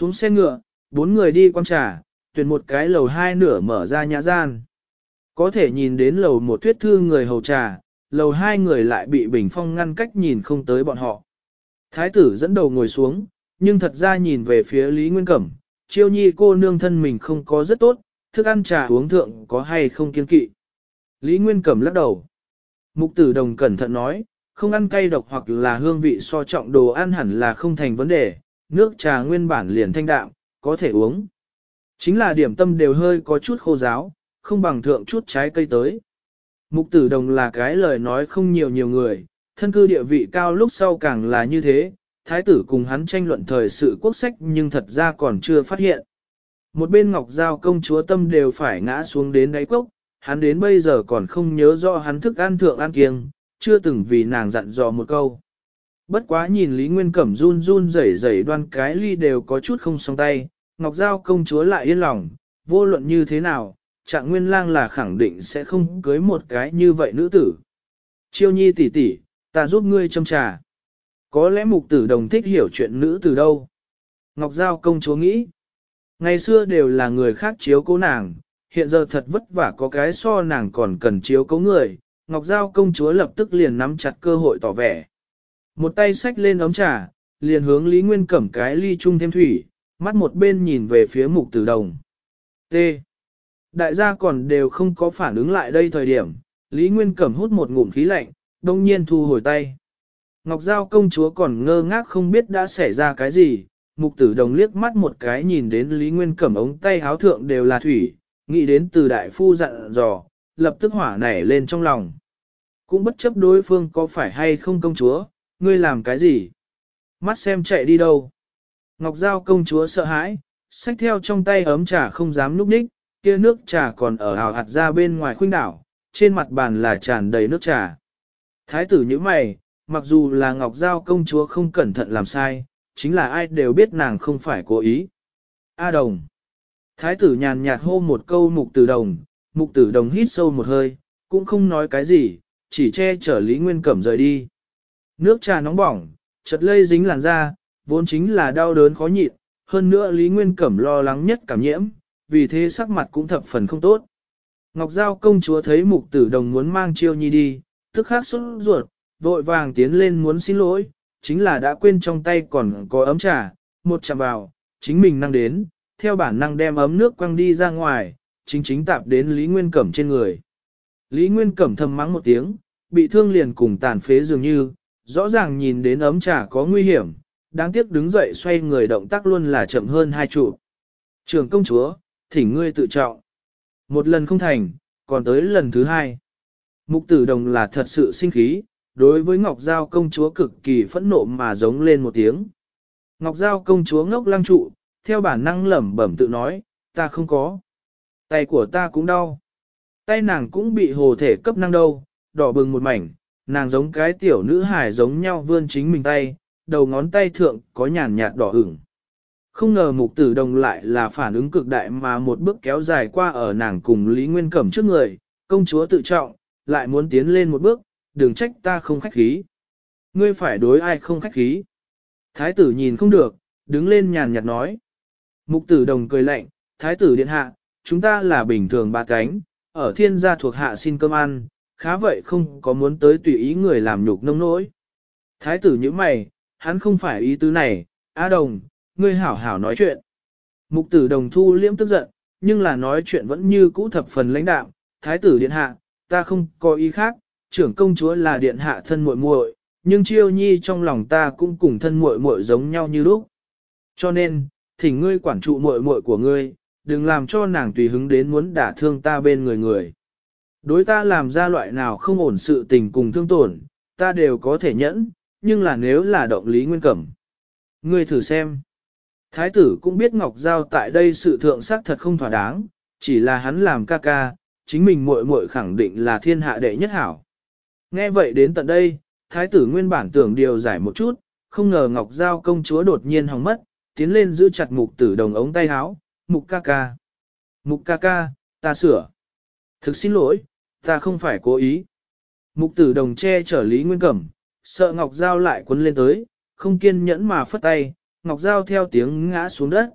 xuống xe ngựa, bốn người đi quan trà, tuyển một cái lầu hai nửa mở ra nhã gian. Có thể nhìn đến lầu một thuyết thư người hầu trà, lầu hai người lại bị bình phong ngăn cách nhìn không tới bọn họ. Thái tử dẫn đầu ngồi xuống, nhưng thật ra nhìn về phía Lý Nguyên Cẩm, chiêu nhi cô nương thân mình không có rất tốt, thức ăn trà uống thượng có hay không kiên kỵ. Lý Nguyên Cẩm lắc đầu. Mục tử đồng cẩn thận nói, không ăn cay độc hoặc là hương vị so trọng đồ ăn hẳn là không thành vấn đề, nước trà nguyên bản liền thanh đạm, có thể uống. Chính là điểm tâm đều hơi có chút khô giáo, không bằng thượng chút trái cây tới. Mục tử đồng là cái lời nói không nhiều nhiều người, thân cư địa vị cao lúc sau càng là như thế, thái tử cùng hắn tranh luận thời sự quốc sách nhưng thật ra còn chưa phát hiện. Một bên ngọc giao công chúa tâm đều phải ngã xuống đến đáy cốc, hắn đến bây giờ còn không nhớ rõ hắn thức ăn thượng ăn kiêng, chưa từng vì nàng dặn dò một câu bất quá nhìn Lý Nguyên Cẩm run run rẩy rẩy đoan cái ly đều có chút không song tay, Ngọc Giao công chúa lại yên lòng, vô luận như thế nào, trạng nguyên lang là khẳng định sẽ không cưới một cái như vậy nữ tử. Chiêu nhi tỷ tỷ ta giúp ngươi châm trà. Có lẽ mục tử đồng thích hiểu chuyện nữ từ đâu. Ngọc Giao công chúa nghĩ, ngày xưa đều là người khác chiếu cố nàng, hiện giờ thật vất vả có cái so nàng còn cần chiếu cố người, Ngọc Giao công chúa lập tức liền nắm chặt cơ hội tỏ vẻ. Một tay xách lên ấm trà, liền hướng Lý Nguyên cẩm cái ly chung thêm thủy, mắt một bên nhìn về phía mục tử đồng. T. Đại gia còn đều không có phản ứng lại đây thời điểm, Lý Nguyên cẩm hút một ngụm khí lạnh, đông nhiên thu hồi tay. Ngọc Giao công chúa còn ngơ ngác không biết đã xảy ra cái gì, mục tử đồng liếc mắt một cái nhìn đến Lý Nguyên cẩm ống tay háo thượng đều là thủy, nghĩ đến từ đại phu dặn dò, lập tức hỏa nảy lên trong lòng. Cũng bất chấp đối phương có phải hay không công chúa, ngươi làm cái gì? Mắt xem chạy đi đâu? Ngọc Giao công chúa sợ hãi, xách theo trong tay ấm trà không dám núp ních, kia nước trà còn ở hào hạt ra bên ngoài khuynh đảo, trên mặt bàn là tràn đầy nước trà. Thái tử như mày, mặc dù là Ngọc Giao công chúa không cẩn thận làm sai, chính là ai đều biết nàng không phải cố ý. A đồng. Thái tử nhàn nhạt hô một câu mục tử đồng, mục tử đồng hít sâu một hơi, cũng không nói cái gì, chỉ che chở Lý Nguyên Cẩm rời đi. Nước trà nóng bỏng, chật lây dính làn da, vốn chính là đau đớn khó nhịn, hơn nữa Lý Nguyên Cẩm lo lắng nhất cảm nhiễm, vì thế sắc mặt cũng thập phần không tốt. Ngọc Giao công chúa thấy mục tử đồng muốn mang chiêu nhi đi, tức khắc xuất ruột, vội vàng tiến lên muốn xin lỗi, chính là đã quên trong tay còn có ấm trà, một chạm vào, chính mình năng đến, theo bản năng đem ấm nước quăng đi ra ngoài, chính chính tạp đến Lý Nguyên Cẩm trên người. Lý Nguyên Cẩm thầm mắng một tiếng, bị thương liền cùng tàn phế dường như, Rõ ràng nhìn đến ấm trà có nguy hiểm, đáng tiếc đứng dậy xoay người động tác luôn là chậm hơn hai trụ. Trường công chúa, thỉnh ngươi tự trọng. Một lần không thành, còn tới lần thứ hai. Mục tử đồng là thật sự sinh khí, đối với Ngọc Giao công chúa cực kỳ phẫn nộ mà giống lên một tiếng. Ngọc Giao công chúa ngốc lăng trụ, theo bản năng lẩm bẩm tự nói, ta không có. Tay của ta cũng đau. Tay nàng cũng bị hồ thể cấp năng đâu, đỏ bừng một mảnh, nàng giống cái tiểu nữ hài giống nhau vươn chính mình tay, đầu ngón tay thượng có nhàn nhạt đỏ ửng. Không ngờ mục tử đồng lại là phản ứng cực đại mà một bước kéo dài qua ở nàng cùng Lý Nguyên Cẩm trước người, công chúa tự trọng, lại muốn tiến lên một bước, đừng trách ta không khách khí. Ngươi phải đối ai không khách khí. Thái tử nhìn không được, đứng lên nhàn nhạt nói. Mục tử đồng cười lạnh, thái tử điện hạ, chúng ta là bình thường ba cánh, ở thiên gia thuộc hạ xin cơm ăn, khá vậy không có muốn tới tùy ý người làm nhục nông nỗi. Thái tử như mày, hắn không phải ý tứ này, A Đồng, ngươi hảo hảo nói chuyện. Mục tử Đồng thu liễm tức giận, nhưng là nói chuyện vẫn như cũ thập phần lãnh đạo, Thái tử điện hạ, ta không có ý khác, trưởng công chúa là điện hạ thân muội muội, nhưng chiêu nhi trong lòng ta cũng cùng thân muội muội giống nhau như lúc. Cho nên, thỉnh ngươi quản trụ muội muội của ngươi, đừng làm cho nàng tùy hứng đến muốn đả thương ta bên người người. Đối ta làm ra loại nào không ổn sự tình cùng thương tổn, ta đều có thể nhẫn, nhưng là nếu là động lý nguyên cẩm. Ngươi thử xem. Thái tử cũng biết Ngọc Giao tại đây sự thượng sắc thật không thỏa đáng, chỉ là hắn làm ca ca, chính mình muội muội khẳng định là thiên hạ đệ nhất hảo. Nghe vậy đến tận đây, thái tử nguyên bản tưởng điều giải một chút, không ngờ Ngọc Giao công chúa đột nhiên hỏng mất, tiến lên giữ chặt mục tử đồng ống tay háo, mục ca ca. Mục ca ca, ta sửa. Thực xin lỗi, ta không phải cố ý. Mục tử đồng che chở Lý Nguyên Cẩm, sợ Ngọc Giao lại quấn lên tới, không kiên nhẫn mà phất tay, Ngọc Giao theo tiếng ngã xuống đất.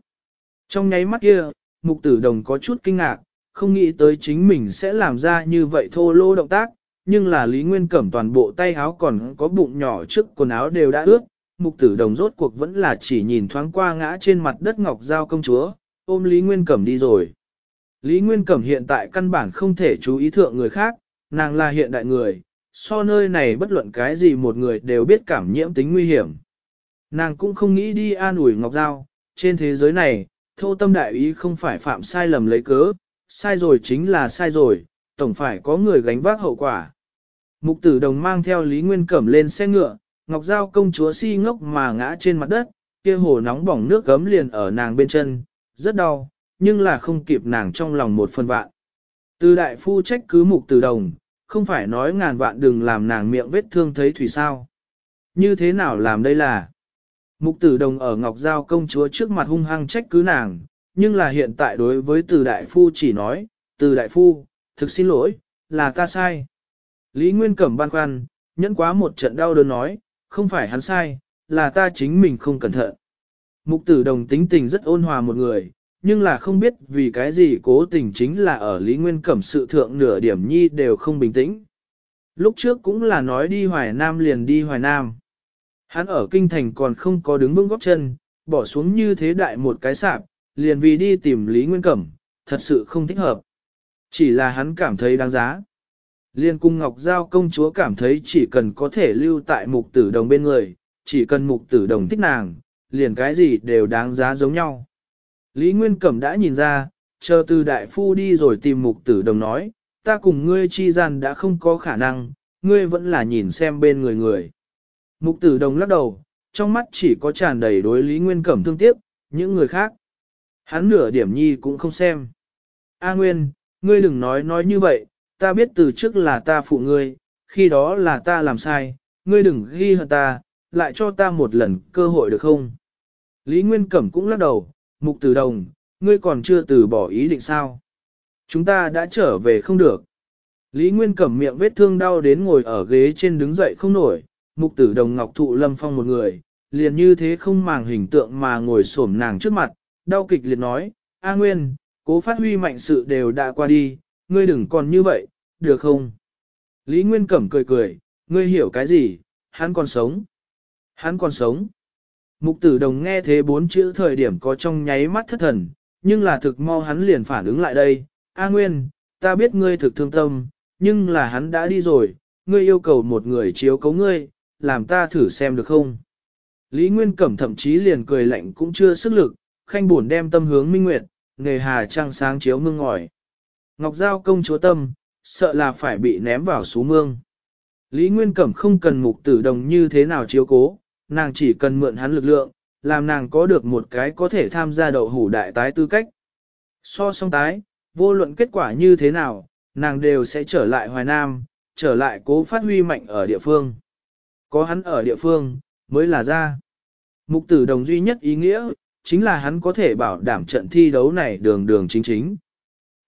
Trong nháy mắt kia, mục tử đồng có chút kinh ngạc, không nghĩ tới chính mình sẽ làm ra như vậy thô lô động tác, nhưng là Lý Nguyên Cẩm toàn bộ tay áo còn có bụng nhỏ trước quần áo đều đã ướt, mục tử đồng rốt cuộc vẫn là chỉ nhìn thoáng qua ngã trên mặt đất Ngọc Giao công chúa, ôm Lý Nguyên Cẩm đi rồi. Lý Nguyên Cẩm hiện tại căn bản không thể chú ý thượng người khác, nàng là hiện đại người, so nơi này bất luận cái gì một người đều biết cảm nhiễm tính nguy hiểm. Nàng cũng không nghĩ đi an ủi Ngọc Giao, trên thế giới này, thô tâm đại ý không phải phạm sai lầm lấy cớ, sai rồi chính là sai rồi, tổng phải có người gánh vác hậu quả. Mục tử đồng mang theo Lý Nguyên Cẩm lên xe ngựa, Ngọc Giao công chúa si ngốc mà ngã trên mặt đất, kia hồ nóng bỏng nước gấm liền ở nàng bên chân, rất đau, nhưng là không kịp nàng trong lòng một phần vạn. Từ đại phu trách cứ mục từ đồng, không phải nói ngàn vạn đừng làm nàng miệng vết thương thấy thủy sao. Như thế nào làm đây là? Mục tử đồng ở Ngọc Giao công chúa trước mặt hung hăng trách cứ nàng, nhưng là hiện tại đối với từ đại phu chỉ nói, từ đại phu, thực xin lỗi, là ta sai. Lý Nguyên Cẩm băn khoăn, nhẫn quá một trận đau đớn nói, không phải hắn sai, là ta chính mình không cẩn thận. Mục tử đồng tính tình rất ôn hòa một người, nhưng là không biết vì cái gì cố tình chính là ở Lý Nguyên Cẩm sự thượng nửa điểm nhi đều không bình tĩnh. Lúc trước cũng là nói đi Hoài Nam liền đi Hoài Nam. Hắn ở kinh thành còn không có đứng vững góp chân, bỏ xuống như thế đại một cái sạp, liền vì đi tìm Lý Nguyên Cẩm, thật sự không thích hợp. Chỉ là hắn cảm thấy đáng giá. Liên cung Ngọc Giao công chúa cảm thấy chỉ cần có thể lưu tại mục tử đồng bên người, chỉ cần mục tử đồng thích nàng, liền cái gì đều đáng giá giống nhau. Lý Nguyên Cẩm đã nhìn ra, chờ từ đại phu đi rồi tìm mục tử đồng nói, ta cùng ngươi chi gian đã không có khả năng, ngươi vẫn là nhìn xem bên người người. Mục tử đồng lắc đầu, trong mắt chỉ có tràn đầy đối Lý Nguyên Cẩm thương tiếc, những người khác. Hắn nửa điểm nhi cũng không xem. A Nguyên, ngươi đừng nói nói như vậy, ta biết từ trước là ta phụ ngươi, khi đó là ta làm sai, ngươi đừng ghi hận ta, lại cho ta một lần cơ hội được không? Lý Nguyên Cẩm cũng lắc đầu, Mục Tử Đồng, ngươi còn chưa từ bỏ ý định sao? Chúng ta đã trở về không được. Lý Nguyên cầm miệng vết thương đau đến ngồi ở ghế trên đứng dậy không nổi, Mục Tử Đồng Ngọc Thụ Lâm Phong một người, liền như thế không màng hình tượng mà ngồi xổm nàng trước mặt, đau kịch liền nói, A Nguyên, cố phát huy mạnh sự đều đã qua đi, ngươi đừng còn như vậy, được không? Lý Nguyên Cẩm cười cười, ngươi hiểu cái gì, hắn còn sống. Hắn còn sống. Mục tử đồng nghe thế bốn chữ thời điểm có trong nháy mắt thất thần, nhưng là thực mau hắn liền phản ứng lại đây. A Nguyên, ta biết ngươi thực thương tâm, nhưng là hắn đã đi rồi, ngươi yêu cầu một người chiếu cấu ngươi, làm ta thử xem được không. Lý Nguyên Cẩm thậm chí liền cười lạnh cũng chưa sức lực, khanh buồn đem tâm hướng minh nguyệt, nghề hà trăng sáng chiếu mương ngòi. Ngọc Giao công chúa tâm, sợ là phải bị ném vào xú mương. Lý Nguyên Cẩm không cần mục tử đồng như thế nào chiếu cố, nàng chỉ cần mượn hắn lực lượng, làm nàng có được một cái có thể tham gia đậu hủ đại tái tư cách. So song tái, vô luận kết quả như thế nào, nàng đều sẽ trở lại Hoài Nam, trở lại cố phát huy mạnh ở địa phương. Có hắn ở địa phương, mới là ra. Mục tử đồng duy nhất ý nghĩa, chính là hắn có thể bảo đảm trận thi đấu này đường đường chính chính.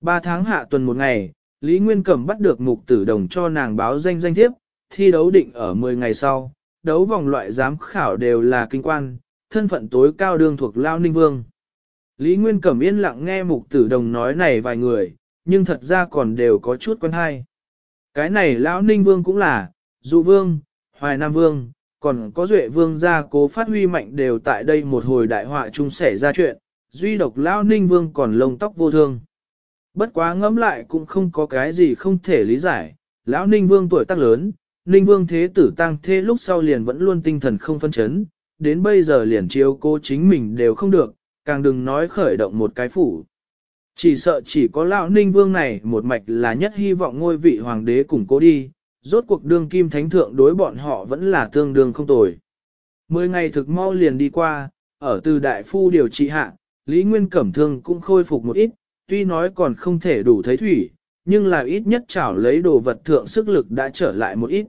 Ba tháng hạ tuần một ngày, Lý Nguyên Cẩm bắt được mục tử đồng cho nàng báo danh danh thiếp, thi đấu định ở 10 ngày sau, đấu vòng loại giám khảo đều là kinh quan, thân phận tối cao đương thuộc Lao Ninh Vương. Lý Nguyên Cẩm yên lặng nghe mục tử đồng nói này vài người, nhưng thật ra còn đều có chút quan hay. Cái này Lão Ninh Vương cũng là, Dụ Vương, Hoài Nam Vương, còn có Duệ Vương gia cố phát huy mạnh đều tại đây một hồi đại họa chung sẻ ra chuyện, duy độc Lão Ninh Vương còn lông tóc vô thương. Bất quá ngẫm lại cũng không có cái gì không thể lý giải, Lão Ninh Vương tuổi tác lớn, Ninh Vương Thế Tử tăng thế lúc sau liền vẫn luôn tinh thần không phân chấn, đến bây giờ liền chiếu cô chính mình đều không được, càng đừng nói khởi động một cái phủ. Chỉ sợ chỉ có lão Ninh Vương này một mạch là nhất hy vọng ngôi vị hoàng đế cùng cố đi, rốt cuộc đương kim thánh thượng đối bọn họ vẫn là tương đương không tồi. Mười ngày thực mau liền đi qua, ở từ đại phu điều trị hạ, Lý Nguyên Cẩm Thương cũng khôi phục một ít, tuy nói còn không thể đủ thấy thủy, nhưng là ít nhất chảo lấy đồ vật thượng sức lực đã trở lại một ít.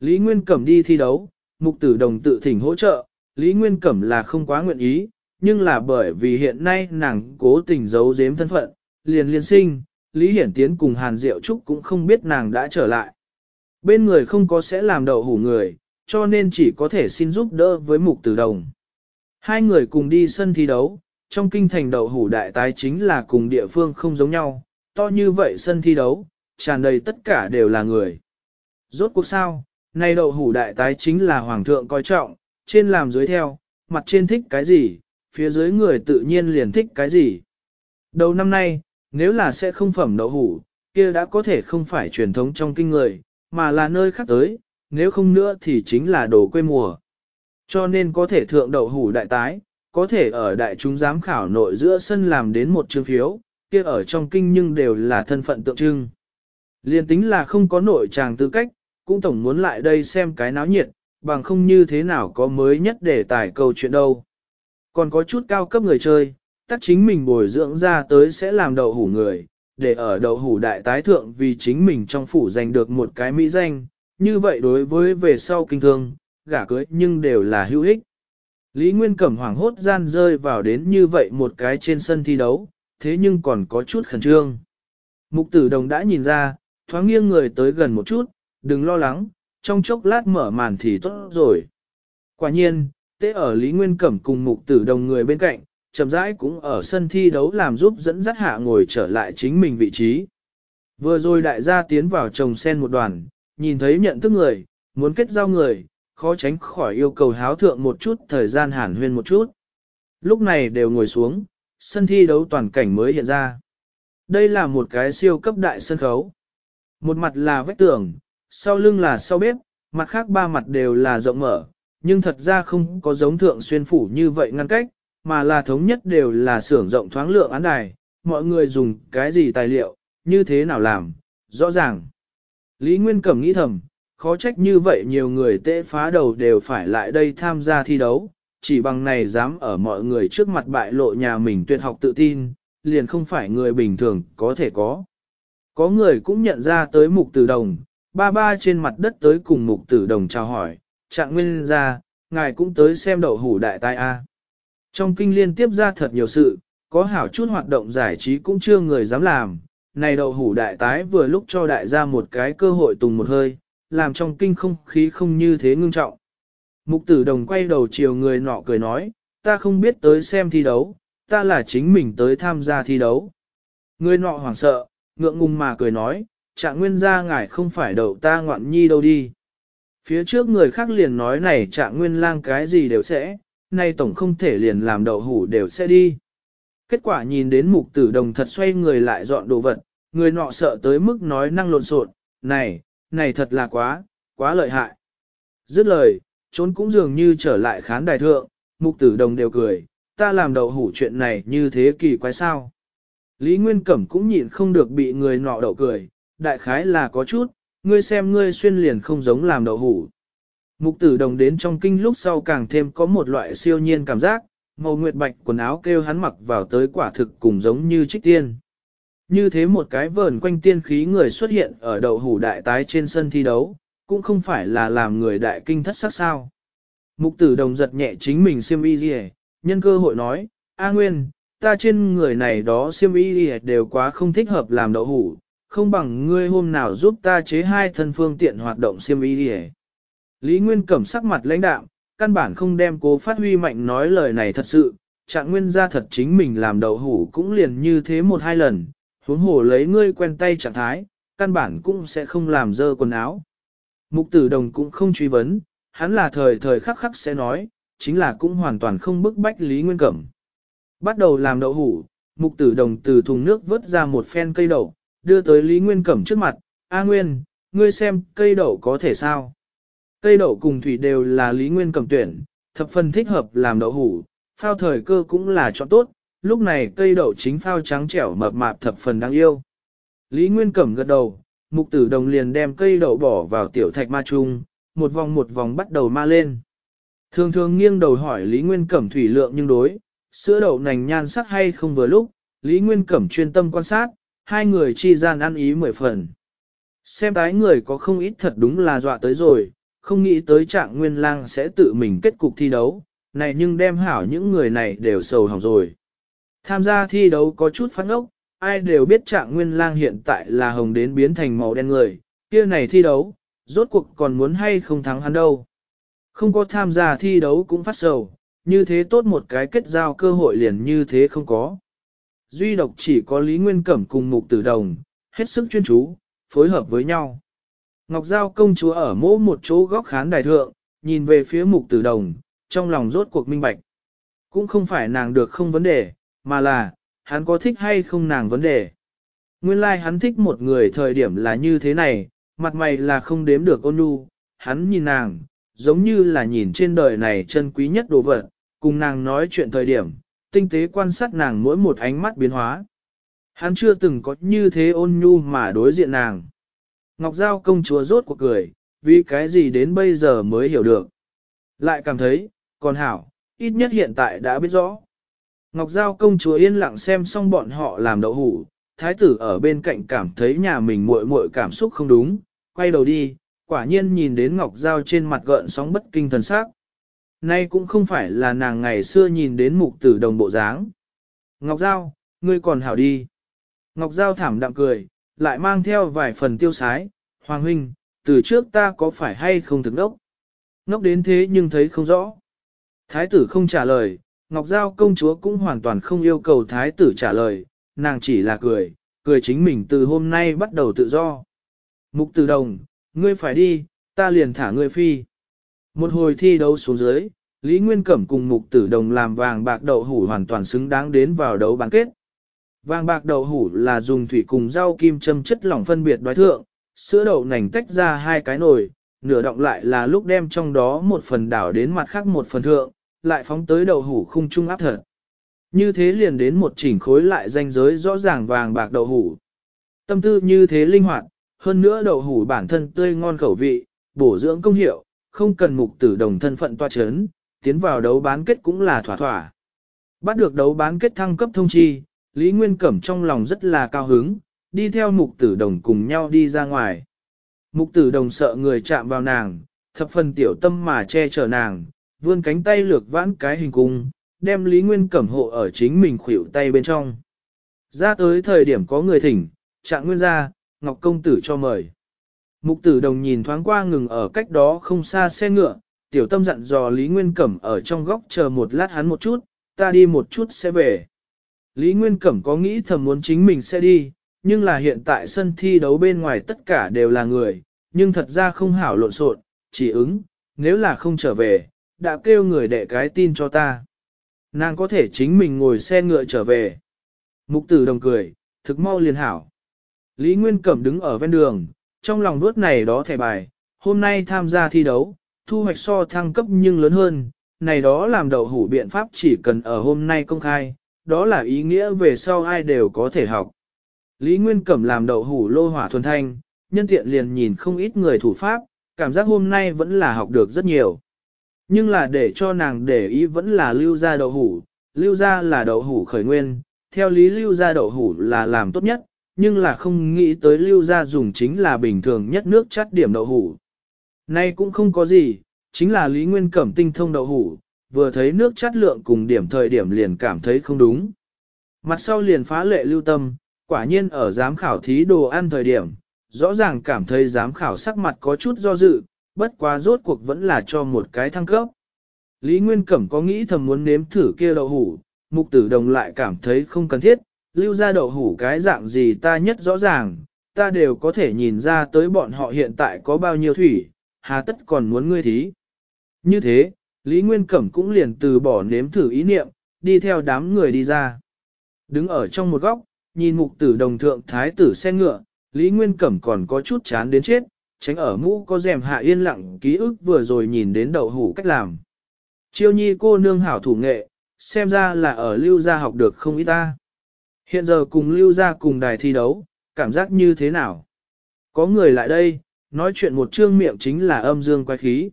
Lý Nguyên Cẩm đi thi đấu, mục tử đồng tự thỉnh hỗ trợ, Lý Nguyên Cẩm là không quá nguyện ý, nhưng là bởi vì hiện nay nàng cố tình giấu giếm thân phận, liền liên sinh, Lý Hiển Tiến cùng Hàn Diệu Trúc cũng không biết nàng đã trở lại. Bên người không có sẽ làm đậu hủ người, cho nên chỉ có thể xin giúp đỡ với mục tử đồng. Hai người cùng đi sân thi đấu, trong kinh thành đậu hủ đại tái chính là cùng địa phương không giống nhau, to như vậy sân thi đấu, tràn đầy tất cả đều là người. Rốt cuộc sao, nay đậu hủ đại tái chính là hoàng thượng coi trọng, trên làm dưới theo, mặt trên thích cái gì, phía dưới người tự nhiên liền thích cái gì. Đầu năm nay, nếu là sẽ không phẩm đậu hủ, kia đã có thể không phải truyền thống trong kinh người, mà là nơi khác tới, nếu không nữa thì chính là đồ quê mùa. Cho nên có thể thượng đậu hủ đại tái, có thể ở đại chúng giám khảo nội giữa sân làm đến một chương phiếu, kia ở trong kinh nhưng đều là thân phận tượng trưng. Liên tính là không có nội tràng tư cách, cũng tổng muốn lại đây xem cái náo nhiệt, bằng không như thế nào có mới nhất để tải câu chuyện đâu. Còn có chút cao cấp người chơi, tắt chính mình bồi dưỡng ra tới sẽ làm đậu hủ người, để ở đậu hủ đại tái thượng vì chính mình trong phủ giành được một cái mỹ danh, như vậy đối với về sau kinh thương, gả cưới nhưng đều là hữu ích. Lý Nguyên Cẩm hoảng hốt gian rơi vào đến như vậy một cái trên sân thi đấu, thế nhưng còn có chút khẩn trương. Mục tử đồng đã nhìn ra, thoáng nghiêng người tới gần một chút, đừng lo lắng, trong chốc lát mở màn thì tốt rồi. Quả nhiên, tế ở Lý Nguyên Cẩm cùng mục tử đồng người bên cạnh, chậm rãi cũng ở sân thi đấu làm giúp dẫn dắt hạ ngồi trở lại chính mình vị trí. Vừa rồi đại gia tiến vào trồng sen một đoàn, nhìn thấy nhận thức người, muốn kết giao người, khó tránh khỏi yêu cầu háo thượng một chút thời gian hàn huyên một chút. Lúc này đều ngồi xuống, sân thi đấu toàn cảnh mới hiện ra. Đây là một cái siêu cấp đại sân khấu. Một mặt là vách tường, sau lưng là sau bếp, mặt khác ba mặt đều là rộng mở, nhưng thật ra không có giống thượng xuyên phủ như vậy ngăn cách, mà là thống nhất đều là xưởng rộng thoáng lượng án đài, mọi người dùng cái gì tài liệu, như thế nào làm, rõ ràng. Lý Nguyên Cẩm nghĩ thầm, khó trách như vậy nhiều người tệ phá đầu đều phải lại đây tham gia thi đấu, chỉ bằng này dám ở mọi người trước mặt bại lộ nhà mình tuyệt học tự tin, liền không phải người bình thường có thể có. Có người cũng nhận ra tới mục từ đồng, ba ba trên mặt đất tới cùng mục tử đồng chào hỏi, trạng nguyên ra, ngài cũng tới xem đậu hủ đại tai A. Trong kinh liên tiếp ra thật nhiều sự, có hảo chút hoạt động giải trí cũng chưa người dám làm, này đậu hủ đại tái vừa lúc cho đại gia một cái cơ hội tùng một hơi, làm trong kinh không khí không như thế ngưng trọng. Mục tử đồng quay đầu chiều người nọ cười nói, ta không biết tới xem thi đấu, ta là chính mình tới tham gia thi đấu. Người nọ hoảng sợ, ngượng ngùng mà cười nói, trạng nguyên gia ngài không phải đậu ta ngoạn nhi đâu đi. Phía trước người khác liền nói này trạng nguyên lang cái gì đều sẽ, nay tổng không thể liền làm đậu hủ đều sẽ đi. Kết quả nhìn đến mục tử đồng thật xoay người lại dọn đồ vật, người nọ sợ tới mức nói năng lộn xộn, này, này thật là quá, quá lợi hại. Dứt lời, trốn cũng dường như trở lại khán đài thượng, mục tử đồng đều cười, ta làm đậu hủ chuyện này như thế kỳ quái sao. Lý Nguyên Cẩm cũng nhịn không được bị người nọ đậu cười, đại khái là có chút, ngươi xem ngươi xuyên liền không giống làm đậu hủ. Mục tử đồng đến trong kinh lúc sau càng thêm có một loại siêu nhiên cảm giác, màu nguyệt bạch quần áo kêu hắn mặc vào tới quả thực cùng giống như trích tiên. Như thế một cái vờn quanh tiên khí người xuất hiện ở đậu hủ đại tái trên sân thi đấu, cũng không phải là làm người đại kinh thất sắc sao. Mục tử đồng giật nhẹ chính mình siêm y gì nhân cơ hội nói, A Nguyên, ta trên người này đó siêm y gì đều quá không thích hợp làm đậu hủ, không bằng ngươi hôm nào giúp ta chế hai thân phương tiện hoạt động siêm y đi Lý Nguyên Cẩm sắc mặt lãnh đạm, căn bản không đem cố phát huy mạnh nói lời này thật sự, trạng nguyên ra thật chính mình làm đầu hủ cũng liền như thế một hai lần, huống hổ lấy ngươi quen tay trạng thái, căn bản cũng sẽ không làm dơ quần áo. Mục tử đồng cũng không truy vấn, hắn là thời thời khắc khắc sẽ nói, chính là cũng hoàn toàn không bức bách Lý Nguyên Cẩm. Bắt đầu làm đậu hủ, mục tử đồng từ thùng nước vớt ra một phen cây đậu, đưa tới Lý Nguyên Cẩm trước mặt, A Nguyên, ngươi xem cây đậu có thể sao? Cây đậu cùng thủy đều là Lý Nguyên Cẩm tuyển, thập phần thích hợp làm đậu hủ, phao thời cơ cũng là cho tốt, lúc này cây đậu chính phao trắng trẻo mập mạp thập phần đáng yêu. Lý Nguyên Cẩm gật đầu, mục tử đồng liền đem cây đậu bỏ vào tiểu thạch ma chung, một vòng một vòng bắt đầu ma lên. Thường thường nghiêng đầu hỏi Lý Nguyên Cẩm thủy lượng nhưng đối, sữa đậu nành nhan sắc hay không vừa lúc, Lý Nguyên Cẩm chuyên tâm quan sát, hai người chi gian ăn ý mười phần. Xem tái người có không ít thật đúng là dọa tới rồi, không nghĩ tới trạng nguyên lang sẽ tự mình kết cục thi đấu, này nhưng đem hảo những người này đều sầu hỏng rồi. Tham gia thi đấu có chút phát ngốc, ai đều biết trạng nguyên lang hiện tại là hồng đến biến thành màu đen người, kia này thi đấu, rốt cuộc còn muốn hay không thắng hắn đâu. Không có tham gia thi đấu cũng phát sầu, như thế tốt một cái kết giao cơ hội liền như thế không có duy độc chỉ có Lý Nguyên Cẩm cùng Mục Tử Đồng, hết sức chuyên chú, phối hợp với nhau. Ngọc Giao công chúa ở mỗ một chỗ góc khán đài thượng, nhìn về phía Mục Tử Đồng, trong lòng rốt cuộc minh bạch. Cũng không phải nàng được không vấn đề, mà là, hắn có thích hay không nàng vấn đề. Nguyên lai like hắn thích một người thời điểm là như thế này, mặt mày là không đếm được ôn nhu, hắn nhìn nàng, giống như là nhìn trên đời này chân quý nhất đồ vật, cùng nàng nói chuyện thời điểm, tinh tế quan sát nàng mỗi một ánh mắt biến hóa. Hắn chưa từng có như thế ôn nhu mà đối diện nàng. Ngọc Giao công chúa rốt cuộc cười, vì cái gì đến bây giờ mới hiểu được. Lại cảm thấy, còn hảo, ít nhất hiện tại đã biết rõ. Ngọc Giao công chúa yên lặng xem xong bọn họ làm đậu hủ, thái tử ở bên cạnh cảm thấy nhà mình muội muội cảm xúc không đúng, quay đầu đi, quả nhiên nhìn đến Ngọc Giao trên mặt gợn sóng bất kinh thần sắc. Nay cũng không phải là nàng ngày xưa nhìn đến mục tử đồng bộ dáng. Ngọc Giao, ngươi còn hảo đi. Ngọc Giao thảm đạm cười, lại mang theo vài phần tiêu sái. Hoàng huynh, từ trước ta có phải hay không thực đốc? Nốc đến thế nhưng thấy không rõ. Thái tử không trả lời, Ngọc Giao công chúa cũng hoàn toàn không yêu cầu thái tử trả lời, nàng chỉ là cười, cười chính mình từ hôm nay bắt đầu tự do. Mục Tử Đồng, ngươi phải đi, ta liền thả ngươi phi. Một hồi thi đấu xuống dưới, Lý Nguyên Cẩm cùng Mục Tử Đồng làm vàng bạc đậu hủ hoàn toàn xứng đáng đến vào đấu bán kết. Vàng bạc đậu hủ là dùng thủy cùng rau kim châm chất lỏng phân biệt đối thượng, sữa đậu nành tách ra hai cái nồi, nửa động lại là lúc đem trong đó một phần đảo đến mặt khác một phần thượng, lại phóng tới đậu hủ khung trung áp thật. Như thế liền đến một chỉnh khối lại danh giới rõ ràng vàng bạc đậu hủ. Tâm tư như thế linh hoạt, hơn nữa đậu hủ bản thân tươi ngon khẩu vị, bổ dưỡng công hiệu, không cần mục tử đồng thân phận toa chấn, tiến vào đấu bán kết cũng là thỏa thỏa. Bắt được đấu bán kết thăng cấp thông chi, Lý Nguyên Cẩm trong lòng rất là cao hứng, đi theo mục tử đồng cùng nhau đi ra ngoài. Mục tử đồng sợ người chạm vào nàng, thập phần tiểu tâm mà che chở nàng, vươn cánh tay lược vãn cái hình cung, đem Lý Nguyên Cẩm hộ ở chính mình khuỷu tay bên trong. Ra tới thời điểm có người thỉnh, trạng nguyên ra, Ngọc Công Tử cho mời. Mục tử đồng nhìn thoáng qua ngừng ở cách đó không xa xe ngựa, tiểu tâm dặn dò Lý Nguyên Cẩm ở trong góc chờ một lát hắn một chút, ta đi một chút sẽ về. Lý Nguyên Cẩm có nghĩ thầm muốn chính mình sẽ đi, nhưng là hiện tại sân thi đấu bên ngoài tất cả đều là người, nhưng thật ra không hảo lộn xộn, chỉ ứng, nếu là không trở về, đã kêu người để cái tin cho ta. Nàng có thể chính mình ngồi xe ngựa trở về. Mục tử đồng cười, thực mau liền hảo. Lý Nguyên Cẩm đứng ở ven đường, trong lòng nuốt này đó thẻ bài, hôm nay tham gia thi đấu, thu hoạch so thăng cấp nhưng lớn hơn, này đó làm đậu hủ biện pháp chỉ cần ở hôm nay công khai, đó là ý nghĩa về sau ai đều có thể học. Lý Nguyên Cẩm làm đậu hủ lô hỏa thuần thanh, nhân tiện liền nhìn không ít người thủ pháp, cảm giác hôm nay vẫn là học được rất nhiều. Nhưng là để cho nàng để ý vẫn là lưu ra đậu hủ, lưu ra là đậu hủ khởi nguyên, theo lý lưu ra đậu hủ là làm tốt nhất, nhưng là không nghĩ tới lưu ra dùng chính là bình thường nhất nước chắt điểm đậu hủ. Nay cũng không có gì, chính là Lý Nguyên Cẩm tinh thông đậu hủ, vừa thấy nước chất lượng cùng điểm thời điểm liền cảm thấy không đúng. Mặt sau liền phá lệ lưu tâm, quả nhiên ở giám khảo thí đồ ăn thời điểm, rõ ràng cảm thấy giám khảo sắc mặt có chút do dự, bất quá rốt cuộc vẫn là cho một cái thăng cấp. Lý Nguyên Cẩm có nghĩ thầm muốn nếm thử kia đậu hủ, mục tử đồng lại cảm thấy không cần thiết, lưu ra đậu hủ cái dạng gì ta nhất rõ ràng, ta đều có thể nhìn ra tới bọn họ hiện tại có bao nhiêu thủy, hà tất còn muốn ngươi thí. Như thế, Lý Nguyên Cẩm cũng liền từ bỏ nếm thử ý niệm, đi theo đám người đi ra. Đứng ở trong một góc, nhìn mục tử đồng thượng thái tử xe ngựa, Lý Nguyên Cẩm còn có chút chán đến chết, tránh ở mũ có rèm hạ yên lặng ký ức vừa rồi nhìn đến đậu hủ cách làm. Chiêu nhi cô nương hảo thủ nghệ, xem ra là ở lưu gia học được không ít ta. Hiện giờ cùng lưu ra cùng đài thi đấu, cảm giác như thế nào? Có người lại đây, nói chuyện một chương miệng chính là âm dương quái khí.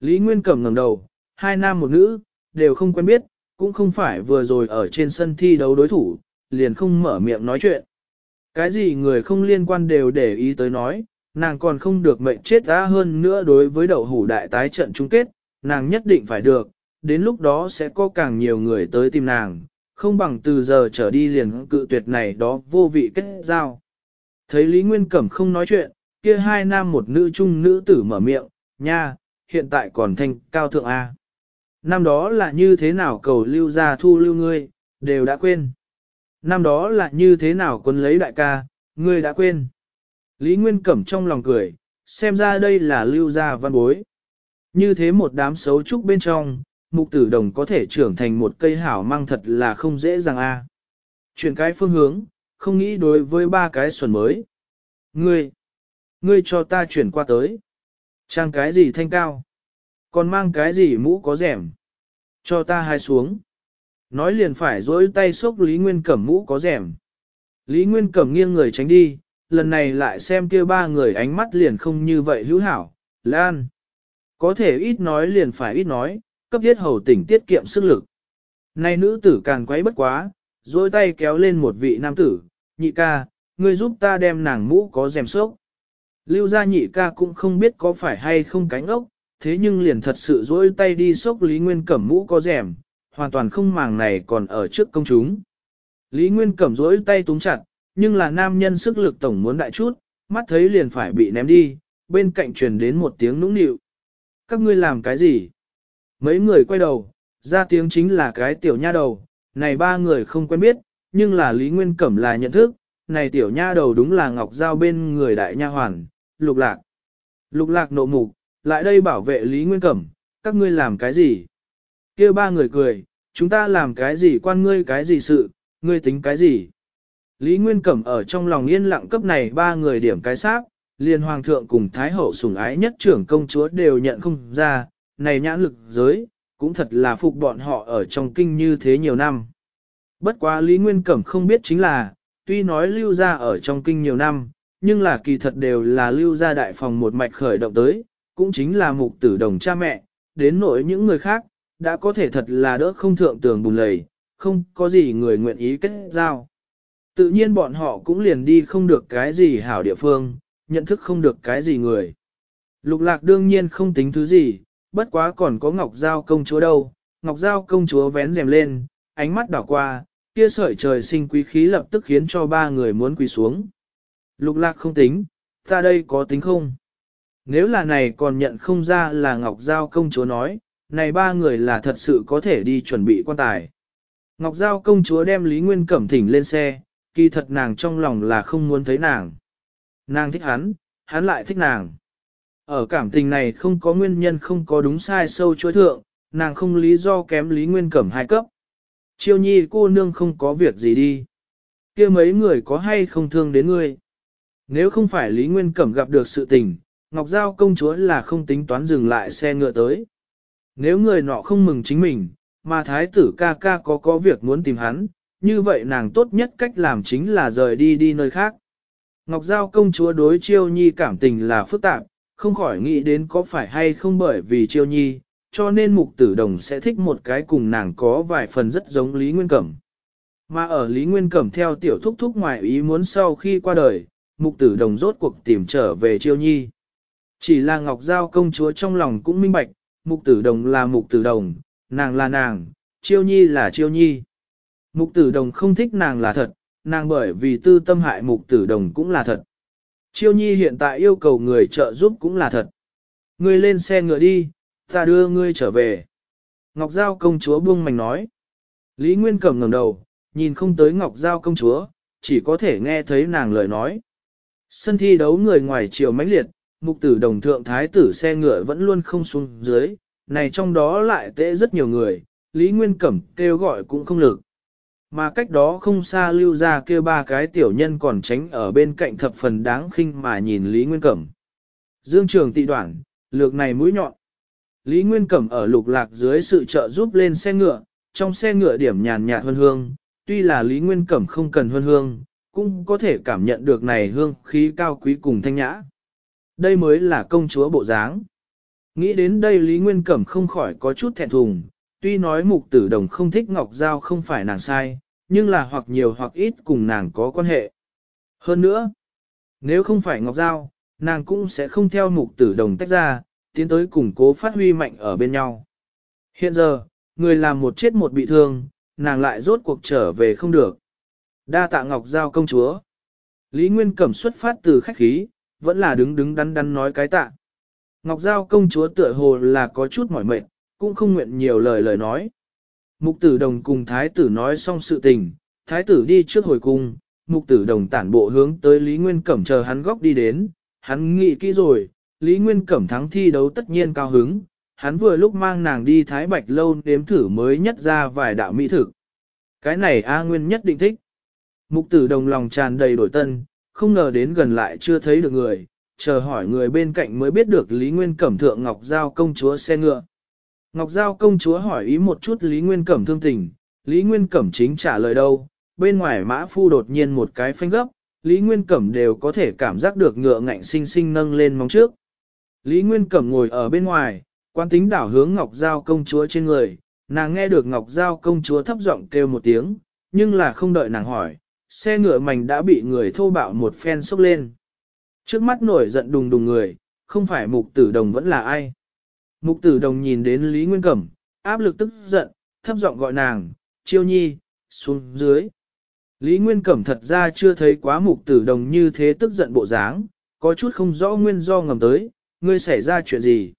Lý Nguyên Cẩm ngẩng đầu, hai nam một nữ, đều không quen biết, cũng không phải vừa rồi ở trên sân thi đấu đối thủ, liền không mở miệng nói chuyện. Cái gì người không liên quan đều để ý tới nói, nàng còn không được mệnh chết ra hơn nữa đối với đậu hủ đại tái trận chung kết, nàng nhất định phải được, đến lúc đó sẽ có càng nhiều người tới tìm nàng, không bằng từ giờ trở đi liền cự tuyệt này đó vô vị kết giao. Thấy Lý Nguyên Cẩm không nói chuyện, kia hai nam một nữ chung nữ tử mở miệng, nha, hiện tại còn thành cao thượng A. Năm đó là như thế nào cầu lưu ra thu lưu ngươi, đều đã quên. Năm đó là như thế nào quân lấy đại ca, ngươi đã quên. Lý Nguyên Cẩm trong lòng cười, xem ra đây là lưu gia văn bối. Như thế một đám xấu trúc bên trong, mục tử đồng có thể trưởng thành một cây hảo mang thật là không dễ dàng a. À. Chuyển cái phương hướng, không nghĩ đối với ba cái xuẩn mới. Ngươi, ngươi cho ta chuyển qua tới. Trang cái gì thanh cao? Còn mang cái gì mũ có rẻm? Cho ta hai xuống. Nói liền phải dối tay xốc Lý Nguyên Cẩm mũ có rẻm. Lý Nguyên Cẩm nghiêng người tránh đi, lần này lại xem kia ba người ánh mắt liền không như vậy hữu hảo, lan. Có thể ít nói liền phải ít nói, cấp thiết hầu tỉnh tiết kiệm sức lực. Nay nữ tử càng quấy bất quá, dối tay kéo lên một vị nam tử, nhị ca, ngươi giúp ta đem nàng mũ có dèm sốc. Lưu gia nhị ca cũng không biết có phải hay không cánh ốc, thế nhưng liền thật sự dối tay đi sốc Lý Nguyên Cẩm mũ có dèm, hoàn toàn không màng này còn ở trước công chúng. Lý Nguyên Cẩm dối tay túng chặt, nhưng là nam nhân sức lực tổng muốn đại chút, mắt thấy liền phải bị ném đi, bên cạnh truyền đến một tiếng nũng nịu. Các ngươi làm cái gì? Mấy người quay đầu, ra tiếng chính là cái tiểu nha đầu, này ba người không quen biết, nhưng là Lý Nguyên Cẩm là nhận thức, này tiểu nha đầu đúng là Ngọc Giao bên người đại nha hoàn, lục lạc. Lục lạc nộ mục, lại đây bảo vệ Lý Nguyên Cẩm, các ngươi làm cái gì? kia ba người cười, chúng ta làm cái gì quan ngươi cái gì sự, ngươi tính cái gì? Lý Nguyên Cẩm ở trong lòng yên lặng cấp này ba người điểm cái xác liên hoàng thượng cùng thái hậu sủng ái nhất trưởng công chúa đều nhận không ra, này nhãn lực giới, cũng thật là phục bọn họ ở trong kinh như thế nhiều năm. Bất quá Lý Nguyên Cẩm không biết chính là, tuy nói lưu ra ở trong kinh nhiều năm, nhưng là kỳ thật đều là lưu ra đại phòng một mạch khởi động tới, cũng chính là mục tử đồng cha mẹ, đến nỗi những người khác, đã có thể thật là đỡ không thượng tường bùn lầy, không có gì người nguyện ý kết giao. Tự nhiên bọn họ cũng liền đi không được cái gì hảo địa phương, nhận thức không được cái gì người. Lục lạc đương nhiên không tính thứ gì, bất quá còn có Ngọc Giao công chúa đâu, Ngọc Giao công chúa vén rèm lên, ánh mắt đảo qua, kia sợi trời sinh quý khí lập tức khiến cho ba người muốn quỳ xuống. Lục lạc không tính, ta đây có tính không? Nếu là này còn nhận không ra là Ngọc Giao công chúa nói, này ba người là thật sự có thể đi chuẩn bị quan tài. Ngọc Giao công chúa đem Lý Nguyên Cẩm thỉnh lên xe, kỳ thật nàng trong lòng là không muốn thấy nàng. Nàng thích hắn, hắn lại thích nàng. Ở cảm tình này không có nguyên nhân không có đúng sai sâu chối thượng, nàng không lý do kém Lý Nguyên Cẩm hai cấp. Chiêu nhi cô nương không có việc gì đi. kia mấy người có hay không thương đến ngươi. Nếu không phải Lý Nguyên Cẩm gặp được sự tình, Ngọc Giao công chúa là không tính toán dừng lại xe ngựa tới. Nếu người nọ không mừng chính mình, mà thái tử ca ca có có việc muốn tìm hắn, như vậy nàng tốt nhất cách làm chính là rời đi đi nơi khác. Ngọc Giao công chúa đối chiêu nhi cảm tình là phức tạp, không khỏi nghĩ đến có phải hay không bởi vì chiêu nhi, cho nên mục tử đồng sẽ thích một cái cùng nàng có vài phần rất giống Lý Nguyên Cẩm. Mà ở Lý Nguyên Cẩm theo tiểu thúc thúc ngoại ý muốn sau khi qua đời, mục tử đồng rốt cuộc tìm trở về chiêu nhi. Chỉ là Ngọc Giao công chúa trong lòng cũng minh bạch, mục tử đồng là mục tử đồng, nàng là nàng, chiêu nhi là chiêu nhi. Mục tử đồng không thích nàng là thật, nàng bởi vì tư tâm hại mục tử đồng cũng là thật. Chiêu nhi hiện tại yêu cầu người trợ giúp cũng là thật. Ngươi lên xe ngựa đi, ta đưa ngươi trở về. Ngọc Giao công chúa buông mảnh nói. Lý Nguyên Cẩm ngẩng đầu, nhìn không tới Ngọc Giao công chúa, chỉ có thể nghe thấy nàng lời nói. Sân thi đấu người ngoài chiều mãnh liệt, mục tử đồng thượng thái tử xe ngựa vẫn luôn không xuống dưới, này trong đó lại tệ rất nhiều người, Lý Nguyên Cẩm kêu gọi cũng không lực. Mà cách đó không xa lưu ra kia ba cái tiểu nhân còn tránh ở bên cạnh thập phần đáng khinh mà nhìn Lý Nguyên Cẩm. Dương trường tị đoạn, lược này mũi nhọn. Lý Nguyên Cẩm ở lục lạc dưới sự trợ giúp lên xe ngựa, trong xe ngựa điểm nhàn nhạt hơn hương, tuy là Lý Nguyên Cẩm không cần hơn hương, cũng có thể cảm nhận được này hương khí cao quý cùng thanh nhã. Đây mới là công chúa bộ dáng. Nghĩ đến đây Lý Nguyên Cẩm không khỏi có chút thẹn thùng, tuy nói mục tử đồng không thích Ngọc Giao không phải nàng sai, nhưng là hoặc nhiều hoặc ít cùng nàng có quan hệ. Hơn nữa, nếu không phải Ngọc Giao, nàng cũng sẽ không theo mục tử đồng tách ra, tiến tới củng cố phát huy mạnh ở bên nhau. Hiện giờ, người làm một chết một bị thương, nàng lại rốt cuộc trở về không được. Đa tạ Ngọc Giao công chúa. Lý Nguyên Cẩm xuất phát từ khách khí, vẫn là đứng đứng đắn đắn nói cái tạ. Ngọc Giao công chúa tựa hồ là có chút mỏi mệt, cũng không nguyện nhiều lời lời nói. Mục tử đồng cùng thái tử nói xong sự tình, thái tử đi trước hồi cung, mục tử đồng tản bộ hướng tới Lý Nguyên Cẩm chờ hắn góc đi đến, hắn nghĩ kỹ rồi, Lý Nguyên Cẩm thắng thi đấu tất nhiên cao hứng, hắn vừa lúc mang nàng đi thái bạch lâu đếm thử mới nhất ra vài đạo mỹ thực. Cái này A Nguyên nhất định thích. Mục tử đồng lòng tràn đầy đổi tân, không ngờ đến gần lại chưa thấy được người, chờ hỏi người bên cạnh mới biết được Lý Nguyên Cẩm thượng Ngọc Giao công chúa xe ngựa. Ngọc Giao công chúa hỏi ý một chút Lý Nguyên Cẩm thương tình, Lý Nguyên Cẩm chính trả lời đâu, bên ngoài mã phu đột nhiên một cái phanh gấp, Lý Nguyên Cẩm đều có thể cảm giác được ngựa ngạnh sinh sinh nâng lên móng trước. Lý Nguyên Cẩm ngồi ở bên ngoài, quan tính đảo hướng Ngọc Giao công chúa trên người, nàng nghe được Ngọc Giao công chúa thấp giọng kêu một tiếng, nhưng là không đợi nàng hỏi, xe ngựa mảnh đã bị người thô bạo một phen sốc lên. Trước mắt nổi giận đùng đùng người, không phải mục tử đồng vẫn là ai. Mục tử đồng nhìn đến Lý Nguyên Cẩm, áp lực tức giận, thấp giọng gọi nàng, chiêu nhi, xuống dưới. Lý Nguyên Cẩm thật ra chưa thấy quá mục tử đồng như thế tức giận bộ dáng, có chút không rõ nguyên do ngầm tới, ngươi xảy ra chuyện gì.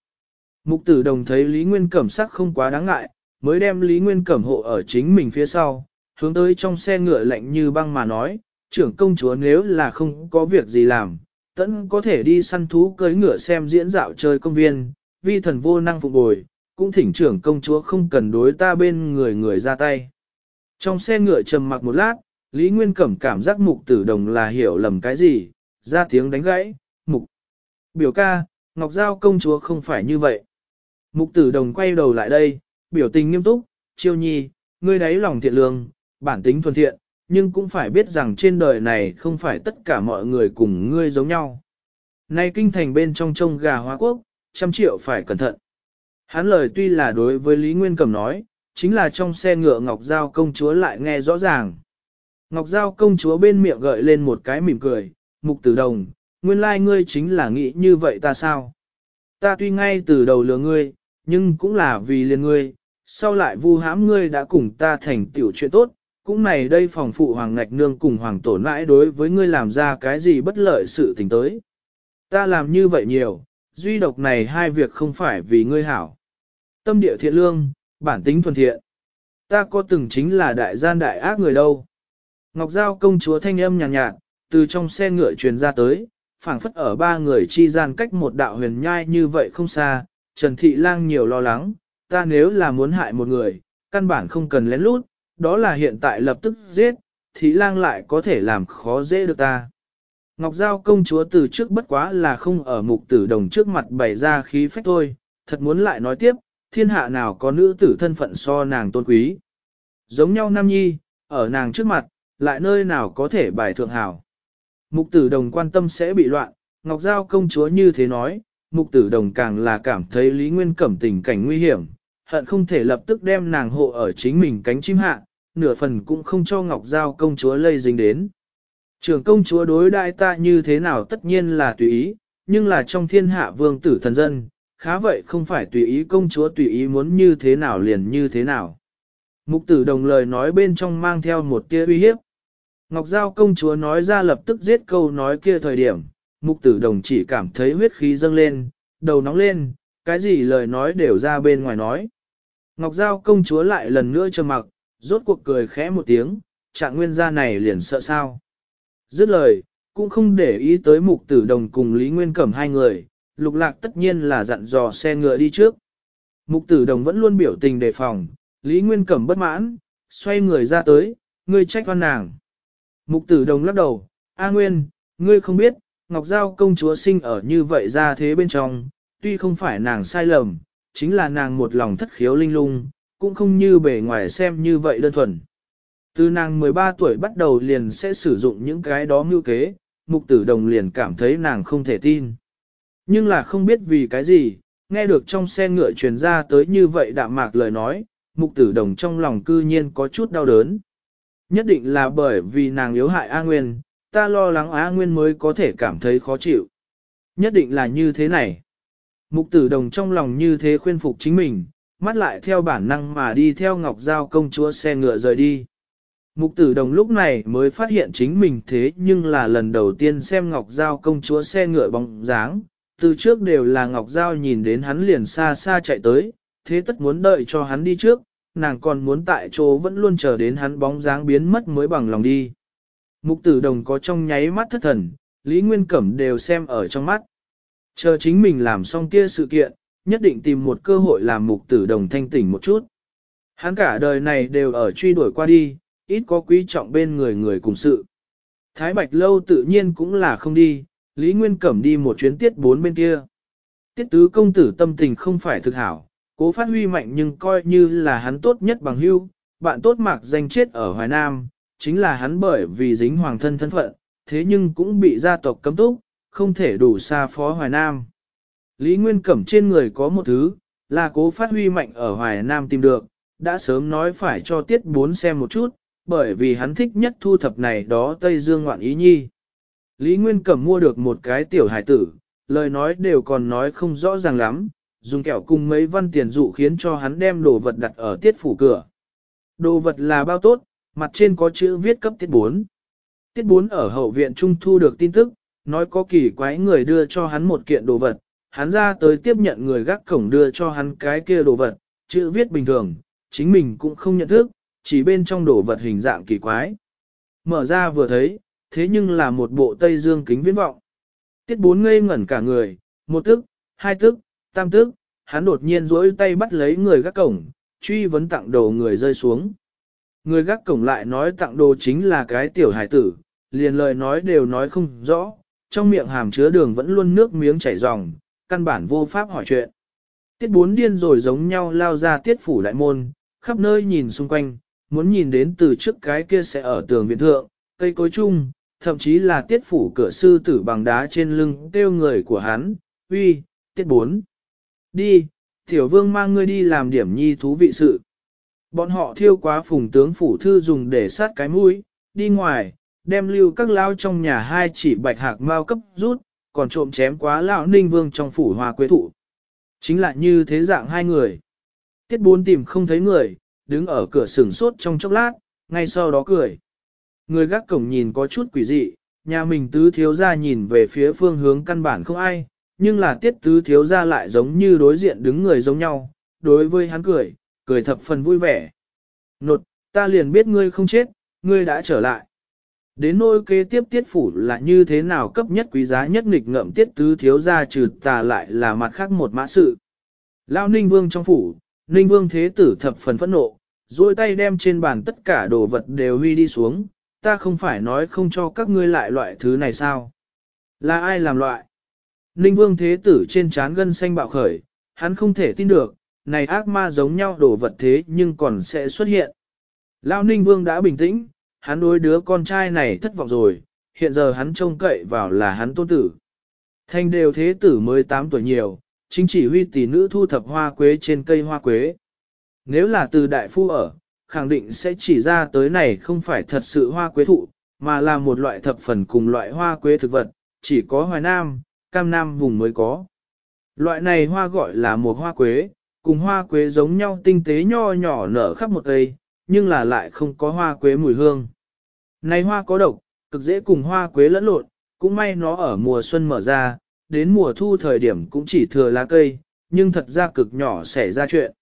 Mục tử đồng thấy Lý Nguyên Cẩm sắc không quá đáng ngại, mới đem Lý Nguyên Cẩm hộ ở chính mình phía sau, hướng tới trong xe ngựa lạnh như băng mà nói, trưởng công chúa nếu là không có việc gì làm, tẫn có thể đi săn thú cưới ngựa xem diễn dạo chơi công viên, vi thần vô năng phục bồi, cũng thỉnh trưởng công chúa không cần đối ta bên người người ra tay. Trong xe ngựa trầm mặc một lát, Lý Nguyên Cẩm cảm giác mục tử đồng là hiểu lầm cái gì, ra tiếng đánh gãy, mục. Biểu ca, Ngọc Giao công chúa không phải như vậy. Mục tử đồng quay đầu lại đây, biểu tình nghiêm túc, chiêu nhi, ngươi đáy lòng thiện lương, bản tính thuần thiện, nhưng cũng phải biết rằng trên đời này không phải tất cả mọi người cùng ngươi giống nhau. Nay kinh thành bên trong trông gà hóa quốc, trăm triệu phải cẩn thận. Hắn lời tuy là đối với Lý Nguyên Cẩm nói, chính là trong xe ngựa Ngọc Giao công chúa lại nghe rõ ràng. Ngọc Giao công chúa bên miệng gợi lên một cái mỉm cười, mục tử đồng, nguyên lai ngươi chính là nghĩ như vậy ta sao? Ta tuy ngay từ đầu lừa ngươi, nhưng cũng là vì liền ngươi, sau lại vu hãm ngươi đã cùng ta thành tiểu chuyện tốt, cũng này đây phòng phụ hoàng ngạch nương cùng hoàng tổ nãi đối với ngươi làm ra cái gì bất lợi sự tình tới. Ta làm như vậy nhiều, duy độc này hai việc không phải vì ngươi hảo. Tâm địa thiện lương, bản tính thuần thiện. Ta có từng chính là đại gian đại ác người đâu. Ngọc Giao công chúa thanh âm nhàn nhạt, nhạt, từ trong xe ngựa truyền ra tới, phảng phất ở ba người chi gian cách một đạo huyền nhai như vậy không xa, Trần Thị Lang nhiều lo lắng, ta nếu là muốn hại một người, căn bản không cần lén lút, đó là hiện tại lập tức giết, Thị Lang lại có thể làm khó dễ được ta. Ngọc Giao công chúa từ trước bất quá là không ở mục tử đồng trước mặt bày ra khí phách thôi, thật muốn lại nói tiếp, thiên hạ nào có nữ tử thân phận so nàng tôn quý. Giống nhau nam nhi, ở nàng trước mặt, lại nơi nào có thể bài thượng hảo. Mục tử đồng quan tâm sẽ bị loạn, Ngọc Giao công chúa như thế nói, mục tử đồng càng là cảm thấy Lý Nguyên Cẩm tình cảnh nguy hiểm, hận không thể lập tức đem nàng hộ ở chính mình cánh chim hạ, nửa phần cũng không cho Ngọc Giao công chúa lây dính đến. Trưởng công chúa đối đại ta như thế nào tất nhiên là tùy ý, nhưng là trong thiên hạ vương tử thần dân, khá vậy không phải tùy ý công chúa tùy ý muốn như thế nào liền như thế nào. Mục tử đồng lời nói bên trong mang theo một tia uy hiếp. Ngọc Giao công chúa nói ra lập tức giết câu nói kia thời điểm, mục tử đồng chỉ cảm thấy huyết khí dâng lên, đầu nóng lên, cái gì lời nói đều ra bên ngoài nói. Ngọc Giao công chúa lại lần nữa trầm mặc, rốt cuộc cười khẽ một tiếng, trạng nguyên gia này liền sợ sao. Dứt lời, cũng không để ý tới mục tử đồng cùng Lý Nguyên Cẩm hai người, lục lạc tất nhiên là dặn dò xe ngựa đi trước. Mục tử đồng vẫn luôn biểu tình đề phòng, Lý Nguyên Cẩm bất mãn, xoay người ra tới, ngươi trách văn nàng. Mục tử đồng lắc đầu, A Nguyên, ngươi không biết, Ngọc Giao công chúa sinh ở như vậy ra thế bên trong, tuy không phải nàng sai lầm, chính là nàng một lòng thất khiếu linh lung, cũng không như bề ngoài xem như vậy đơn thuần. Từ nàng 13 tuổi bắt đầu liền sẽ sử dụng những cái đó mưu kế, mục tử đồng liền cảm thấy nàng không thể tin. Nhưng là không biết vì cái gì, nghe được trong xe ngựa truyền ra tới như vậy đạm mạc lời nói, mục tử đồng trong lòng cư nhiên có chút đau đớn. Nhất định là bởi vì nàng yếu hại A Nguyên, ta lo lắng A Nguyên mới có thể cảm thấy khó chịu. Nhất định là như thế này. Mục tử đồng trong lòng như thế khuyên phục chính mình, mắt lại theo bản năng mà đi theo Ngọc Giao công chúa xe ngựa rời đi. Mục tử đồng lúc này mới phát hiện chính mình thế nhưng là lần đầu tiên xem Ngọc Giao công chúa xe ngựa bóng dáng, từ trước đều là Ngọc Giao nhìn đến hắn liền xa xa chạy tới, thế tất muốn đợi cho hắn đi trước, nàng còn muốn tại chỗ vẫn luôn chờ đến hắn bóng dáng biến mất mới bằng lòng đi. Mục tử đồng có trong nháy mắt thất thần, Lý Nguyên Cẩm đều xem ở trong mắt. Chờ chính mình làm xong kia sự kiện, nhất định tìm một cơ hội làm mục tử đồng thanh tỉnh một chút. Hắn cả đời này đều ở truy đuổi qua đi, ít có quý trọng bên người người cùng sự. Thái Bạch Lâu tự nhiên cũng là không đi, Lý Nguyên Cẩm đi một chuyến tiết bốn bên kia. Tiết tứ công tử tâm tình không phải thực hảo, cố phát huy mạnh nhưng coi như là hắn tốt nhất bằng hưu, bạn tốt mạc danh chết ở Hoài Nam, chính là hắn bởi vì dính hoàng thân thân phận, thế nhưng cũng bị gia tộc cấm túc, không thể đủ xa phó Hoài Nam. Lý Nguyên Cẩm trên người có một thứ, là cố phát huy mạnh ở Hoài Nam tìm được, đã sớm nói phải cho tiết bốn xem một chút, bởi vì hắn thích nhất thu thập này đó Tây Dương ngoạn ý nhi. Lý Nguyên Cẩm mua được một cái tiểu hải tử, lời nói đều còn nói không rõ ràng lắm, dùng kẹo cùng mấy văn tiền dụ khiến cho hắn đem đồ vật đặt ở tiết phủ cửa. Đồ vật là bao tốt, mặt trên có chữ viết cấp tiết 4. Tiết 4 ở hậu viện trung thu được tin tức, nói có kỳ quái người đưa cho hắn một kiện đồ vật, hắn ra tới tiếp nhận người gác cổng đưa cho hắn cái kia đồ vật, chữ viết bình thường, chính mình cũng không nhận thức, chỉ bên trong đồ vật hình dạng kỳ quái. Mở ra vừa thấy, thế nhưng là một bộ Tây Dương kính viễn vọng. Tiết bốn ngây ngẩn cả người, một tức, hai tức, tam tức, hắn đột nhiên rỗi tay bắt lấy người gác cổng, truy vấn tặng đồ người rơi xuống. Người gác cổng lại nói tặng đồ chính là cái tiểu hải tử, liền lời nói đều nói không rõ, trong miệng hàm chứa đường vẫn luôn nước miếng chảy ròng, căn bản vô pháp hỏi chuyện. Tiết bốn điên rồi giống nhau lao ra tiết phủ đại môn, khắp nơi nhìn xung quanh, muốn nhìn đến từ trước cái kia sẽ ở tường viện thượng, cây cối chung, thậm chí là tiết phủ cửa sư tử bằng đá trên lưng kêu người của hắn, uy, tiết bốn. Đi, tiểu vương mang ngươi đi làm điểm nhi thú vị sự. Bọn họ thiêu quá phùng tướng phủ thư dùng để sát cái mũi, đi ngoài, đem lưu các lao trong nhà hai chỉ bạch hạc mau cấp rút, còn trộm chém quá lão ninh vương trong phủ hòa quế thụ. Chính là như thế dạng hai người. Tiết bốn tìm không thấy người, đứng ở cửa sừng sốt trong chốc lát, ngay sau đó cười. Người gác cổng nhìn có chút quỷ dị, nhà mình tứ thiếu ra nhìn về phía phương hướng căn bản không ai, nhưng là tiết tứ thiếu ra lại giống như đối diện đứng người giống nhau, đối với hắn cười, cười thập phần vui vẻ. Nột, ta liền biết ngươi không chết, ngươi đã trở lại. Đến nỗi kế tiếp tiết phủ là như thế nào cấp nhất quý giá nhất nghịch ngậm tiết tứ thiếu ra trừ tà lại là mặt khác một mã sự. Lao Ninh Vương trong phủ, Ninh Vương Thế Tử thập phần phẫn nộ, duỗi tay đem trên bàn tất cả đồ vật đều huy đi xuống, ta không phải nói không cho các ngươi lại loại thứ này sao? Là ai làm loại? Ninh vương thế tử trên trán gân xanh bạo khởi, hắn không thể tin được, này ác ma giống nhau đồ vật thế nhưng còn sẽ xuất hiện. Lao Ninh vương đã bình tĩnh, hắn đối đứa con trai này thất vọng rồi, hiện giờ hắn trông cậy vào là hắn tôn tử. Thanh đều thế tử mới 8 tuổi nhiều, chính chỉ huy tỷ nữ thu thập hoa quế trên cây hoa quế nếu là từ đại phu ở, khẳng định sẽ chỉ ra tới này không phải thật sự hoa quế thụ, mà là một loại thập phần cùng loại hoa quế thực vật, chỉ có hoài nam, cam nam vùng mới có. Loại này hoa gọi là mùa hoa quế, cùng hoa quế giống nhau tinh tế nho nhỏ nở khắp một cây, nhưng là lại không có hoa quế mùi hương. Này hoa có độc, cực dễ cùng hoa quế lẫn lộn, cũng may nó ở mùa xuân mở ra, đến mùa thu thời điểm cũng chỉ thừa lá cây, nhưng thật ra cực nhỏ xảy ra chuyện.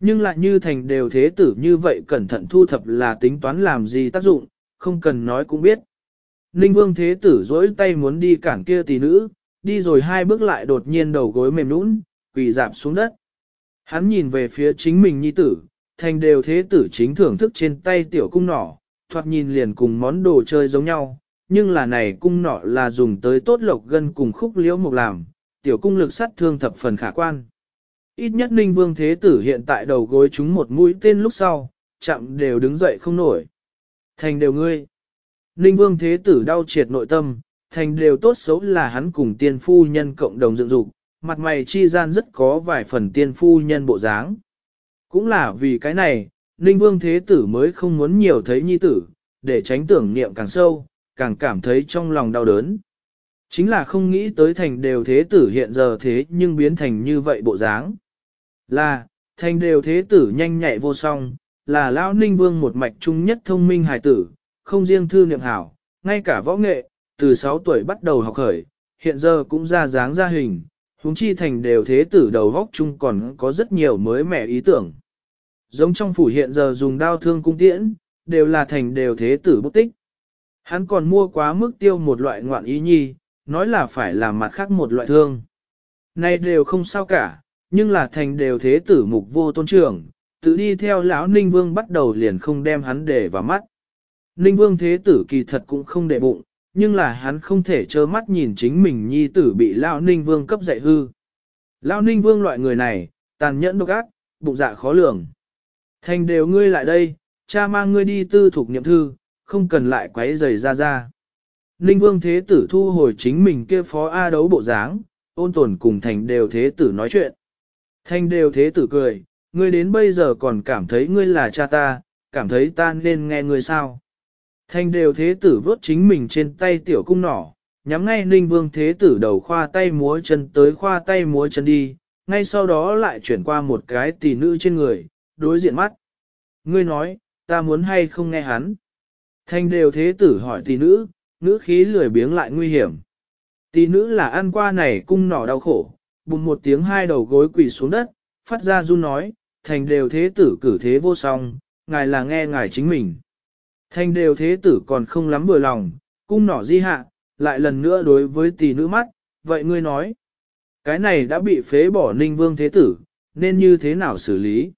Nhưng lại như thành đều thế tử như vậy cẩn thận thu thập là tính toán làm gì tác dụng, không cần nói cũng biết. Ninh vương thế tử dỗi tay muốn đi cản kia tỷ nữ, đi rồi hai bước lại đột nhiên đầu gối mềm nũng, quỳ dạp xuống đất. Hắn nhìn về phía chính mình nhi tử, thành đều thế tử chính thưởng thức trên tay tiểu cung nỏ, thoạt nhìn liền cùng món đồ chơi giống nhau, nhưng là này cung nỏ là dùng tới tốt lộc gân cùng khúc liễu mục làm, tiểu cung lực sát thương thập phần khả quan. Ít nhất Ninh Vương Thế Tử hiện tại đầu gối chúng một mũi tên lúc sau, chạm đều đứng dậy không nổi. Thành đều ngươi. Ninh Vương Thế Tử đau triệt nội tâm, thành đều tốt xấu là hắn cùng tiên phu nhân cộng đồng dựng dục, mặt mày chi gian rất có vài phần tiên phu nhân bộ dáng. Cũng là vì cái này, Ninh Vương Thế Tử mới không muốn nhiều thấy nhi tử, để tránh tưởng niệm càng sâu, càng cảm thấy trong lòng đau đớn. Chính là không nghĩ tới thành đều Thế Tử hiện giờ thế nhưng biến thành như vậy bộ dáng. Là, thành đều thế tử nhanh nhẹ vô song, là lão ninh vương một mạch trung nhất thông minh hài tử, không riêng thư niệm hảo, ngay cả võ nghệ, từ 6 tuổi bắt đầu học khởi, hiện giờ cũng ra dáng ra hình, huống chi thành đều thế tử đầu góc chung còn có rất nhiều mới mẻ ý tưởng. Giống trong phủ hiện giờ dùng đao thương cung tiễn, đều là thành đều thế tử bút tích. Hắn còn mua quá mức tiêu một loại ngoạn ý nhi, nói là phải làm mặt khác một loại thương. Này đều không sao cả, nhưng là thành đều thế tử mục vô tôn trưởng, tự đi theo lão Ninh Vương bắt đầu liền không đem hắn để vào mắt. Ninh Vương thế tử kỳ thật cũng không để bụng, nhưng là hắn không thể trơ mắt nhìn chính mình nhi tử bị lão Ninh Vương cấp dạy hư. Lão Ninh Vương loại người này, tàn nhẫn độc ác, bụng dạ khó lường. Thành đều ngươi lại đây, cha mang ngươi đi tư thuộc niệm thư, không cần lại quấy rầy ra ra. Ninh Vương Thế Tử thu hồi chính mình kia phó A đấu bộ dáng, ôn tồn cùng thành đều Thế Tử nói chuyện. Thanh đều thế tử cười, ngươi đến bây giờ còn cảm thấy ngươi là cha ta, cảm thấy ta nên nghe ngươi sao. Thanh đều thế tử vớt chính mình trên tay tiểu cung nỏ, nhắm ngay ninh vương thế tử đầu khoa tay múa chân tới khoa tay múa chân đi, ngay sau đó lại chuyển qua một cái tỷ nữ trên người, đối diện mắt. Ngươi nói, ta muốn hay không nghe hắn. Thanh đều thế tử hỏi tỷ nữ, nữ khí lười biếng lại nguy hiểm. Tỷ nữ là ăn qua này cung nỏ đau khổ, bùng một tiếng hai đầu gối quỳ xuống đất, phát ra run nói, thành đều thế tử cử thế vô song, ngài là nghe ngài chính mình. Thành đều thế tử còn không lắm vừa lòng, cung nỏ di hạ, lại lần nữa đối với tỷ nữ mắt, vậy ngươi nói, cái này đã bị phế bỏ ninh vương thế tử, nên như thế nào xử lý?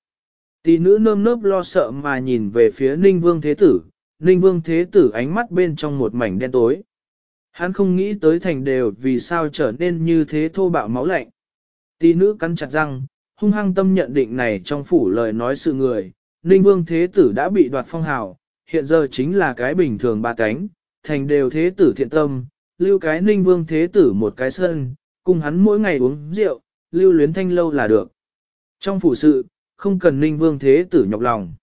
Tỷ nữ nơm nớp lo sợ mà nhìn về phía ninh vương thế tử, ninh vương thế tử ánh mắt bên trong một mảnh đen tối. Hắn không nghĩ tới thành đều vì sao trở nên như thế thô bạo máu lạnh. Tí nữ cắn chặt răng, hung hăng tâm nhận định này trong phủ lời nói sự người, Ninh Vương Thế Tử đã bị đoạt phong hào, hiện giờ chính là cái bình thường ba cánh, thành đều Thế Tử thiện tâm, lưu cái Ninh Vương Thế Tử một cái sân, cùng hắn mỗi ngày uống rượu, lưu luyến thanh lâu là được. Trong phủ sự, không cần Ninh Vương Thế Tử nhọc lòng.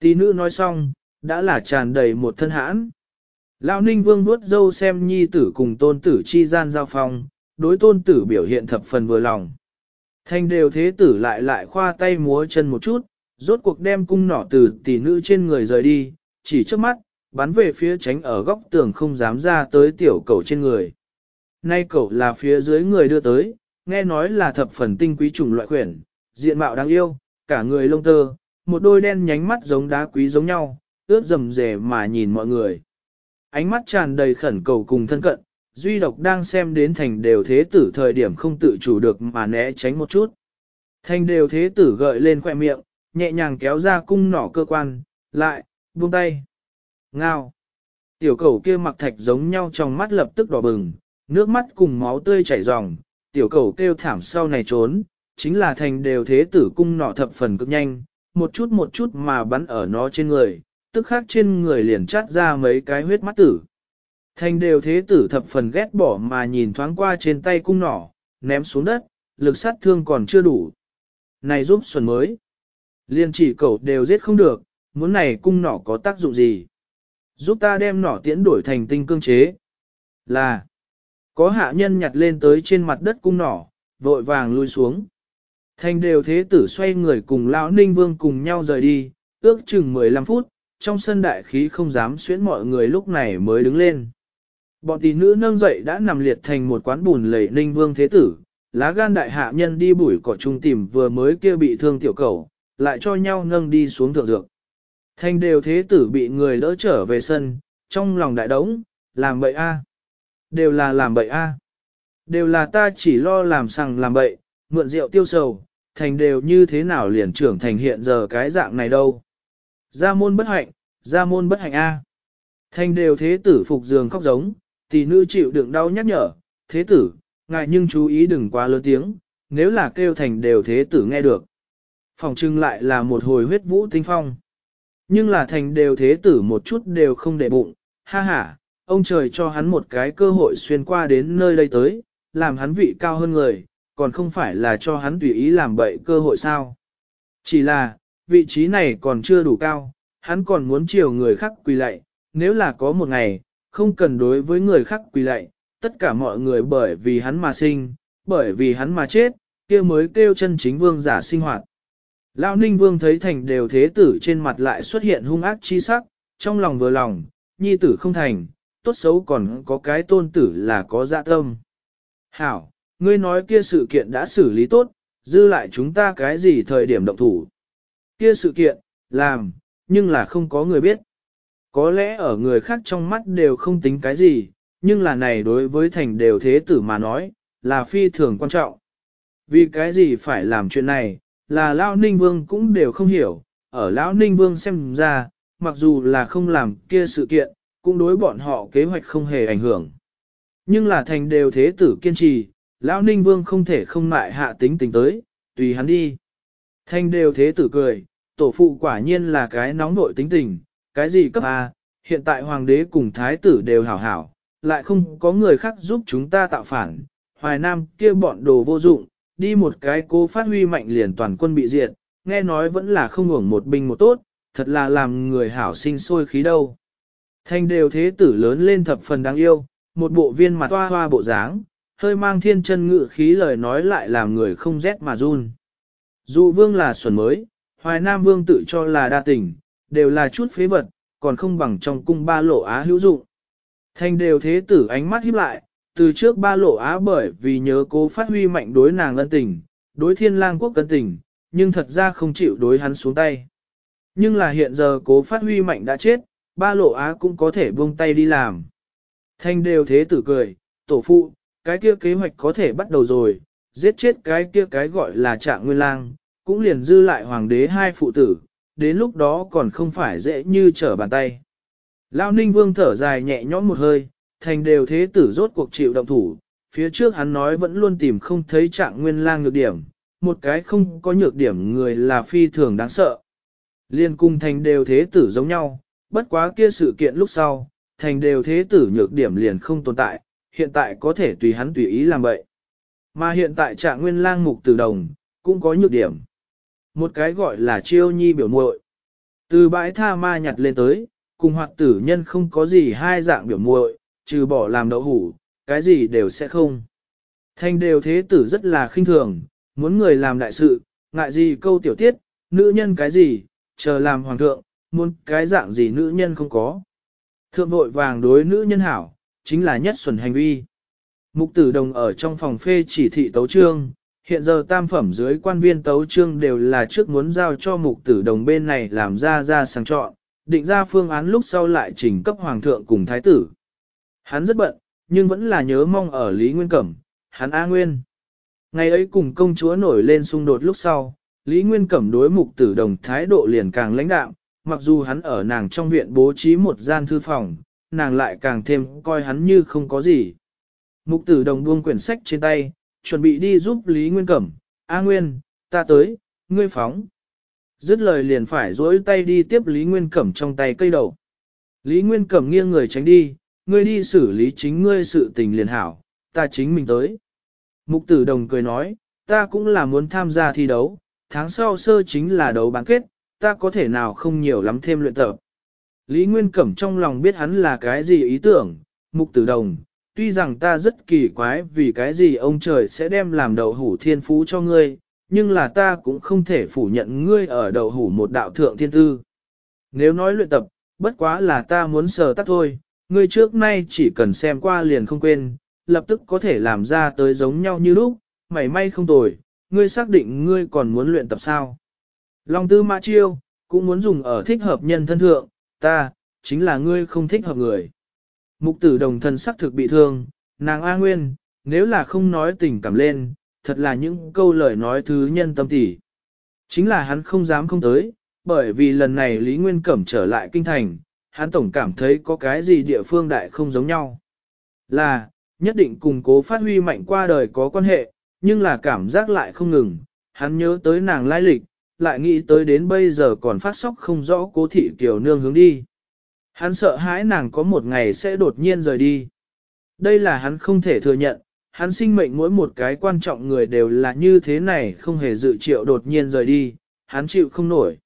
Tí nữ nói xong, đã là tràn đầy một thân hãn. Lão Ninh Vương vuốt dâu xem nhi tử cùng tôn tử chi gian giao phong, đối tôn tử biểu hiện thập phần vừa lòng. Thanh đều thế tử lại lại khoa tay múa chân một chút, rốt cuộc đem cung nỏ từ tỷ nữ trên người rời đi, chỉ trước mắt, bắn về phía tránh ở góc tường không dám ra tới tiểu cầu trên người. Nay cậu là phía dưới người đưa tới, nghe nói là thập phần tinh quý chủng loại quyển, diện mạo đáng yêu, cả người lông tơ, một đôi đen nhánh mắt giống đá quý giống nhau, ướt rầm rề mà nhìn mọi người. Ánh mắt tràn đầy khẩn cầu cùng thân cận, duy độc đang xem đến thành đều thế tử thời điểm không tự chủ được mà né tránh một chút. Thành đều thế tử gợi lên khoe miệng, nhẹ nhàng kéo ra cung nỏ cơ quan, lại, buông tay. Ngao. Tiểu cầu kia mặc thạch giống nhau trong mắt lập tức đỏ bừng, nước mắt cùng máu tươi chảy ròng, tiểu cầu kêu thảm sau này trốn, chính là thành đều thế tử cung nỏ thập phần cực nhanh, một chút một chút mà bắn ở nó trên người, tức khác trên người liền chát ra mấy cái huyết mắt tử. Thành đều thế tử thập phần ghét bỏ mà nhìn thoáng qua trên tay cung nỏ, ném xuống đất, lực sát thương còn chưa đủ. Này giúp xuân mới. Liên chỉ cậu đều giết không được, muốn này cung nỏ có tác dụng gì. Giúp ta đem nỏ tiễn đổi thành tinh cương chế. Là, có hạ nhân nhặt lên tới trên mặt đất cung nỏ, vội vàng lui xuống. Thành đều thế tử xoay người cùng lão ninh vương cùng nhau rời đi, ước chừng 15 phút, trong sân đại khí không dám xuyến mọi người lúc này mới đứng lên. Bọn tỷ nữ nâng dậy đã nằm liệt thành một quán bùn lầy ninh vương thế tử, lá gan đại hạ nhân đi bủi cỏ trung tìm vừa mới kia bị thương tiểu cầu, lại cho nhau nâng đi xuống thượng dược. Thanh đều thế tử bị người lỡ trở về sân, trong lòng đại đống, làm bậy a. Đều là làm bậy a. Đều là ta chỉ lo làm sằng làm bậy, mượn rượu tiêu sầu, thành đều như thế nào liền trưởng thành hiện giờ cái dạng này đâu. Gia môn bất hạnh, gia môn bất hạnh a. À. Thành đều thế tử phục giường khóc giống, tỷ nữ chịu đựng đau nhắc nhở, thế tử, ngài nhưng chú ý đừng quá lớn tiếng, nếu là kêu thành đều thế tử nghe được. Phòng trưng lại là một hồi huyết vũ tinh phong. Nhưng là thành đều thế tử một chút đều không để bụng, ha ha, ông trời cho hắn một cái cơ hội xuyên qua đến nơi đây tới, làm hắn vị cao hơn người, còn không phải là cho hắn tùy ý làm bậy cơ hội sao. Chỉ là, vị trí này còn chưa đủ cao, hắn còn muốn chiều người khác quỳ lạy, nếu là có một ngày, không cần đối với người khác quỳ lạy, tất cả mọi người bởi vì hắn mà sinh, bởi vì hắn mà chết, kia mới kêu chân chính vương giả sinh hoạt. Lão Ninh Vương thấy thành đều thế tử trên mặt lại xuất hiện hung ác chi sắc, trong lòng vừa lòng, nhi tử không thành, tốt xấu còn có cái tôn tử là có dạ tâm. Hảo, ngươi nói kia sự kiện đã xử lý tốt, dư lại chúng ta cái gì thời điểm động thủ. Kia sự kiện, làm, nhưng là không có người biết. Có lẽ ở người khác trong mắt đều không tính cái gì, nhưng là này đối với thành đều thế tử mà nói, là phi thường quan trọng. Vì cái gì phải làm chuyện này, là Lão Ninh Vương cũng đều không hiểu, ở Lão Ninh Vương xem ra, mặc dù là không làm kia sự kiện, cũng đối bọn họ kế hoạch không hề ảnh hưởng. Nhưng là thành đều thế tử kiên trì, Lão Ninh Vương không thể không mại hạ tính tình tới, tùy hắn đi. Thành đều thế tử cười, tổ phụ quả nhiên là cái nóng nội tính tình, cái gì cấp A, hiện tại hoàng đế cùng thái tử đều hảo hảo, lại không có người khác giúp chúng ta tạo phản, hoài nam kia bọn đồ vô dụng, đi một cái cố phát huy mạnh liền toàn quân bị diệt, nghe nói vẫn là không hưởng một binh một tốt, thật là làm người hảo sinh sôi khí đâu. Thanh đều thế tử lớn lên thập phần đáng yêu, một bộ viên mặt hoa hoa bộ dáng, hơi mang thiên chân ngự khí lời nói lại làm người không rét mà run. Dụ vương là xuẩn mới, hoài nam vương tự cho là đa tình, đều là chút phế vật, còn không bằng trong cung ba lộ á hữu dụng. Thanh đều thế tử ánh mắt híp lại, từ trước ba lộ á bởi vì nhớ cố phát huy mạnh đối nàng ân tình, đối thiên lang quốc ân tình, nhưng thật ra không chịu đối hắn xuống tay. Nhưng là hiện giờ cố phát huy mạnh đã chết, ba lộ á cũng có thể buông tay đi làm. Thanh đều thế tử cười, tổ phụ, cái kia kế hoạch có thể bắt đầu rồi, giết chết cái kia cái gọi là trạng nguyên lang, cũng liền dư lại hoàng đế hai phụ tử, đến lúc đó còn không phải dễ như trở bàn tay. Lao ninh vương thở dài nhẹ nhõm một hơi, thành đều thế tử rốt cuộc chịu động thủ, phía trước hắn nói vẫn luôn tìm không thấy trạng nguyên lang nhược điểm, một cái không có nhược điểm người là phi thường đáng sợ. Liên cung thành đều thế tử giống nhau, bất quá kia sự kiện lúc sau, thành đều thế tử nhược điểm liền không tồn tại, hiện tại có thể tùy hắn tùy ý làm vậy. Mà hiện tại trạng nguyên lang mục từ đồng, cũng có nhược điểm một cái gọi là chiêu nhi biểu muội. Từ bãi tha ma nhặt lên tới, cùng hoạt tử nhân không có gì hai dạng biểu muội, trừ bỏ làm đậu hủ, cái gì đều sẽ không. Thanh đều thế tử rất là khinh thường, muốn người làm đại sự, ngại gì câu tiểu tiết, nữ nhân cái gì, chờ làm hoàng thượng, muốn cái dạng gì nữ nhân không có. Thượng vội vàng đối nữ nhân hảo, chính là nhất xuẩn hành vi. Mục tử đồng ở trong phòng phê chỉ thị tấu trương, hiện giờ tam phẩm dưới quan viên tấu trương đều là trước muốn giao cho mục tử đồng bên này làm ra ra sang chọn, định ra phương án lúc sau lại trình cấp hoàng thượng cùng thái tử. Hắn rất bận, nhưng vẫn là nhớ mong ở Lý Nguyên Cẩm, hắn A Nguyên. Ngày ấy cùng công chúa nổi lên xung đột lúc sau, Lý Nguyên Cẩm đối mục tử đồng thái độ liền càng lãnh đạm, mặc dù hắn ở nàng trong viện bố trí một gian thư phòng, nàng lại càng thêm coi hắn như không có gì. Mục tử đồng buông quyển sách trên tay, chuẩn bị đi giúp Lý Nguyên Cẩm, A Nguyên, ta tới, ngươi phóng. Dứt lời liền phải dối tay đi tiếp Lý Nguyên Cẩm trong tay cây đầu. Lý Nguyên Cẩm nghiêng người tránh đi, ngươi đi xử lý chính ngươi sự tình liền hảo, ta chính mình tới. Mục tử đồng cười nói, ta cũng là muốn tham gia thi đấu, tháng sau sơ chính là đấu bán kết, ta có thể nào không nhiều lắm thêm luyện tập. Lý Nguyên Cẩm trong lòng biết hắn là cái gì ý tưởng, mục tử đồng, tuy rằng ta rất kỳ quái vì cái gì ông trời sẽ đem làm đầu hủ thiên phú cho ngươi, nhưng là ta cũng không thể phủ nhận ngươi ở đầu hủ một đạo thượng thiên tư. Nếu nói luyện tập, bất quá là ta muốn sờ tắt thôi, ngươi trước nay chỉ cần xem qua liền không quên, lập tức có thể làm ra tới giống nhau như lúc, mày may không tồi, ngươi xác định ngươi còn muốn luyện tập sao. Long tư mã chiêu, cũng muốn dùng ở thích hợp nhân thân thượng, ta, chính là ngươi không thích hợp người. Mục tử đồng thân sắc thực bị thương, nàng A Nguyên, nếu là không nói tình cảm lên, thật là những câu lời nói thứ nhân tâm tỉ. Chính là hắn không dám không tới, bởi vì lần này Lý Nguyên Cẩm trở lại kinh thành, hắn tổng cảm thấy có cái gì địa phương đại không giống nhau. Là, nhất định cùng cố phát huy mạnh qua đời có quan hệ, nhưng là cảm giác lại không ngừng, hắn nhớ tới nàng lai lịch, lại nghĩ tới đến bây giờ còn phát sóc không rõ cố thị tiểu nương hướng đi. Hắn sợ hãi nàng có một ngày sẽ đột nhiên rời đi. Đây là hắn không thể thừa nhận, hắn sinh mệnh mỗi một cái quan trọng người đều là như thế này không hề dự triệu đột nhiên rời đi, hắn chịu không nổi.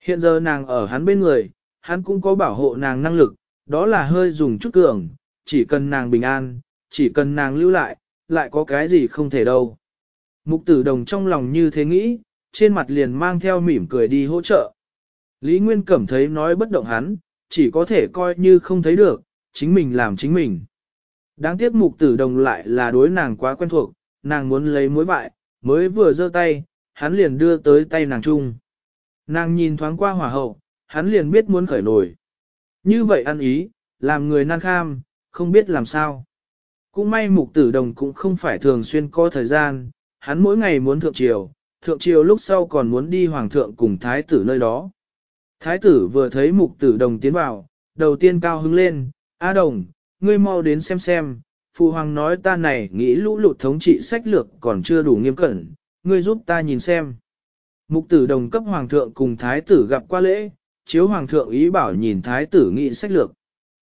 Hiện giờ nàng ở hắn bên người, hắn cũng có bảo hộ nàng năng lực, đó là hơi dùng chút cường, chỉ cần nàng bình an, chỉ cần nàng lưu lại, lại có cái gì không thể đâu. Mục tử đồng trong lòng như thế nghĩ, trên mặt liền mang theo mỉm cười đi hỗ trợ. Lý Nguyên Cẩm thấy nói bất động hắn, chỉ có thể coi như không thấy được, chính mình làm chính mình. Đáng tiếc mục tử đồng lại là đối nàng quá quen thuộc, nàng muốn lấy mối bại, mới vừa giơ tay, hắn liền đưa tới tay nàng chung. Nàng nhìn thoáng qua hỏa hậu, hắn liền biết muốn khởi nổi. Như vậy ăn ý, làm người nan kham, không biết làm sao. Cũng may mục tử đồng cũng không phải thường xuyên có thời gian, hắn mỗi ngày muốn thượng triều, thượng triều lúc sau còn muốn đi hoàng thượng cùng thái tử nơi đó. Thái tử vừa thấy mục tử đồng tiến vào, đầu tiên cao hứng lên, A đồng, ngươi mau đến xem xem, phụ hoàng nói ta này nghĩ lũ lụt thống trị sách lược còn chưa đủ nghiêm cẩn, ngươi giúp ta nhìn xem. Mục tử đồng cấp hoàng thượng cùng thái tử gặp qua lễ, chiếu hoàng thượng ý bảo nhìn thái tử nghị sách lược.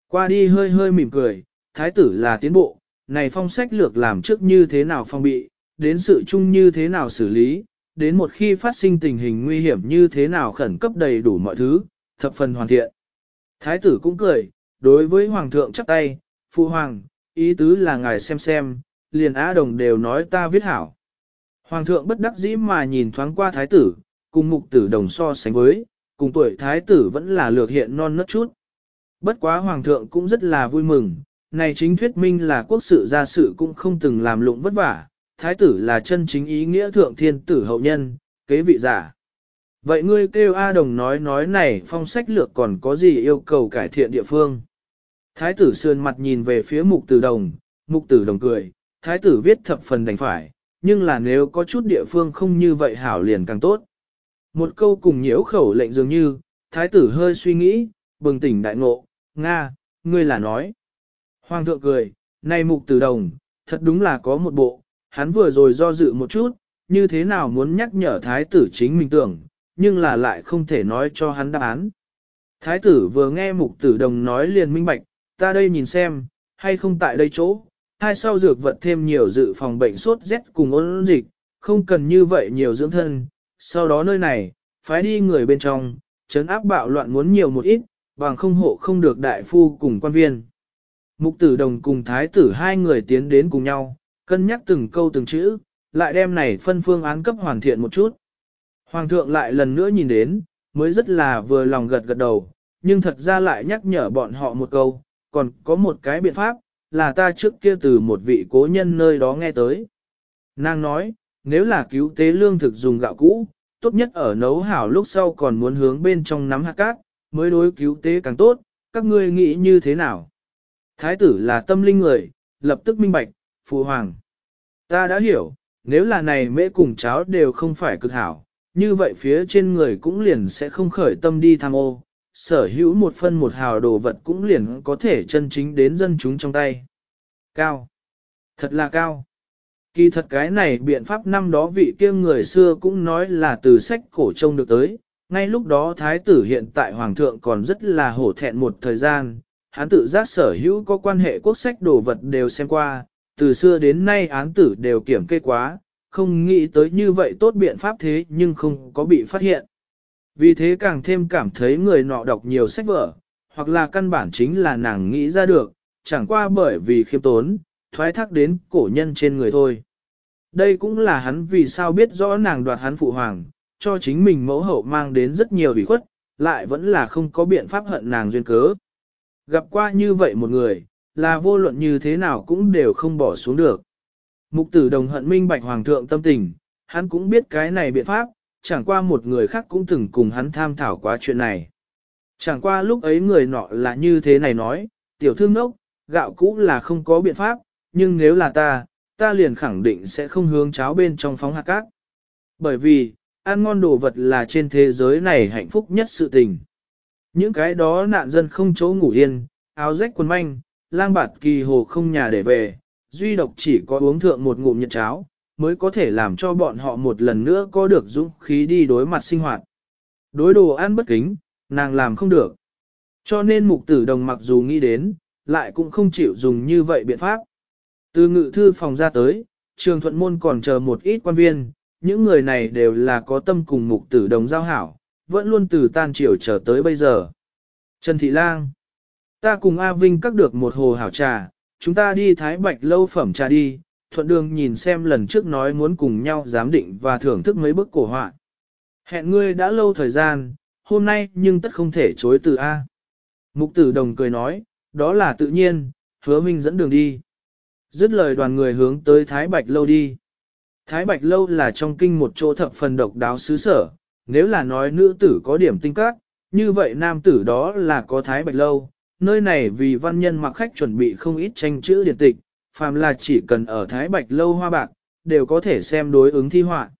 Qua đi hơi hơi mỉm cười, thái tử là tiến bộ, này phong sách lược làm trước như thế nào phong bị, đến sự chung như thế nào xử lý, đến một khi phát sinh tình hình nguy hiểm như thế nào khẩn cấp đầy đủ mọi thứ, thập phần hoàn thiện. Thái tử cũng cười, đối với hoàng thượng chắp tay, phụ hoàng, ý tứ là ngài xem xem, liền á đồng đều nói ta viết hảo. Hoàng thượng bất đắc dĩ mà nhìn thoáng qua thái tử, cùng mục tử đồng so sánh với, cùng tuổi thái tử vẫn là lược hiện non nớt chút. Bất quá hoàng thượng cũng rất là vui mừng, này chính thuyết minh là quốc sự gia sự cũng không từng làm lụng vất vả, thái tử là chân chính ý nghĩa thượng thiên tử hậu nhân, kế vị giả. Vậy ngươi kêu A Đồng nói nói này phong sách lược còn có gì yêu cầu cải thiện địa phương. Thái tử sườn mặt nhìn về phía mục tử đồng, mục tử đồng cười, thái tử viết thập phần đành phải, nhưng là nếu có chút địa phương không như vậy hảo liền càng tốt. Một câu cùng nhiễu khẩu lệnh dường như, thái tử hơi suy nghĩ, bừng tỉnh đại ngộ, Nga, ngươi là nói. Hoàng thượng cười, này mục tử đồng, thật đúng là có một bộ, hắn vừa rồi do dự một chút, như thế nào muốn nhắc nhở thái tử chính mình tưởng, nhưng là lại không thể nói cho hắn đáp án. Thái tử vừa nghe mục tử đồng nói liền minh bạch, ta đây nhìn xem, hay không tại đây chỗ, hai sau dược vật thêm nhiều dự phòng bệnh sốt rét cùng ôn dịch, không cần như vậy nhiều dưỡng thân, sau đó nơi này, phái đi người bên trong, chấn áp bạo loạn muốn nhiều một ít, bằng không hộ không được đại phu cùng quan viên. Mục tử đồng cùng thái tử hai người tiến đến cùng nhau, Cân nhắc từng câu từng chữ, lại đem này phân phương án cấp hoàn thiện một chút. Hoàng thượng lại lần nữa nhìn đến, mới rất là vừa lòng gật gật đầu, nhưng thật ra lại nhắc nhở bọn họ một câu, còn có một cái biện pháp, là ta trước kia từ một vị cố nhân nơi đó nghe tới. Nàng nói, nếu là cứu tế lương thực dùng gạo cũ, tốt nhất ở nấu hảo lúc sau còn muốn hướng bên trong nắm hạt cát, mới đối cứu tế càng tốt, các ngươi nghĩ như thế nào? Thái tử là tâm linh người, lập tức minh bạch, phụ hoàng. Ta đã hiểu, nếu là này mễ cùng cháo đều không phải cực hảo, như vậy phía trên người cũng liền sẽ không khởi tâm đi tham ô, sở hữu một phân một hào đồ vật cũng liền có thể chân chính đến dân chúng trong tay. Cao. Thật là cao. Kỳ thật cái này biện pháp năm đó vị kia người xưa cũng nói là từ sách cổ trông được tới, ngay lúc đó thái tử hiện tại hoàng thượng còn rất là hổ thẹn một thời gian, hắn tự giác sở hữu có quan hệ quốc sách đồ vật đều xem qua, từ xưa đến nay án tử đều kiểm kê quá, không nghĩ tới như vậy tốt biện pháp thế nhưng không có bị phát hiện. Vì thế càng thêm cảm thấy người nọ đọc nhiều sách vở, hoặc là căn bản chính là nàng nghĩ ra được, chẳng qua bởi vì khiêm tốn, thoái thác đến cổ nhân trên người thôi. Đây cũng là hắn vì sao biết rõ nàng đoạt hắn phụ hoàng, cho chính mình mẫu hậu mang đến rất nhiều ủy khuất, lại vẫn là không có biện pháp hận nàng duyên cớ. Gặp qua như vậy một người, là vô luận như thế nào cũng đều không bỏ xuống được. Mục tử đồng hận minh bạch hoàng thượng tâm tình, hắn cũng biết cái này biện pháp, chẳng qua một người khác cũng từng cùng hắn tham thảo quá chuyện này. Chẳng qua lúc ấy người nọ là như thế này nói, tiểu thương nốc, gạo cũ là không có biện pháp, nhưng nếu là ta, ta liền khẳng định sẽ không hướng cháo bên trong phóng hạt cát. Bởi vì, ăn ngon đồ vật là trên thế giới này hạnh phúc nhất sự tình. Những cái đó nạn dân không chỗ ngủ yên, áo rách quần manh, lang bạt kỳ hồ không nhà để về, duy độc chỉ có uống thượng một ngụm nhật cháo, mới có thể làm cho bọn họ một lần nữa có được dũng khí đi đối mặt sinh hoạt. Đối đồ ăn bất kính, nàng làm không được. Cho nên mục tử đồng mặc dù nghĩ đến, lại cũng không chịu dùng như vậy biện pháp. Từ ngự thư phòng ra tới, trường thuận môn còn chờ một ít quan viên, những người này đều là có tâm cùng mục tử đồng giao hảo, vẫn luôn từ tan chiều chờ tới bây giờ. Trần Thị Lang Ta cùng A Vinh cắt được một hồ hảo trà, chúng ta đi Thái Bạch lâu phẩm trà đi, thuận đường nhìn xem lần trước nói muốn cùng nhau giám định và thưởng thức mấy bức cổ họa. Hẹn ngươi đã lâu thời gian, hôm nay nhưng tất không thể chối từ A. Mục tử đồng cười nói, đó là tự nhiên, hứa minh dẫn đường đi. Dứt lời đoàn người hướng tới Thái Bạch lâu đi. Thái Bạch lâu là trong kinh một chỗ thập phần độc đáo xứ sở, nếu là nói nữ tử có điểm tinh các, như vậy nam tử đó là có Thái Bạch lâu, nơi này vì văn nhân mặc khách chuẩn bị không ít tranh chữ điện tịch, phàm là chỉ cần ở Thái Bạch Lâu Hoa Bạc, đều có thể xem đối ứng thi họa.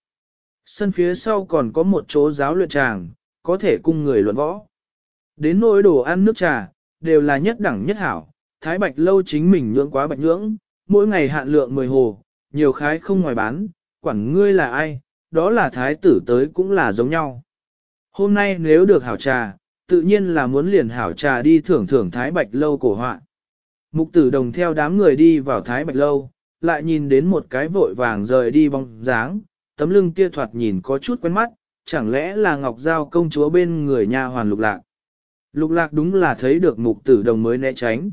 Sân phía sau còn có một chỗ giáo luyện tràng, có thể cung người luận võ. Đến nỗi đồ ăn nước trà, đều là nhất đẳng nhất hảo, Thái Bạch Lâu chính mình nhưỡng quá bạch nhưỡng, mỗi ngày hạn lượng 10 hồ, nhiều khái không ngoài bán, quản ngươi là ai, đó là thái tử tới cũng là giống nhau. Hôm nay nếu được hảo trà, tự nhiên là muốn liền hảo trà đi thưởng thưởng Thái Bạch Lâu cổ họa. Mục tử đồng theo đám người đi vào Thái Bạch Lâu, lại nhìn đến một cái vội vàng rời đi bóng dáng, tấm lưng kia thoạt nhìn có chút quen mắt, chẳng lẽ là Ngọc Giao công chúa bên người nhà hoàn lục lạc. Lục lạc đúng là thấy được mục tử đồng mới né tránh.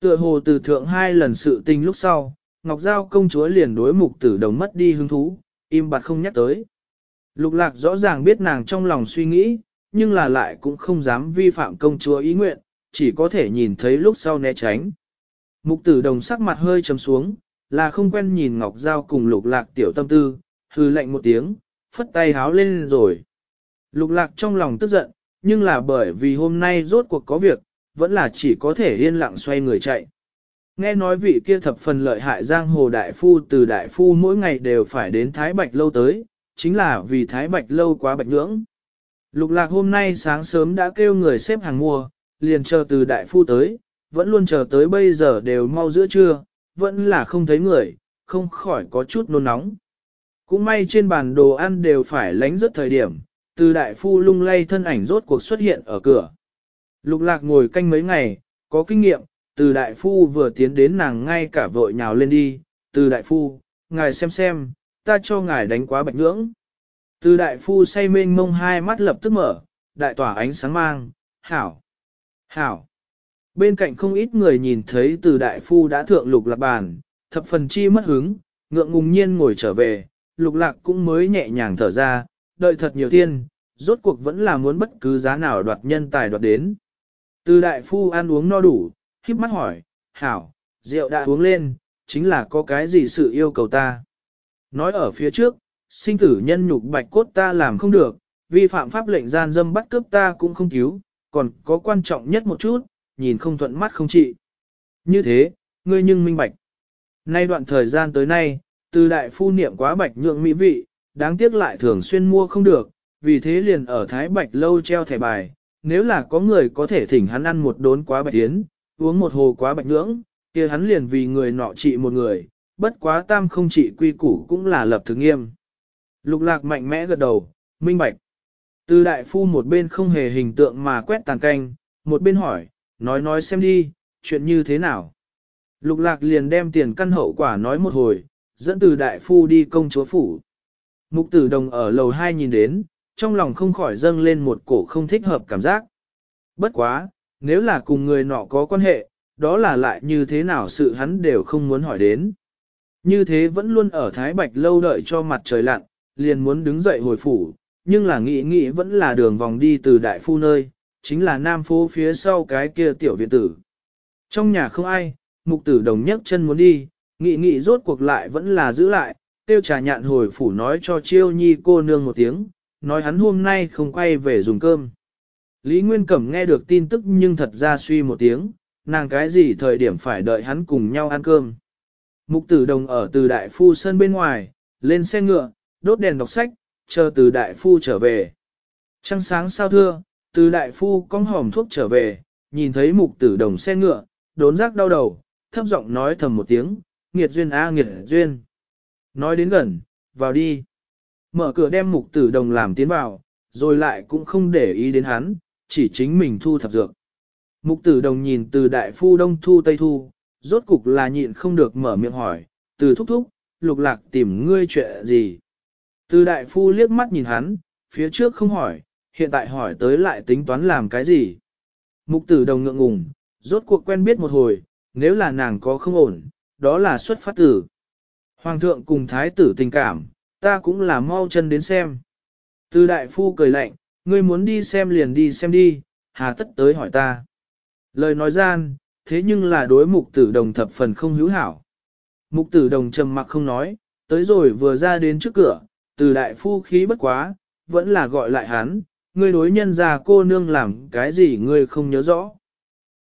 Tựa hồ từ thượng hai lần sự tình lúc sau, Ngọc Giao công chúa liền đối mục tử đồng mất đi hứng thú, im bặt không nhắc tới. Lục lạc rõ ràng biết nàng trong lòng suy nghĩ, nhưng là lại cũng không dám vi phạm công chúa ý nguyện, chỉ có thể nhìn thấy lúc sau né tránh. Mục tử đồng sắc mặt hơi trầm xuống, là không quen nhìn Ngọc Giao cùng lục lạc tiểu tâm tư, hư lệnh một tiếng, phất tay háo lên rồi. Lục lạc trong lòng tức giận, nhưng là bởi vì hôm nay rốt cuộc có việc, vẫn là chỉ có thể yên lặng xoay người chạy. Nghe nói vị kia thập phần lợi hại giang hồ đại phu từ đại phu mỗi ngày đều phải đến Thái Bạch Lâu tới, chính là vì Thái Bạch Lâu quá bạch ngưỡng. Lục lạc hôm nay sáng sớm đã kêu người xếp hàng mua, liền chờ từ đại phu tới, vẫn luôn chờ tới bây giờ đều mau giữa trưa, vẫn là không thấy người, không khỏi có chút nôn nóng. Cũng may trên bàn đồ ăn đều phải lánh rất thời điểm, từ đại phu lung lay thân ảnh rốt cuộc xuất hiện ở cửa. Lục lạc ngồi canh mấy ngày, có kinh nghiệm, từ đại phu vừa tiến đến nàng ngay cả vội nhào lên đi, từ đại phu, ngài xem xem, ta cho ngài đánh quá bạch ngưỡng. Từ đại phu say mênh mông hai mắt lập tức mở, đại tỏa ánh sáng mang, hảo, hảo. Bên cạnh không ít người nhìn thấy từ đại phu đã thượng lục lạc bàn, thập phần chi mất hứng, ngượng ngùng nhiên ngồi trở về, lục lạc cũng mới nhẹ nhàng thở ra, đợi thật nhiều thiên, rốt cuộc vẫn là muốn bất cứ giá nào đoạt nhân tài đoạt đến. Từ đại phu ăn uống no đủ, khiếp mắt hỏi, hảo, rượu đã uống lên, chính là có cái gì sự yêu cầu ta. Nói ở phía trước, Sinh tử nhân nhục bạch cốt ta làm không được, vi phạm pháp lệnh gian dâm bắt cướp ta cũng không cứu, còn có quan trọng nhất một chút, nhìn không thuận mắt không trị. Như thế, ngươi nhưng minh bạch. Nay đoạn thời gian tới nay, từ đại phu niệm quá bạch nhượng mỹ vị, đáng tiếc lại thường xuyên mua không được, vì thế liền ở Thái Bạch lâu treo thẻ bài, nếu là có người có thể thỉnh hắn ăn một đốn quá bạch tiến, uống một hồ quá bạch ngưỡng, kia hắn liền vì người nọ trị một người, bất quá tam không trị quy củ cũng là lập thực nghiêm. Lục lạc mạnh mẽ gật đầu, minh bạch. Từ đại phu một bên không hề hình tượng mà quét tàn canh, một bên hỏi, nói nói xem đi, chuyện như thế nào. Lục lạc liền đem tiền căn hậu quả nói một hồi, dẫn từ đại phu đi công chúa phủ. Mục tử đồng ở lầu hai nhìn đến, trong lòng không khỏi dâng lên một cổ không thích hợp cảm giác. Bất quá, nếu là cùng người nọ có quan hệ, đó là lại như thế nào sự hắn đều không muốn hỏi đến. Như thế vẫn luôn ở Thái Bạch lâu đợi cho mặt trời lặn, liền muốn đứng dậy hồi phủ, nhưng là nghĩ nghĩ vẫn là đường vòng đi từ đại phu nơi, chính là nam phố phía sau cái kia tiểu viện tử. Trong nhà không ai, mục tử đồng nhấc chân muốn đi, nghĩ nghĩ rốt cuộc lại vẫn là giữ lại, tiêu trà nhạn hồi phủ nói cho chiêu nhi cô nương một tiếng, nói hắn hôm nay không quay về dùng cơm. Lý Nguyên Cẩm nghe được tin tức nhưng thật ra suy một tiếng, nàng cái gì thời điểm phải đợi hắn cùng nhau ăn cơm. Mục tử đồng ở từ đại phu sân bên ngoài, lên xe ngựa, đốt đèn đọc sách, chờ từ đại phu trở về. Trăng sáng sao thưa, từ đại phu cong hòm thuốc trở về, nhìn thấy mục tử đồng xe ngựa, đốn giác đau đầu, thấp giọng nói thầm một tiếng, nghiệt duyên a nghiệt duyên. Nói đến gần, vào đi. Mở cửa đem mục tử đồng làm tiến vào, rồi lại cũng không để ý đến hắn, chỉ chính mình thu thập dược. Mục tử đồng nhìn từ đại phu đông thu tây thu, rốt cục là nhịn không được mở miệng hỏi, từ thúc thúc, lục lạc tìm ngươi chuyện gì. Từ đại phu liếc mắt nhìn hắn, phía trước không hỏi, hiện tại hỏi tới lại tính toán làm cái gì. Mục tử đồng ngượng ngùng, rốt cuộc quen biết một hồi, nếu là nàng có không ổn, đó là xuất phát tử. Hoàng thượng cùng thái tử tình cảm, ta cũng là mau chân đến xem. Từ đại phu cười lạnh, ngươi muốn đi xem liền đi xem đi, hà tất tới hỏi ta. Lời nói gian, thế nhưng là đối mục tử đồng thập phần không hữu hảo. Mục tử đồng trầm mặc không nói, tới rồi vừa ra đến trước cửa, từ đại phu khí bất quá, vẫn là gọi lại hắn, ngươi đối nhân ra cô nương làm cái gì ngươi không nhớ rõ.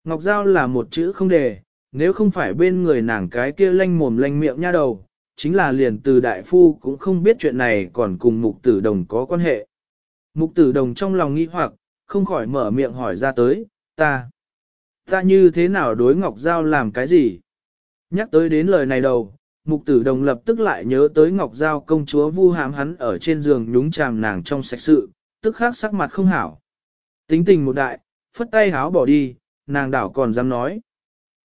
Ngọc Giao là một chữ không đề, nếu không phải bên người nàng cái kia lanh mồm lanh miệng nha đầu, chính là liền từ đại phu cũng không biết chuyện này còn cùng mục tử đồng có quan hệ. Mục tử đồng trong lòng nghi hoặc, không khỏi mở miệng hỏi ra tới, ta, ta như thế nào đối Ngọc Giao làm cái gì? Nhắc tới đến lời này đầu, Mục tử đồng lập tức lại nhớ tới Ngọc Giao công chúa vu hàm hắn ở trên giường nhúng chàm nàng trong sạch sự, tức khác sắc mặt không hảo. Tính tình một đại, phất tay háo bỏ đi, nàng đảo còn dám nói.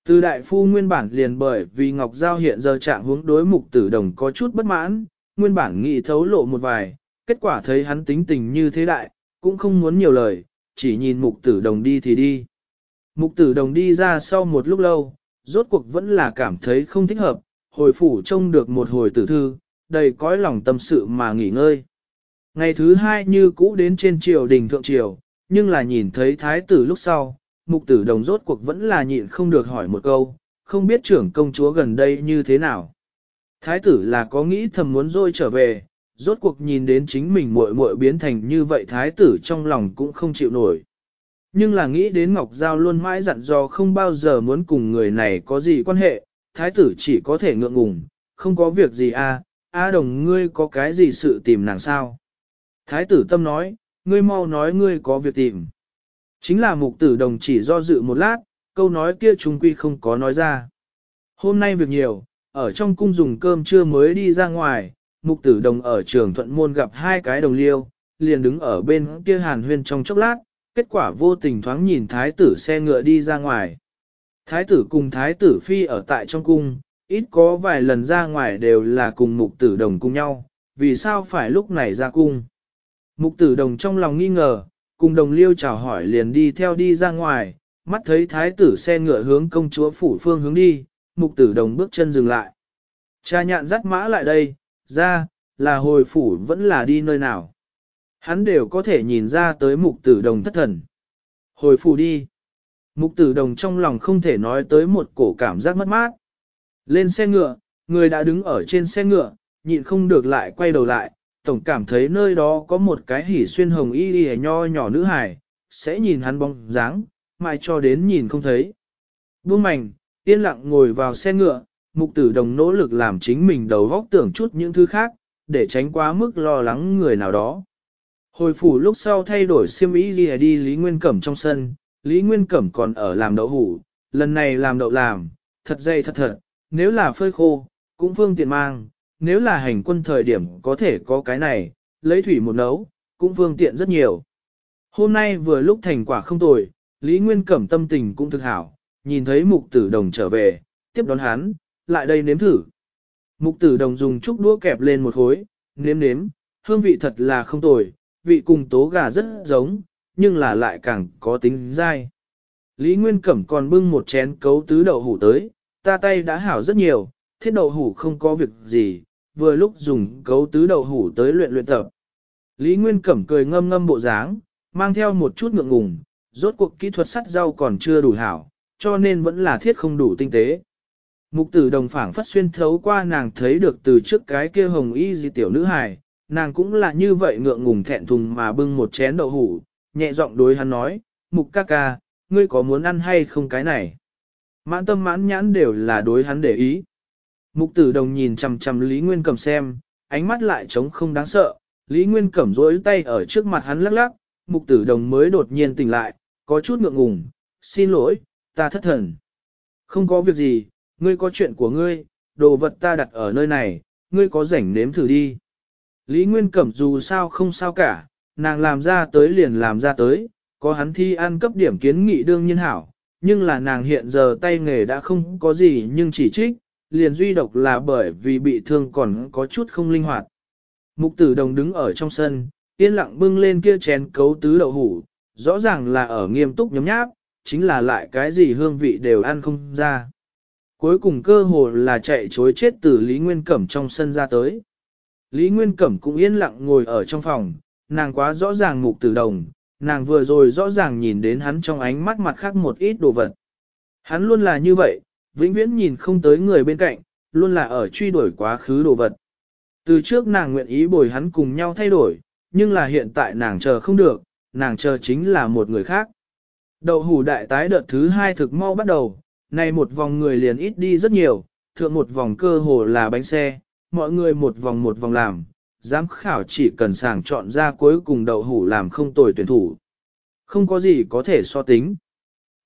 Từ đại phu nguyên bản liền bởi vì Ngọc Giao hiện giờ trạng hướng đối mục tử đồng có chút bất mãn, nguyên bản nghị thấu lộ một vài, kết quả thấy hắn tính tình như thế đại, cũng không muốn nhiều lời, chỉ nhìn mục tử đồng đi thì đi. Mục tử đồng đi ra sau một lúc lâu, rốt cuộc vẫn là cảm thấy không thích hợp, hồi phủ trông được một hồi tử thư, đầy cõi lòng tâm sự mà nghỉ ngơi. Ngày thứ hai như cũ đến trên triều đình thượng triều, nhưng là nhìn thấy thái tử lúc sau, mục tử đồng rốt cuộc vẫn là nhịn không được hỏi một câu, không biết trưởng công chúa gần đây như thế nào. Thái tử là có nghĩ thầm muốn rồi trở về, rốt cuộc nhìn đến chính mình muội muội biến thành như vậy thái tử trong lòng cũng không chịu nổi. Nhưng là nghĩ đến Ngọc Giao luôn mãi dặn dò không bao giờ muốn cùng người này có gì quan hệ, thái tử chỉ có thể ngượng ngùng, không có việc gì à, A đồng ngươi có cái gì sự tìm nàng sao? Thái tử tâm nói, ngươi mau nói ngươi có việc tìm. Chính là mục tử đồng chỉ do dự một lát, câu nói kia trung quy không có nói ra. Hôm nay việc nhiều, ở trong cung dùng cơm trưa mới đi ra ngoài, mục tử đồng ở trường thuận môn gặp hai cái đồng liêu, liền đứng ở bên kia hàn huyên trong chốc lát, kết quả vô tình thoáng nhìn thái tử xe ngựa đi ra ngoài. Thái tử cùng thái tử phi ở tại trong cung, ít có vài lần ra ngoài đều là cùng mục tử đồng cùng nhau, vì sao phải lúc này ra cung. Mục tử đồng trong lòng nghi ngờ, cùng đồng liêu chào hỏi liền đi theo đi ra ngoài, mắt thấy thái tử xe ngựa hướng công chúa phủ phương hướng đi, mục tử đồng bước chân dừng lại. Cha nhạn dắt mã lại đây, ra, là hồi phủ vẫn là đi nơi nào. Hắn đều có thể nhìn ra tới mục tử đồng thất thần. Hồi phủ đi. Mục tử đồng trong lòng không thể nói tới một cổ cảm giác mất mát. Lên xe ngựa, người đã đứng ở trên xe ngựa, nhịn không được lại quay đầu lại, tổng cảm thấy nơi đó có một cái hỉ xuyên hồng y y nho nhỏ nữ hài, sẽ nhìn hắn bóng dáng, mai cho đến nhìn không thấy. Buông mảnh, yên lặng ngồi vào xe ngựa, mục tử đồng nỗ lực làm chính mình đầu góc tưởng chút những thứ khác, để tránh quá mức lo lắng người nào đó. Hồi phủ lúc sau thay đổi Siêm y đi đi Lý Nguyên Cẩm trong sân, Lý Nguyên Cẩm còn ở làm đậu hủ, lần này làm đậu làm, thật dây thật thật, nếu là phơi khô, cũng phương tiện mang, nếu là hành quân thời điểm có thể có cái này, lấy thủy một nấu, cũng phương tiện rất nhiều. Hôm nay vừa lúc thành quả không tồi, Lý Nguyên Cẩm tâm tình cũng thực hảo, nhìn thấy mục tử đồng trở về, tiếp đón hắn, lại đây nếm thử. Mục tử đồng dùng chút đũa kẹp lên một khối, nếm nếm, hương vị thật là không tồi, vị cùng tố gà rất giống, nhưng là lại càng có tính dai. Lý Nguyên Cẩm còn bưng một chén cấu tứ đậu hủ tới, ta tay đã hảo rất nhiều, thiết đậu hủ không có việc gì, vừa lúc dùng cấu tứ đậu hủ tới luyện luyện tập. Lý Nguyên Cẩm cười ngâm ngâm bộ dáng, mang theo một chút ngượng ngùng, rốt cuộc kỹ thuật sắt rau còn chưa đủ hảo, cho nên vẫn là thiết không đủ tinh tế. Mục tử đồng phảng phất xuyên thấu qua nàng thấy được từ trước cái kia hồng y di tiểu nữ hài, nàng cũng là như vậy ngượng ngùng thẹn thùng mà bưng một chén đậu hủ, nhẹ giọng đối hắn nói, mục ca ca, ngươi có muốn ăn hay không cái này? Mãn tâm mãn nhãn đều là đối hắn để ý. Mục tử đồng nhìn chằm chằm Lý Nguyên Cẩm xem, ánh mắt lại trống không đáng sợ, Lý Nguyên Cẩm rối tay ở trước mặt hắn lắc lắc, mục tử đồng mới đột nhiên tỉnh lại, có chút ngượng ngùng, xin lỗi, ta thất thần. Không có việc gì, ngươi có chuyện của ngươi, đồ vật ta đặt ở nơi này, ngươi có rảnh nếm thử đi. Lý Nguyên Cẩm dù sao không sao cả, nàng làm ra tới liền làm ra tới, có hắn thi ăn cấp điểm kiến nghị đương nhiên hảo, nhưng là nàng hiện giờ tay nghề đã không có gì nhưng chỉ trích, liền duy độc là bởi vì bị thương còn có chút không linh hoạt. Mục tử đồng đứng ở trong sân, yên lặng bưng lên kia chén cấu tứ đậu hủ, rõ ràng là ở nghiêm túc nhấm nháp, chính là lại cái gì hương vị đều ăn không ra. Cuối cùng cơ hồ là chạy chối chết từ Lý Nguyên Cẩm trong sân ra tới. Lý Nguyên Cẩm cũng yên lặng ngồi ở trong phòng, nàng quá rõ ràng mục tử đồng, nàng vừa rồi rõ ràng nhìn đến hắn trong ánh mắt mặt khác một ít đồ vật. Hắn luôn là như vậy, vĩnh viễn nhìn không tới người bên cạnh, luôn là ở truy đuổi quá khứ đồ vật. Từ trước nàng nguyện ý bồi hắn cùng nhau thay đổi, nhưng là hiện tại nàng chờ không được, nàng chờ chính là một người khác. Đậu hủ đại tái đợt thứ hai thực mau bắt đầu, nay một vòng người liền ít đi rất nhiều, thượng một vòng cơ hồ là bánh xe, mọi người một vòng một vòng làm, giám khảo chỉ cần sàng chọn ra cuối cùng đậu hủ làm không tồi tuyển thủ. Không có gì có thể so tính.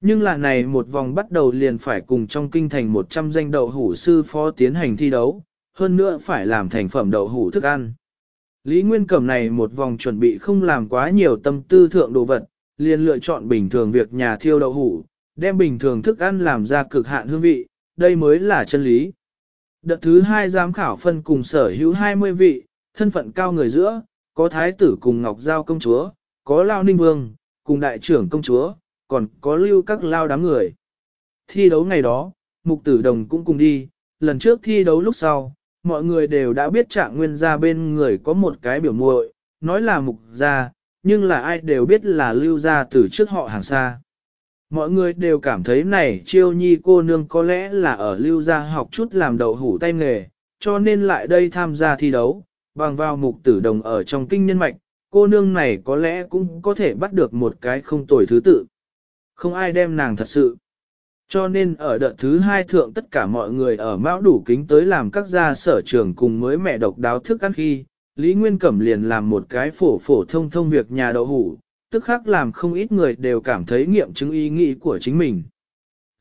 Nhưng là này một vòng bắt đầu liền phải cùng trong kinh thành 100 danh đậu hủ sư phó tiến hành thi đấu, hơn nữa phải làm thành phẩm đậu hủ thức ăn. Lý Nguyên Cẩm này một vòng chuẩn bị không làm quá nhiều tâm tư thượng đồ vật, liền lựa chọn bình thường việc nhà thiêu đậu hủ, đem bình thường thức ăn làm ra cực hạn hương vị, đây mới là chân lý. Đợt thứ hai giám khảo phân cùng sở hữu 20 vị, thân phận cao người giữa, có thái tử cùng Ngọc Giao công chúa, có Lao Ninh Vương, cùng đại trưởng công chúa, còn có lưu các lao đám người. Thi đấu ngày đó, mục tử đồng cũng cùng đi, lần trước thi đấu lúc sau, mọi người đều đã biết trạng nguyên gia bên người có một cái biểu muội, nói là mục gia, nhưng là ai đều biết là lưu gia từ trước họ hàng xa. Mọi người đều cảm thấy này chiêu nhi cô nương có lẽ là ở lưu gia học chút làm đậu hủ tay nghề, cho nên lại đây tham gia thi đấu, bằng vào mục tử đồng ở trong kinh nhân mạch, cô nương này có lẽ cũng có thể bắt được một cái không tồi thứ tự. Không ai đem nàng thật sự. Cho nên ở đợt thứ hai thượng tất cả mọi người ở mão đủ kính tới làm các gia sở trưởng cùng mới mẹ độc đáo thức ăn khi, Lý Nguyên Cẩm liền làm một cái phổ phổ thông thông việc nhà đậu hủ, tức khác làm không ít người đều cảm thấy nghiệm chứng ý nghĩ của chính mình.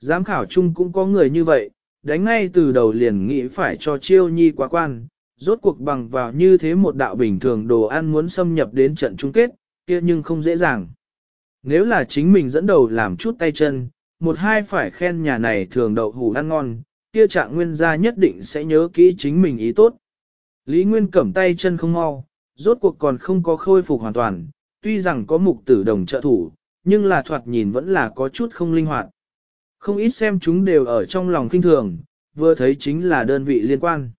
Giám khảo chung cũng có người như vậy, đánh ngay từ đầu liền nghĩ phải cho chiêu nhi quá quan, rốt cuộc bằng vào như thế một đạo bình thường đồ ăn muốn xâm nhập đến trận chung kết, kia nhưng không dễ dàng. Nếu là chính mình dẫn đầu làm chút tay chân, một hai phải khen nhà này thường đậu hủ ăn ngon, kia trạng nguyên gia nhất định sẽ nhớ kỹ chính mình ý tốt. Lý Nguyên cầm tay chân không mau, rốt cuộc còn không có khôi phục hoàn toàn, tuy rằng có mục tử đồng trợ thủ, nhưng là thoạt nhìn vẫn là có chút không linh hoạt. Không ít xem chúng đều ở trong lòng kinh thường, vừa thấy chính là đơn vị liên quan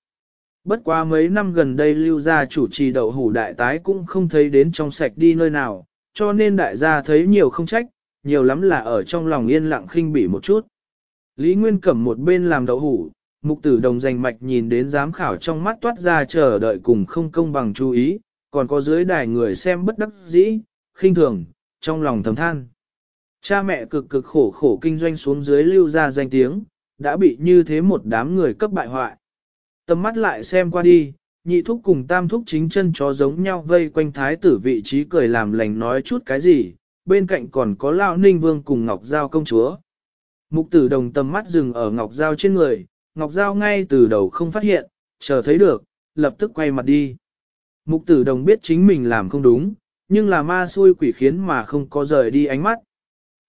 bất quá mấy năm gần đây lưu gia chủ trì đậu hủ đại tái cũng không thấy đến trong sạch đi nơi nào, cho nên đại gia thấy nhiều không trách, nhiều lắm là ở trong lòng yên lặng khinh bỉ một chút. Lý Nguyên cầm một bên làm đậu hủ, mục tử đồng dành mạch nhìn đến giám khảo trong mắt toát ra chờ đợi cùng không công bằng chú ý, còn có dưới đài người xem bất đắc dĩ, khinh thường, trong lòng thầm than. Cha mẹ cực cực khổ khổ kinh doanh xuống dưới lưu gia danh tiếng, đã bị như thế một đám người cấp bại hoại. Tầm mắt lại xem qua đi, nhị thúc cùng tam thúc chính chân chó giống nhau vây quanh thái tử vị trí cười làm lành nói chút cái gì, bên cạnh còn có lão ninh vương cùng Ngọc Giao công chúa. Mục tử đồng tầm mắt dừng ở Ngọc Giao trên người, Ngọc Giao ngay từ đầu không phát hiện, chờ thấy được, lập tức quay mặt đi. Mục tử đồng biết chính mình làm không đúng, nhưng là ma xui quỷ khiến mà không có rời đi ánh mắt.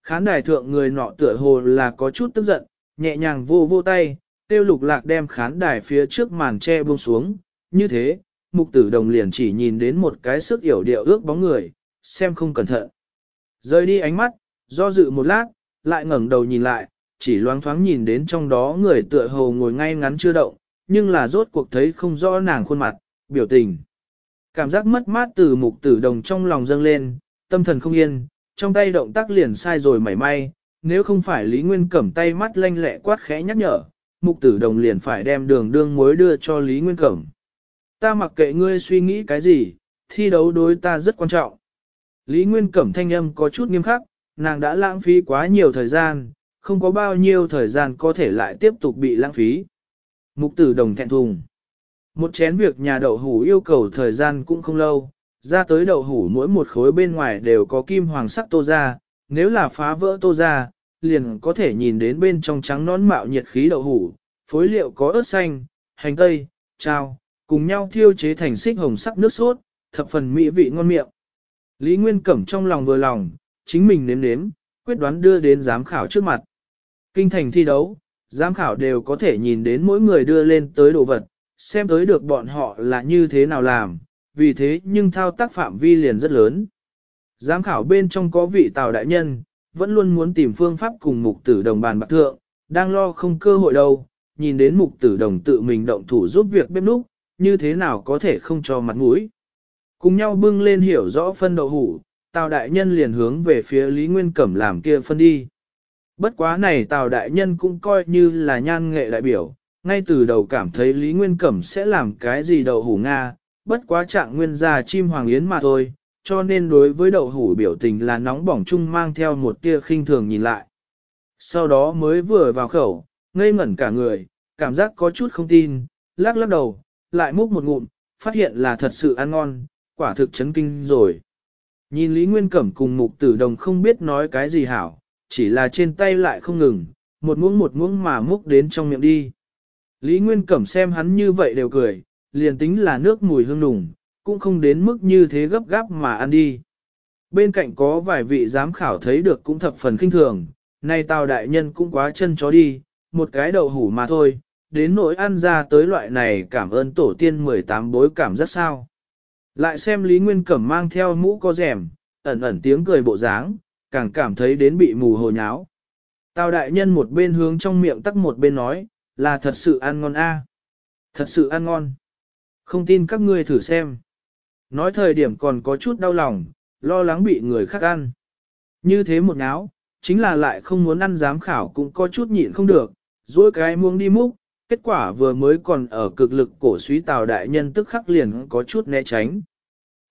Khán đài thượng người nọ tựa hồ là có chút tức giận, nhẹ nhàng vô vô tay, tiêu lục lạc đem khán đài phía trước màn tre buông xuống, như thế, mục tử đồng liền chỉ nhìn đến một cái sức yểu điệu ước bóng người, xem không cẩn thận. Rời đi ánh mắt, do dự một lát, lại ngẩng đầu nhìn lại, chỉ loáng thoáng nhìn đến trong đó người tựa hồ ngồi ngay ngắn chưa động, nhưng là rốt cuộc thấy không rõ nàng khuôn mặt, biểu tình. Cảm giác mất mát từ mục tử đồng trong lòng dâng lên, tâm thần không yên, trong tay động tác liền sai rồi mảy may, nếu không phải Lý Nguyên cầm tay mắt lanh lẹ quát khẽ nhắc nhở, mục tử đồng liền phải đem đường đương muối đưa cho Lý Nguyên Cẩm. Ta mặc kệ ngươi suy nghĩ cái gì, thi đấu đối ta rất quan trọng. Lý Nguyên Cẩm thanh âm có chút nghiêm khắc, nàng đã lãng phí quá nhiều thời gian, không có bao nhiêu thời gian có thể lại tiếp tục bị lãng phí. Mục tử đồng thẹn thùng. Một chén việc nhà đậu hủ yêu cầu thời gian cũng không lâu, ra tới đậu hủ mỗi một khối bên ngoài đều có kim hoàng sắc tô ra, nếu là phá vỡ tô ra, liền có thể nhìn đến bên trong trắng nón mạo nhiệt khí đậu hủ, phối liệu có ớt xanh, hành tây, trao, cùng nhau thiêu chế thành xích hồng sắc nước sốt, thập phần mỹ vị ngon miệng. Lý Nguyên Cẩm trong lòng vừa lòng, chính mình nếm nếm, quyết đoán đưa đến giám khảo trước mặt. Kinh thành thi đấu, giám khảo đều có thể nhìn đến mỗi người đưa lên tới đồ vật, xem tới được bọn họ là như thế nào làm, vì thế nhưng thao tác phạm vi liền rất lớn. Giám khảo bên trong có vị tào đại nhân, vẫn luôn muốn tìm phương pháp cùng mục tử đồng bàn bạc thượng, đang lo không cơ hội đâu, nhìn đến mục tử đồng tự mình động thủ giúp việc bếp núc, như thế nào có thể không cho mặt mũi. Cùng nhau bưng lên hiểu rõ phân đậu hủ, Tào Đại Nhân liền hướng về phía Lý Nguyên Cẩm làm kia phân đi. Bất quá này Tào Đại Nhân cũng coi như là nhan nghệ đại biểu, ngay từ đầu cảm thấy Lý Nguyên Cẩm sẽ làm cái gì đậu hủ Nga, bất quá trạng nguyên gia chim hoàng yến mà thôi, cho nên đối với đậu hủ biểu tình là nóng bỏng chung mang theo một tia khinh thường nhìn lại. Sau đó mới vừa vào khẩu, ngây ngẩn cả người, cảm giác có chút không tin, lắc lắc đầu, lại múc một ngụm, phát hiện là thật sự ăn ngon, quả thực chấn kinh rồi. Nhìn Lý Nguyên Cẩm cùng mục tử đồng không biết nói cái gì hảo, chỉ là trên tay lại không ngừng, một muỗng một muỗng mà múc đến trong miệng đi. Lý Nguyên Cẩm xem hắn như vậy đều cười, liền tính là nước mùi hương nùng, cũng không đến mức như thế gấp gáp mà ăn đi. Bên cạnh có vài vị giám khảo thấy được cũng thập phần kinh thường, nay tào đại nhân cũng quá chân chó đi, một cái đậu hủ mà thôi, đến nỗi ăn ra tới loại này cảm ơn tổ tiên 18 bối cảm rất sao. Lại xem Lý Nguyên Cẩm mang theo mũ có rèm, ẩn ẩn tiếng cười bộ dáng, càng cảm thấy đến bị mù hồ nháo. Tào đại nhân một bên hướng trong miệng tắc một bên nói, là thật sự ăn ngon a? Thật sự ăn ngon. Không tin các ngươi thử xem. Nói thời điểm còn có chút đau lòng, lo lắng bị người khác ăn. Như thế một náo, chính là lại không muốn ăn giám khảo cũng có chút nhịn không được, duỗi cái muông đi múc, kết quả vừa mới còn ở cực lực cổ suý tào đại nhân tức khắc liền có chút né tránh.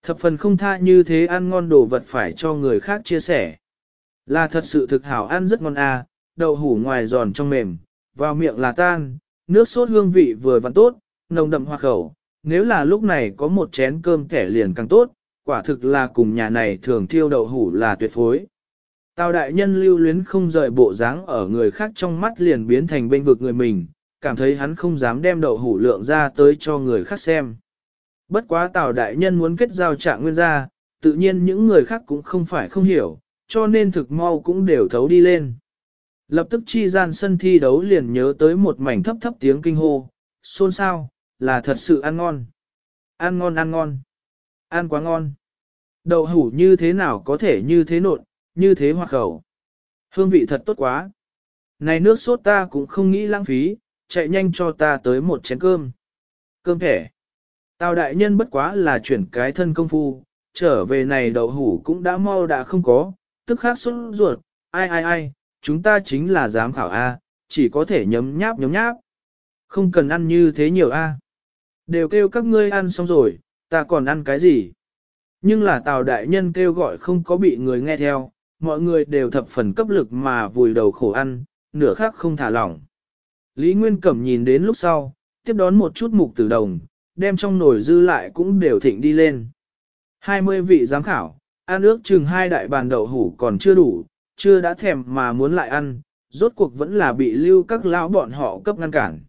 Thập phần không tha như thế ăn ngon đồ vật phải cho người khác chia sẻ. Là thật sự thực hảo ăn rất ngon à, đậu hủ ngoài giòn trong mềm, vào miệng là tan, nước sốt hương vị vừa vặn tốt, nồng đậm hoa khẩu, nếu là lúc này có một chén cơm kẻ liền càng tốt, quả thực là cùng nhà này thường thiêu đậu hủ là tuyệt phối. Tào đại nhân lưu luyến không rời bộ dáng ở người khác trong mắt liền biến thành bên vực người mình, cảm thấy hắn không dám đem đậu hủ lượng ra tới cho người khác xem. Bất quá tào đại nhân muốn kết giao trạng nguyên ra, tự nhiên những người khác cũng không phải không hiểu, cho nên thực mau cũng đều thấu đi lên. Lập tức chi gian sân thi đấu liền nhớ tới một mảnh thấp thấp tiếng kinh hô, xôn xao, là thật sự ăn ngon. Ăn ngon ăn ngon. Ăn quá ngon. Đậu hủ như thế nào có thể như thế nộn, như thế hoa khẩu. Hương vị thật tốt quá. Này nước sốt ta cũng không nghĩ lãng phí, chạy nhanh cho ta tới một chén cơm. Cơm thẻ. Tào đại nhân bất quá là chuyển cái thân công phu, trở về này đậu hủ cũng đã mau đã không có, tức khác xuất ruột, ai ai ai, chúng ta chính là giám khảo A, chỉ có thể nhấm nháp nhấm nháp. Không cần ăn như thế nhiều A. Đều kêu các ngươi ăn xong rồi, ta còn ăn cái gì? Nhưng là Tào Đại Nhân kêu gọi không có bị người nghe theo, mọi người đều thập phần cấp lực mà vùi đầu khổ ăn, nửa khác không thả lỏng. Lý Nguyên Cẩm nhìn đến lúc sau, tiếp đón một chút mục tử đồng, đem trong nồi dư lại cũng đều thịnh đi lên. 20 vị giám khảo, ăn ước chừng hai đại bàn đậu hủ còn chưa đủ, chưa đã thèm mà muốn lại ăn, rốt cuộc vẫn là bị lưu các lão bọn họ cấp ngăn cản.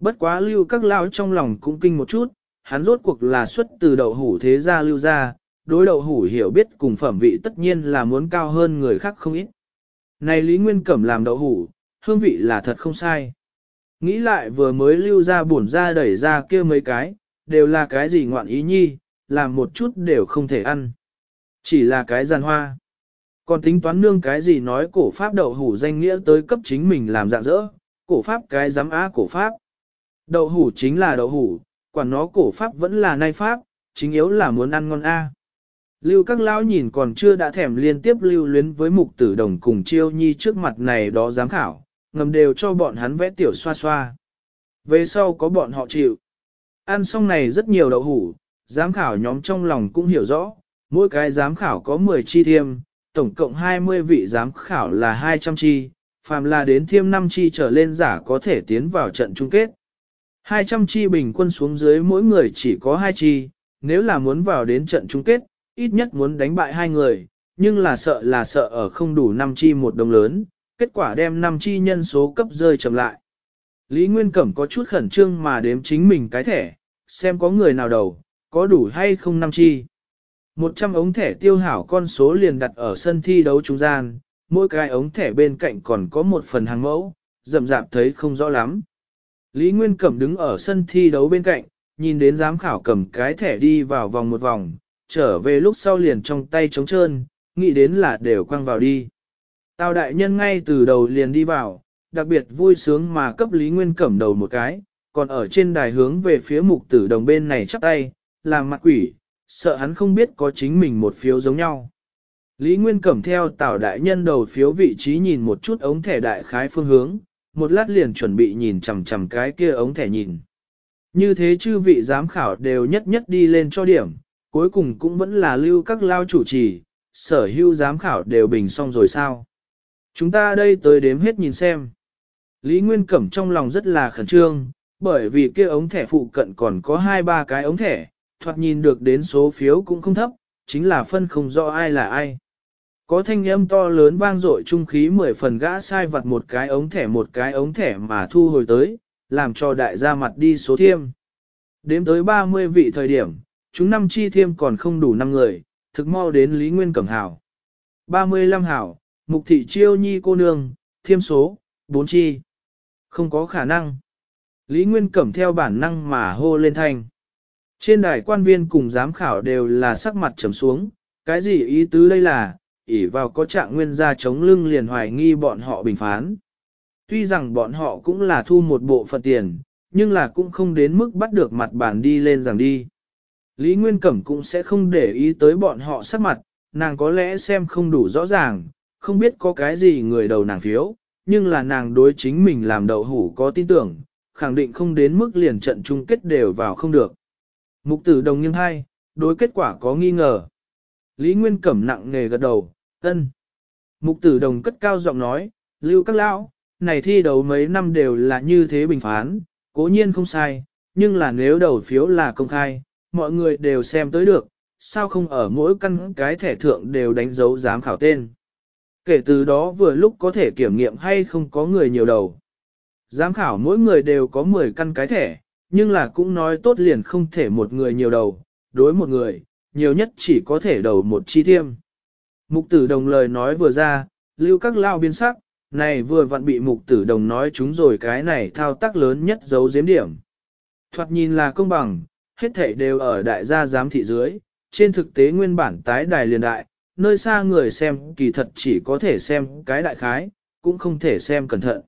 Bất quá lưu các lao trong lòng cũng kinh một chút, hắn rốt cuộc là xuất từ đậu hủ thế gia lưu ra đối đậu hủ hiểu biết cùng phẩm vị tất nhiên là muốn cao hơn người khác không ít. Này Lý Nguyên Cẩm làm đậu hủ, hương vị là thật không sai. Nghĩ lại vừa mới lưu ra bổn ra đẩy ra kia mấy cái, đều là cái gì ngoạn ý nhi, làm một chút đều không thể ăn. Chỉ là cái giàn hoa. Còn tính toán nương cái gì nói cổ pháp đậu hủ danh nghĩa tới cấp chính mình làm dạng dỡ, cổ pháp cái giám á cổ pháp. Đậu hủ chính là đậu hủ, quản nó cổ pháp vẫn là nay pháp, chính yếu là muốn ăn ngon A. Lưu các lão nhìn còn chưa đã thèm liên tiếp lưu luyến với mục tử đồng cùng chiêu nhi trước mặt này đó giám khảo, ngầm đều cho bọn hắn vẽ tiểu xoa xoa. Về sau có bọn họ chịu. Ăn xong này rất nhiều đậu hủ, giám khảo nhóm trong lòng cũng hiểu rõ, mỗi cái giám khảo có 10 chi thiêm, tổng cộng 20 vị giám khảo là 200 chi, phàm là đến thiêm 5 chi trở lên giả có thể tiến vào trận chung kết. 200 chi bình quân xuống dưới mỗi người chỉ có 2 chi, nếu là muốn vào đến trận chung kết, ít nhất muốn đánh bại hai người, nhưng là sợ là sợ ở không đủ 5 chi một đồng lớn, kết quả đem 5 chi nhân số cấp rơi chậm lại. Lý Nguyên Cẩm có chút khẩn trương mà đếm chính mình cái thẻ, xem có người nào đầu, có đủ hay không 5 chi. 100 ống thẻ tiêu hảo con số liền đặt ở sân thi đấu trung gian, mỗi cái ống thẻ bên cạnh còn có một phần hàng mẫu, rậm rạp thấy không rõ lắm. Lý Nguyên Cẩm đứng ở sân thi đấu bên cạnh, nhìn đến giám khảo cầm cái thẻ đi vào vòng một vòng, trở về lúc sau liền trong tay trống trơn, nghĩ đến là đều quăng vào đi. Tào đại nhân ngay từ đầu liền đi vào, đặc biệt vui sướng mà cấp Lý Nguyên Cẩm đầu một cái, còn ở trên đài hướng về phía mục tử đồng bên này chắp tay, làm mặt quỷ, sợ hắn không biết có chính mình một phiếu giống nhau. Lý Nguyên Cẩm theo Tào đại nhân đầu phiếu vị trí nhìn một chút ống thẻ đại khái phương hướng, một lát liền chuẩn bị nhìn chằm chằm cái kia ống thẻ nhìn. Như thế chư vị giám khảo đều nhất nhất đi lên cho điểm, cuối cùng cũng vẫn là lưu các lao chủ trì, sở hữu giám khảo đều bình xong rồi sao. Chúng ta đây tới đếm hết nhìn xem. Lý Nguyên Cẩm trong lòng rất là khẩn trương, bởi vì kia ống thẻ phụ cận còn có 2-3 cái ống thẻ, thoạt nhìn được đến số phiếu cũng không thấp, chính là phân không rõ ai là ai. Có thanh âm to lớn vang dội trung khí mười phần gã sai vặt một cái ống thẻ một cái ống thẻ mà thu hồi tới, làm cho đại gia mặt đi số thiêm. Đếm tới 30 vị thời điểm, chúng năm chi thiêm còn không đủ năm người, thực mau đến Lý Nguyên Cẩm Hảo. 35 Hảo, Mục Thị Chiêu Nhi cô nương, thiêm số, 4 chi. Không có khả năng. Lý Nguyên Cẩm theo bản năng mà hô lên thanh. Trên đài quan viên cùng giám khảo đều là sắc mặt trầm xuống, cái gì ý tứ đây là, ỉ vào có trạng nguyên gia chống lưng liền hoài nghi bọn họ bình phán. Tuy rằng bọn họ cũng là thu một bộ phận tiền, nhưng là cũng không đến mức bắt được mặt bàn đi lên rằng đi. Lý Nguyên Cẩm cũng sẽ không để ý tới bọn họ sắc mặt, nàng có lẽ xem không đủ rõ ràng, không biết có cái gì người đầu nàng phiếu, nhưng là nàng đối chính mình làm đầu hủ có tin tưởng, khẳng định không đến mức liền trận chung kết đều vào không được. Mục tử đồng nghiêng hay, đối kết quả có nghi ngờ. Lý Nguyên Cẩm nặng nghề gật đầu, Ân. Mục tử đồng cất cao giọng nói, lưu các lão, này thi đấu mấy năm đều là như thế bình phán, cố nhiên không sai, nhưng là nếu đầu phiếu là công khai, mọi người đều xem tới được, sao không ở mỗi căn cái thẻ thượng đều đánh dấu giám khảo tên. Kể từ đó vừa lúc có thể kiểm nghiệm hay không có người nhiều đầu. Giám khảo mỗi người đều có 10 căn cái thẻ, nhưng là cũng nói tốt liền không thể một người nhiều đầu, đối một người, nhiều nhất chỉ có thể đầu một chi tiêm. Mục tử đồng lời nói vừa ra, lưu các lao biến sắc, này vừa vặn bị mục tử đồng nói chúng rồi cái này thao tác lớn nhất giấu giếm điểm. Thoạt nhìn là công bằng, hết thảy đều ở đại gia giám thị dưới, trên thực tế nguyên bản tái đài liền đại, nơi xa người xem kỳ thật chỉ có thể xem cái đại khái, cũng không thể xem cẩn thận.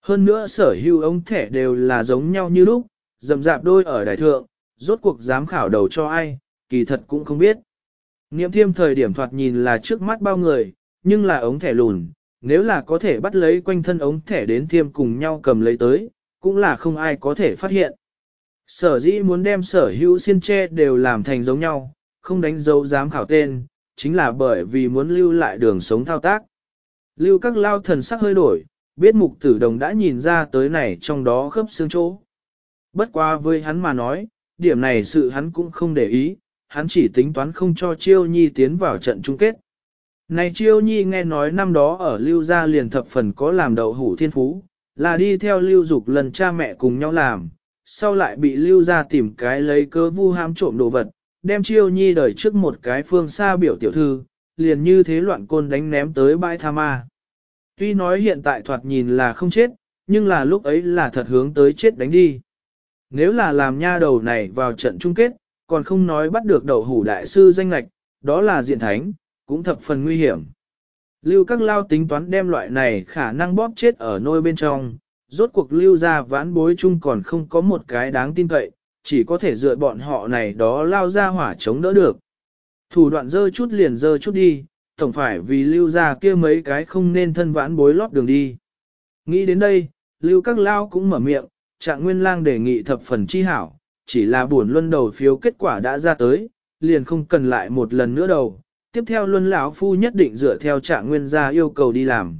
Hơn nữa sở hữu ống thẻ đều là giống nhau như lúc, dầm dạp đôi ở đại thượng, rốt cuộc giám khảo đầu cho ai, kỳ thật cũng không biết. Niệm thiêm thời điểm thoạt nhìn là trước mắt bao người, nhưng là ống thẻ lùn, nếu là có thể bắt lấy quanh thân ống thẻ đến thiêm cùng nhau cầm lấy tới, cũng là không ai có thể phát hiện. Sở dĩ muốn đem sở hữu xiên tre đều làm thành giống nhau, không đánh dấu dám khảo tên, chính là bởi vì muốn lưu lại đường sống thao tác. Lưu các lao thần sắc hơi đổi, biết mục tử đồng đã nhìn ra tới này trong đó khớp xương chỗ. Bất quá với hắn mà nói, điểm này sự hắn cũng không để ý, hắn chỉ tính toán không cho Chiêu Nhi tiến vào trận chung kết. Này Chiêu Nhi nghe nói năm đó ở Lưu Gia liền thập phần có làm đậu hủ thiên phú, là đi theo Lưu Dục lần cha mẹ cùng nhau làm, sau lại bị Lưu Gia tìm cái lấy cớ vu ham trộm đồ vật, đem Chiêu Nhi đời trước một cái phương xa biểu tiểu thư, liền như thế loạn côn đánh ném tới bãi tha ma. Tuy nói hiện tại thoạt nhìn là không chết, nhưng là lúc ấy là thật hướng tới chết đánh đi. Nếu là làm nha đầu này vào trận chung kết, còn không nói bắt được đậu hủ đại sư danh lạch, đó là diện thánh, cũng thập phần nguy hiểm. Lưu các lao tính toán đem loại này khả năng bóp chết ở nôi bên trong, rốt cuộc lưu ra vãn bối chung còn không có một cái đáng tin cậy, chỉ có thể dựa bọn họ này đó lao ra hỏa chống đỡ được. Thủ đoạn dơ chút liền dơ chút đi, tổng phải vì lưu ra kia mấy cái không nên thân vãn bối lót đường đi. Nghĩ đến đây, lưu các lao cũng mở miệng, trạng nguyên lang đề nghị thập phần chi hảo, chỉ là buồn luân đầu phiếu kết quả đã ra tới, liền không cần lại một lần nữa đầu. Tiếp theo luân lão phu nhất định dựa theo trạng nguyên gia yêu cầu đi làm.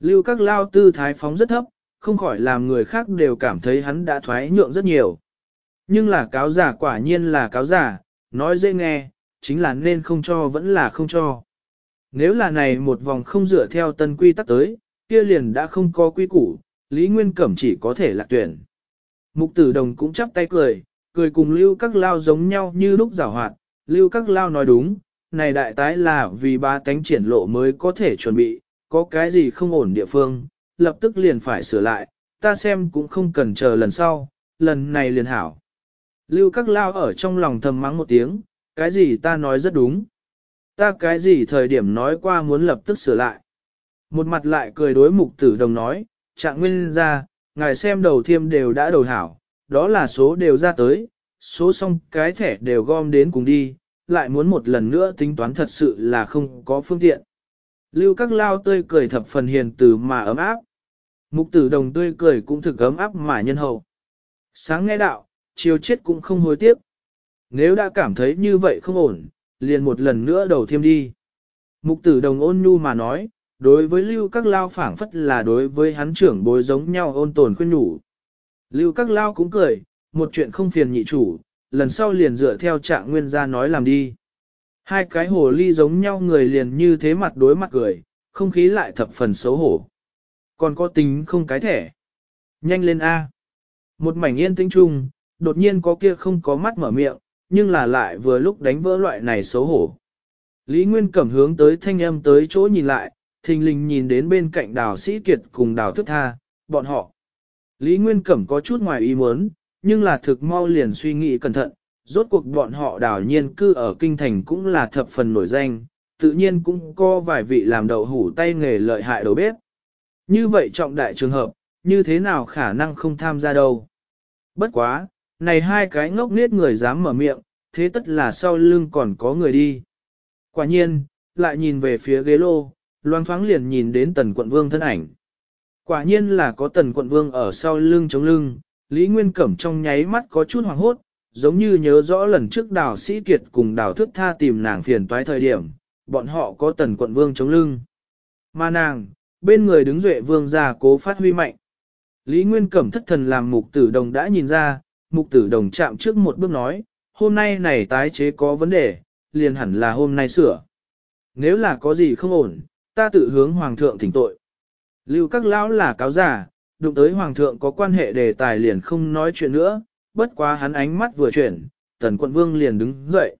Lưu các lao tư thái phóng rất thấp, không khỏi làm người khác đều cảm thấy hắn đã thoái nhượng rất nhiều. Nhưng là cáo giả quả nhiên là cáo giả, nói dễ nghe, chính là nên không cho vẫn là không cho. Nếu là này một vòng không dựa theo tân quy tắc tới, kia liền đã không có quy củ, Lý Nguyên Cẩm chỉ có thể lạc tuyển. Mục tử đồng cũng chắp tay cười, cười cùng lưu các lao giống nhau như lúc giảo hoạt, lưu các lao nói đúng, này đại tái là vì ba cánh triển lộ mới có thể chuẩn bị, có cái gì không ổn địa phương, lập tức liền phải sửa lại, ta xem cũng không cần chờ lần sau, lần này liền hảo. Lưu các lao ở trong lòng thầm mắng một tiếng, cái gì ta nói rất đúng. Ta cái gì thời điểm nói qua muốn lập tức sửa lại. Một mặt lại cười đối mục tử đồng nói, trạng nguyên ra, ngài xem đầu thiêm đều đã đầu hảo, đó là số đều ra tới, số xong cái thẻ đều gom đến cùng đi, lại muốn một lần nữa tính toán thật sự là không có phương tiện. Lưu các lao tươi cười thập phần hiền từ mà ấm áp. Mục tử đồng tươi cười cũng thực ấm áp mà nhân hậu. Sáng nghe đạo, chiều chết cũng không hối tiếc. Nếu đã cảm thấy như vậy không ổn, liền một lần nữa đầu thiêm đi. Mục tử đồng ôn nhu mà nói, đối với lưu các lao phảng phất là đối với hắn trưởng bối giống nhau ôn tồn khuyên nhủ. Lưu các lao cũng cười, một chuyện không phiền nhị chủ, lần sau liền dựa theo trạng nguyên gia nói làm đi. Hai cái hồ ly giống nhau người liền như thế mặt đối mặt cười, không khí lại thập phần xấu hổ. Còn có tính không cái thẻ. Nhanh lên A. Một mảnh yên tĩnh trung đột nhiên có kia không có mắt mở miệng, nhưng là lại vừa lúc đánh vỡ loại này xấu hổ. Lý Nguyên Cẩm hướng tới thanh âm tới chỗ nhìn lại, thình lình nhìn đến bên cạnh đào sĩ kiệt cùng đào thức tha, bọn họ. Lý Nguyên Cẩm có chút ngoài ý muốn, nhưng là thực mau liền suy nghĩ cẩn thận, rốt cuộc bọn họ đào nhiên cư ở kinh thành cũng là thập phần nổi danh, tự nhiên cũng có vài vị làm đậu hủ tay nghề lợi hại đầu bếp. Như vậy trọng đại trường hợp, như thế nào khả năng không tham gia đâu. Bất quá, này hai cái ngốc nết người dám mở miệng, thế tất là sau lưng còn có người đi. Quả nhiên, lại nhìn về phía ghế lô, loang thoáng liền nhìn đến tần quận vương thân ảnh. Quả nhiên là có tần quận vương ở sau lưng chống lưng, Lý Nguyên Cẩm trong nháy mắt có chút hoàng hốt, giống như nhớ rõ lần trước đào sĩ kiệt cùng đào thức tha tìm nàng phiền toái thời điểm, bọn họ có tần quận vương chống lưng. Mà nàng, bên người đứng duệ vương già cố phát huy mạnh. Lý Nguyên Cẩm thất thần làm mục tử đồng đã nhìn ra, mục tử đồng chạm trước một bước nói, hôm nay này tái chế có vấn đề, liền hẳn là hôm nay sửa. Nếu là có gì không ổn, ta tự hướng hoàng thượng thỉnh tội. Lưu các lão là cáo giả, đụng tới hoàng thượng có quan hệ đề tài liền không nói chuyện nữa, bất quá hắn ánh mắt vừa chuyển, tần quận vương liền đứng dậy.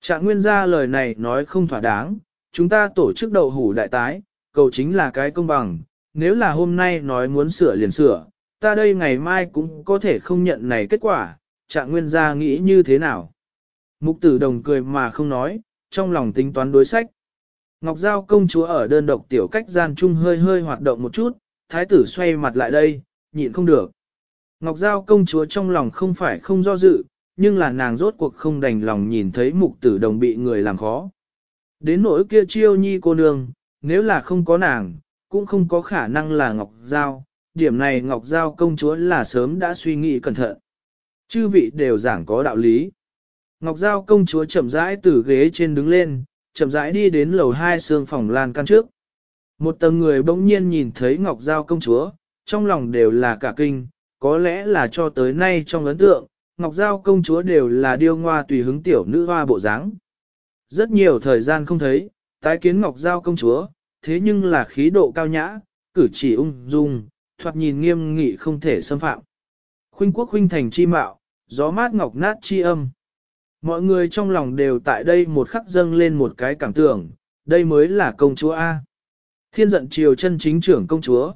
Trạng nguyên gia lời này nói không thỏa đáng, chúng ta tổ chức đầu hủ đại tái, cầu chính là cái công bằng, nếu là hôm nay nói muốn sửa liền sửa, ta đây ngày mai cũng có thể không nhận này kết quả, trạng nguyên gia nghĩ như thế nào. Mục tử đồng cười mà không nói, trong lòng tính toán đối sách. Ngọc Giao công chúa ở đơn độc tiểu cách gian chung hơi hơi hoạt động một chút, thái tử xoay mặt lại đây, nhịn không được. Ngọc Giao công chúa trong lòng không phải không do dự, nhưng là nàng rốt cuộc không đành lòng nhìn thấy mục tử đồng bị người làm khó. Đến nỗi kia chiêu nhi cô nương, nếu là không có nàng, cũng không có khả năng là Ngọc Giao, điểm này Ngọc Giao công chúa là sớm đã suy nghĩ cẩn thận. Chư vị đều giảng có đạo lý. Ngọc Giao công chúa chậm rãi từ ghế trên đứng lên, chậm rãi đi đến lầu hai xương phòng lan can trước. Một tầng người bỗng nhiên nhìn thấy Ngọc Giao công chúa, trong lòng đều là cả kinh, có lẽ là cho tới nay trong ấn tượng, Ngọc Giao công chúa đều là điêu ngoa tùy hứng tiểu nữ hoa bộ dáng. Rất nhiều thời gian không thấy, tái kiến Ngọc Giao công chúa, thế nhưng là khí độ cao nhã, cử chỉ ung dung, thoạt nhìn nghiêm nghị không thể xâm phạm. Khuynh quốc khuynh thành chi mạo, gió mát ngọc nát chi âm. Mọi người trong lòng đều tại đây một khắc dâng lên một cái cảm tưởng, đây mới là công chúa A. Thiên giận triều chân chính trưởng công chúa.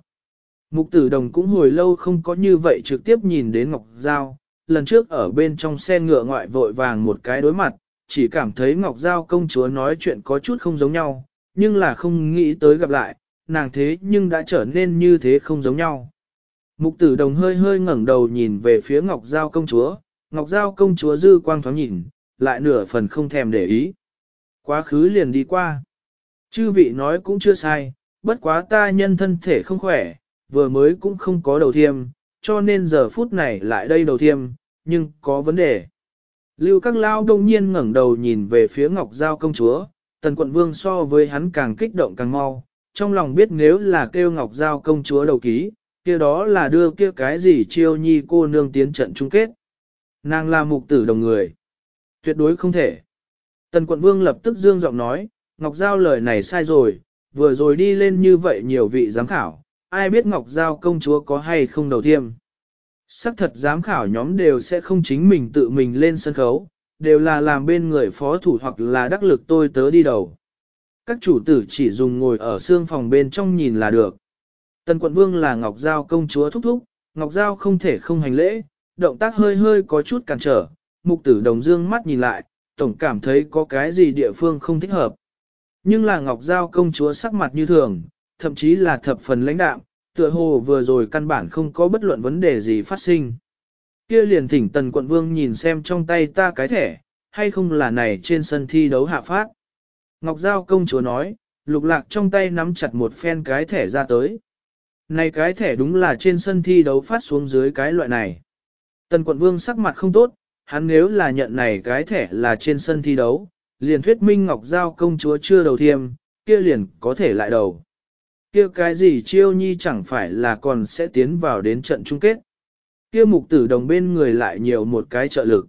Mục tử đồng cũng hồi lâu không có như vậy trực tiếp nhìn đến Ngọc Giao, lần trước ở bên trong xe ngựa ngoại vội vàng một cái đối mặt, chỉ cảm thấy Ngọc Giao công chúa nói chuyện có chút không giống nhau, nhưng là không nghĩ tới gặp lại, nàng thế nhưng đã trở nên như thế không giống nhau. Mục tử đồng hơi hơi ngẩng đầu nhìn về phía Ngọc Giao công chúa, Ngọc Giao công chúa dư quang thoáng nhìn, lại nửa phần không thèm để ý. Quá khứ liền đi qua. Chư vị nói cũng chưa sai, bất quá ta nhân thân thể không khỏe, vừa mới cũng không có đầu thiêm, cho nên giờ phút này lại đây đầu thiêm, nhưng có vấn đề. Lưu các lao đông nhiên ngẩng đầu nhìn về phía Ngọc Giao công chúa, tần quận vương so với hắn càng kích động càng mau, trong lòng biết nếu là kêu Ngọc Giao công chúa đầu ký, kia đó là đưa kia cái gì chiêu nhi cô nương tiến trận chung kết nàng là mục tử đồng người. Tuyệt đối không thể. Tần quận vương lập tức dương giọng nói, Ngọc Giao lời này sai rồi, vừa rồi đi lên như vậy nhiều vị giám khảo, ai biết Ngọc Giao công chúa có hay không đầu thiêm. Sắc thật giám khảo nhóm đều sẽ không chính mình tự mình lên sân khấu, đều là làm bên người phó thủ hoặc là đắc lực tôi tớ đi đầu. Các chủ tử chỉ dùng ngồi ở xương phòng bên trong nhìn là được. Tần quận vương là Ngọc Giao công chúa thúc thúc, Ngọc Giao không thể không hành lễ, động tác hơi hơi có chút cản trở, mục tử đồng dương mắt nhìn lại, tổng cảm thấy có cái gì địa phương không thích hợp. Nhưng là Ngọc Giao công chúa sắc mặt như thường, thậm chí là thập phần lãnh đạm, tựa hồ vừa rồi căn bản không có bất luận vấn đề gì phát sinh. Kia liền thỉnh tần quận vương nhìn xem trong tay ta cái thẻ, hay không là này trên sân thi đấu hạ phát. Ngọc Giao công chúa nói, lục lạc trong tay nắm chặt một phen cái thẻ ra tới. Này cái thẻ đúng là trên sân thi đấu phát xuống dưới cái loại này. Tần quận vương sắc mặt không tốt, hắn nếu là nhận này cái thẻ là trên sân thi đấu, liền thuyết minh ngọc giao công chúa chưa đầu thiêm, kia liền có thể lại đầu. Kia cái gì chiêu nhi chẳng phải là còn sẽ tiến vào đến trận chung kết. Kia mục tử đồng bên người lại nhiều một cái trợ lực.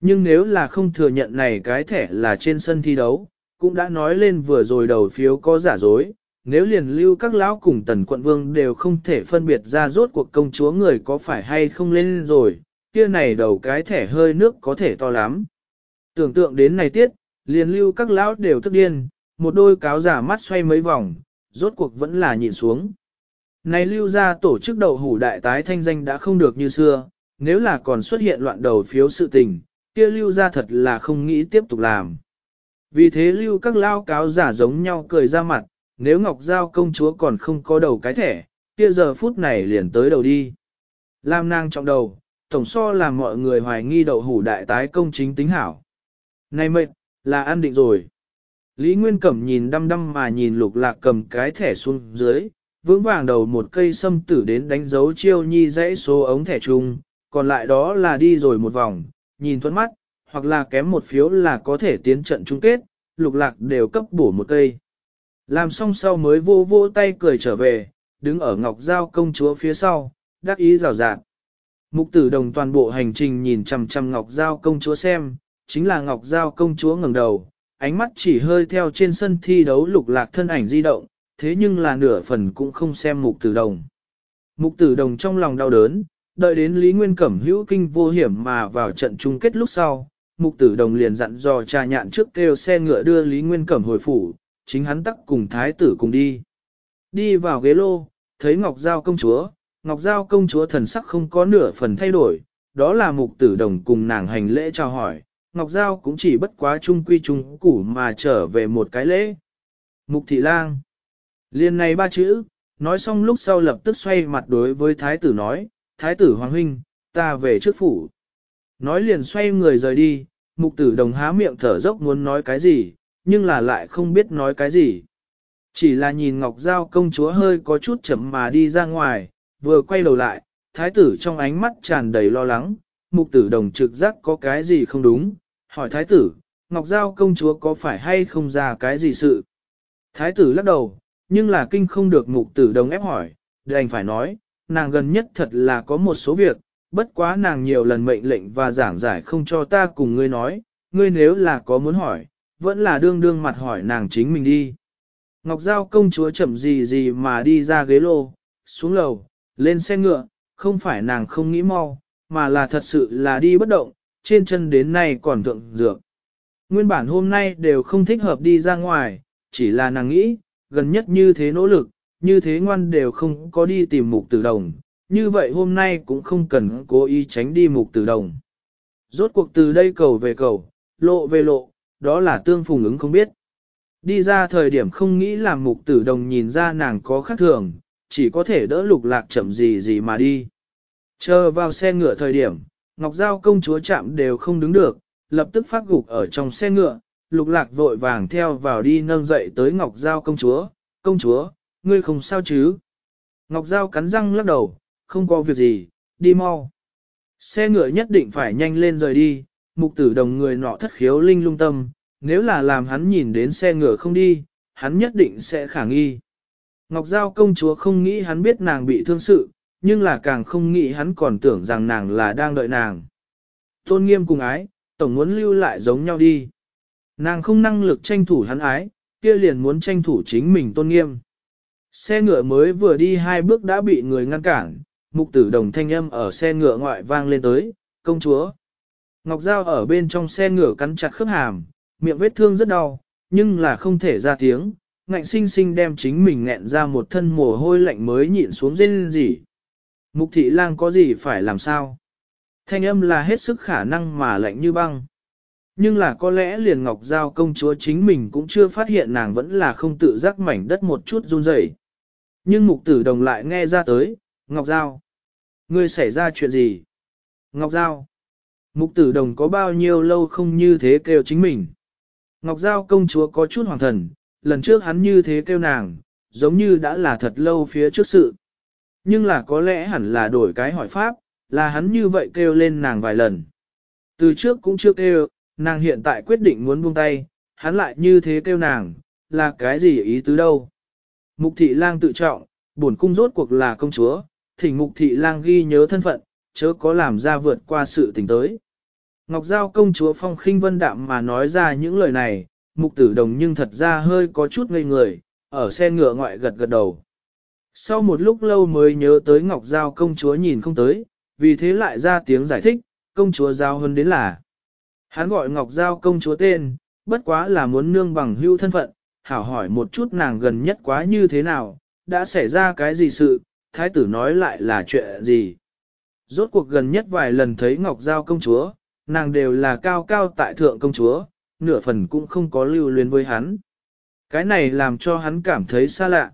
Nhưng nếu là không thừa nhận này cái thẻ là trên sân thi đấu, cũng đã nói lên vừa rồi đầu phiếu có giả dối, nếu liền lưu các lão cùng tần quận vương đều không thể phân biệt ra rốt cuộc công chúa người có phải hay không lên rồi, kia này đầu cái thẻ hơi nước có thể to lắm. Tưởng tượng đến này tiết, liền lưu các lão đều tức điên, một đôi cáo giả mắt xoay mấy vòng, rốt cuộc vẫn là nhìn xuống. Này lưu ra tổ chức đầu hủ đại tái thanh danh đã không được như xưa, nếu là còn xuất hiện loạn đầu phiếu sự tình, kia lưu ra thật là không nghĩ tiếp tục làm. Vì thế lưu các lao cáo giả giống nhau cười ra mặt, nếu Ngọc Giao công chúa còn không có đầu cái thẻ, kia giờ phút này liền tới đầu đi. Lam nàng trọng đầu, tổng so là mọi người hoài nghi đậu hủ đại tái công chính tính hảo. Này mệt, là ăn định rồi. Lý Nguyên Cẩm nhìn đăm đăm mà nhìn lục lạc cầm cái thẻ xuống dưới, vững vàng đầu một cây sâm tử đến đánh dấu chiêu nhi dãy số ống thẻ chung, còn lại đó là đi rồi một vòng, nhìn thuẫn mắt, hoặc là kém một phiếu là có thể tiến trận chung kết, lục lạc đều cấp bổ một cây. Làm xong sau mới vô vô tay cười trở về, đứng ở ngọc giao công chúa phía sau, đắc ý rào rạt. Mục tử đồng toàn bộ hành trình nhìn chằm chằm Ngọc Giao công chúa xem, chính là Ngọc Giao công chúa ngẩng đầu, ánh mắt chỉ hơi theo trên sân thi đấu lục lạc thân ảnh di động, thế nhưng là nửa phần cũng không xem mục tử đồng. Mục tử đồng trong lòng đau đớn, đợi đến Lý Nguyên Cẩm hữu kinh vô hiểm mà vào trận chung kết lúc sau, mục tử đồng liền dặn dò trà nhạn trước kêu xe ngựa đưa Lý Nguyên Cẩm hồi phủ, chính hắn tắc cùng thái tử cùng đi. Đi vào ghế lô, thấy Ngọc Giao công chúa, Ngọc Giao công chúa thần sắc không có nửa phần thay đổi, đó là mục tử đồng cùng nàng hành lễ chào hỏi, Ngọc Giao cũng chỉ bất quá trung quy trung củ mà trở về một cái lễ. Mục thị lang. Liên này ba chữ, nói xong lúc sau lập tức xoay mặt đối với thái tử nói, thái tử hoàng huynh, ta về trước phủ. Nói liền xoay người rời đi, mục tử đồng há miệng thở dốc muốn nói cái gì, nhưng là lại không biết nói cái gì. Chỉ là nhìn Ngọc Giao công chúa hơi có chút chậm mà đi ra ngoài, vừa quay đầu lại, thái tử trong ánh mắt tràn đầy lo lắng, mục tử đồng trực giác có cái gì không đúng, hỏi thái tử, Ngọc Giao công chúa có phải hay không ra cái gì sự? Thái tử lắc đầu, nhưng là kinh không được mục tử đồng ép hỏi, đành phải nói, nàng gần nhất thật là có một số việc, bất quá nàng nhiều lần mệnh lệnh và giảng giải không cho ta cùng ngươi nói, ngươi nếu là có muốn hỏi, vẫn là đương đương mặt hỏi nàng chính mình đi. Ngọc Giao công chúa chậm gì gì mà đi ra ghế lô, xuống lầu, lên xe ngựa, không phải nàng không nghĩ mau, mà là thật sự là đi bất động, trên chân đến nay còn thượng dược. Nguyên bản hôm nay đều không thích hợp đi ra ngoài, chỉ là nàng nghĩ, gần nhất như thế nỗ lực, như thế ngoan đều không có đi tìm mục tử đồng, như vậy hôm nay cũng không cần cố ý tránh đi mục tử đồng. Rốt cuộc từ đây cầu về cầu, lộ về lộ, đó là tương phùng ứng không biết. Đi ra thời điểm không nghĩ làm mục tử đồng nhìn ra nàng có khác thường, chỉ có thể đỡ lục lạc chậm gì gì mà đi. Chờ vào xe ngựa thời điểm, Ngọc Giao công chúa chạm đều không đứng được, lập tức phát gục ở trong xe ngựa, lục lạc vội vàng theo vào đi nâng dậy tới Ngọc Giao công chúa, công chúa, ngươi không sao chứ? Ngọc Giao cắn răng lắc đầu, không có việc gì, đi mau. Xe ngựa nhất định phải nhanh lên rời đi, mục tử đồng người nọ thất khiếu linh lung tâm, nếu là làm hắn nhìn đến xe ngựa không đi, hắn nhất định sẽ khả nghi. Ngọc Giao công chúa không nghĩ hắn biết nàng bị thương sự, nhưng là càng không nghĩ hắn còn tưởng rằng nàng là đang đợi nàng. Tôn nghiêm cùng ái, tổng muốn lưu lại giống nhau đi. Nàng không năng lực tranh thủ hắn ái, kia liền muốn tranh thủ chính mình tôn nghiêm. Xe ngựa mới vừa đi hai bước đã bị người ngăn cản, mục tử đồng thanh âm ở xe ngựa ngoại vang lên tới, công chúa. Ngọc Giao ở bên trong xe ngựa cắn chặt khớp hàm, miệng vết thương rất đau, nhưng là không thể ra tiếng, ngạnh sinh sinh đem chính mình nghẹn ra một thân mồ hôi lạnh mới nhịn xuống dên gì. Mục thị lang có gì phải làm sao? Thanh âm là hết sức khả năng mà lạnh như băng. Nhưng là có lẽ liền ngọc giao công chúa chính mình cũng chưa phát hiện nàng vẫn là không tự giác mảnh đất một chút run rẩy. Nhưng mục tử đồng lại nghe ra tới, ngọc giao. Ngươi xảy ra chuyện gì? Ngọc giao. Mục tử đồng có bao nhiêu lâu không như thế kêu chính mình. Ngọc Giao công chúa có chút hoàng thần, lần trước hắn như thế kêu nàng, giống như đã là thật lâu phía trước sự. Nhưng là có lẽ hẳn là đổi cái hỏi pháp, là hắn như vậy kêu lên nàng vài lần. Từ trước cũng chưa kêu, nàng hiện tại quyết định muốn buông tay, hắn lại như thế kêu nàng, là cái gì ý tứ đâu. Mục thị lang tự trọng, bổn cung rốt cuộc là công chúa, thỉnh mục thị lang ghi nhớ thân phận, chớ có làm ra vượt qua sự tình tới. Ngọc Giao công chúa phong khinh vân đạm mà nói ra những lời này, mục tử đồng nhưng thật ra hơi có chút ngây người, ở xe ngựa ngoại gật gật đầu. Sau một lúc lâu mới nhớ tới Ngọc Giao công chúa nhìn không tới, vì thế lại ra tiếng giải thích, công chúa Giao hơn đến là. Hắn gọi Ngọc Giao công chúa tên, bất quá là muốn nương bằng hưu thân phận, hảo hỏi một chút nàng gần nhất quá như thế nào, đã xảy ra cái gì sự, thái tử nói lại là chuyện gì. Rốt cuộc gần nhất vài lần thấy Ngọc Giao công chúa, nàng đều là cao cao tại thượng công chúa, nửa phần cũng không có lưu luyến với hắn. Cái này làm cho hắn cảm thấy xa lạ.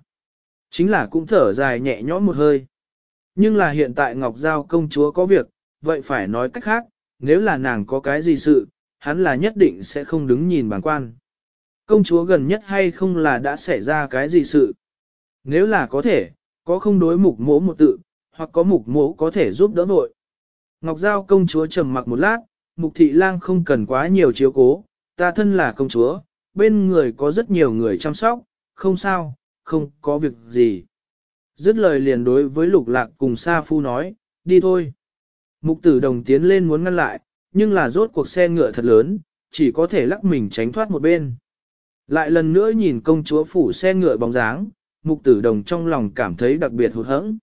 Chính là cũng thở dài nhẹ nhõm một hơi. Nhưng là hiện tại Ngọc Giao công chúa có việc, vậy phải nói cách khác, nếu là nàng có cái gì sự, hắn là nhất định sẽ không đứng nhìn bản quan. Công chúa gần nhất hay không là đã xảy ra cái gì sự? Nếu là có thể, có không đối mục mỗ một tự, hoặc có mục mỗ có thể giúp đỡ vội. Ngọc Giao công chúa trầm mặc một lát, mục thị lang không cần quá nhiều chiếu cố, ta thân là công chúa, bên người có rất nhiều người chăm sóc, không sao, không có việc gì. Dứt lời liền đối với lục lạc cùng Sa Phu nói, đi thôi. Mục tử đồng tiến lên muốn ngăn lại, nhưng là rốt cuộc xe ngựa thật lớn, chỉ có thể lắc mình tránh thoát một bên. Lại lần nữa nhìn công chúa phủ xe ngựa bóng dáng, mục tử đồng trong lòng cảm thấy đặc biệt hụt hẫng.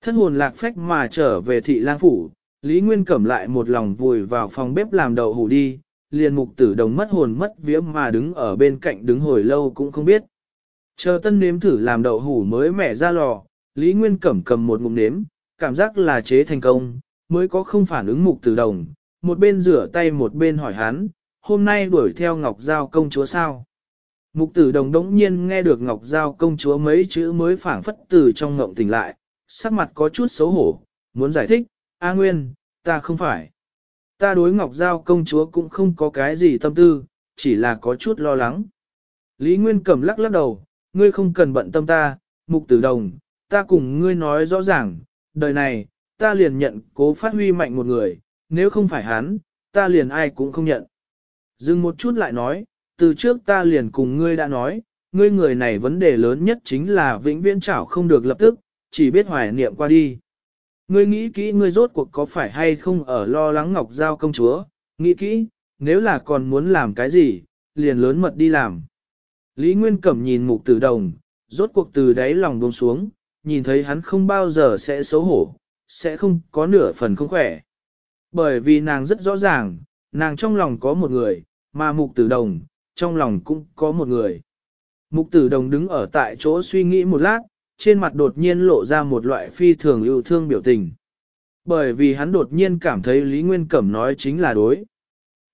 Thân hồn lạc phách mà trở về thị lang phủ, Lý Nguyên cẩm lại một lòng vùi vào phòng bếp làm đậu hủ đi, liền mục tử đồng mất hồn mất vía mà đứng ở bên cạnh đứng hồi lâu cũng không biết. Chờ tân nếm thử làm đậu hủ mới mẻ ra lò, Lý Nguyên Cẩm cầm một ngụm nếm, cảm giác là chế thành công, mới có không phản ứng mục tử đồng, một bên rửa tay một bên hỏi hắn, hôm nay đuổi theo Ngọc Giao công chúa sao? Mục tử đồng đống nhiên nghe được Ngọc Giao công chúa mấy chữ mới phản phất từ trong ngộng tỉnh lại, sắc mặt có chút xấu hổ, muốn giải thích, A Nguyên, ta không phải. Ta đối Ngọc Giao công chúa cũng không có cái gì tâm tư, chỉ là có chút lo lắng. Lý Nguyên Cẩm lắc lắc đầu, ngươi không cần bận tâm ta, mục tử đồng, ta cùng ngươi nói rõ ràng, đời này, ta liền nhận cố phát huy mạnh một người, nếu không phải hắn, ta liền ai cũng không nhận. Dừng một chút lại nói, từ trước ta liền cùng ngươi đã nói, ngươi người này vấn đề lớn nhất chính là vĩnh viễn chảo không được lập tức, chỉ biết hoài niệm qua đi. Ngươi nghĩ kỹ ngươi rốt cuộc có phải hay không ở lo lắng Ngọc Giao công chúa, nghĩ kỹ, nếu là còn muốn làm cái gì, liền lớn mật đi làm. Lý Nguyên Cẩm nhìn mục tử đồng, rốt cuộc từ đáy lòng buông xuống, nhìn thấy hắn không bao giờ sẽ xấu hổ, sẽ không có nửa phần không khỏe. Bởi vì nàng rất rõ ràng, nàng trong lòng có một người, mà mục tử đồng, trong lòng cũng có một người. Mục tử đồng đứng ở tại chỗ suy nghĩ một lát, trên mặt đột nhiên lộ ra một loại phi thường ưu thương biểu tình. Bởi vì hắn đột nhiên cảm thấy Lý Nguyên Cẩm nói chính là đối.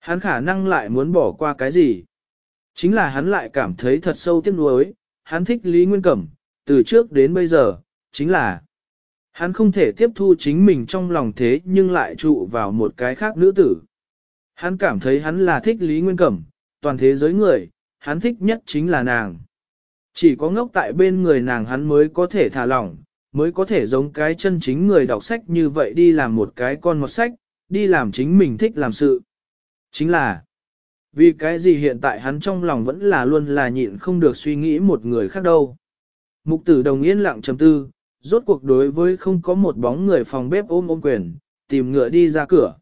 Hắn khả năng lại muốn bỏ qua cái gì? Chính là hắn lại cảm thấy thật sâu tiếc nuối, hắn thích Lý Nguyên Cẩm, từ trước đến bây giờ, chính là hắn không thể tiếp thu chính mình trong lòng thế nhưng lại trụ vào một cái khác nữ tử. Hắn cảm thấy hắn là thích Lý Nguyên Cẩm, toàn thế giới người, hắn thích nhất chính là nàng. Chỉ có ngốc tại bên người nàng hắn mới có thể thả lỏng, mới có thể giống cái chân chính người đọc sách như vậy đi làm một cái con một sách, đi làm chính mình thích làm sự. Chính là, vì cái gì hiện tại hắn trong lòng vẫn là luôn là nhịn không được suy nghĩ một người khác đâu. Mục tử đồng yên lặng trầm tư, rốt cuộc đối với không có một bóng người phòng bếp ôm ôm quyền, tìm ngựa đi ra cửa.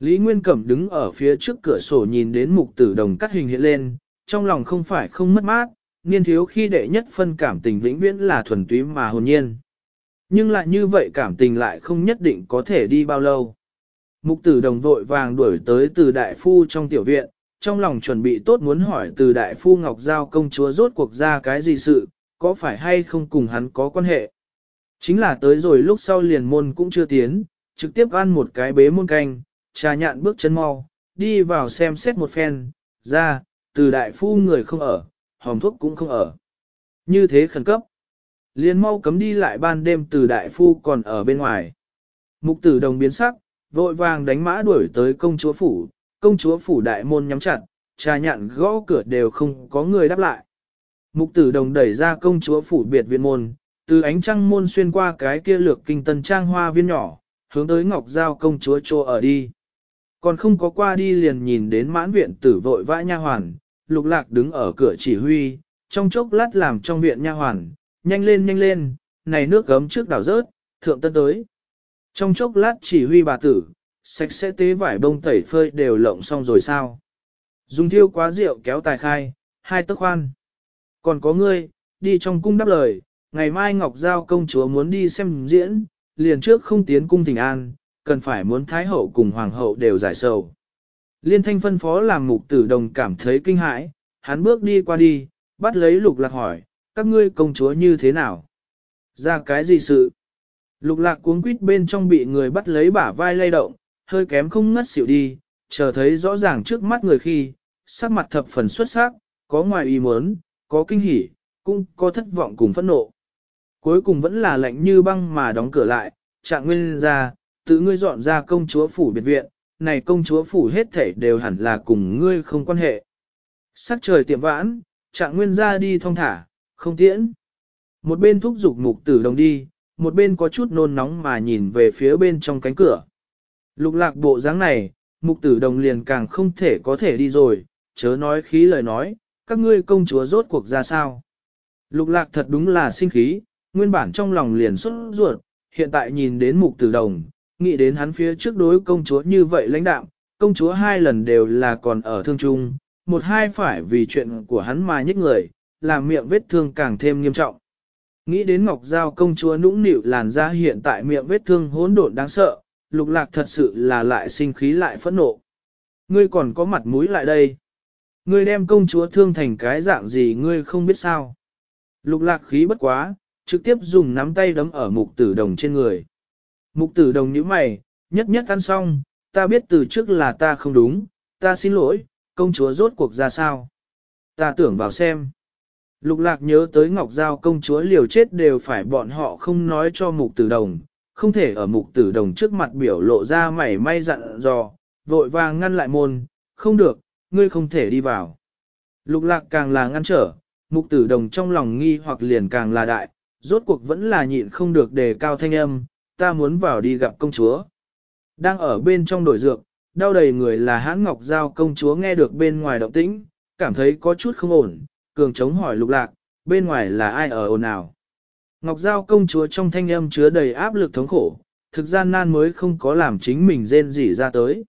Lý Nguyên Cẩm đứng ở phía trước cửa sổ nhìn đến mục tử đồng cắt hình hiện lên, trong lòng không phải không mất mát, niên thiếu khi đệ nhất phân cảm tình vĩnh viễn là thuần túy mà hồn nhiên. Nhưng lại như vậy cảm tình lại không nhất định có thể đi bao lâu. Mục tử đồng vội vàng đuổi tới từ đại phu trong tiểu viện, trong lòng chuẩn bị tốt muốn hỏi từ đại phu Ngọc Giao công chúa rốt cuộc ra cái gì sự, có phải hay không cùng hắn có quan hệ. Chính là tới rồi lúc sau liền môn cũng chưa tiến, trực tiếp ăn một cái bế môn canh, trà nhạn bước chân mau, đi vào xem xét một phen, ra, từ đại phu người không ở, hòm thuốc cũng không ở. Như thế khẩn cấp. Liên mau cấm đi lại ban đêm từ đại phu còn ở bên ngoài. Mục tử đồng biến sắc, vội vàng đánh mã đuổi tới công chúa phủ, công chúa phủ đại môn nhắm chặt, trà nhạn gõ cửa đều không có người đáp lại. Mục tử đồng đẩy ra công chúa phủ biệt viện môn, từ ánh trăng môn xuyên qua cái kia lược kinh tân trang hoa viên nhỏ, hướng tới ngọc giao công chúa trô ở đi. Còn không có qua đi liền nhìn đến mãn viện tử vội vã nha hoàn, lục lạc đứng ở cửa chỉ huy, trong chốc lát làm trong viện nha hoàn, nhanh lên nhanh lên, này nước gấm trước đảo rớt, thượng tân tới. Trong chốc lát chỉ huy bà tử, sạch sẽ tế vải bông tẩy phơi đều lộng xong rồi sao. Dùng thiêu quá rượu kéo tài khai, hai tấc khoan. Còn có ngươi, đi trong cung đáp lời, ngày mai Ngọc Giao công chúa muốn đi xem diễn, liền trước không tiến cung thỉnh an, cần phải muốn Thái Hậu cùng Hoàng Hậu đều giải sầu. Liên thanh phân phó làm mục tử đồng cảm thấy kinh hãi, hắn bước đi qua đi, bắt lấy lục lạc hỏi, các ngươi công chúa như thế nào? Ra cái gì sự? Lục lạc cuống quýt bên trong bị người bắt lấy bả vai lay động, hơi kém không ngất xỉu đi, chờ thấy rõ ràng trước mắt người khi, sắc mặt thập phần xuất sắc, có ngoài ý muốn, có kinh hỉ, cũng có thất vọng cùng phẫn nộ. Cuối cùng vẫn là lạnh như băng mà đóng cửa lại, trạng nguyên ra, tự ngươi dọn ra công chúa phủ biệt viện, này công chúa phủ hết thể đều hẳn là cùng ngươi không quan hệ. Sắc trời tiệm vãn, trạng nguyên ra đi thong thả, không tiễn. Một bên thúc giục mục tử đồng đi, một bên có chút nôn nóng mà nhìn về phía bên trong cánh cửa. Lục lạc bộ dáng này, mục tử đồng liền càng không thể có thể đi rồi, chớ nói khí lời nói, các ngươi công chúa rốt cuộc ra sao. Lục lạc thật đúng là sinh khí, nguyên bản trong lòng liền xuất ruột, hiện tại nhìn đến mục tử đồng, nghĩ đến hắn phía trước đối công chúa như vậy lãnh đạm, công chúa hai lần đều là còn ở thương trung, một hai phải vì chuyện của hắn mà nhích người, làm miệng vết thương càng thêm nghiêm trọng. Nghĩ đến Ngọc Giao công chúa nũng nịu làn ra hiện tại miệng vết thương hỗn độn đáng sợ, lục lạc thật sự là lại sinh khí lại phẫn nộ. Ngươi còn có mặt mũi lại đây. Ngươi đem công chúa thương thành cái dạng gì ngươi không biết sao. Lục lạc khí bất quá, trực tiếp dùng nắm tay đấm ở mục tử đồng trên người. Mục tử đồng nhíu mày, nhất nhất ăn xong, ta biết từ trước là ta không đúng, ta xin lỗi, công chúa rốt cuộc ra sao. Ta tưởng vào xem. Lục lạc nhớ tới Ngọc Giao công chúa liều chết đều phải bọn họ không nói cho mục tử đồng, không thể ở mục tử đồng trước mặt biểu lộ ra mảy may dặn dò, vội vàng ngăn lại môn, không được, ngươi không thể đi vào. Lục lạc càng là ngăn trở, mục tử đồng trong lòng nghi hoặc liền càng là đại, rốt cuộc vẫn là nhịn không được đề cao thanh âm, ta muốn vào đi gặp công chúa. Đang ở bên trong đổi dược, đau đầy người là hãng ngọc giao công chúa nghe được bên ngoài động tĩnh, cảm thấy có chút không ổn, cường chống hỏi lục lạc, bên ngoài là ai ở ồn nào. Ngọc giao công chúa trong thanh âm chứa đầy áp lực thống khổ, thực gian nan mới không có làm chính mình rên rỉ ra tới.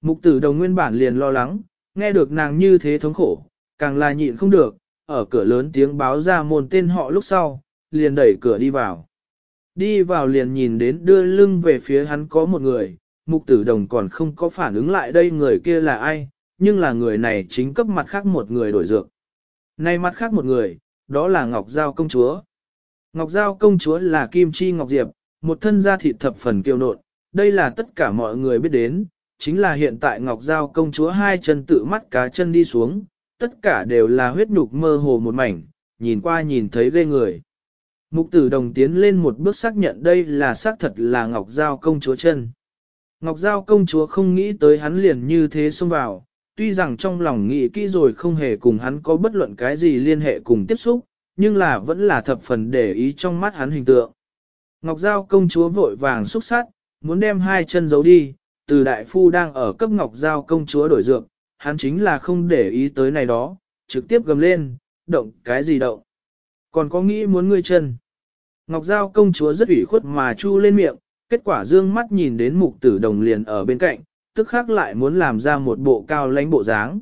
Mục tử đồng nguyên bản liền lo lắng, nghe được nàng như thế thống khổ, càng là nhịn không được, ở cửa lớn tiếng báo ra môn tên họ lúc sau, liền đẩy cửa đi vào đi vào liền nhìn đến đưa lưng về phía hắn có một người, mục tử đồng còn không có phản ứng lại đây người kia là ai, nhưng là người này chính cấp mặt khác một người đổi dược. Nay mặt khác một người, đó là Ngọc Giao công chúa. Ngọc Giao công chúa là Kim Chi Ngọc Diệp, một thân gia thị thập phần kiêu nộn, đây là tất cả mọi người biết đến, chính là hiện tại Ngọc Giao công chúa hai chân tự mắt cá chân đi xuống, tất cả đều là huyết nhục mơ hồ một mảnh, nhìn qua nhìn thấy ghê người. Mục tử đồng tiến lên một bước xác nhận đây là xác thật là Ngọc Giao công chúa chân. Ngọc Giao công chúa không nghĩ tới hắn liền như thế xông vào, tuy rằng trong lòng nghĩ kỹ rồi không hề cùng hắn có bất luận cái gì liên hệ cùng tiếp xúc, nhưng là vẫn là thập phần để ý trong mắt hắn hình tượng. Ngọc Giao công chúa vội vàng xúc sát, muốn đem hai chân giấu đi, từ đại phu đang ở cấp Ngọc Giao công chúa đổi dược, hắn chính là không để ý tới này đó, trực tiếp gầm lên, động cái gì động. Còn có nghĩ muốn ngươi chân. Ngọc Giao công chúa rất ủy khuất mà chu lên miệng, kết quả dương mắt nhìn đến mục tử đồng liền ở bên cạnh, tức khác lại muốn làm ra một bộ cao lãnh bộ dáng.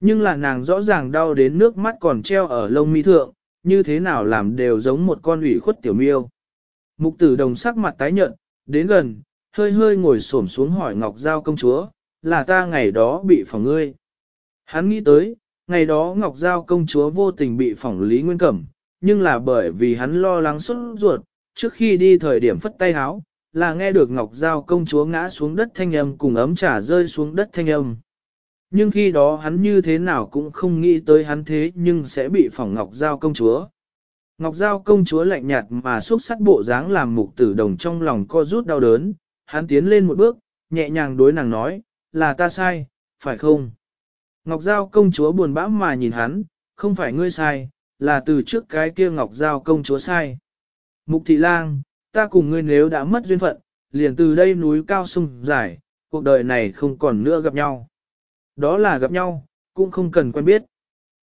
Nhưng là nàng rõ ràng đau đến nước mắt còn treo ở lông mi thượng, như thế nào làm đều giống một con ủy khuất tiểu miêu. Mục tử đồng sắc mặt tái nhợt, đến gần, hơi hơi ngồi xổm xuống hỏi Ngọc Giao công chúa, là ta ngày đó bị phỏng ngươi. Hắn nghĩ tới, ngày đó Ngọc Giao công chúa vô tình bị phỏng Lý Nguyên Cẩm, nhưng là bởi vì hắn lo lắng xuất ruột, trước khi đi thời điểm phất tay háo, là nghe được Ngọc Giao công chúa ngã xuống đất thanh âm cùng ấm trà rơi xuống đất thanh âm. Nhưng khi đó hắn như thế nào cũng không nghĩ tới hắn thế nhưng sẽ bị phỏng Ngọc Giao công chúa. Ngọc Giao công chúa lạnh nhạt mà xúc sắc bộ dáng làm mục tử đồng trong lòng co rút đau đớn, hắn tiến lên một bước, nhẹ nhàng đối nàng nói, là ta sai, phải không? Ngọc Giao công chúa buồn bã mà nhìn hắn, không phải ngươi sai, là từ trước cái kia ngọc giao công chúa sai. Mục thị lang, ta cùng ngươi nếu đã mất duyên phận, liền từ đây núi cao sung giải, cuộc đời này không còn nữa gặp nhau. Đó là gặp nhau, cũng không cần quen biết.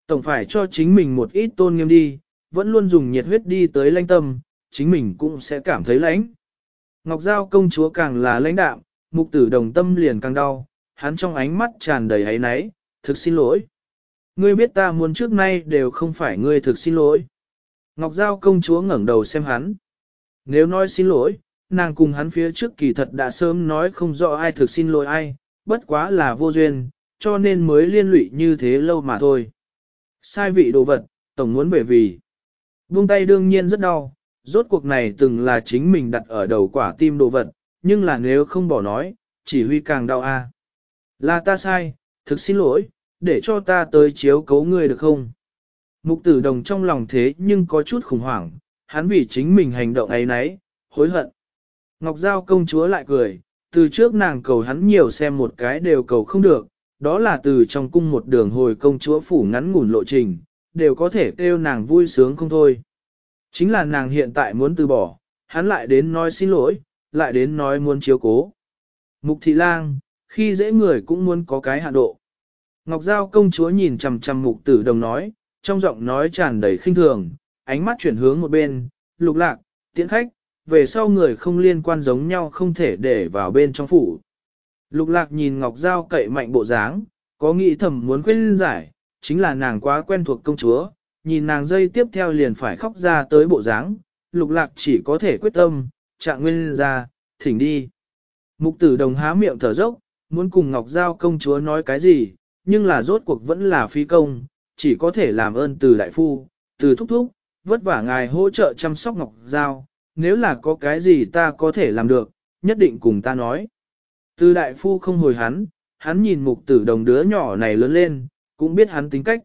Tổng phải cho chính mình một ít tôn nghiêm đi, vẫn luôn dùng nhiệt huyết đi tới lãnh tâm, chính mình cũng sẽ cảm thấy lãnh. Ngọc Giao công chúa càng là lãnh đạm, mục tử đồng tâm liền càng đau, hắn trong ánh mắt tràn đầy hấy náy, thực xin lỗi ngươi biết ta muốn trước nay đều không phải ngươi thực xin lỗi. Ngọc Giao công chúa ngẩng đầu xem hắn. Nếu nói xin lỗi, nàng cùng hắn phía trước kỳ thật đã sớm nói không rõ ai thực xin lỗi ai, bất quá là vô duyên, cho nên mới liên lụy như thế lâu mà thôi. Sai vị đồ vật, tổng muốn về vì. Buông tay đương nhiên rất đau, rốt cuộc này từng là chính mình đặt ở đầu quả tim đồ vật, nhưng là nếu không bỏ nói, chỉ huy càng đau a. À. Là ta sai, thực xin lỗi, để cho ta tới chiếu cấu ngươi được không? Mục tử đồng trong lòng thế nhưng có chút khủng hoảng, hắn vì chính mình hành động ấy nấy, hối hận. Ngọc Giao công chúa lại cười, từ trước nàng cầu hắn nhiều xem một cái đều cầu không được, đó là từ trong cung một đường hồi công chúa phủ ngắn ngủn lộ trình, đều có thể kêu nàng vui sướng không thôi. Chính là nàng hiện tại muốn từ bỏ, hắn lại đến nói xin lỗi, lại đến nói muốn chiếu cố. Mục thị lang, khi dễ người cũng muốn có cái hạ độ. Ngọc Giao công chúa nhìn chằm chằm mục tử đồng nói, trong giọng nói tràn đầy khinh thường, ánh mắt chuyển hướng một bên, lục lạc, tiễn khách, về sau người không liên quan giống nhau không thể để vào bên trong phủ. Lục lạc nhìn Ngọc Giao cậy mạnh bộ dáng, có nghĩ thầm muốn khuyên giải, chính là nàng quá quen thuộc công chúa, nhìn nàng dây tiếp theo liền phải khóc ra tới bộ dáng, lục lạc chỉ có thể quyết tâm, trạng nguyên ra, thỉnh đi. Mục tử đồng há miệng thở dốc, muốn cùng Ngọc Giao công chúa nói cái gì, nhưng là rốt cuộc vẫn là phi công, chỉ có thể làm ơn từ đại phu, từ thúc thúc, vất vả ngài hỗ trợ chăm sóc Ngọc Giao, nếu là có cái gì ta có thể làm được, nhất định cùng ta nói. Từ đại phu không hồi hắn, hắn nhìn mục tử đồng đứa nhỏ này lớn lên, cũng biết hắn tính cách.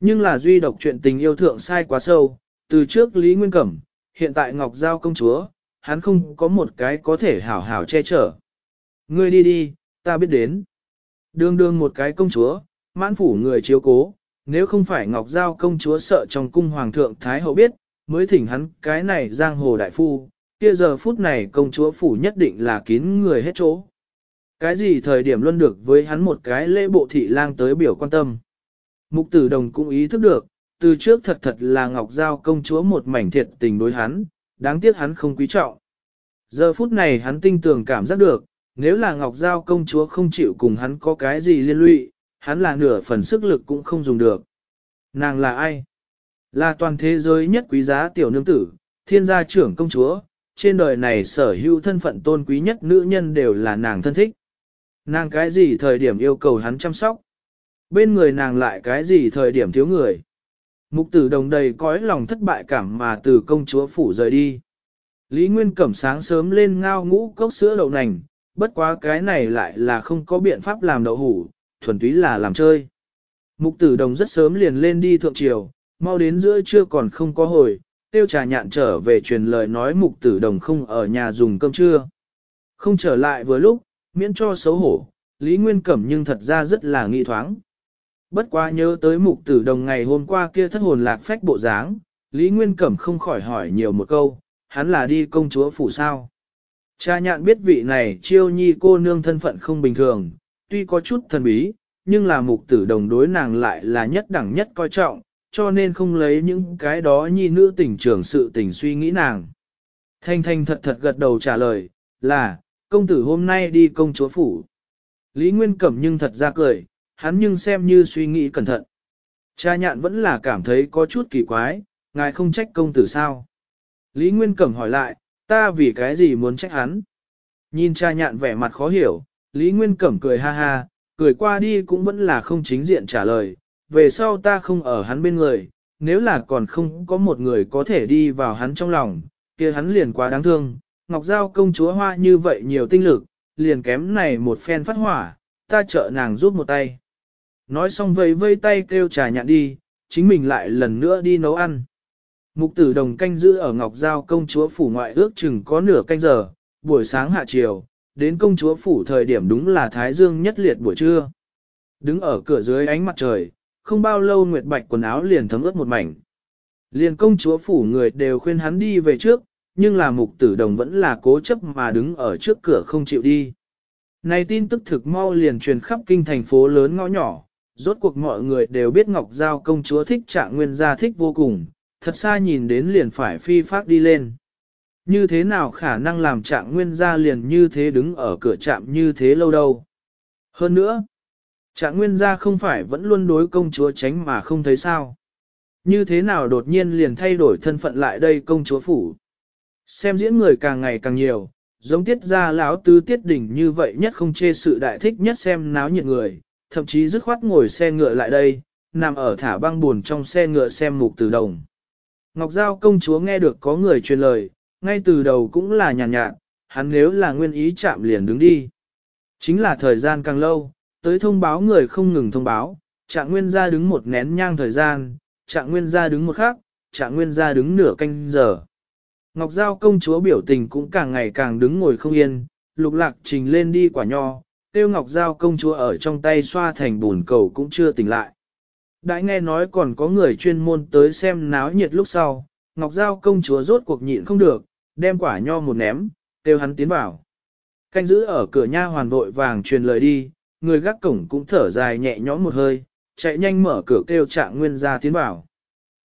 Nhưng là duy độc chuyện tình yêu thượng sai quá sâu, từ trước Lý Nguyên Cẩm, hiện tại Ngọc Giao công chúa, hắn không có một cái có thể hảo hảo che chở. Ngươi đi đi, ta biết đến. Đương đương một cái công chúa, mãn phủ người chiếu cố, nếu không phải Ngọc Giao công chúa sợ trong cung hoàng thượng Thái Hậu biết, mới thỉnh hắn cái này giang hồ đại phu, kia giờ phút này công chúa phủ nhất định là kín người hết chỗ. Cái gì thời điểm luôn được với hắn một cái lễ bộ thị lang tới biểu quan tâm. Mục tử đồng cũng ý thức được, từ trước thật thật là Ngọc Giao công chúa một mảnh thiệt tình đối hắn, đáng tiếc hắn không quý trọng. Giờ phút này hắn tinh tường cảm giác được, nếu là Ngọc Giao công chúa không chịu cùng hắn có cái gì liên lụy, hắn là nửa phần sức lực cũng không dùng được. Nàng là ai? Là toàn thế giới nhất quý giá tiểu nương tử, thiên gia trưởng công chúa, trên đời này sở hữu thân phận tôn quý nhất nữ nhân đều là nàng thân thích. Nàng cái gì thời điểm yêu cầu hắn chăm sóc? Bên người nàng lại cái gì thời điểm thiếu người? Mục tử đồng đầy cõi lòng thất bại cảm mà từ công chúa phủ rời đi. Lý Nguyên Cẩm sáng sớm lên ngao ngũ cốc sữa đậu nành, bất quá cái này lại là không có biện pháp làm đậu hủ, thuần túy là làm chơi. Mục tử đồng rất sớm liền lên đi thượng triều, mau đến giữa trưa còn không có hồi, tiêu trà nhạn trở về truyền lời nói mục tử đồng không ở nhà dùng cơm trưa. Không trở lại vừa lúc, miễn cho xấu hổ, Lý Nguyên Cẩm nhưng thật ra rất là nghi thoáng. Bất quá nhớ tới mục tử đồng ngày hôm qua kia thất hồn lạc phách bộ dáng, Lý Nguyên Cẩm không khỏi hỏi nhiều một câu, hắn là đi công chúa phủ sao. Cha nhạn biết vị này chiêu nhi cô nương thân phận không bình thường, tuy có chút thần bí, nhưng là mục tử đồng đối nàng lại là nhất đẳng nhất coi trọng, cho nên không lấy những cái đó nhi nữ tình trưởng sự tình suy nghĩ nàng. Thanh Thanh thật thật gật đầu trả lời, là, công tử hôm nay đi công chúa phủ. Lý Nguyên Cẩm nhưng thật ra cười, hắn nhưng xem như suy nghĩ cẩn thận. Cha nhạn vẫn là cảm thấy có chút kỳ quái, ngài không trách công tử sao. Lý Nguyên Cẩm hỏi lại, Ta vì cái gì muốn trách hắn? Nhìn cha nhạn vẻ mặt khó hiểu, Lý Nguyên Cẩm cười ha ha, cười qua đi cũng vẫn là không chính diện trả lời, về sau ta không ở hắn bên người, nếu là còn không có một người có thể đi vào hắn trong lòng, kia hắn liền quá đáng thương, Ngọc Giao công chúa hoa như vậy nhiều tinh lực, liền kém này một phen phát hỏa, ta trợ nàng giúp một tay. Nói xong vây vây tay kêu trà nhạn đi, chính mình lại lần nữa đi nấu ăn. Mục tử đồng canh giữ ở Ngọc Giao công chúa phủ ngoại ước chừng có nửa canh giờ, buổi sáng hạ chiều, đến công chúa phủ thời điểm đúng là Thái Dương nhất liệt buổi trưa. Đứng ở cửa dưới ánh mặt trời, không bao lâu Nguyệt Bạch quần áo liền thấm ướt một mảnh. Liền công chúa phủ người đều khuyên hắn đi về trước, nhưng là mục tử đồng vẫn là cố chấp mà đứng ở trước cửa không chịu đi. Này tin tức thực mau liền truyền khắp kinh thành phố lớn ngõ nhỏ, rốt cuộc mọi người đều biết Ngọc Giao công chúa thích trạng nguyên gia thích vô cùng, thật xa nhìn đến liền phải phi phát đi lên. Như thế nào khả năng làm trạng nguyên gia liền như thế đứng ở cửa trạm như thế lâu đâu. Hơn nữa, trạng nguyên gia không phải vẫn luôn đối công chúa tránh mà không thấy sao. Như thế nào đột nhiên liền thay đổi thân phận lại đây công chúa phủ. Xem diễn người càng ngày càng nhiều, giống tiết gia lão tứ tiết đỉnh như vậy nhất không chê sự đại thích nhất xem náo nhiệt người, thậm chí dứt khoát ngồi xe ngựa lại đây, nằm ở thả băng buồn trong xe ngựa xem mục từ đồng. Ngọc Giao công chúa nghe được có người truyền lời, ngay từ đầu cũng là nhàn nhạt, nhạt, hắn nếu là nguyên ý chạm liền đứng đi. Chính là thời gian càng lâu, tới thông báo người không ngừng thông báo, trạng nguyên ra đứng một nén nhang thời gian, trạng nguyên ra đứng một khắc, trạng nguyên ra đứng nửa canh giờ. Ngọc Giao công chúa biểu tình cũng càng ngày càng đứng ngồi không yên, lục lạc trình lên đi quả nho, tiêu Ngọc Giao công chúa ở trong tay xoa thành bùn cầu cũng chưa tỉnh lại đã nghe nói còn có người chuyên môn tới xem náo nhiệt lúc sau, Ngọc Giao công chúa rốt cuộc nhịn không được, đem quả nho một ném, kêu hắn tiến vào. Canh giữ ở cửa nha hoàn vội vàng truyền lời đi, người gác cổng cũng thở dài nhẹ nhõm một hơi, chạy nhanh mở cửa kêu trạng nguyên ra tiến vào.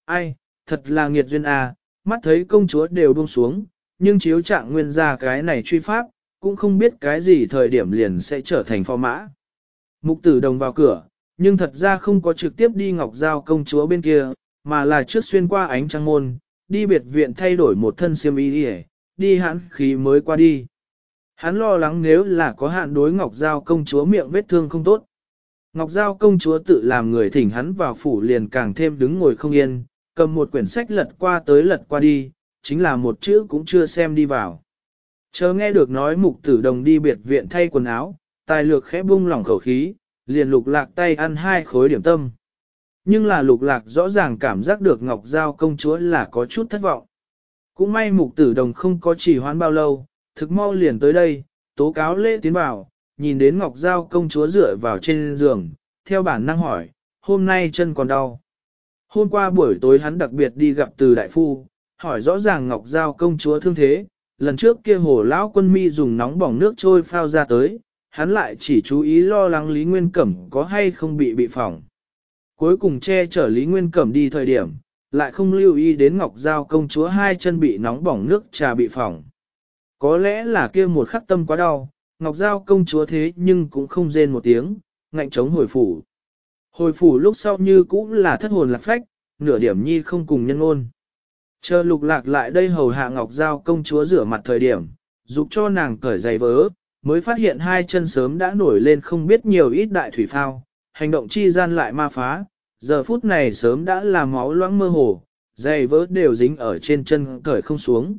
Ai, thật là nghiệt duyên à, mắt thấy công chúa đều buông xuống, nhưng chiếu trạng nguyên ra cái này truy pháp, cũng không biết cái gì thời điểm liền sẽ trở thành phò mã. Mục tử đồng vào cửa, nhưng thật ra không có trực tiếp đi Ngọc Giao công chúa bên kia, mà là trước xuyên qua ánh trăng môn, đi biệt viện thay đổi một thân xiêm y đi, đi hãn khí mới qua đi. Hắn lo lắng nếu là có hạn đối Ngọc Giao công chúa miệng vết thương không tốt. Ngọc Giao công chúa tự làm người thỉnh hắn vào phủ liền càng thêm đứng ngồi không yên, cầm một quyển sách lật qua tới lật qua đi, chính là một chữ cũng chưa xem đi vào. Chờ nghe được nói mục tử đồng đi biệt viện thay quần áo, tài lược khẽ bung lỏng khẩu khí, liền lục lạc tay ăn hai khối điểm tâm. Nhưng là lục lạc rõ ràng cảm giác được Ngọc Giao công chúa là có chút thất vọng. Cũng may mục tử đồng không có chỉ hoán bao lâu, thực mau liền tới đây, tố cáo lễ tiến vào, nhìn đến Ngọc Giao công chúa dựa vào trên giường, theo bản năng hỏi, hôm nay chân còn đau. Hôm qua buổi tối hắn đặc biệt đi gặp từ đại phu, hỏi rõ ràng Ngọc Giao công chúa thương thế, lần trước kia hồ lão quân mi dùng nóng bỏng nước trôi phao ra tới, hắn lại chỉ chú ý lo lắng Lý Nguyên Cẩm có hay không bị bị phỏng. Cuối cùng che chở Lý Nguyên Cẩm đi thời điểm, lại không lưu ý đến Ngọc Giao công chúa hai chân bị nóng bỏng nước trà bị phỏng. Có lẽ là kia một khắc tâm quá đau, Ngọc Giao công chúa thế nhưng cũng không rên một tiếng, ngạnh chống hồi phủ. Hồi phủ lúc sau như cũng là thất hồn lạc phách, nửa điểm nhi không cùng nhân ôn. Chờ lục lạc lại đây hầu hạ Ngọc Giao công chúa rửa mặt thời điểm, giúp cho nàng cởi giày vớ, mới phát hiện hai chân sớm đã nổi lên không biết nhiều ít đại thủy phao, hành động chi gian lại ma phá, giờ phút này sớm đã là máu loãng mơ hồ, giày vỡ đều dính ở trên chân cởi không xuống.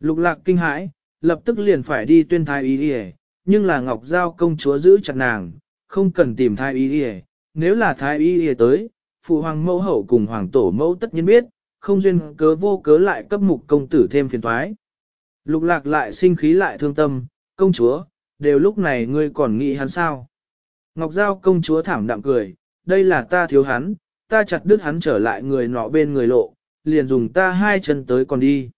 Lục lạc kinh hãi, lập tức liền phải đi tuyên thái y đi nhưng là Ngọc Giao công chúa giữ chặt nàng, không cần tìm thái y đi nếu là thái y đi tới, phụ hoàng mẫu hậu cùng hoàng tổ mẫu tất nhiên biết, không duyên cớ vô cớ lại cấp mục công tử thêm phiền toái. Lục lạc lại sinh khí lại thương tâm, công chúa, đều lúc này ngươi còn nghĩ hắn sao? Ngọc Giao công chúa thảm đạm cười, đây là ta thiếu hắn, ta chặt đứt hắn trở lại người nọ bên người lộ, liền dùng ta hai chân tới còn đi.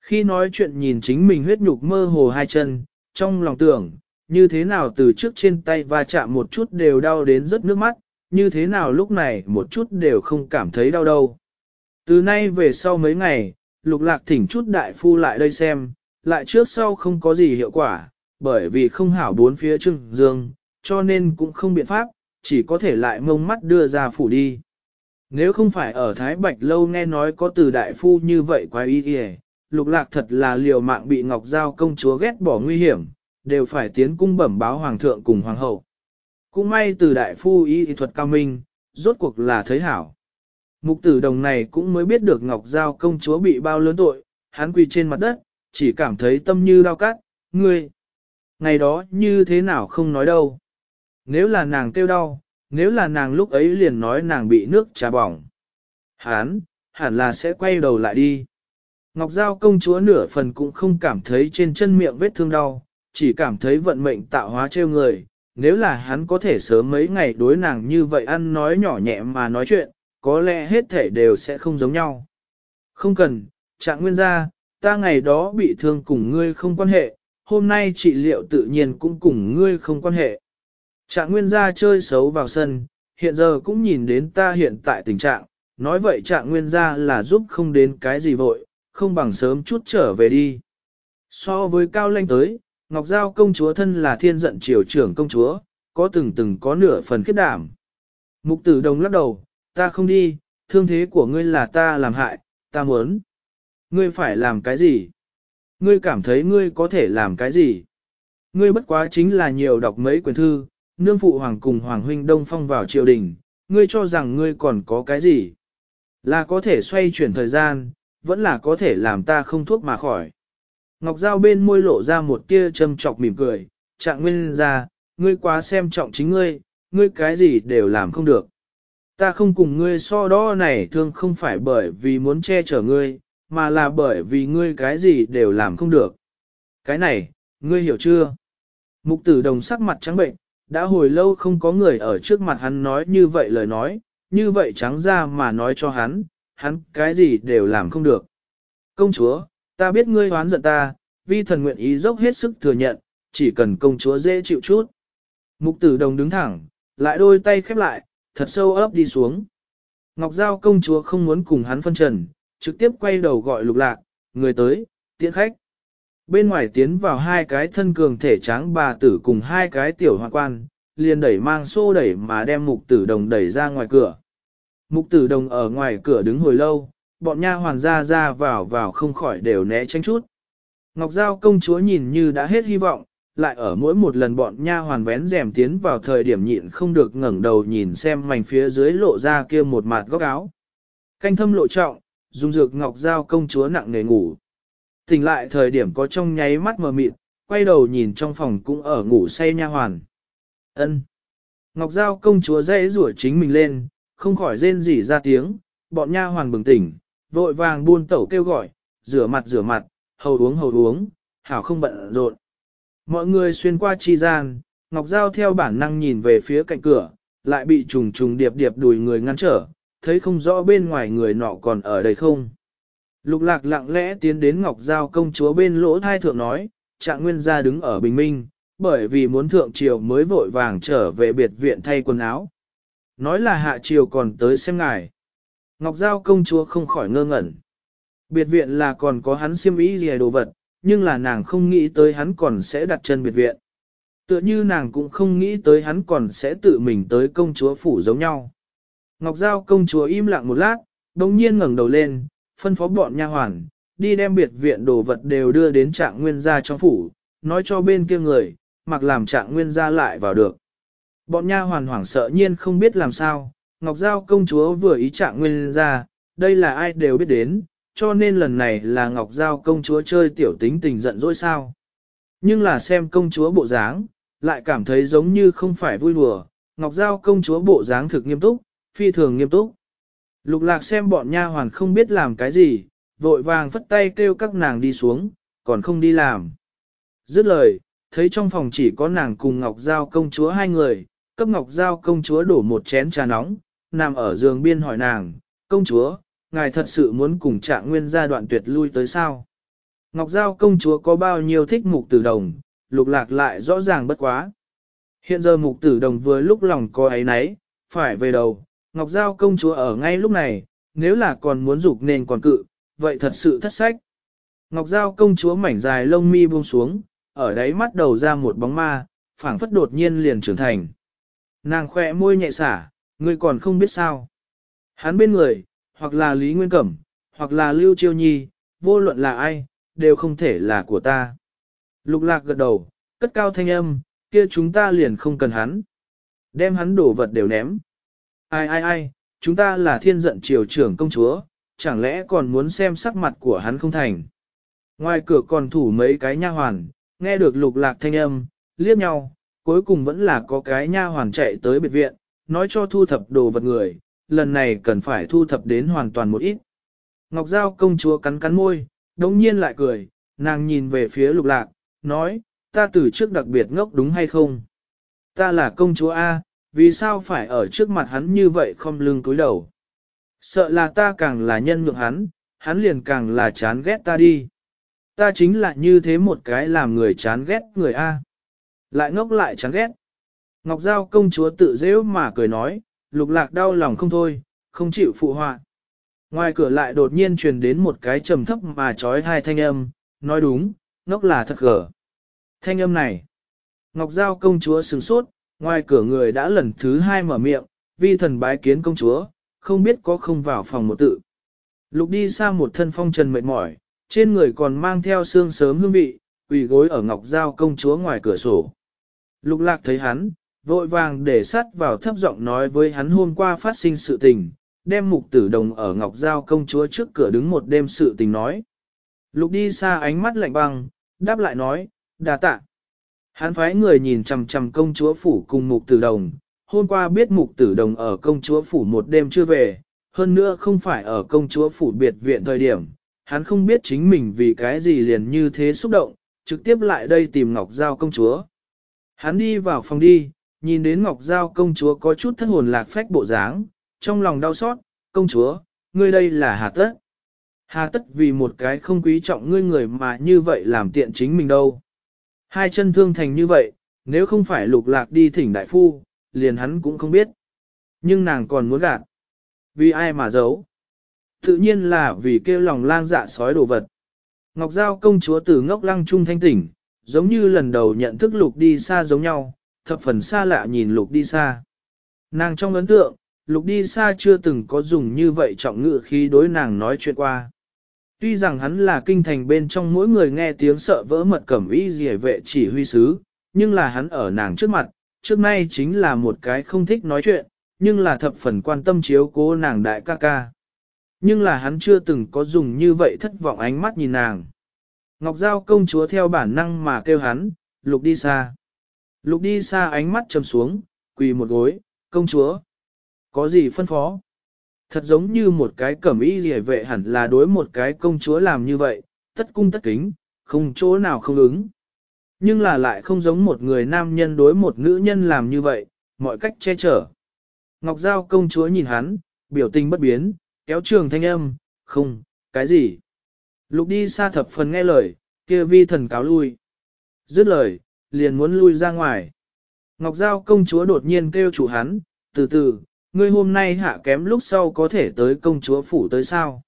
Khi nói chuyện nhìn chính mình huyết nhục mơ hồ hai chân, trong lòng tưởng, như thế nào từ trước trên tay va chạm một chút đều đau đến rất nước mắt, như thế nào lúc này một chút đều không cảm thấy đau đâu. Từ nay về sau mấy ngày, lục lạc thỉnh chút đại phu lại đây xem, lại trước sau không có gì hiệu quả, bởi vì không hảo bốn phía trưng dương, cho nên cũng không biện pháp, chỉ có thể lại mông mắt đưa ra phủ đi. Nếu không phải ở Thái Bạch Lâu nghe nói có từ đại phu như vậy quá y kìa, lục lạc thật là liều mạng bị Ngọc Giao công chúa ghét bỏ nguy hiểm, đều phải tiến cung bẩm báo hoàng thượng cùng hoàng hậu. Cũng may từ đại phu y thuật cao minh, rốt cuộc là thấy hảo. Mục tử đồng này cũng mới biết được Ngọc Giao công chúa bị bao lớn tội, hắn quỳ trên mặt đất, chỉ cảm thấy tâm như lao cắt, ngươi. Ngày đó như thế nào không nói đâu. Nếu là nàng kêu đau, nếu là nàng lúc ấy liền nói nàng bị nước trà bỏng. Hán, hẳn là sẽ quay đầu lại đi. Ngọc Giao công chúa nửa phần cũng không cảm thấy trên chân miệng vết thương đau, chỉ cảm thấy vận mệnh tạo hóa trêu người. Nếu là hắn có thể sớm mấy ngày đối nàng như vậy ăn nói nhỏ nhẹ mà nói chuyện, có lẽ hết thể đều sẽ không giống nhau. Không cần, trạng nguyên gia, ta ngày đó bị thương cùng ngươi không quan hệ, hôm nay trị liệu tự nhiên cũng cùng ngươi không quan hệ. Trạng nguyên gia chơi xấu vào sân, hiện giờ cũng nhìn đến ta hiện tại tình trạng, nói vậy trạng nguyên gia là giúp không đến cái gì vội, không bằng sớm chút trở về đi. So với cao lanh tới, Ngọc Giao công chúa thân là thiên giận triều trưởng công chúa, có từng từng có nửa phần kết đảm. Mục tử đồng lắc đầu, ta không đi, thương thế của ngươi là ta làm hại, ta muốn. Ngươi phải làm cái gì? Ngươi cảm thấy ngươi có thể làm cái gì? Ngươi bất quá chính là nhiều đọc mấy quyển thư, nương phụ hoàng cùng hoàng huynh đông phong vào triều đình, ngươi cho rằng ngươi còn có cái gì? Là có thể xoay chuyển thời gian, vẫn là có thể làm ta không thuốc mà khỏi. Ngọc Giao bên môi lộ ra một tia châm chọc mỉm cười, trạng nguyên ra, ngươi quá xem trọng chính ngươi, ngươi cái gì đều làm không được. Ta không cùng ngươi so đó này thương không phải bởi vì muốn che chở ngươi, mà là bởi vì ngươi cái gì đều làm không được. Cái này, ngươi hiểu chưa? Mục tử đồng sắc mặt trắng bệnh, đã hồi lâu không có người ở trước mặt hắn nói như vậy lời nói, như vậy trắng ra mà nói cho hắn, hắn cái gì đều làm không được. Công chúa, ta biết ngươi hoán giận ta, vi thần nguyện ý dốc hết sức thừa nhận, chỉ cần công chúa dễ chịu chút. Mục tử đồng đứng thẳng, lại đôi tay khép lại, thật sâu ấp đi xuống. Ngọc Giao công chúa không muốn cùng hắn phân trần, trực tiếp quay đầu gọi lục lạc, người tới, tiễn khách. Bên ngoài tiến vào hai cái thân cường thể tráng bà tử cùng hai cái tiểu hoa quan, liền đẩy mang xô đẩy mà đem mục tử đồng đẩy ra ngoài cửa. Mục tử đồng ở ngoài cửa đứng hồi lâu, bọn nha hoàn ra ra vào vào không khỏi đều né tránh chút. Ngọc Giao công chúa nhìn như đã hết hy vọng, lại ở mỗi một lần bọn nha hoàn vén rèm tiến vào thời điểm nhịn không được ngẩng đầu nhìn xem mảnh phía dưới lộ ra kia một mặt góc áo. Canh thâm lộ trọng, Dung dược ngọc giao công chúa nặng nề ngủ. Tỉnh lại thời điểm có trong nháy mắt mờ mịt, quay đầu nhìn trong phòng cũng ở ngủ say nha hoàn. Ân. Ngọc Giao công chúa dễ rủa chính mình lên, không khỏi rên rỉ ra tiếng, bọn nha hoàn bừng tỉnh, vội vàng buôn tẩu kêu gọi, rửa mặt rửa mặt, hầu uống hầu uống, hảo không bận rộn. Mọi người xuyên qua chi gian, Ngọc Giao theo bản năng nhìn về phía cạnh cửa, lại bị trùng trùng điệp điệp đùi người ngăn trở, thấy không rõ bên ngoài người nọ còn ở đây không. Lục lạc lặng lẽ tiến đến Ngọc Giao công chúa bên lỗ thai thượng nói, trạng nguyên gia đứng ở bình minh, bởi vì muốn thượng triều mới vội vàng trở về biệt viện thay quần áo. Nói là hạ triều còn tới xem ngài. Ngọc Giao công chúa không khỏi ngơ ngẩn. Biệt viện là còn có hắn siêm ý gì đồ vật, nhưng là nàng không nghĩ tới hắn còn sẽ đặt chân biệt viện. Tựa như nàng cũng không nghĩ tới hắn còn sẽ tự mình tới công chúa phủ giống nhau. Ngọc Giao công chúa im lặng một lát, đồng nhiên ngẩng đầu lên, phân phó bọn nha hoàn, đi đem biệt viện đồ vật đều đưa đến trạng nguyên gia trong phủ, nói cho bên kia người, mặc làm trạng nguyên gia lại vào được. Bọn nha hoàn hoảng sợ nhiên không biết làm sao, Ngọc Giao công chúa vừa ý trạng nguyên gia, đây là ai đều biết đến, cho nên lần này là Ngọc Giao công chúa chơi tiểu tính tình giận dỗi sao. Nhưng là xem công chúa bộ dáng, lại cảm thấy giống như không phải vui đùa, Ngọc Giao công chúa bộ dáng thực nghiêm túc, phi thường nghiêm túc. Lục lạc xem bọn nha hoàn không biết làm cái gì, vội vàng phất tay kêu các nàng đi xuống, còn không đi làm. Dứt lời, thấy trong phòng chỉ có nàng cùng Ngọc Giao công chúa hai người, cấp Ngọc Giao công chúa đổ một chén trà nóng, nằm ở giường biên hỏi nàng, công chúa, ngài thật sự muốn cùng trạng nguyên gia đoạn tuyệt lui tới sao? Ngọc Giao công chúa có bao nhiêu thích mục tử đồng, lục lạc lại rõ ràng bất quá. Hiện giờ mục tử đồng vừa lúc lòng có ấy nấy, phải về đầu, Ngọc Giao công chúa ở ngay lúc này, nếu là còn muốn dục nên còn cự, vậy thật sự thất sách. Ngọc Giao công chúa mảnh dài lông mi buông xuống, ở đấy mắt đầu ra một bóng ma, phảng phất đột nhiên liền trưởng thành. Nàng khỏe môi nhẹ xả, người còn không biết sao. Hắn bên người, hoặc là Lý Nguyên Cẩm, hoặc là Lưu Chiêu Nhi, vô luận là ai, đều không thể là của ta. Lục lạc gật đầu, cất cao thanh âm, kia chúng ta liền không cần hắn. Đem hắn đổ vật đều ném. Ai ai ai, chúng ta là thiên giận triều trưởng công chúa, chẳng lẽ còn muốn xem sắc mặt của hắn không thành. Ngoài cửa còn thủ mấy cái nha hoàn, nghe được lục lạc thanh âm, liếc nhau, cuối cùng vẫn là có cái nha hoàn chạy tới biệt viện, nói cho thu thập đồ vật người, lần này cần phải thu thập đến hoàn toàn một ít. Ngọc Giao công chúa cắn cắn môi, đống nhiên lại cười, nàng nhìn về phía lục lạc, nói, ta từ trước đặc biệt ngốc đúng hay không? Ta là công chúa A, vì sao phải ở trước mặt hắn như vậy không lưng cúi đầu. Sợ là ta càng là nhân nhượng hắn, hắn liền càng là chán ghét ta đi. Ta chính là như thế một cái làm người chán ghét người A. Lại ngốc lại chán ghét. Ngọc Giao công chúa tự dễ mà cười nói, lục lạc đau lòng không thôi, không chịu phụ họa. Ngoài cửa lại đột nhiên truyền đến một cái trầm thấp mà trói hai thanh âm, nói đúng, ngốc là thật gở. Thanh âm này. Ngọc Giao công chúa sừng sốt, ngoài cửa người đã lần thứ hai mở miệng, vi thần bái kiến công chúa, không biết có không vào phòng một tự. Lục đi xa một thân phong trần mệt mỏi, trên người còn mang theo xương sớm hương vị, ủy gối ở ngọc giao công chúa ngoài cửa sổ. Lục lạc thấy hắn, vội vàng để sát vào thấp giọng nói với hắn hôm qua phát sinh sự tình, đem mục tử đồng ở ngọc giao công chúa trước cửa đứng một đêm sự tình nói. Lục đi xa ánh mắt lạnh băng, đáp lại nói, đà tạ. Hán phái người nhìn chằm chằm công chúa phủ cùng mục tử đồng, hôm qua biết mục tử đồng ở công chúa phủ một đêm chưa về, hơn nữa không phải ở công chúa phủ biệt viện thời điểm, hắn không biết chính mình vì cái gì liền như thế xúc động, trực tiếp lại đây tìm Ngọc Giao công chúa. Hắn đi vào phòng đi, nhìn đến Ngọc Giao công chúa có chút thất hồn lạc phách bộ dáng, trong lòng đau xót, công chúa, ngươi đây là hà tất. Hà tất vì một cái không quý trọng ngươi người mà như vậy làm tiện chính mình đâu. Hai chân thương thành như vậy, nếu không phải lục lạc đi thỉnh đại phu, liền hắn cũng không biết. Nhưng nàng còn muốn gạt. Vì ai mà giấu? Tự nhiên là vì kêu lòng lang dạ sói đồ vật. Ngọc Giao công chúa từ ngốc lăng trung thanh tỉnh, giống như lần đầu nhận thức lục đi xa giống nhau, thập phần xa lạ nhìn lục đi xa. Nàng trong ấn tượng, lục đi xa chưa từng có dùng như vậy trọng ngự khi đối nàng nói chuyện qua. Tuy rằng hắn là kinh thành bên trong mỗi người nghe tiếng sợ vỡ mật cẩm y rỉa vệ chỉ huy sứ, nhưng là hắn ở nàng trước mặt, trước nay chính là một cái không thích nói chuyện, nhưng là thập phần quan tâm chiếu cố nàng đại ca ca. Nhưng là hắn chưa từng có dùng như vậy thất vọng ánh mắt nhìn nàng. Ngọc Giao công chúa theo bản năng mà kêu hắn, lục đi xa. Lục đi xa ánh mắt trầm xuống, quỳ một gối, công chúa. Có gì phân phó? Thật giống như một cái cẩm y rỉa vệ hẳn là đối một cái công chúa làm như vậy, tất cung tất kính, không chỗ nào không ứng. Nhưng là lại không giống một người nam nhân đối một nữ nhân làm như vậy, mọi cách che chở. Ngọc Giao công chúa nhìn hắn, biểu tình bất biến, kéo trường thanh âm, không, cái gì. Lục đi xa thập phần nghe lời, kia vi thần cáo lui. Dứt lời, liền muốn lui ra ngoài. Ngọc Giao công chúa đột nhiên kêu chủ hắn, từ từ, ngươi hôm nay hạ kém lúc sau có thể tới công chúa phủ tới sao.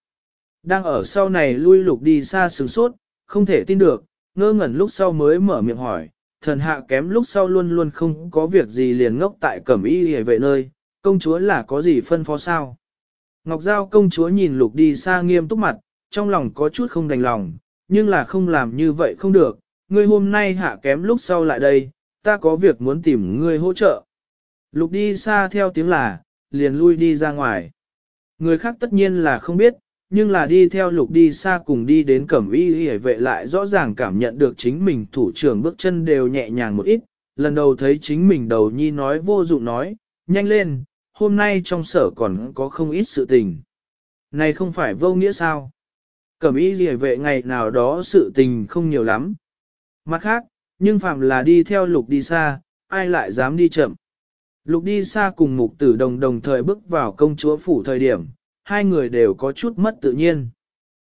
Đang ở sau này lui lục đi xa sừng sốt, không thể tin được, ngơ ngẩn lúc sau mới mở miệng hỏi, thần hạ kém lúc sau luôn luôn không có việc gì liền ngốc tại cẩm y hề vệ nơi, công chúa là có gì phân phó sao. Ngọc Giao công chúa nhìn lục đi xa nghiêm túc mặt, trong lòng có chút không đành lòng, nhưng là không làm như vậy không được, ngươi hôm nay hạ kém lúc sau lại đây, ta có việc muốn tìm ngươi hỗ trợ. Lục đi xa theo tiếng là, liền lui đi ra ngoài. Người khác tất nhiên là không biết, nhưng là đi theo lục đi xa cùng đi đến cẩm y y vệ lại rõ ràng cảm nhận được chính mình thủ trưởng bước chân đều nhẹ nhàng một ít, lần đầu thấy chính mình đầu nhi nói vô dụng nói, nhanh lên, hôm nay trong sở còn có không ít sự tình. Này không phải vô nghĩa sao? Cẩm y y vệ ngày nào đó sự tình không nhiều lắm. Mặt khác, nhưng phạm là đi theo lục đi xa, ai lại dám đi chậm. Lục đi xa cùng mục tử đồng đồng thời bước vào công chúa phủ thời điểm, hai người đều có chút mất tự nhiên.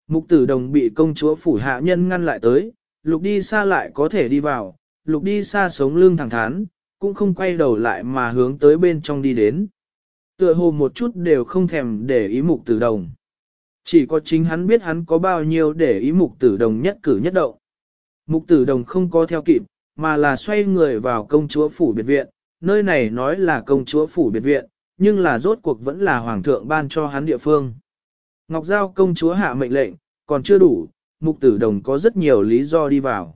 Mục tử đồng bị công chúa phủ hạ nhân ngăn lại tới, lục đi xa lại có thể đi vào, lục đi xa sống lưng thẳng thắn, cũng không quay đầu lại mà hướng tới bên trong đi đến. Tựa hồ một chút đều không thèm để ý mục tử đồng. Chỉ có chính hắn biết hắn có bao nhiêu để ý mục tử đồng nhất cử nhất động. Mục tử đồng không có theo kịp, mà là xoay người vào công chúa phủ biệt viện, nơi này nói là công chúa phủ biệt viện, nhưng là rốt cuộc vẫn là hoàng thượng ban cho hắn địa phương. Ngọc Giao công chúa hạ mệnh lệnh, còn chưa đủ, mục tử đồng có rất nhiều lý do đi vào.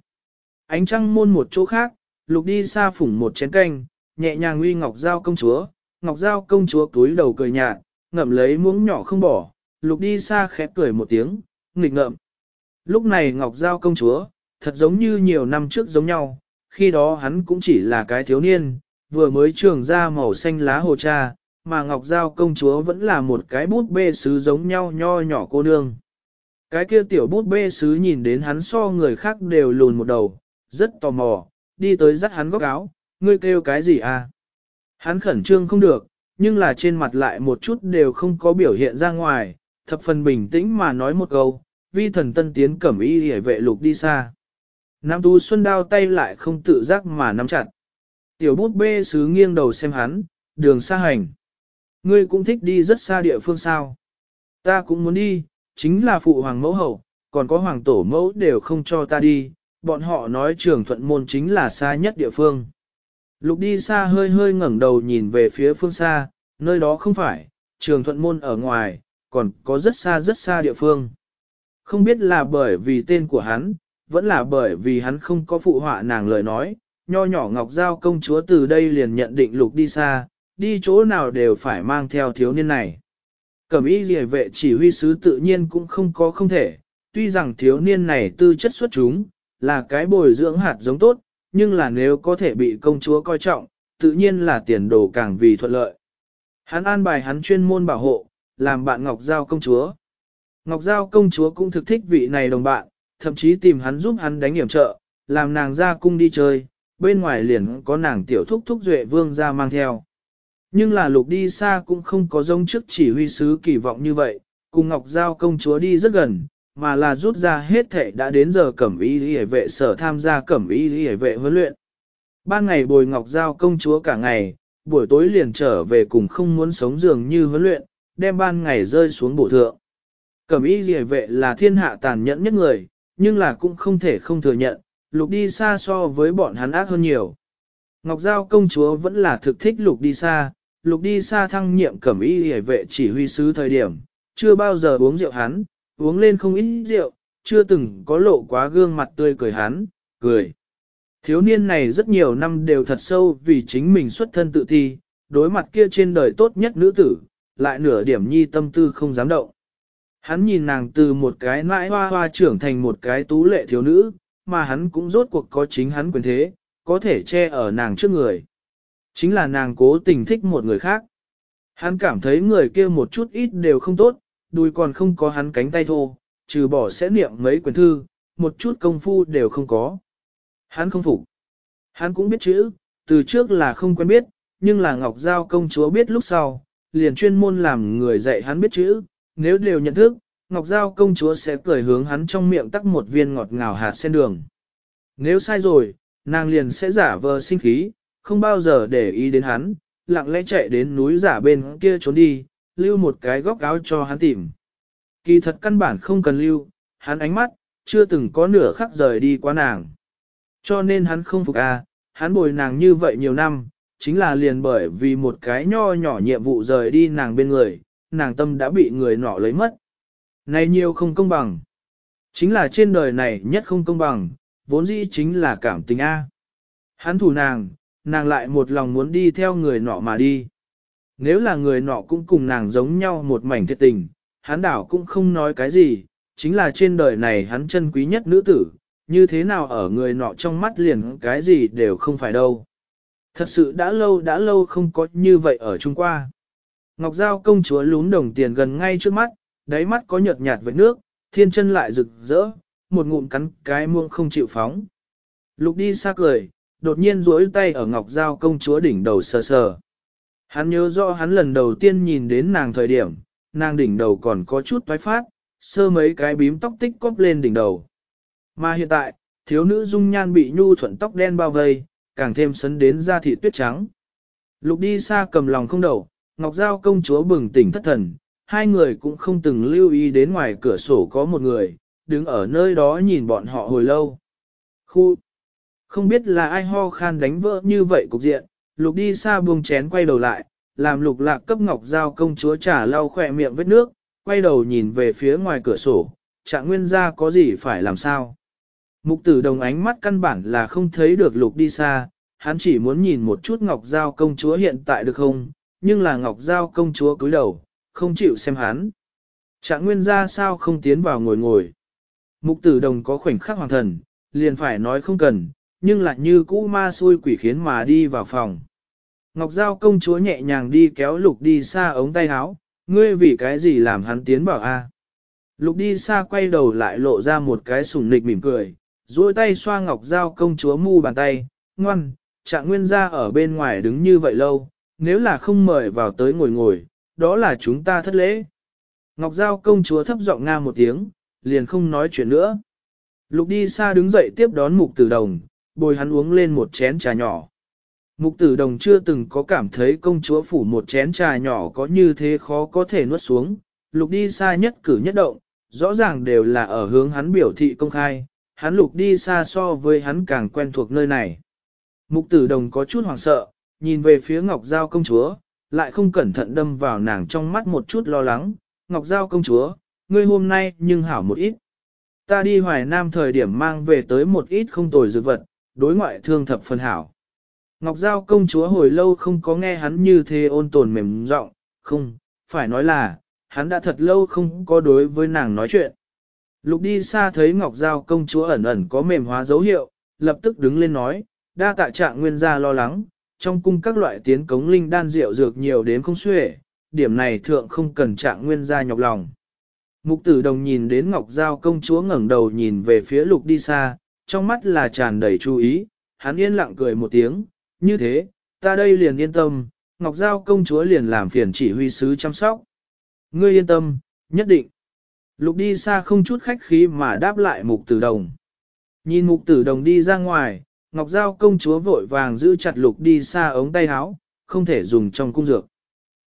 Ánh trăng môn một chỗ khác, lục đi xa phủng một chén canh, nhẹ nhàng uy Ngọc Giao công chúa, Ngọc Giao công chúa túi đầu cười nhạt, ngậm lấy muỗng nhỏ không bỏ, lục đi xa khẽ cười một tiếng, nghịch ngợm. Lúc này Ngọc Giao công chúa, thật giống như nhiều năm trước giống nhau, khi đó hắn cũng chỉ là cái thiếu niên, vừa mới trường ra màu xanh lá hồ trà mà Ngọc Giao công chúa vẫn là một cái bút bê sứ giống nhau nho nhỏ cô nương. Cái kia tiểu bút bê sứ nhìn đến hắn so người khác đều lùn một đầu, rất tò mò, đi tới dắt hắn góc áo, ngươi kêu cái gì à? Hắn khẩn trương không được, nhưng là trên mặt lại một chút đều không có biểu hiện ra ngoài, thập phần bình tĩnh mà nói một câu, vi thần tân tiến cẩm y hề vệ lục đi xa. Nam Tu Xuân đao tay lại không tự giác mà nắm chặt. Tiểu bút bê sứ nghiêng đầu xem hắn, đường xa hành. Ngươi cũng thích đi rất xa địa phương sao. Ta cũng muốn đi, chính là phụ hoàng mẫu hậu, còn có hoàng tổ mẫu đều không cho ta đi, bọn họ nói trường thuận môn chính là xa nhất địa phương. Lục đi xa hơi hơi ngẩng đầu nhìn về phía phương xa, nơi đó không phải, trường thuận môn ở ngoài, còn có rất xa rất xa địa phương. Không biết là bởi vì tên của hắn, vẫn là bởi vì hắn không có phụ họa nàng lời nói, nho nhỏ ngọc giao công chúa từ đây liền nhận định lục đi xa, đi chỗ nào đều phải mang theo thiếu niên này. Cẩm y rìa vệ chỉ huy sứ tự nhiên cũng không có không thể, tuy rằng thiếu niên này tư chất xuất chúng, là cái bồi dưỡng hạt giống tốt, nhưng là nếu có thể bị công chúa coi trọng, tự nhiên là tiền đồ càng vì thuận lợi. Hắn an bài hắn chuyên môn bảo hộ, làm bạn Ngọc Giao công chúa. Ngọc Giao công chúa cũng thực thích vị này đồng bạn, thậm chí tìm hắn giúp hắn đánh hiểm trợ, làm nàng ra cung đi chơi, bên ngoài liền có nàng tiểu thúc thúc duệ vương ra mang theo. Nhưng là lục đi xa cũng không có giống trước chỉ huy sứ kỳ vọng như vậy, cùng Ngọc Giao công chúa đi rất gần, mà là rút ra hết thể đã đến giờ cẩm y hề vệ sở tham gia cẩm y hề vệ huấn luyện. Ban ngày bồi Ngọc Giao công chúa cả ngày, buổi tối liền trở về cùng không muốn sống dường như huấn luyện, đem ban ngày rơi xuống bổ thượng. Cẩm y hề vệ là thiên hạ tàn nhẫn nhất người, nhưng là cũng không thể không thừa nhận, lục đi xa so với bọn hắn ác hơn nhiều. Ngọc Giao công chúa vẫn là thực thích lục đi xa, lục đi xa thăng nhiệm cẩm y hề vệ chỉ huy sứ thời điểm, chưa bao giờ uống rượu hắn, uống lên không ít rượu, chưa từng có lộ quá gương mặt tươi cười hắn, cười. Thiếu niên này rất nhiều năm đều thật sâu vì chính mình xuất thân tự thi, đối mặt kia trên đời tốt nhất nữ tử, lại nửa điểm nhi tâm tư không dám động. Hắn nhìn nàng từ một cái nãi hoa hoa trưởng thành một cái tú lệ thiếu nữ, mà hắn cũng rốt cuộc có chính hắn quyền thế, có thể che ở nàng trước người. Chính là nàng cố tình thích một người khác. Hắn cảm thấy người kia một chút ít đều không tốt, đùi còn không có hắn cánh tay thô, trừ bỏ sẽ niệm mấy quyển thư, một chút công phu đều không có. Hắn không phục. Hắn cũng biết chữ, từ trước là không quen biết, nhưng là Ngọc Giao công chúa biết lúc sau, liền chuyên môn làm người dạy hắn biết chữ, nếu đều nhận thức, Ngọc Giao công chúa sẽ cười hướng hắn trong miệng tắc một viên ngọt ngào hạt sen đường. Nếu sai rồi, nàng liền sẽ giả vờ sinh khí, không bao giờ để ý đến hắn, lặng lẽ chạy đến núi giả bên kia trốn đi, lưu một cái góc áo cho hắn tìm. Kỳ thật căn bản không cần lưu, hắn ánh mắt, chưa từng có nửa khắc rời đi qua nàng. Cho nên hắn không phục à, hắn bồi nàng như vậy nhiều năm, chính là liền bởi vì một cái nho nhỏ nhiệm vụ rời đi nàng bên người, nàng tâm đã bị người nọ lấy mất. Này nhiều không công bằng. Chính là trên đời này nhất không công bằng, vốn dĩ chính là cảm tình A. Hắn thủ nàng, nàng lại một lòng muốn đi theo người nọ mà đi. Nếu là người nọ cũng cùng nàng giống nhau một mảnh thiệt tình, hắn đảo cũng không nói cái gì, chính là trên đời này hắn chân quý nhất nữ tử, như thế nào ở người nọ trong mắt liền cái gì đều không phải đâu. Thật sự đã lâu đã lâu không có như vậy ở Trung Qua. Ngọc Giao công chúa lún đồng tiền gần ngay trước mắt, đáy mắt có nhợt nhạt với nước, thiên chân lại rực rỡ, một ngụm cắn cái muông không chịu phóng. Lục đi xa cười, đột nhiên duỗi tay ở ngọc giao công chúa đỉnh đầu sờ sờ. Hắn nhớ rõ hắn lần đầu tiên nhìn đến nàng thời điểm, nàng đỉnh đầu còn có chút toái phát, sơ mấy cái bím tóc tích cóp lên đỉnh đầu. Mà hiện tại, thiếu nữ dung nhan bị nhu thuận tóc đen bao vây, càng thêm sấn đến da thịt tuyết trắng. Lục đi xa cầm lòng không đầu, ngọc giao công chúa bừng tỉnh thất thần, hai người cũng không từng lưu ý đến ngoài cửa sổ có một người, đứng ở nơi đó nhìn bọn họ hồi lâu. Khu! Không biết là ai ho khan đánh vỡ như vậy cục diện, lục đi xa buông chén quay đầu lại, làm lục lạc cấp ngọc giao công chúa trả lau khỏe miệng vết nước, quay đầu nhìn về phía ngoài cửa sổ, trạng nguyên ra có gì phải làm sao. Mục tử đồng ánh mắt căn bản là không thấy được lục đi xa, hắn chỉ muốn nhìn một chút ngọc giao công chúa hiện tại được không, nhưng là ngọc giao công chúa cúi đầu, không chịu xem hắn. Trạng nguyên ra sao không tiến vào ngồi ngồi. Mục tử đồng có khoảnh khắc hoàng thần, liền phải nói không cần, nhưng lại như cũ ma xui quỷ khiến mà đi vào phòng. Ngọc Giao công chúa nhẹ nhàng đi kéo lục đi xa ống tay áo, ngươi vì cái gì làm hắn tiến bảo a? À. Lục đi xa quay đầu lại lộ ra một cái sủng nịch mỉm cười, duỗi tay xoa Ngọc Giao công chúa mu bàn tay, ngoan, trạng nguyên ra ở bên ngoài đứng như vậy lâu, nếu là không mời vào tới ngồi ngồi, đó là chúng ta thất lễ. Ngọc Giao công chúa thấp giọng nga một tiếng, liền không nói chuyện nữa. Lục đi xa đứng dậy tiếp đón mục tử đồng, bồi hắn uống lên một chén trà nhỏ. Mục tử đồng chưa từng có cảm thấy công chúa phủ một chén trà nhỏ có như thế khó có thể nuốt xuống. Lục đi xa nhất cử nhất động, rõ ràng đều là ở hướng hắn biểu thị công khai. Hắn lục đi xa so với hắn càng quen thuộc nơi này. Mục tử đồng có chút hoảng sợ, nhìn về phía Ngọc Giao công chúa, lại không cẩn thận đâm vào nàng trong mắt một chút lo lắng. Ngọc Giao công chúa, ngươi hôm nay nhưng hảo một ít. Ta đi Hoài Nam thời điểm mang về tới một ít không tồi dược vật, đối ngoại thương thập phần hảo. Ngọc Giao công chúa hồi lâu không có nghe hắn như thế ôn tồn mềm giọng, không, phải nói là, hắn đã thật lâu không có đối với nàng nói chuyện. Lục đi xa thấy Ngọc Giao công chúa ẩn ẩn có mềm hóa dấu hiệu, lập tức đứng lên nói, đa tạ trạng nguyên gia lo lắng, trong cung các loại tiến cống linh đan rượu dược nhiều đến không xuể, điểm này thượng không cần trạng nguyên gia nhọc lòng. Mục tử đồng nhìn đến Ngọc Giao công chúa ngẩng đầu nhìn về phía lục đi xa, trong mắt là tràn đầy chú ý, hắn yên lặng cười một tiếng, như thế, ta đây liền yên tâm, Ngọc Giao công chúa liền làm phiền chỉ huy sứ chăm sóc. Ngươi yên tâm, nhất định. Lục đi xa không chút khách khí mà đáp lại mục tử đồng. Nhìn mục tử đồng đi ra ngoài, Ngọc Giao công chúa vội vàng giữ chặt lục đi xa ống tay áo, không thể dùng trong cung dược.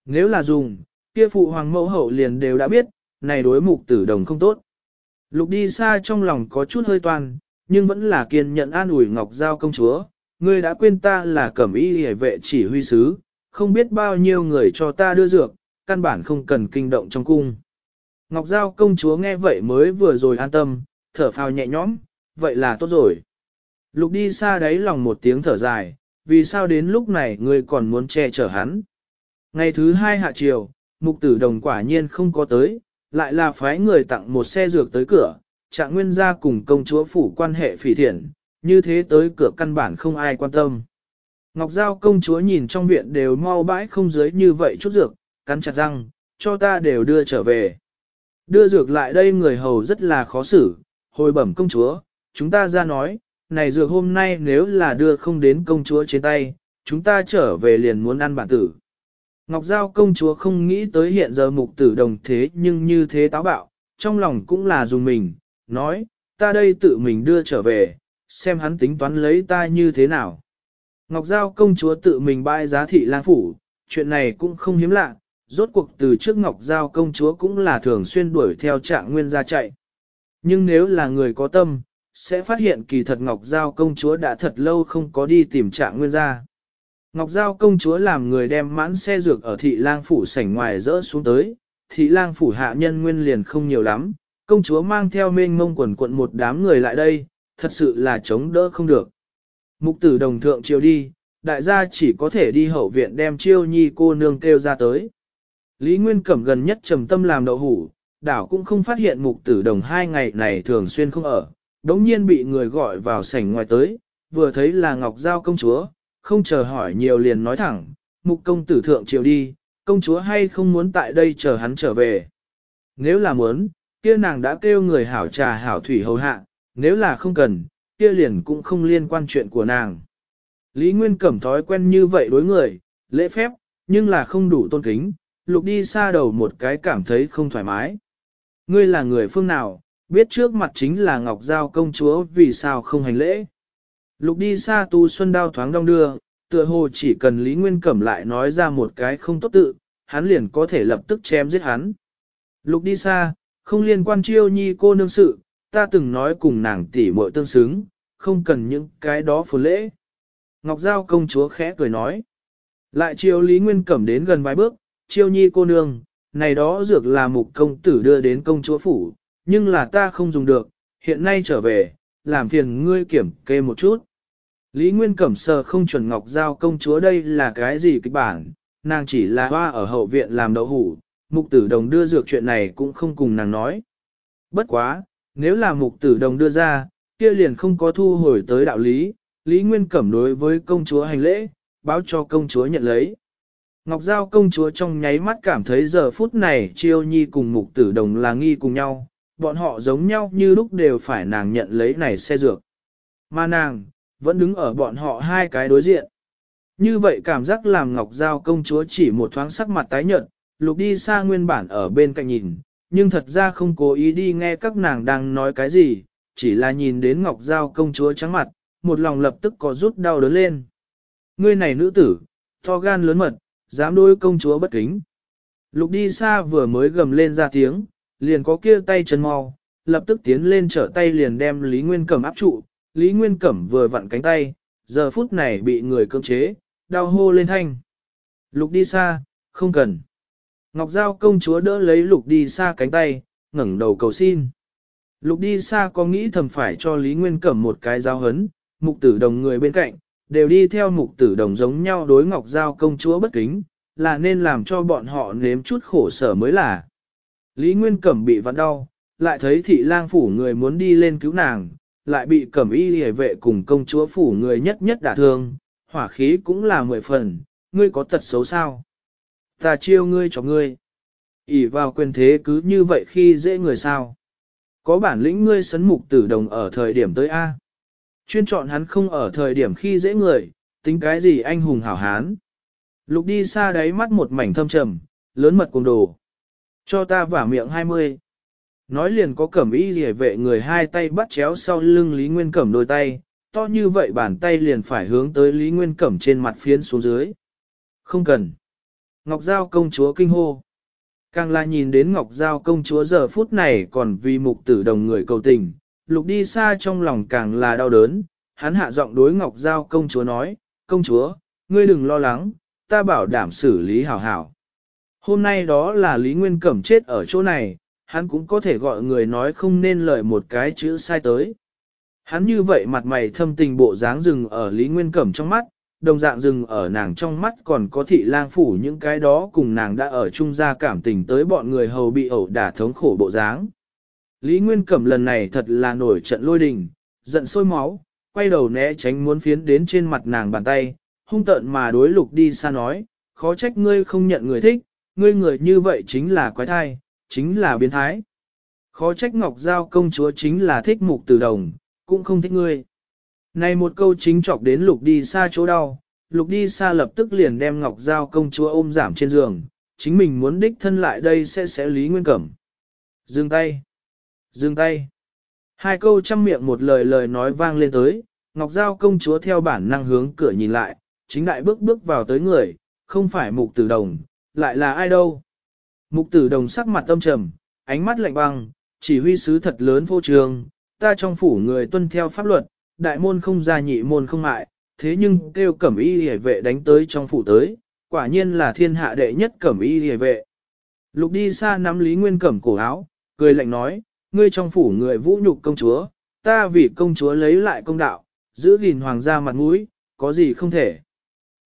Nếu là dùng, kia phụ hoàng mẫu hậu liền đều đã biết, này đối mục tử đồng không tốt. Lục đi xa trong lòng có chút hơi toàn, nhưng vẫn là kiên nhận an ủi Ngọc Giao công chúa, ngươi đã quên ta là cẩm y hề vệ chỉ huy sứ, không biết bao nhiêu người cho ta đưa dược, căn bản không cần kinh động trong cung. Ngọc Giao công chúa nghe vậy mới vừa rồi an tâm, thở phào nhẹ nhõm, vậy là tốt rồi. Lục đi xa đáy lòng một tiếng thở dài, vì sao đến lúc này ngươi còn muốn che chở hắn. Ngày thứ hai hạ chiều, mục tử đồng quả nhiên không có tới, lại là phái người tặng một xe dược tới cửa, trạng nguyên gia cùng công chúa phủ quan hệ phỉ thiện, như thế tới cửa căn bản không ai quan tâm. Ngọc Giao công chúa nhìn trong viện đều mau bãi không dưới như vậy chút dược, cắn chặt răng, cho ta đều đưa trở về. Đưa dược lại đây người hầu rất là khó xử, hồi bẩm công chúa, chúng ta ra nói, này dược hôm nay nếu là đưa không đến công chúa trên tay, chúng ta trở về liền muốn ăn bản tử. Ngọc Giao công chúa không nghĩ tới hiện giờ mục tử đồng thế nhưng như thế táo bạo, trong lòng cũng là dùng mình, nói, ta đây tự mình đưa trở về, xem hắn tính toán lấy ta như thế nào. Ngọc Giao công chúa tự mình bãi giá thị lang phủ, chuyện này cũng không hiếm lạ, rốt cuộc từ trước Ngọc Giao công chúa cũng là thường xuyên đuổi theo trạng nguyên ra chạy. Nhưng nếu là người có tâm, sẽ phát hiện kỳ thật Ngọc Giao công chúa đã thật lâu không có đi tìm trạng nguyên gia. Ngọc Giao công chúa làm người đem mãn xe dược ở thị lang phủ sảnh ngoài rỡ xuống tới, thị lang phủ hạ nhân nguyên liền không nhiều lắm, công chúa mang theo mênh ngông quần quận một đám người lại đây, thật sự là chống đỡ không được. Mục tử đồng thượng chiều đi, đại gia chỉ có thể đi hậu viện đem chiêu nhi cô nương kêu ra tới. Lý Nguyên Cẩm gần nhất trầm tâm làm đậu hủ, đảo cũng không phát hiện mục tử đồng hai ngày này thường xuyên không ở, đống nhiên bị người gọi vào sảnh ngoài tới, vừa thấy là Ngọc Giao công chúa, không chờ hỏi nhiều liền nói thẳng, mục công tử thượng triều đi, công chúa hay không muốn tại đây chờ hắn trở về. Nếu là muốn, kia nàng đã kêu người hảo trà hảo thủy hầu hạ, nếu là không cần, kia liền cũng không liên quan chuyện của nàng. Lý Nguyên Cẩm thói quen như vậy đối người, lễ phép, nhưng là không đủ tôn kính, lục đi xa đầu một cái cảm thấy không thoải mái. Ngươi là người phương nào, biết trước mặt chính là Ngọc Giao công chúa vì sao không hành lễ. Lục đi xa tu xuân đao thoáng đong đưa, tựa hồ chỉ cần Lý Nguyên Cẩm lại nói ra một cái không tốt tự, hắn liền có thể lập tức chém giết hắn. Lục đi xa, không liên quan chiêu nhi cô nương sự, ta từng nói cùng nàng tỷ muội tương xứng, không cần những cái đó phù lễ. Ngọc Giao công chúa khẽ cười nói. Lại chiêu Lý Nguyên Cẩm đến gần vài bước, chiêu nhi cô nương, này đó dược là mục công tử đưa đến công chúa phủ, nhưng là ta không dùng được, hiện nay trở về, làm phiền ngươi kiểm kê một chút. Lý Nguyên Cẩm sờ không chuẩn ngọc giao công chúa đây là cái gì kịch bản, nàng chỉ là hoa ở hậu viện làm đậu hủ, mục tử đồng đưa dược chuyện này cũng không cùng nàng nói. Bất quá, nếu là mục tử đồng đưa ra, kia liền không có thu hồi tới đạo lý, Lý Nguyên Cẩm đối với công chúa hành lễ, báo cho công chúa nhận lấy. Ngọc Giao công chúa trong nháy mắt cảm thấy giờ phút này Triêu Nhi cùng mục tử đồng là nghi cùng nhau, bọn họ giống nhau như lúc đều phải nàng nhận lấy này xe dược. Mà nàng, vẫn đứng ở bọn họ hai cái đối diện. Như vậy cảm giác làm Ngọc Giao công chúa chỉ một thoáng sắc mặt tái nhợt, lục đi xa nguyên bản ở bên cạnh nhìn, nhưng thật ra không cố ý đi nghe các nàng đang nói cái gì, chỉ là nhìn đến Ngọc Giao công chúa trắng mặt, một lòng lập tức có rút đau đớn lên. Ngươi này nữ tử, to gan lớn mật, dám đôi công chúa bất kính. Lục đi xa vừa mới gầm lên ra tiếng, liền có kia tay chân mau, lập tức tiến lên trở tay liền đem Lý Nguyên Cẩm áp trụ, Lý Nguyên Cẩm vừa vặn cánh tay, giờ phút này bị người cưỡng chế, đau hô lên thanh. Lục đi xa, không cần. Ngọc Giao công chúa đỡ lấy lục đi xa cánh tay, ngẩng đầu cầu xin. Lục đi xa có nghĩ thầm phải cho Lý Nguyên Cẩm một cái giao hấn, mục tử đồng người bên cạnh, đều đi theo mục tử đồng giống nhau đối Ngọc Giao công chúa bất kính, là nên làm cho bọn họ nếm chút khổ sở mới là. Lý Nguyên Cẩm bị vặn đau, lại thấy thị lang phủ người muốn đi lên cứu nàng, lại bị Cẩm y hề vệ cùng công chúa phủ người nhất nhất đả thương, hỏa khí cũng là mười phần, ngươi có tật xấu sao? Ta chiêu ngươi cho ngươi. ỉ vào quyền thế cứ như vậy khi dễ người sao? Có bản lĩnh ngươi sấn mục tử đồng ở thời điểm tới A. Chuyên chọn hắn không ở thời điểm khi dễ người, tính cái gì anh hùng hảo hán. Lục đi xa đáy mắt một mảnh thâm trầm, lớn mật cùng đồ. Cho ta vả miệng 20. Nói liền có cẩm y rỉa vệ người hai tay bắt chéo sau lưng Lý Nguyên Cẩm đôi tay, to như vậy bàn tay liền phải hướng tới Lý Nguyên Cẩm trên mặt phiến xuống dưới. Không cần. Ngọc Giao công chúa kinh hô. Càng là nhìn đến Ngọc Giao công chúa giờ phút này còn vì mục tử đồng người cầu tình, lục đi xa trong lòng càng là đau đớn, hắn hạ giọng đối Ngọc Giao công chúa nói, công chúa, ngươi đừng lo lắng, ta bảo đảm xử lý hảo hảo hôm nay đó là Lý Nguyên Cẩm chết ở chỗ này, hắn cũng có thể gọi người nói không nên lời một cái chữ sai tới. Hắn như vậy mặt mày thâm tình bộ dáng rừng ở Lý Nguyên Cẩm trong mắt, đồng dạng rừng ở nàng trong mắt còn có thị lang phủ những cái đó cùng nàng đã ở chung ra cảm tình tới bọn người hầu bị ẩu đả thống khổ bộ dáng. Lý Nguyên Cẩm lần này thật là nổi trận lôi đình, giận sôi máu, quay đầu né tránh muốn phiến đến trên mặt nàng bàn tay, hung tợn mà đối lục đi xa nói, khó trách ngươi không nhận người thích, ngươi người như vậy chính là quái thai, chính là biến thái. Khó trách Ngọc Giao công chúa chính là thích mục Tử đồng, cũng không thích ngươi. Này một câu chính chọc đến lục đi xa chỗ đau, lục đi xa lập tức liền đem Ngọc Giao công chúa ôm giảm trên giường, chính mình muốn đích thân lại đây sẽ sẽ lý nguyên cẩm. Dừng tay! Dừng tay! Hai câu trăm miệng một lời lời nói vang lên tới, Ngọc Giao công chúa theo bản năng hướng cửa nhìn lại, chính đại bước bước vào tới người, không phải mục tử đồng, lại là ai đâu? Mục tử đồng sắc mặt tâm trầm, ánh mắt lạnh băng, chỉ huy sứ thật lớn vô trường, ta trong phủ người tuân theo pháp luật, đại môn không ra nhị môn không mại, thế nhưng kêu cẩm y hề vệ đánh tới trong phủ tới, quả nhiên là thiên hạ đệ nhất cẩm y hề vệ. Lục đi xa nắm Lý Nguyên cẩm cổ áo, cười lạnh nói, ngươi trong phủ người vũ nhục công chúa, ta vì công chúa lấy lại công đạo, giữ gìn hoàng gia mặt mũi, có gì không thể.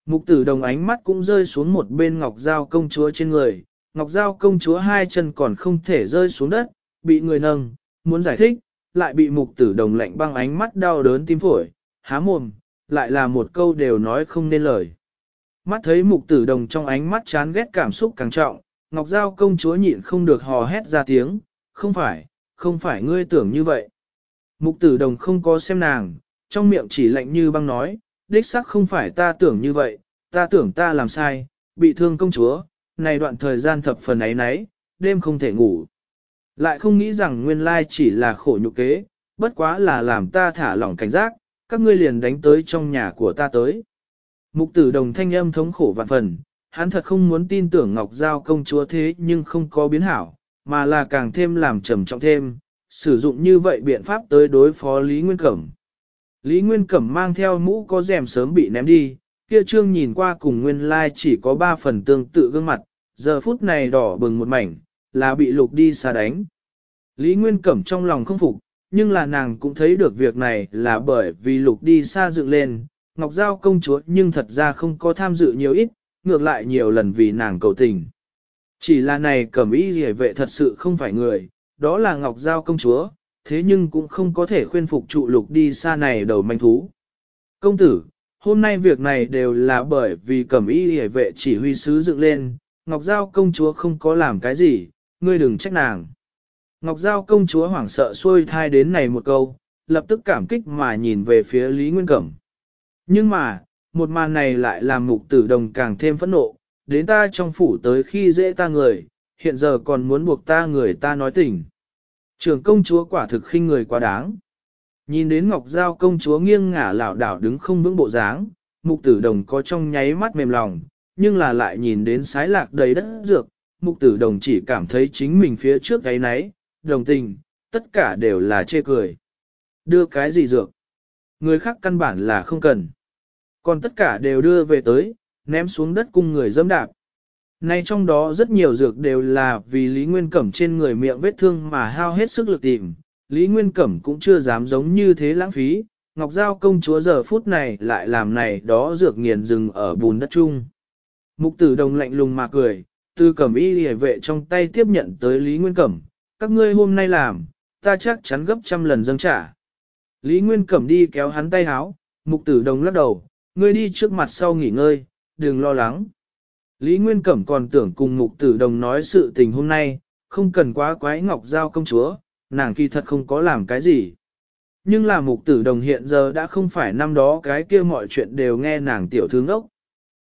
Mục tử đồng ánh mắt cũng rơi xuống một bên ngọc dao công chúa trên người, ngọc dao công chúa hai chân còn không thể rơi xuống đất, bị người nâng, muốn giải thích, lại bị mục tử đồng lạnh băng ánh mắt đau đớn tim phổi, há mồm, lại là một câu đều nói không nên lời. Mắt thấy mục tử đồng trong ánh mắt chán ghét cảm xúc càng trọng, ngọc dao công chúa nhịn không được hò hét ra tiếng, không phải, không phải ngươi tưởng như vậy. Mục tử đồng không có xem nàng, trong miệng chỉ lạnh như băng nói, đích xác không phải ta tưởng như vậy, ta tưởng ta làm sai, bị thương công chúa, này đoạn thời gian thập phần ấy nấy, đêm không thể ngủ. Lại không nghĩ rằng nguyên lai chỉ là khổ nhục kế, bất quá là làm ta thả lỏng cảnh giác, các ngươi liền đánh tới trong nhà của ta tới. Mục tử đồng thanh âm thống khổ vạn phần, hắn thật không muốn tin tưởng Ngọc Giao công chúa thế nhưng không có biến hảo, mà là càng thêm làm trầm trọng thêm, sử dụng như vậy biện pháp tới đối phó Lý Nguyên Cẩm. Lý Nguyên Cẩm mang theo mũ có rèm sớm bị ném đi, kia trương nhìn qua cùng nguyên lai like chỉ có 3 phần tương tự gương mặt, giờ phút này đỏ bừng một mảnh, là bị lục đi xa đánh. Lý Nguyên Cẩm trong lòng không phục, nhưng là nàng cũng thấy được việc này là bởi vì lục đi xa dựng lên, Ngọc Giao công chúa nhưng thật ra không có tham dự nhiều ít, ngược lại nhiều lần vì nàng cầu tình. Chỉ là này cẩm ý hề vệ thật sự không phải người, đó là Ngọc Giao công chúa, thế nhưng cũng không có thể khuyên phục trụ lục đi xa này đầu manh thú. Công tử, hôm nay việc này đều là bởi vì cẩm y hề vệ chỉ huy sứ dựng lên, Ngọc Giao công chúa không có làm cái gì, ngươi đừng trách nàng. Ngọc Giao công chúa hoảng sợ xuôi thai đến này một câu, lập tức cảm kích mà nhìn về phía Lý Nguyên Cẩm. Nhưng mà, một màn này lại làm mục tử đồng càng thêm phẫn nộ, đến ta trong phủ tới khi dễ ta người, hiện giờ còn muốn buộc ta người ta nói tình. Trường công chúa quả thực khinh người quá đáng. Nhìn đến Ngọc Giao công chúa nghiêng ngả lảo đảo đứng không vững bộ dáng, mục tử đồng có trong nháy mắt mềm lòng, nhưng là lại nhìn đến sái lạc đầy đất dược, mục tử đồng chỉ cảm thấy chính mình phía trước cái náy, đồng tình, tất cả đều là chê cười. Đưa cái gì dược? Người khác căn bản là không cần. Còn tất cả đều đưa về tới, ném xuống đất cung người dâm đạp. Nay trong đó rất nhiều dược đều là vì Lý Nguyên Cẩm trên người miệng vết thương mà hao hết sức lực tìm, Lý Nguyên Cẩm cũng chưa dám giống như thế lãng phí, Ngọc Giao công chúa giờ phút này lại làm này đó dược nghiền rừng ở bùn đất chung. Mục tử đồng lạnh lùng mà cười, tư cẩm y hề vệ trong tay tiếp nhận tới Lý Nguyên Cẩm, các ngươi hôm nay làm, ta chắc chắn gấp trăm lần dâng trả. Lý Nguyên Cẩm đi kéo hắn tay háo, mục tử đồng lắc đầu, ngươi đi trước mặt sau nghỉ ngơi, đừng lo lắng. Lý Nguyên Cẩm còn tưởng cùng mục tử đồng nói sự tình hôm nay, không cần quá quái ngọc giao công chúa, nàng kỳ thật không có làm cái gì. Nhưng là mục tử đồng hiện giờ đã không phải năm đó cái kia mọi chuyện đều nghe nàng tiểu thương ốc.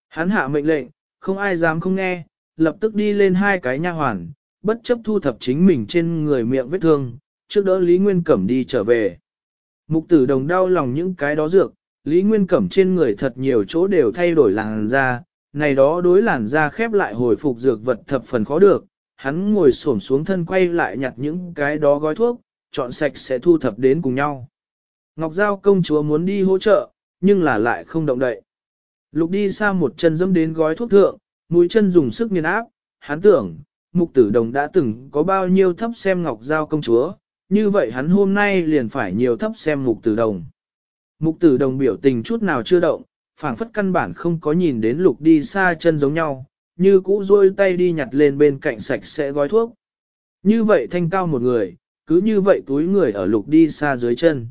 Hắn hạ mệnh lệnh, không ai dám không nghe, lập tức đi lên hai cái nha hoàn, bất chấp thu thập chính mình trên người miệng vết thương, trước đỡ Lý Nguyên Cẩm đi trở về. Mục tử đồng đau lòng những cái đó dược, Lý Nguyên Cẩm trên người thật nhiều chỗ đều thay đổi làng ra, này đó đối làn da khép lại hồi phục dược vật thập phần khó được, hắn ngồi xổm xuống thân quay lại nhặt những cái đó gói thuốc, chọn sạch sẽ thu thập đến cùng nhau. Ngọc Giao công chúa muốn đi hỗ trợ, nhưng là lại không động đậy. Lục đi xa một chân dẫm đến gói thuốc thượng, mũi chân dùng sức nghiền áp, hắn tưởng, mục tử đồng đã từng có bao nhiêu thấp xem Ngọc Giao công chúa, như vậy hắn hôm nay liền phải nhiều thấp xem mục tử đồng. Mục tử đồng biểu tình chút nào chưa động, phảng phất căn bản không có nhìn đến lục đi xa chân giống nhau, như cũ rôi tay đi nhặt lên bên cạnh sạch sẽ gói thuốc. Như vậy thanh cao một người, cứ như vậy túi người ở lục đi xa dưới chân.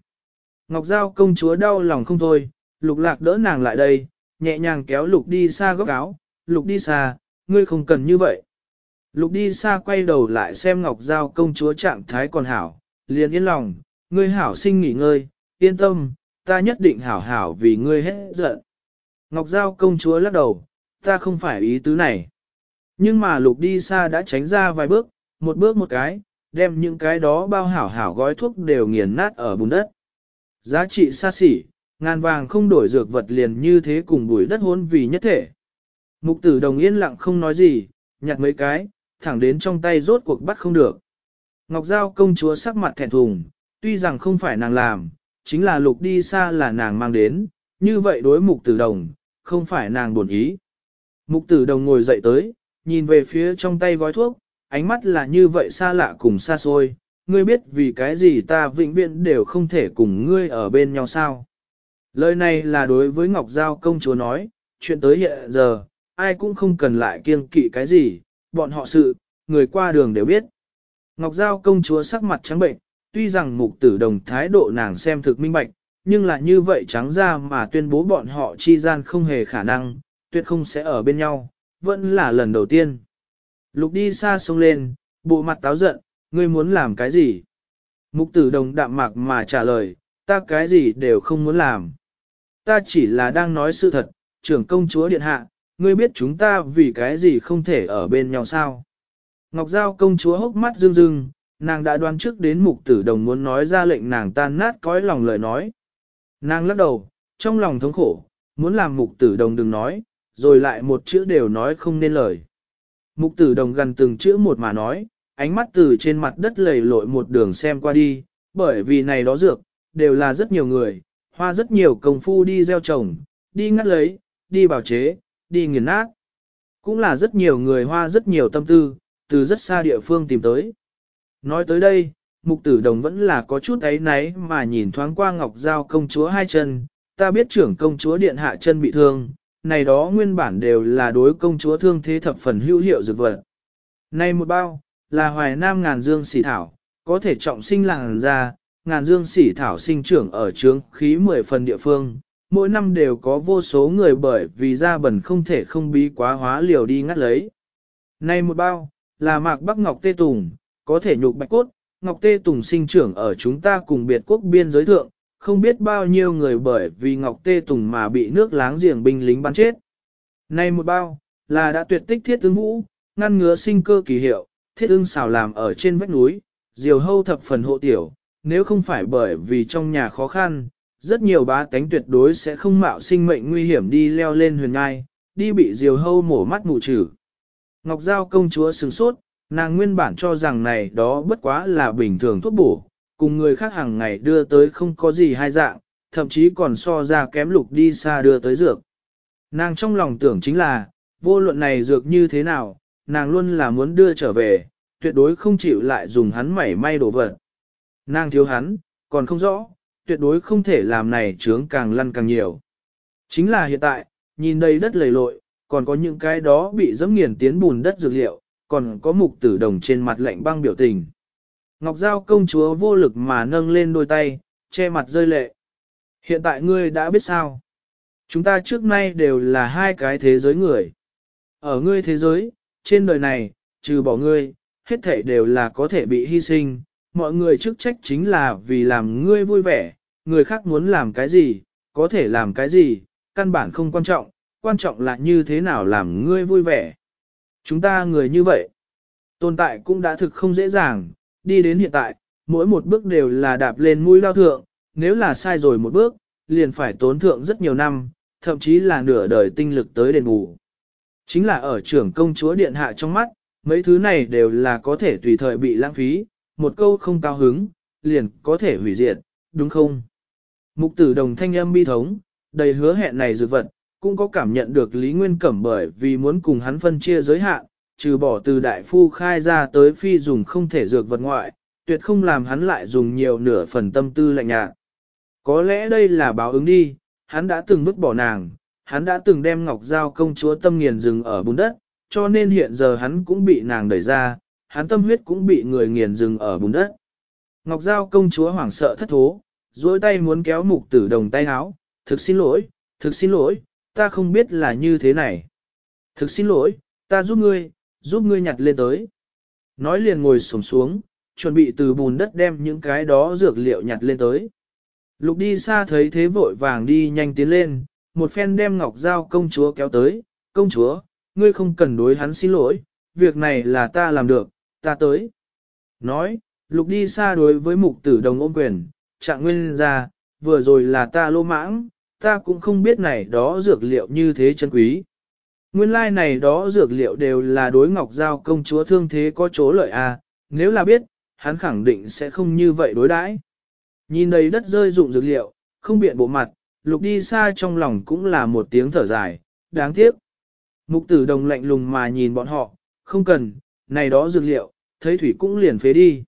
Ngọc Giao công chúa đau lòng không thôi, lục lạc đỡ nàng lại đây, nhẹ nhàng kéo lục đi xa góc áo, lục đi xa, ngươi không cần như vậy. Lục đi xa quay đầu lại xem Ngọc Giao công chúa trạng thái còn hảo, liền yên lòng, ngươi hảo sinh nghỉ ngơi, yên tâm, ta nhất định hảo hảo vì ngươi hết giận. Ngọc Giao công chúa lắc đầu, ta không phải ý tứ này. Nhưng mà lục đi xa đã tránh ra vài bước, một bước một cái, đem những cái đó bao hảo hảo gói thuốc đều nghiền nát ở bùn đất. Giá trị xa xỉ, ngàn vàng không đổi dược vật liền như thế cùng bùi đất hôn vì nhất thể. Mục tử đồng yên lặng không nói gì, nhặt mấy cái, thẳng đến trong tay rốt cuộc bắt không được. Ngọc Giao công chúa sắc mặt thẹn thùng, tuy rằng không phải nàng làm, chính là lục đi xa là nàng mang đến, như vậy đối mục tử đồng, không phải nàng buồn ý. Mục tử đồng ngồi dậy tới, nhìn về phía trong tay gói thuốc, ánh mắt là như vậy xa lạ cùng xa xôi, ngươi biết vì cái gì ta vĩnh viễn đều không thể cùng ngươi ở bên nhau sao. Lời này là đối với Ngọc Giao công chúa nói, chuyện tới hiện giờ, ai cũng không cần lại kiêng kỵ cái gì, bọn họ sự, người qua đường đều biết. Ngọc Giao công chúa sắc mặt trắng bệnh, tuy rằng mục tử đồng thái độ nàng xem thực minh bạch, nhưng là như vậy trắng ra mà tuyên bố bọn họ chi gian không hề khả năng, tuyệt không sẽ ở bên nhau, vẫn là lần đầu tiên. Lục đi xa sông lên, bộ mặt táo giận, ngươi muốn làm cái gì? Mục tử đồng đạm mạc mà trả lời, ta cái gì đều không muốn làm. Ta chỉ là đang nói sự thật, trưởng công chúa điện hạ, ngươi biết chúng ta vì cái gì không thể ở bên nhau sao? Ngọc Giao công chúa hốc mắt rưng rưng, nàng đã đoán trước đến mục tử đồng muốn nói ra lệnh nàng tan nát cõi lòng lời nói, Nàng lắc đầu, trong lòng thống khổ, muốn làm mục tử đồng đừng nói, rồi lại một chữ đều nói không nên lời. Mục tử đồng gần từng chữ một mà nói, ánh mắt từ trên mặt đất lầy lội một đường xem qua đi, bởi vì này đó dược, đều là rất nhiều người, hoa rất nhiều công phu đi gieo trồng, đi ngắt lấy, đi bào chế, đi nghiền nát. Cũng là rất nhiều người hoa rất nhiều tâm tư, từ rất xa địa phương tìm tới. Nói tới đây, mục tử đồng vẫn là có chút ấy náy mà nhìn thoáng qua ngọc giao công chúa hai chân, ta biết trưởng công chúa điện hạ chân bị thương, này đó nguyên bản đều là đối công chúa thương thế thập phần hữu hiệu dược vật. Này một bao, là hoài nam ngàn dương xỉ thảo, có thể trọng sinh làng ra, ngàn dương xỉ thảo sinh trưởng ở trướng khí 10 phần địa phương, mỗi năm đều có vô số người bởi vì da bẩn không thể không bí quá hóa liều đi ngắt lấy. Này một bao, là mạc bắc ngọc tê tùng, có thể nhục bạch cốt, Ngọc Tê Tùng sinh trưởng ở chúng ta cùng biệt quốc biên giới thượng, không biết bao nhiêu người bởi vì Ngọc Tê Tùng mà bị nước láng giềng binh lính bắn chết. Nay một bao, là đã tuyệt tích thiết ứng vũ, ngăn ngứa sinh cơ kỳ hiệu, thiết ưng xào làm ở trên vách núi, diều hâu thập phần hộ tiểu, nếu không phải bởi vì trong nhà khó khăn, rất nhiều bá tánh tuyệt đối sẽ không mạo sinh mệnh nguy hiểm đi leo lên huyền ngai, đi bị diều hâu mổ mắt mù trừ. Ngọc Giao công chúa sừng sốt, nàng nguyên bản cho rằng này đó bất quá là bình thường thuốc bổ, cùng người khác hàng ngày đưa tới không có gì hai dạng, thậm chí còn so ra kém lục đi xa đưa tới dược. Nàng trong lòng tưởng chính là, vô luận này dược như thế nào, nàng luôn là muốn đưa trở về, tuyệt đối không chịu lại dùng hắn mảy may đổ vật. Nàng thiếu hắn, còn không rõ, tuyệt đối không thể làm này trướng càng lăn càng nhiều. Chính là hiện tại, nhìn đây đất lầy lội, còn có những cái đó bị dẫm nghiền tiến bùn đất dược liệu, còn có mục tử đồng trên mặt lạnh băng biểu tình. Ngọc Giao công chúa vô lực mà nâng lên đôi tay, che mặt rơi lệ. Hiện tại ngươi đã biết sao? Chúng ta trước nay đều là hai cái thế giới người. Ở ngươi thế giới, trên đời này, trừ bỏ ngươi, hết thể đều là có thể bị hy sinh. Mọi người chức trách chính là vì làm ngươi vui vẻ, người khác muốn làm cái gì, có thể làm cái gì, căn bản không quan trọng, quan trọng là như thế nào làm ngươi vui vẻ. Chúng ta người như vậy, tồn tại cũng đã thực không dễ dàng, đi đến hiện tại, mỗi một bước đều là đạp lên mũi lao thượng, nếu là sai rồi một bước, liền phải tốn thượng rất nhiều năm, thậm chí là nửa đời tinh lực tới đền bù. Chính là ở trưởng công chúa điện hạ trong mắt, mấy thứ này đều là có thể tùy thời bị lãng phí, một câu không cao hứng, liền có thể hủy diệt, đúng không? Mục tử đồng thanh âm bi thống, đầy hứa hẹn này dự vật, cũng có cảm nhận được Lý Nguyên Cẩm bởi vì muốn cùng hắn phân chia giới hạn, trừ bỏ từ đại phu khai ra tới phi dùng không thể dược vật ngoại, tuyệt không làm hắn lại dùng nhiều nửa phần tâm tư lạnh nhạt. Có lẽ đây là báo ứng đi, hắn đã từng vứt bỏ nàng, hắn đã từng đem ngọc giao công chúa tâm nghiền rừng ở bùn đất, cho nên hiện giờ hắn cũng bị nàng đẩy ra, hắn tâm huyết cũng bị người nghiền rừng ở bùn đất. Ngọc giao công chúa hoảng sợ thất thố, duỗi tay muốn kéo mục tử đồng tay áo, thực xin lỗi, thực xin lỗi, ta không biết là như thế này. Thực xin lỗi, ta giúp ngươi, giúp ngươi nhặt lên tới. Nói liền ngồi sổng xuống, chuẩn bị từ bùn đất đem những cái đó dược liệu nhặt lên tới. Lục đi xa thấy thế vội vàng đi nhanh tiến lên, một phen đem ngọc dao công chúa kéo tới, công chúa, ngươi không cần đối hắn xin lỗi, việc này là ta làm được, ta tới. Nói, lục đi xa đối với mục tử đồng ôm quyền, trạng nguyên ra, vừa rồi là ta lô mãng, ta cũng không biết này đó dược liệu như thế chân quý. Nguyên lai like này đó dược liệu đều là đối ngọc giao công chúa thương thế có chỗ lợi à, nếu là biết, hắn khẳng định sẽ không như vậy đối đãi. Nhìn đầy đất rơi dụng dược liệu, không biện bộ mặt, lục đi xa trong lòng cũng là một tiếng thở dài, đáng tiếc. Mục tử đồng lạnh lùng mà nhìn bọn họ, không cần, này đó dược liệu, thấy thủy cũng liền phế đi.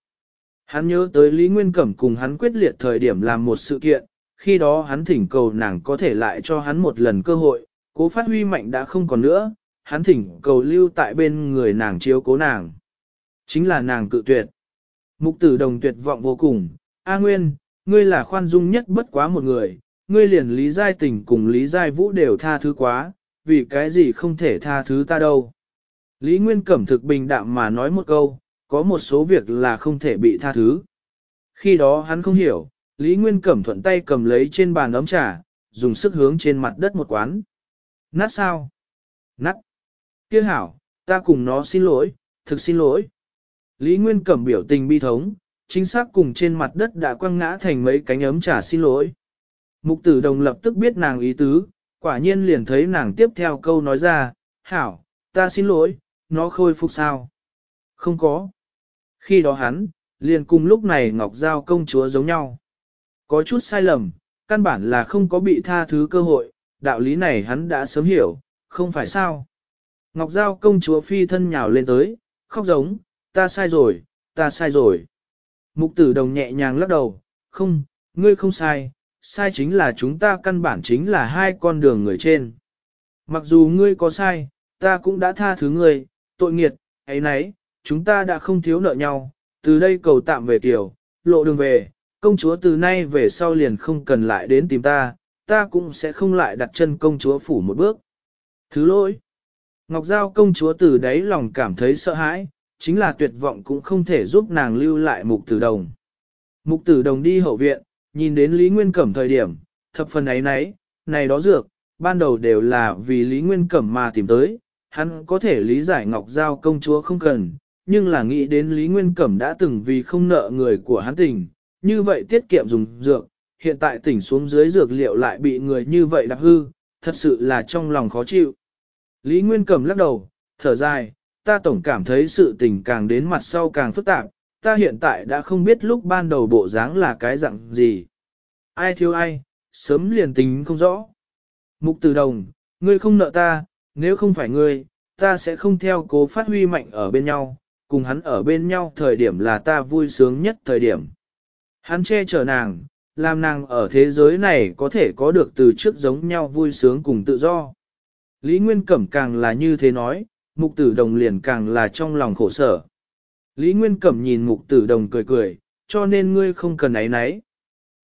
Hắn nhớ tới Lý Nguyên Cẩm cùng hắn quyết liệt thời điểm làm một sự kiện, khi đó hắn thỉnh cầu nàng có thể lại cho hắn một lần cơ hội, cố phát huy mạnh đã không còn nữa, hắn thỉnh cầu lưu tại bên người nàng chiếu cố nàng. Chính là nàng cự tuyệt. Mục tử đồng tuyệt vọng vô cùng, A Nguyên, ngươi là khoan dung nhất bất quá một người, ngươi liền lý giai tình cùng lý giai vũ đều tha thứ quá, vì cái gì không thể tha thứ ta đâu. Lý Nguyên Cẩm thực bình đạm mà nói một câu, có một số việc là không thể bị tha thứ. Khi đó hắn không hiểu, Lý Nguyên Cẩm thuận tay cầm lấy trên bàn ấm trà, dùng sức hướng trên mặt đất một quán. Nát sao? Nát. Kia hảo, ta cùng nó xin lỗi, thực xin lỗi. Lý Nguyên Cẩm biểu tình bi thống, chính xác cùng trên mặt đất đã quăng ngã thành mấy cánh ấm trà xin lỗi. Mục tử đồng lập tức biết nàng ý tứ, quả nhiên liền thấy nàng tiếp theo câu nói ra, hảo, ta xin lỗi, nó khôi phục sao? Không có. Khi đó hắn, liền cùng lúc này Ngọc Giao công chúa giống nhau. Có chút sai lầm, căn bản là không có bị tha thứ cơ hội, đạo lý này hắn đã sớm hiểu, không phải sao. Ngọc Giao công chúa phi thân nhào lên tới, khóc giống, ta sai rồi, ta sai rồi. Mục tử đồng nhẹ nhàng lắc đầu, không, ngươi không sai, sai chính là chúng ta căn bản chính là hai con đường người trên. Mặc dù ngươi có sai, ta cũng đã tha thứ ngươi, tội nghiệt, ấy nấy, chúng ta đã không thiếu nợ nhau, từ đây cầu tạm về tiểu, lộ đường về, công chúa từ nay về sau liền không cần lại đến tìm ta, ta cũng sẽ không lại đặt chân công chúa phủ một bước. Thứ lỗi. Ngọc Giao công chúa từ đấy lòng cảm thấy sợ hãi, chính là tuyệt vọng cũng không thể giúp nàng lưu lại mục tử đồng. Mục tử đồng đi hậu viện, nhìn đến Lý Nguyên Cẩm thời điểm, thập phần ấy nấy, này đó dược, ban đầu đều là vì Lý Nguyên Cẩm mà tìm tới, hắn có thể lý giải Ngọc Giao công chúa không cần, nhưng là nghĩ đến Lý Nguyên Cẩm đã từng vì không nợ người của hắn tình, như vậy tiết kiệm dùng dược, hiện tại tỉnh xuống dưới dược liệu lại bị người như vậy đạp hư, thật sự là trong lòng khó chịu. Lý Nguyên Cẩm lắc đầu, thở dài, ta tổng cảm thấy sự tình càng đến mặt sau càng phức tạp, ta hiện tại đã không biết lúc ban đầu bộ dáng là cái dạng gì. Ai thiếu ai, sớm liền tính không rõ. Mục Từ Đồng, ngươi không nợ ta, nếu không phải ngươi, ta sẽ không theo cố phát huy mạnh ở bên nhau, cùng hắn ở bên nhau thời điểm là ta vui sướng nhất thời điểm. Hắn che chở nàng, làm nàng ở thế giới này có thể có được từ trước giống nhau vui sướng cùng tự do. Lý Nguyên Cẩm càng là như thế nói, mục tử đồng liền càng là trong lòng khổ sở. Lý Nguyên Cẩm nhìn mục tử đồng cười cười, cho nên ngươi không cần ấy náy.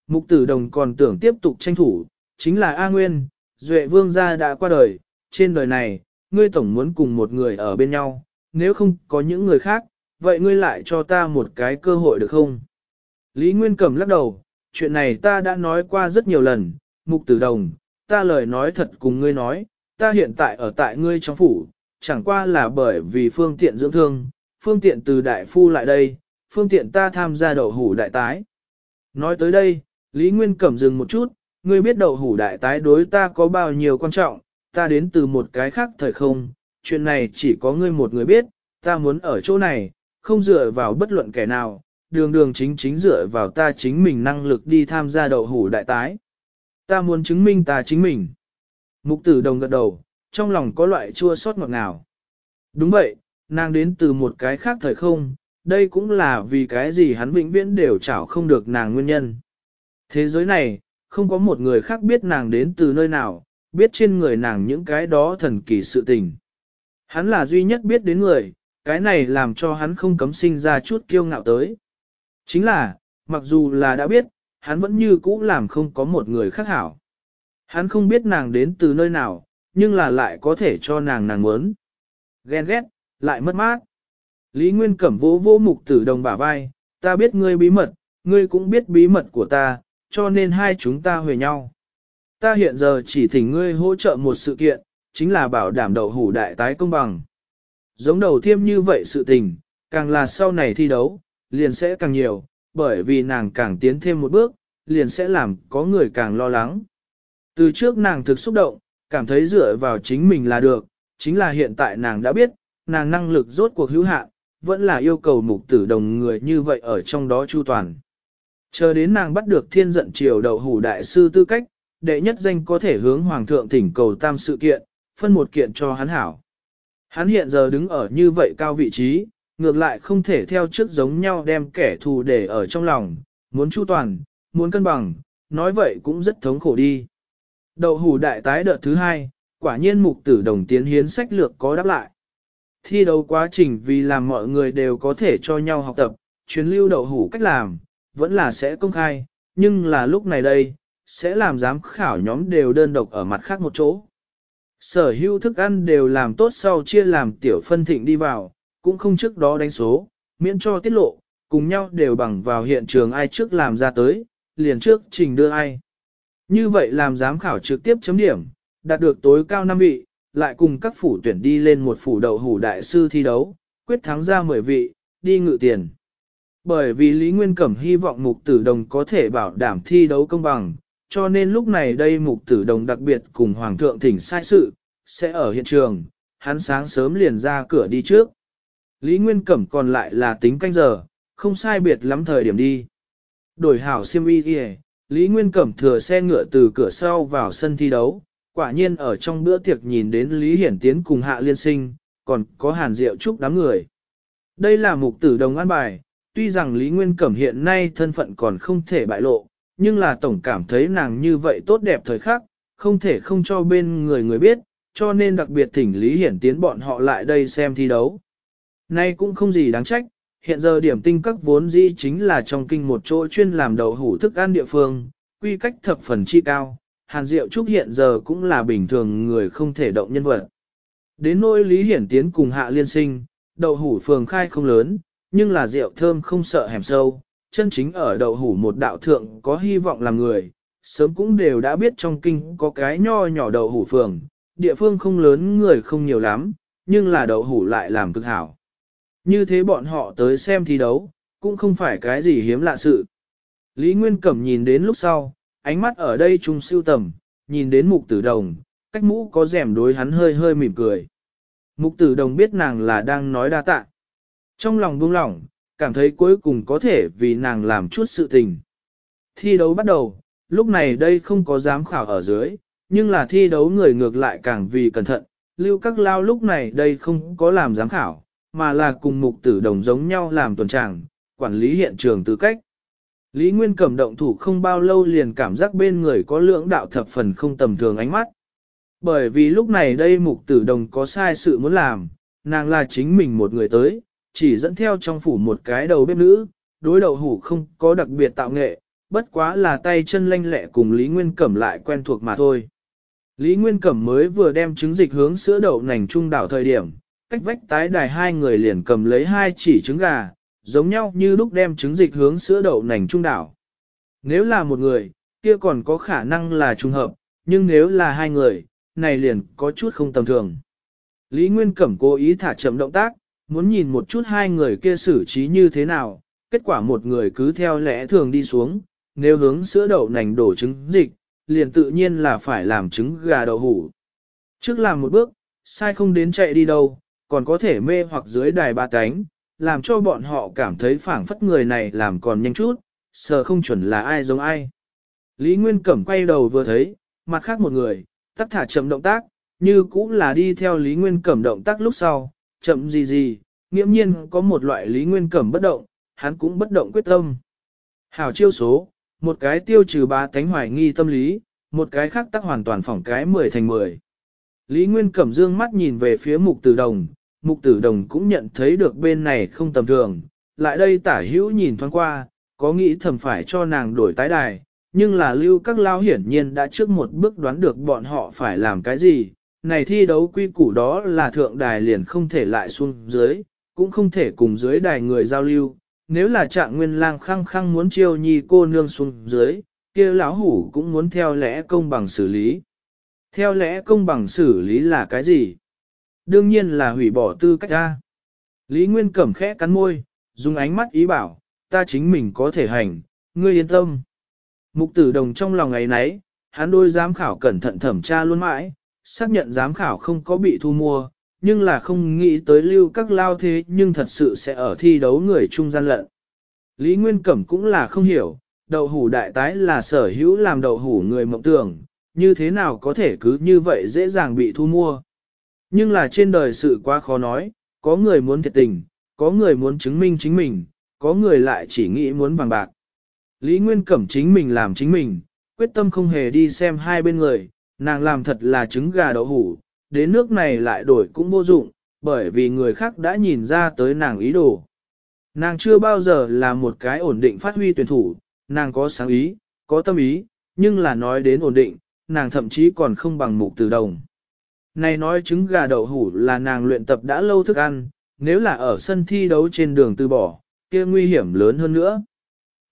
Mục tử đồng còn tưởng tiếp tục tranh thủ, chính là A Nguyên, Duệ Vương gia đã qua đời, trên đời này, ngươi tổng muốn cùng một người ở bên nhau, nếu không có những người khác, vậy ngươi lại cho ta một cái cơ hội được không? Lý Nguyên Cẩm lắc đầu, chuyện này ta đã nói qua rất nhiều lần, mục tử đồng, ta lời nói thật cùng ngươi nói, ta hiện tại ở tại ngươi trong phủ, chẳng qua là bởi vì phương tiện dưỡng thương, phương tiện từ đại phu lại đây, phương tiện ta tham gia đậu hủ đại tái. Nói tới đây, Lý Nguyên Cẩm dừng một chút, ngươi biết đậu hủ đại tái đối ta có bao nhiêu quan trọng, ta đến từ một cái khác thời không, chuyện này chỉ có ngươi một người biết, ta muốn ở chỗ này, không dựa vào bất luận kẻ nào, đường đường chính chính dựa vào ta chính mình năng lực đi tham gia đậu hủ đại tái. Ta muốn chứng minh ta chính mình. Mục tử đồng gật đầu, trong lòng có loại chua xót ngọt ngào. Đúng vậy, nàng đến từ một cái khác thời không, đây cũng là vì cái gì hắn vĩnh viễn đều chảo không được nàng nguyên nhân. Thế giới này, không có một người khác biết nàng đến từ nơi nào, biết trên người nàng những cái đó thần kỳ sự tình. Hắn là duy nhất biết đến người, cái này làm cho hắn không cấm sinh ra chút kiêu ngạo tới. Chính là, mặc dù là đã biết, hắn vẫn như cũ làm không có một người khác hảo. Hắn không biết nàng đến từ nơi nào, nhưng là lại có thể cho nàng nàng muốn. Ghen ghét, lại mất mát. Lý Nguyên Cẩm vỗ vô mục tử đồng bả vai, ta biết ngươi bí mật, ngươi cũng biết bí mật của ta, cho nên hai chúng ta huề nhau. Ta hiện giờ chỉ thỉnh ngươi hỗ trợ một sự kiện, chính là bảo đảm đậu hủ đại tái công bằng. Giống đầu thiêm như vậy sự tình, càng là sau này thi đấu, liền sẽ càng nhiều, bởi vì nàng càng tiến thêm một bước, liền sẽ làm có người càng lo lắng. Từ trước nàng thực xúc động, cảm thấy dựa vào chính mình là được, chính là hiện tại nàng đã biết, nàng năng lực rốt cuộc hữu hạn, vẫn là yêu cầu mục tử đồng người như vậy ở trong đó chu toàn. Chờ đến nàng bắt được thiên giận triều đầu hủ đại sư tư cách, đệ nhất danh có thể hướng hoàng thượng thỉnh cầu tam sự kiện, phân một kiện cho hắn hảo. Hắn hiện giờ đứng ở như vậy cao vị trí, ngược lại không thể theo trước giống nhau đem kẻ thù để ở trong lòng, muốn chu toàn, muốn cân bằng, nói vậy cũng rất thống khổ đi. Đậu hủ đại tái đợt thứ hai, quả nhiên mục tử đồng tiến hiến sách lược có đáp lại. Thi đấu quá trình vì làm mọi người đều có thể cho nhau học tập, chuyến lưu đậu hủ cách làm, vẫn là sẽ công khai, nhưng là lúc này đây, sẽ làm giám khảo nhóm đều đơn độc ở mặt khác một chỗ. Sở hữu thức ăn đều làm tốt sau chia làm tiểu phân thịnh đi vào, cũng không trước đó đánh số, miễn cho tiết lộ, cùng nhau đều bằng vào hiện trường ai trước làm ra tới, liền trước trình đưa ai. Như vậy làm giám khảo trực tiếp chấm điểm, đạt được tối cao 5 vị, lại cùng các phủ tuyển đi lên một phủ đầu hủ đại sư thi đấu, quyết thắng ra 10 vị, đi ngự tiền. Bởi vì Lý Nguyên Cẩm hy vọng mục tử đồng có thể bảo đảm thi đấu công bằng, cho nên lúc này đây mục tử đồng đặc biệt cùng Hoàng thượng thỉnh sai sự, sẽ ở hiện trường, hắn sáng sớm liền ra cửa đi trước. Lý Nguyên Cẩm còn lại là tính canh giờ, không sai biệt lắm thời điểm đi. Đổi hảo siêm y kìa, Lý Nguyên Cẩm thừa xe ngựa từ cửa sau vào sân thi đấu, quả nhiên ở trong bữa tiệc nhìn đến Lý Hiển Tiến cùng Hạ Liên Sinh, còn có Hàn Diệu Trúc đám người. Đây là mục tử đồng an bài, tuy rằng Lý Nguyên Cẩm hiện nay thân phận còn không thể bại lộ, nhưng là tổng cảm thấy nàng như vậy tốt đẹp thời khắc, không thể không cho bên người người biết, cho nên đặc biệt thỉnh Lý Hiển Tiến bọn họ lại đây xem thi đấu. Nay cũng không gì đáng trách, hiện giờ điểm tinh các vốn di chính là trong kinh một chỗ chuyên làm đậu hủ thức ăn địa phương, quy cách thập phần chi cao, Hàn Diệu Trúc hiện giờ cũng là bình thường người không thể động nhân vật. Đến nỗi Lý Hiển Tiến cùng Hạ Liên Sinh, đậu hủ phường khai không lớn, nhưng là rượu thơm không sợ hẻm sâu, chân chính ở đậu hủ một đạo thượng có hy vọng làm người, sớm cũng đều đã biết trong kinh có cái nho nhỏ đậu hủ phường, địa phương không lớn người không nhiều lắm, nhưng là đậu hủ lại làm cực hảo. Như thế bọn họ tới xem thi đấu, cũng không phải cái gì hiếm lạ sự. Lý Nguyên Cẩm nhìn đến lúc sau, ánh mắt ở đây trung siêu tầm, nhìn đến mục tử đồng, cách mũ có rèm đối hắn hơi hơi mỉm cười. Mục tử đồng biết nàng là đang nói đa tạ. Trong lòng buông lỏng, cảm thấy cuối cùng có thể vì nàng làm chút sự tình. Thi đấu bắt đầu, lúc này đây không có giám khảo ở dưới, nhưng là thi đấu người ngược lại càng vì cẩn thận, lưu các lao lúc này đây không có làm giám khảo, mà là cùng mục tử đồng giống nhau làm tuần tràng, quản lý hiện trường tư cách. Lý Nguyên Cẩm động thủ không bao lâu liền cảm giác bên người có lượng đạo thập phần không tầm thường ánh mắt. Bởi vì lúc này đây mục tử đồng có sai sự muốn làm, nàng là chính mình một người tới, chỉ dẫn theo trong phủ một cái đầu bếp nữ, đối đầu hủ không có đặc biệt tạo nghệ, bất quá là tay chân lanh lẹ cùng Lý Nguyên Cẩm lại quen thuộc mà thôi. Lý Nguyên Cẩm mới vừa đem trứng dịch hướng sữa đậu nành trung đảo thời điểm, cách vách tái đài hai người liền cầm lấy hai chỉ trứng gà, giống nhau như lúc đem trứng dịch hướng sữa đậu nành trung đảo. Nếu là một người, kia còn có khả năng là trùng hợp, nhưng nếu là hai người, này liền có chút không tầm thường. Lý Nguyên Cẩm cố ý thả chậm động tác, muốn nhìn một chút hai người kia xử trí như thế nào, kết quả một người cứ theo lẽ thường đi xuống, nếu hướng sữa đậu nành đổ trứng dịch, liền tự nhiên là phải làm trứng gà đậu hủ. Trước làm một bước, sai không đến chạy đi đâu, còn có thể mê hoặc dưới đài ba cánh, làm cho bọn họ cảm thấy phảng phất người này làm còn nhanh chút, sợ không chuẩn là ai giống ai. Lý Nguyên Cẩm quay đầu vừa thấy, mặt khác một người, tắt thả chậm động tác, như cũng là đi theo Lý Nguyên Cẩm động tác lúc sau, chậm gì gì, nghiễm nhiên có một loại Lý Nguyên Cẩm bất động, hắn cũng bất động quyết tâm. Hảo chiêu số, một cái tiêu trừ ba tánh hoài nghi tâm lý, một cái khác tắc hoàn toàn phỏng cái 10 thành 10. Lý Nguyên Cẩm dương mắt nhìn về phía mục tử đồng, mục tử đồng cũng nhận thấy được bên này không tầm thường, lại đây tả hữu nhìn thoáng qua, có nghĩ thầm phải cho nàng đổi tái đài, nhưng là lưu các lao hiển nhiên đã trước một bước đoán được bọn họ phải làm cái gì, này thi đấu quy củ đó là thượng đài liền không thể lại xuống dưới, cũng không thể cùng dưới đài người giao lưu, nếu là trạng nguyên lang khăng khăng muốn chiêu nhi cô nương xuống dưới, kia lão hủ cũng muốn theo lẽ công bằng xử lý. Theo lẽ công bằng xử lý là cái gì? đương nhiên là hủy bỏ tư cách ta. Lý Nguyên Cẩm khẽ cắn môi, dùng ánh mắt ý bảo, ta chính mình có thể hành, ngươi yên tâm. Mục tử đồng trong lòng ấy nấy, hắn đôi giám khảo cẩn thận thẩm tra luôn mãi, xác nhận giám khảo không có bị thu mua, nhưng là không nghĩ tới lưu các lao thế nhưng thật sự sẽ ở thi đấu người trung gian lận. Lý Nguyên Cẩm cũng là không hiểu, đậu hủ đại tái là sở hữu làm đậu hủ người mộng tưởng, như thế nào có thể cứ như vậy dễ dàng bị thu mua. Nhưng là trên đời sự quá khó nói, có người muốn thiệt tình, có người muốn chứng minh chính mình, có người lại chỉ nghĩ muốn bằng bạc. Lý Nguyên Cẩm chính mình làm chính mình, quyết tâm không hề đi xem hai bên người, nàng làm thật là trứng gà đậu hủ, đến nước này lại đổi cũng vô dụng, bởi vì người khác đã nhìn ra tới nàng ý đồ. Nàng chưa bao giờ là một cái ổn định phát huy tuyển thủ, nàng có sáng ý, có tâm ý, nhưng là nói đến ổn định, nàng thậm chí còn không bằng mục từ đồng. Này nói trứng gà đậu hủ là nàng luyện tập đã lâu thức ăn, nếu là ở sân thi đấu trên đường từ bỏ, kia nguy hiểm lớn hơn nữa.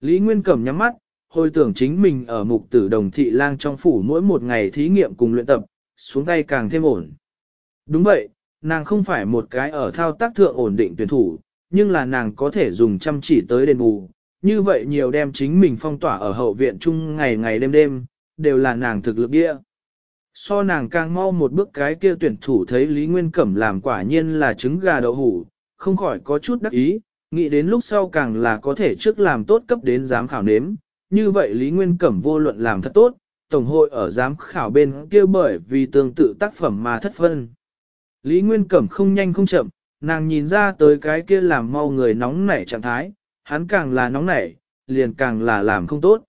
Lý Nguyên Cẩm nhắm mắt, hồi tưởng chính mình ở mục tử đồng thị lang trong phủ mỗi một ngày thí nghiệm cùng luyện tập, xuống tay càng thêm ổn. Đúng vậy, nàng không phải một cái ở thao tác thượng ổn định tuyển thủ, nhưng là nàng có thể dùng chăm chỉ tới đền bù, như vậy nhiều đem chính mình phong tỏa ở hậu viện chung ngày ngày đêm đêm, đều là nàng thực lực địa. So nàng càng mau một bước cái kia tuyển thủ thấy Lý Nguyên Cẩm làm quả nhiên là trứng gà đậu hủ, không khỏi có chút đắc ý, nghĩ đến lúc sau càng là có thể trước làm tốt cấp đến giám khảo nếm. Như vậy Lý Nguyên Cẩm vô luận làm thật tốt, Tổng hội ở giám khảo bên kia bởi vì tương tự tác phẩm mà thất phân. Lý Nguyên Cẩm không nhanh không chậm, nàng nhìn ra tới cái kia làm mau người nóng nảy trạng thái, hắn càng là nóng nảy, liền càng là làm không tốt.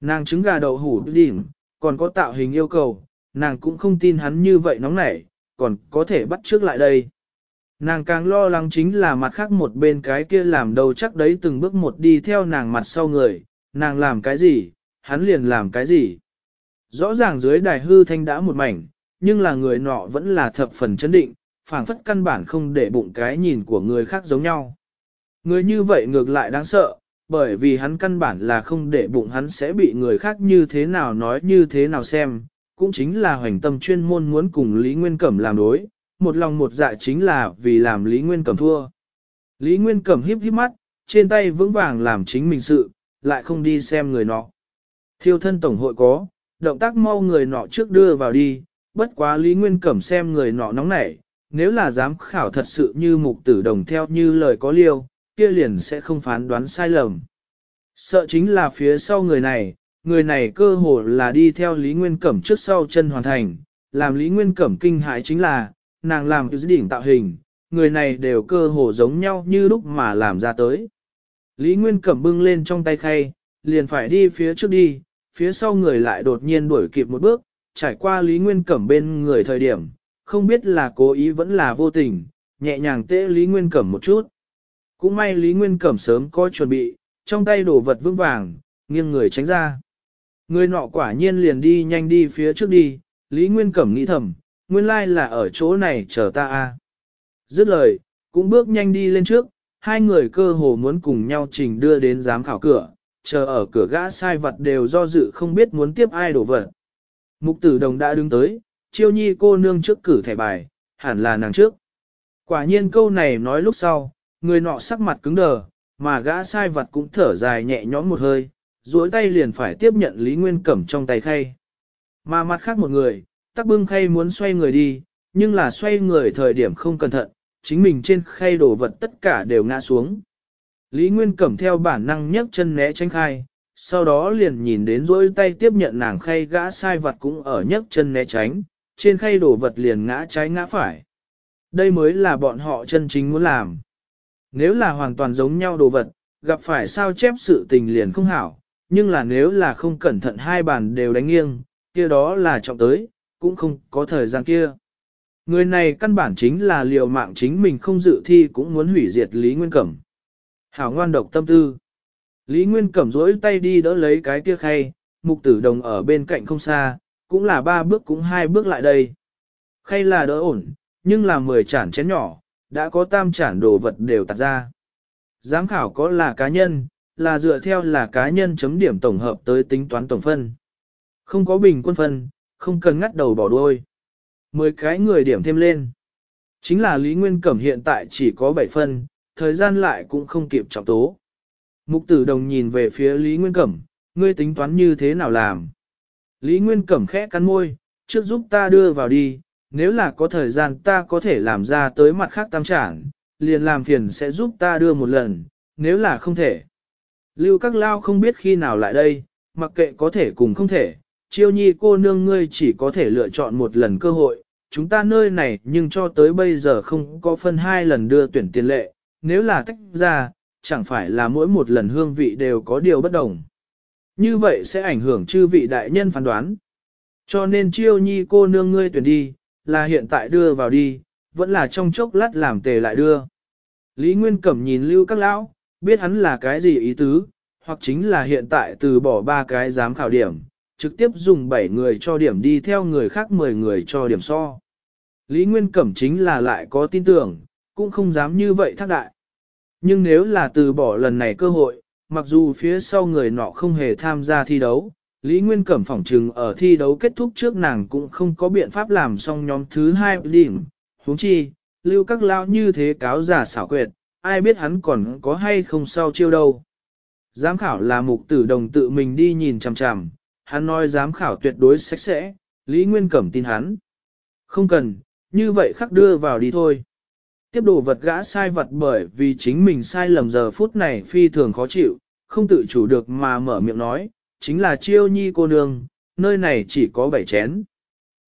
Nàng trứng gà đậu hủ đỉnh, còn có tạo hình yêu cầu, nàng cũng không tin hắn như vậy nóng nảy, còn có thể bắt trước lại đây. Nàng càng lo lắng chính là mặt khác một bên cái kia làm đầu chắc đấy từng bước một đi theo nàng mặt sau người, nàng làm cái gì, hắn liền làm cái gì. Rõ ràng dưới đài hư thanh đã một mảnh, nhưng là người nọ vẫn là thập phần chấn định, phảng phất căn bản không để bụng cái nhìn của người khác giống nhau. Người như vậy ngược lại đáng sợ, bởi vì hắn căn bản là không để bụng hắn sẽ bị người khác như thế nào nói như thế nào xem, cũng chính là hoành tâm chuyên môn muốn cùng Lý Nguyên Cẩm làm đối, một lòng một dạ chính là vì làm Lý Nguyên Cẩm thua. Lý Nguyên Cẩm híp híp mắt, trên tay vững vàng làm chính mình sự, lại không đi xem người nọ. Thiêu thân tổng hội có, động tác mau người nọ trước đưa vào đi, bất quá Lý Nguyên Cẩm xem người nọ nóng nảy, nếu là dám khảo thật sự như mục tử đồng theo như lời có liêu, kia liền sẽ không phán đoán sai lầm. Sợ chính là phía sau người này, người này cơ hồ là đi theo Lý Nguyên Cẩm trước sau chân hoàn thành, làm Lý Nguyên Cẩm kinh hại chính là, nàng làm dự đỉnh tạo hình, người này đều cơ hồ giống nhau như lúc mà làm ra tới. Lý Nguyên Cẩm bưng lên trong tay khay, liền phải đi phía trước đi, phía sau người lại đột nhiên đuổi kịp một bước, trải qua Lý Nguyên Cẩm bên người thời điểm, không biết là cố ý vẫn là vô tình, nhẹ nhàng tễ Lý Nguyên Cẩm một chút. Cũng may Lý Nguyên Cẩm sớm có chuẩn bị, trong tay đổ vật vững vàng, nghiêng người tránh ra. Người nọ quả nhiên liền đi nhanh đi phía trước đi, Lý Nguyên Cẩm nghĩ thầm, nguyên lai là ở chỗ này chờ ta a Dứt lời, cũng bước nhanh đi lên trước, hai người cơ hồ muốn cùng nhau trình đưa đến giám khảo cửa, chờ ở cửa gã sai vật đều do dự không biết muốn tiếp ai đổ vật. Mục tử đồng đã đứng tới, chiêu nhi cô nương trước cử thẻ bài, hẳn là nàng trước. Quả nhiên câu này nói lúc sau, người nọ sắc mặt cứng đờ, mà gã sai vật cũng thở dài nhẹ nhõm một hơi, duỗi tay liền phải tiếp nhận Lý Nguyên Cẩm trong tay khay. Mà mặt khác một người, tắc bưng khay muốn xoay người đi, nhưng là xoay người thời điểm không cẩn thận, chính mình trên khay đồ vật tất cả đều ngã xuống. Lý Nguyên Cẩm theo bản năng nhấc chân né tránh khai, sau đó liền nhìn đến dối tay tiếp nhận nàng khay gã sai vật cũng ở nhấc chân né tránh, trên khay đổ vật liền ngã trái ngã phải. Đây mới là bọn họ chân chính muốn làm. Nếu là hoàn toàn giống nhau đồ vật, gặp phải sao chép sự tình liền không hảo, nhưng là nếu là không cẩn thận hai bàn đều đánh nghiêng, kia đó là trọng tới, cũng không có thời gian kia. Người này căn bản chính là liều mạng chính mình không dự thi cũng muốn hủy diệt Lý Nguyên Cẩm. Hảo ngoan độc tâm tư. Lý Nguyên Cẩm rỗi tay đi đỡ lấy cái kia khay, mục tử đồng ở bên cạnh không xa, cũng là ba bước cũng hai bước lại đây. Khay là đỡ ổn, nhưng là mười chản chén nhỏ, đã có tam chản đồ vật đều tạt ra. Giám khảo có là cá nhân, là dựa theo là cá nhân chấm điểm tổng hợp tới tính toán tổng phân. Không có bình quân phân, không cần ngắt đầu bỏ đuôi. Mười cái người điểm thêm lên. Chính là Lý Nguyên Cẩm hiện tại chỉ có 7 phân, thời gian lại cũng không kịp trọng tố. Mục tử đồng nhìn về phía Lý Nguyên Cẩm, ngươi tính toán như thế nào làm. Lý Nguyên Cẩm khẽ cắn môi, trước giúp ta đưa vào đi, nếu là có thời gian ta có thể làm ra tới mặt khác tam trảng, liền làm phiền sẽ giúp ta đưa một lần, nếu là không thể. Lưu các lao không biết khi nào lại đây, mặc kệ có thể cùng không thể, chiêu nhi cô nương ngươi chỉ có thể lựa chọn một lần cơ hội, chúng ta nơi này nhưng cho tới bây giờ không có phân hai lần đưa tuyển tiền lệ, nếu là tách ra, chẳng phải là mỗi một lần hương vị đều có điều bất đồng. Như vậy sẽ ảnh hưởng chư vị đại nhân phán đoán. Cho nên chiêu nhi cô nương ngươi tuyển đi, là hiện tại đưa vào đi, vẫn là trong chốc lát làm tề lại đưa. Lý Nguyên Cẩm nhìn lưu các lão, biết hắn là cái gì ý tứ, hoặc chính là hiện tại từ bỏ ba cái giám khảo điểm, trực tiếp dùng 7 người cho điểm đi theo người khác 10 người cho điểm so. Lý Nguyên Cẩm chính là lại có tin tưởng, cũng không dám như vậy thác đại. Nhưng nếu là từ bỏ lần này cơ hội, mặc dù phía sau người nọ không hề tham gia thi đấu, Lý Nguyên Cẩm phỏng trừng ở thi đấu kết thúc trước nàng cũng không có biện pháp làm xong nhóm thứ hai điểm. Húng chi, lưu các lao như thế cáo giả xảo quyệt, ai biết hắn còn có hay không sao chiêu đâu. Giám khảo là mục tử đồng tự mình đi nhìn chằm chằm, hắn nói giám khảo tuyệt đối sạch sẽ, Lý Nguyên Cẩm tin hắn. Không cần, như vậy khắc đưa vào đi thôi. Tiếp đồ vật gã sai vật bởi vì chính mình sai lầm giờ phút này phi thường khó chịu, không tự chủ được mà mở miệng nói, chính là chiêu nhi cô nương, nơi này chỉ có bảy chén.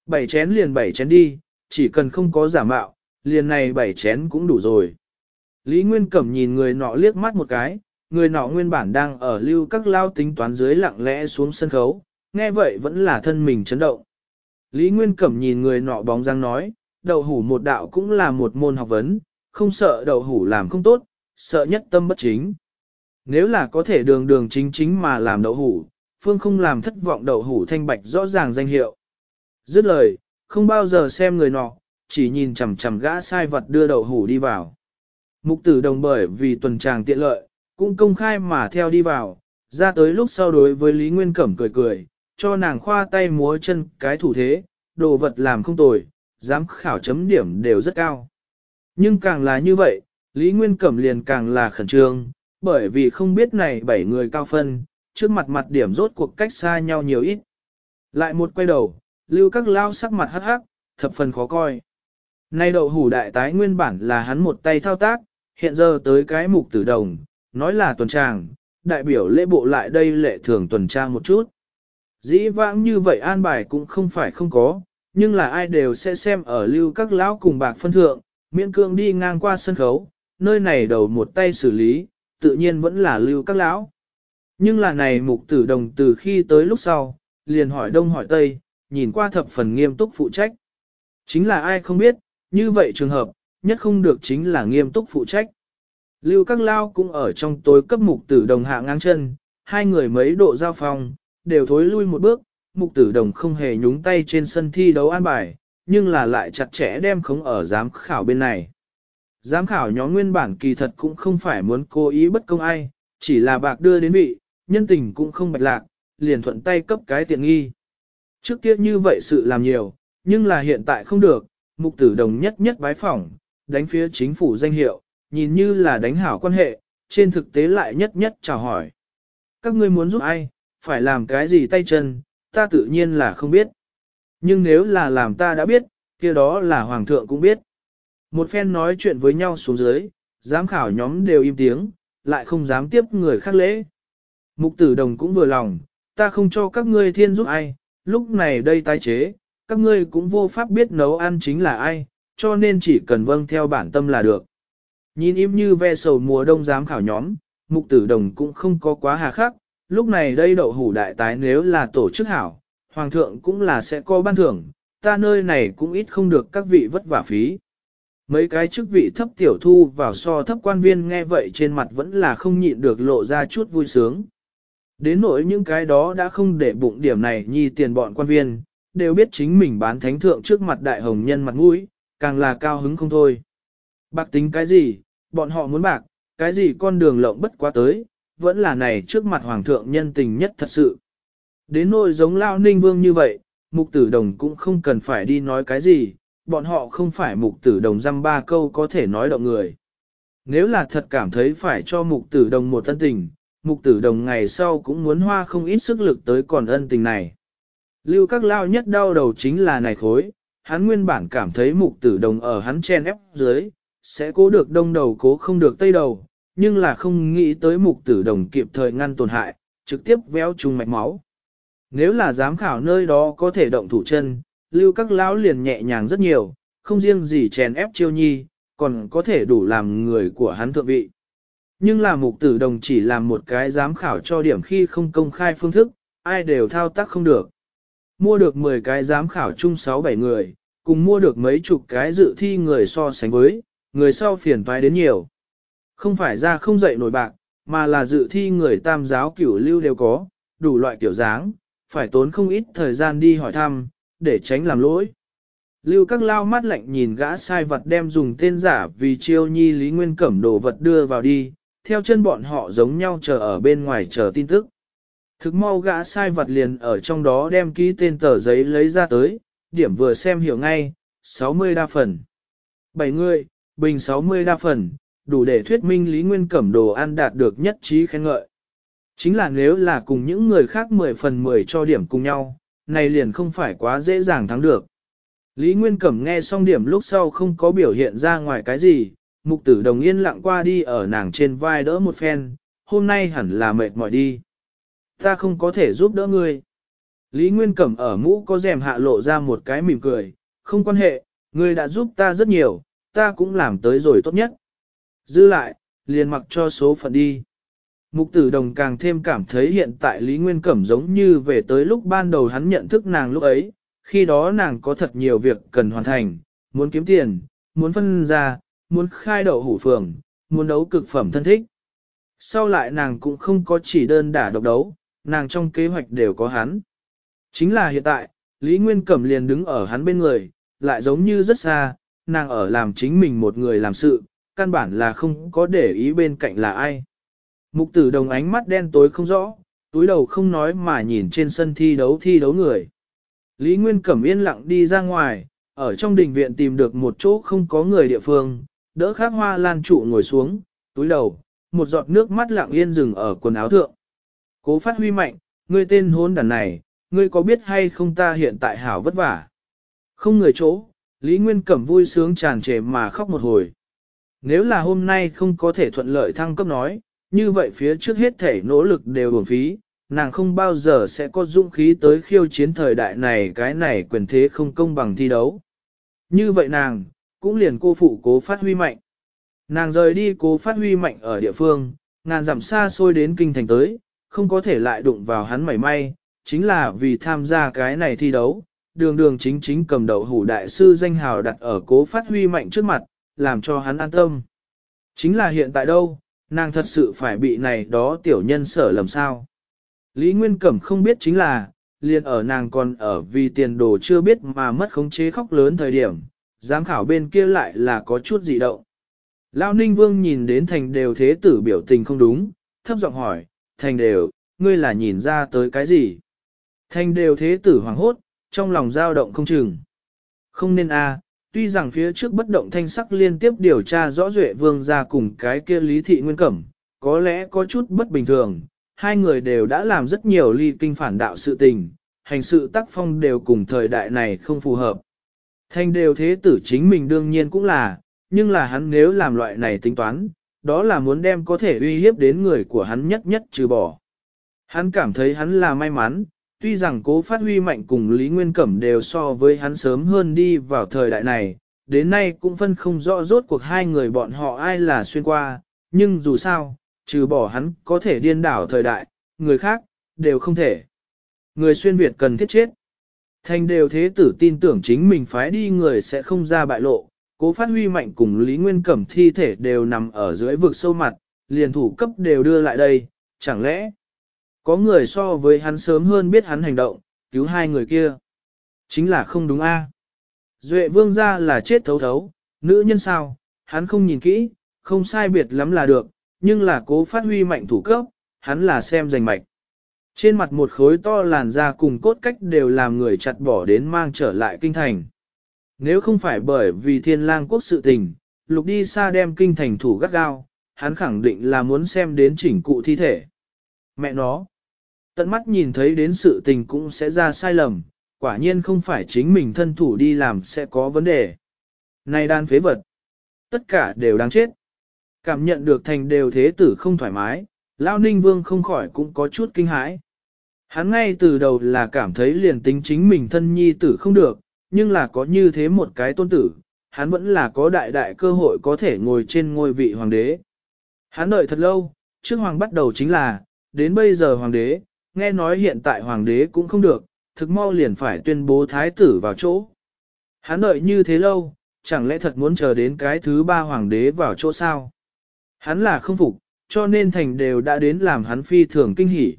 Bảy chén liền bảy chén đi, chỉ cần không có giả mạo, liền này bảy chén cũng đủ rồi. Lý Nguyên Cẩm nhìn người nọ liếc mắt một cái, người nọ nguyên bản đang ở lưu các lao tính toán dưới lặng lẽ xuống sân khấu, nghe vậy vẫn là thân mình chấn động. Lý Nguyên Cẩm nhìn người nọ bóng răng nói, đầu hủ một đạo cũng là một môn học vấn, không sợ đầu hủ làm không tốt, sợ nhất tâm bất chính. Nếu là có thể đường đường chính chính mà làm đậu hủ, Phương không làm thất vọng đậu hủ thanh bạch rõ ràng danh hiệu. Dứt lời, không bao giờ xem người nọ, chỉ nhìn chầm chầm gã sai vật đưa đậu hủ đi vào. Mục tử đồng bởi vì tuần tràng tiện lợi, cũng công khai mà theo đi vào, ra tới lúc sau đối với Lý Nguyên Cẩm cười cười, cho nàng khoa tay múa chân cái thủ thế, đồ vật làm không tồi, giám khảo chấm điểm đều rất cao. Nhưng càng là như vậy, Lý Nguyên Cẩm liền càng là khẩn trương, bởi vì không biết này bảy người cao phân, trước mặt mặt điểm rốt cuộc cách xa nhau nhiều ít. Lại một quay đầu, lưu các lao sắc mặt hắc hắc, thập phần khó coi. Nay đậu hủ đại tái nguyên bản là hắn một tay thao tác, hiện giờ tới cái mục tử đồng, nói là tuần tràng, đại biểu lễ bộ lại đây lệ thường tuần tra một chút. Dĩ vãng như vậy an bài cũng không phải không có, nhưng là ai đều sẽ xem ở lưu các lão cùng bạc phân thượng, miễn cương đi ngang qua sân khấu, nơi này đầu một tay xử lý, tự nhiên vẫn là lưu các lão. Nhưng là này mục tử đồng từ khi tới lúc sau, liền hỏi đông hỏi tây, nhìn qua thập phần nghiêm túc phụ trách. Chính là ai không biết, như vậy trường hợp, nhất không được chính là nghiêm túc phụ trách. Lưu các lao cũng ở trong tối cấp mục tử đồng hạ ngang chân, hai người mấy độ giao phòng, đều thối lui một bước, mục tử đồng không hề nhúng tay trên sân thi đấu an bài, nhưng là lại chặt chẽ đem khống ở giám khảo bên này. Giám khảo nhóm nguyên bản kỳ thật cũng không phải muốn cố ý bất công ai, chỉ là bạc đưa đến vị, nhân tình cũng không bạch lạc, liền thuận tay cấp cái tiện nghi. Trước kia như vậy sự làm nhiều, nhưng là hiện tại không được, mục tử đồng nhất nhất bái phỏng, đánh phía chính phủ danh hiệu, nhìn như là đánh hảo quan hệ, trên thực tế lại nhất nhất chào hỏi. Các ngươi muốn giúp ai, phải làm cái gì tay chân, ta tự nhiên là không biết. Nhưng nếu là làm ta đã biết, kia đó là hoàng thượng cũng biết. Một phen nói chuyện với nhau xuống dưới, giám khảo nhóm đều im tiếng, lại không dám tiếp người khác lễ. Mục tử đồng cũng vừa lòng, ta không cho các ngươi thiên giúp ai, lúc này đây tái chế, các ngươi cũng vô pháp biết nấu ăn chính là ai, cho nên chỉ cần vâng theo bản tâm là được. Nhìn im như ve sầu mùa đông giám khảo nhóm, mục tử đồng cũng không có quá hà khắc, lúc này đây đậu hủ đại tái nếu là tổ chức hảo, hoàng thượng cũng là sẽ có ban thưởng, ta nơi này cũng ít không được các vị vất vả phí. Mấy cái chức vị thấp tiểu thu vào so thấp quan viên nghe vậy trên mặt vẫn là không nhịn được lộ ra chút vui sướng. Đến nỗi những cái đó đã không để bụng điểm này nhi tiền bọn quan viên, đều biết chính mình bán thánh thượng trước mặt đại hồng nhân mặt mũi, càng là cao hứng không thôi. Bạc tính cái gì, bọn họ muốn bạc, cái gì con đường lộng bất quá tới, vẫn là này trước mặt hoàng thượng nhân tình nhất thật sự. Đến nỗi giống lao ninh vương như vậy, mục tử đồng cũng không cần phải đi nói cái gì, bọn họ không phải mục tử đồng dăm ba câu có thể nói động người. Nếu là thật cảm thấy phải cho mục tử đồng một ân tình, mục tử đồng ngày sau cũng muốn hoa không ít sức lực tới còn ân tình này. Lưu các lao nhất đau đầu chính là này khối, hắn nguyên bản cảm thấy mục tử đồng ở hắn chen ép dưới, sẽ cố được đông đầu cố không được tây đầu, nhưng là không nghĩ tới mục tử đồng kịp thời ngăn tổn hại, trực tiếp véo trùng mạch máu. Nếu là giám khảo nơi đó có thể động thủ chân, lưu các lão liền nhẹ nhàng rất nhiều, không riêng gì chèn ép chiêu nhi, còn có thể đủ làm người của hắn thượng vị. Nhưng là mục tử đồng chỉ làm một cái giám khảo cho điểm khi không công khai phương thức, ai đều thao tác không được mua được 10 cái giám khảo chung 6-7 người, cùng mua được mấy chục cái dự thi người so sánh với, người sau phiền toái đến nhiều. Không phải ra không dậy nổi bạc, mà là dự thi người tam giáo cửu lưu đều có, đủ loại kiểu dáng, phải tốn không ít thời gian đi hỏi thăm, để tránh làm lỗi. Lưu các lao mắt lạnh nhìn gã sai vật đem dùng tên giả vì chiêu nhi Lý Nguyên Cẩm đồ vật đưa vào đi, theo chân bọn họ giống nhau chờ ở bên ngoài chờ tin tức. Thực mau gã sai vật liền ở trong đó đem ký tên tờ giấy lấy ra tới, điểm vừa xem hiểu ngay, 60 đa phần. 7 người, bình 60 đa phần, đủ để thuyết minh Lý Nguyên Cẩm đồ ăn đạt được nhất trí khen ngợi. Chính là nếu là cùng những người khác 10 phần 10 cho điểm cùng nhau, này liền không phải quá dễ dàng thắng được. Lý Nguyên Cẩm nghe xong điểm lúc sau không có biểu hiện ra ngoài cái gì, mục tử đồng yên lặng qua đi ở nàng trên vai đỡ một phen, hôm nay hẳn là mệt mỏi đi ta không có thể giúp đỡ ngươi. Lý Nguyên Cẩm ở mũ có rèm hạ lộ ra một cái mỉm cười, không quan hệ, ngươi đã giúp ta rất nhiều, ta cũng làm tới rồi tốt nhất. Dư lại, liền mặc cho số phận đi. Mục tử đồng càng thêm cảm thấy hiện tại Lý Nguyên Cẩm giống như về tới lúc ban đầu hắn nhận thức nàng lúc ấy, khi đó nàng có thật nhiều việc cần hoàn thành, muốn kiếm tiền, muốn phân ra, muốn khai đậu hủ phường, muốn đấu cực phẩm thân thích. Sau lại nàng cũng không có chỉ đơn đả độc đấu, nàng trong kế hoạch đều có hắn. Chính là hiện tại, Lý Nguyên Cẩm liền đứng ở hắn bên người, lại giống như rất xa, nàng ở làm chính mình một người làm sự, căn bản là không có để ý bên cạnh là ai. Mục tử đồng ánh mắt đen tối không rõ, túi đầu không nói mà nhìn trên sân thi đấu thi đấu người. Lý Nguyên Cẩm yên lặng đi ra ngoài, ở trong đình viện tìm được một chỗ không có người địa phương, đỡ khác hoa lan trụ ngồi xuống, túi đầu, một giọt nước mắt lặng yên dừng ở quần áo thượng. Cố phát huy mạnh, ngươi tên hôn đàn này, ngươi có biết hay không ta hiện tại hảo vất vả. Không người chỗ, Lý Nguyên Cẩm vui sướng tràn trề mà khóc một hồi. Nếu là hôm nay không có thể thuận lợi thăng cấp nói, như vậy phía trước hết thể nỗ lực đều uổng phí, nàng không bao giờ sẽ có dũng khí tới khiêu chiến thời đại này cái này quyền thế không công bằng thi đấu. Như vậy nàng, cũng liền cô phụ cố phát huy mạnh. Nàng rời đi cố phát huy mạnh ở địa phương, ngàn dặm xa xôi đến kinh thành tới, không có thể lại đụng vào hắn mảy may, chính là vì tham gia cái này thi đấu, đường đường chính chính cầm đầu hủ đại sư danh hào đặt ở cố phát huy mạnh trước mặt, làm cho hắn an tâm. Chính là hiện tại đâu, nàng thật sự phải bị này đó tiểu nhân sở lầm sao. Lý Nguyên Cẩm không biết chính là, liền ở nàng còn ở vì tiền đồ chưa biết mà mất khống chế khóc lớn thời điểm, giám khảo bên kia lại là có chút dị động. Lao Ninh Vương nhìn đến thành đều thế tử biểu tình không đúng, thấp giọng hỏi, thành đều, ngươi là nhìn ra tới cái gì? Thành đều thế tử hoàng hốt, trong lòng dao động không chừng. Không nên a, tuy rằng phía trước bất động thanh sắc liên tiếp điều tra rõ Duệ Vương ra cùng cái kia Lý Thị Nguyên Cẩm, có lẽ có chút bất bình thường, hai người đều đã làm rất nhiều ly kinh phản đạo sự tình, hành sự tác phong đều cùng thời đại này không phù hợp. Thanh đều thế tử chính mình đương nhiên cũng là, nhưng là hắn nếu làm loại này tính toán, đó là muốn đem có thể uy hiếp đến người của hắn nhất nhất trừ bỏ. Hắn cảm thấy hắn là may mắn, tuy rằng cố phát huy mạnh cùng Lý Nguyên Cẩm đều so với hắn sớm hơn đi vào thời đại này, đến nay cũng phân không rõ rốt cuộc hai người bọn họ ai là xuyên qua, nhưng dù sao, trừ bỏ hắn có thể điên đảo thời đại, người khác, đều không thể. Người xuyên Việt cần thiết chết. Thành đều thế tử tin tưởng chính mình phái đi người sẽ không ra bại lộ, cố phát huy mạnh cùng Lý Nguyên Cẩm thi thể đều nằm ở dưới vực sâu mặt, liền thủ cấp đều đưa lại đây, chẳng lẽ có người so với hắn sớm hơn biết hắn hành động, cứu hai người kia. Chính là không đúng a. Duệ vương ra là chết thấu thấu, nữ nhân sao, hắn không nhìn kỹ, không sai biệt lắm là được, nhưng là cố phát huy mạnh thủ cấp, hắn là xem giành mạch. Trên mặt một khối to làn da cùng cốt cách đều làm người chặt bỏ đến mang trở lại kinh thành. Nếu không phải bởi vì thiên lang quốc sự tình, lục đi xa đem kinh thành thủ gắt gao, hắn khẳng định là muốn xem đến chỉnh cụ thi thể. Mẹ nó, tận mắt nhìn thấy đến sự tình cũng sẽ ra sai lầm, quả nhiên không phải chính mình thân thủ đi làm sẽ có vấn đề. Này đan phế vật, tất cả đều đáng chết. Cảm nhận được thành đều thế tử không thoải mái, Lão Ninh Vương không khỏi cũng có chút kinh hãi. Hắn ngay từ đầu là cảm thấy liền tính chính mình thân nhi tử không được, nhưng là có như thế một cái tôn tử, hắn vẫn là có đại đại cơ hội có thể ngồi trên ngôi vị hoàng đế. Hắn đợi thật lâu, trước hoàng bắt đầu chính là, đến bây giờ hoàng đế, nghe nói hiện tại hoàng đế cũng không được, thực mau liền phải tuyên bố thái tử vào chỗ. Hắn đợi như thế lâu, chẳng lẽ thật muốn chờ đến cái thứ ba hoàng đế vào chỗ sao? Hắn là không phục, cho nên thành đều đã đến làm hắn phi thường kinh hỉ.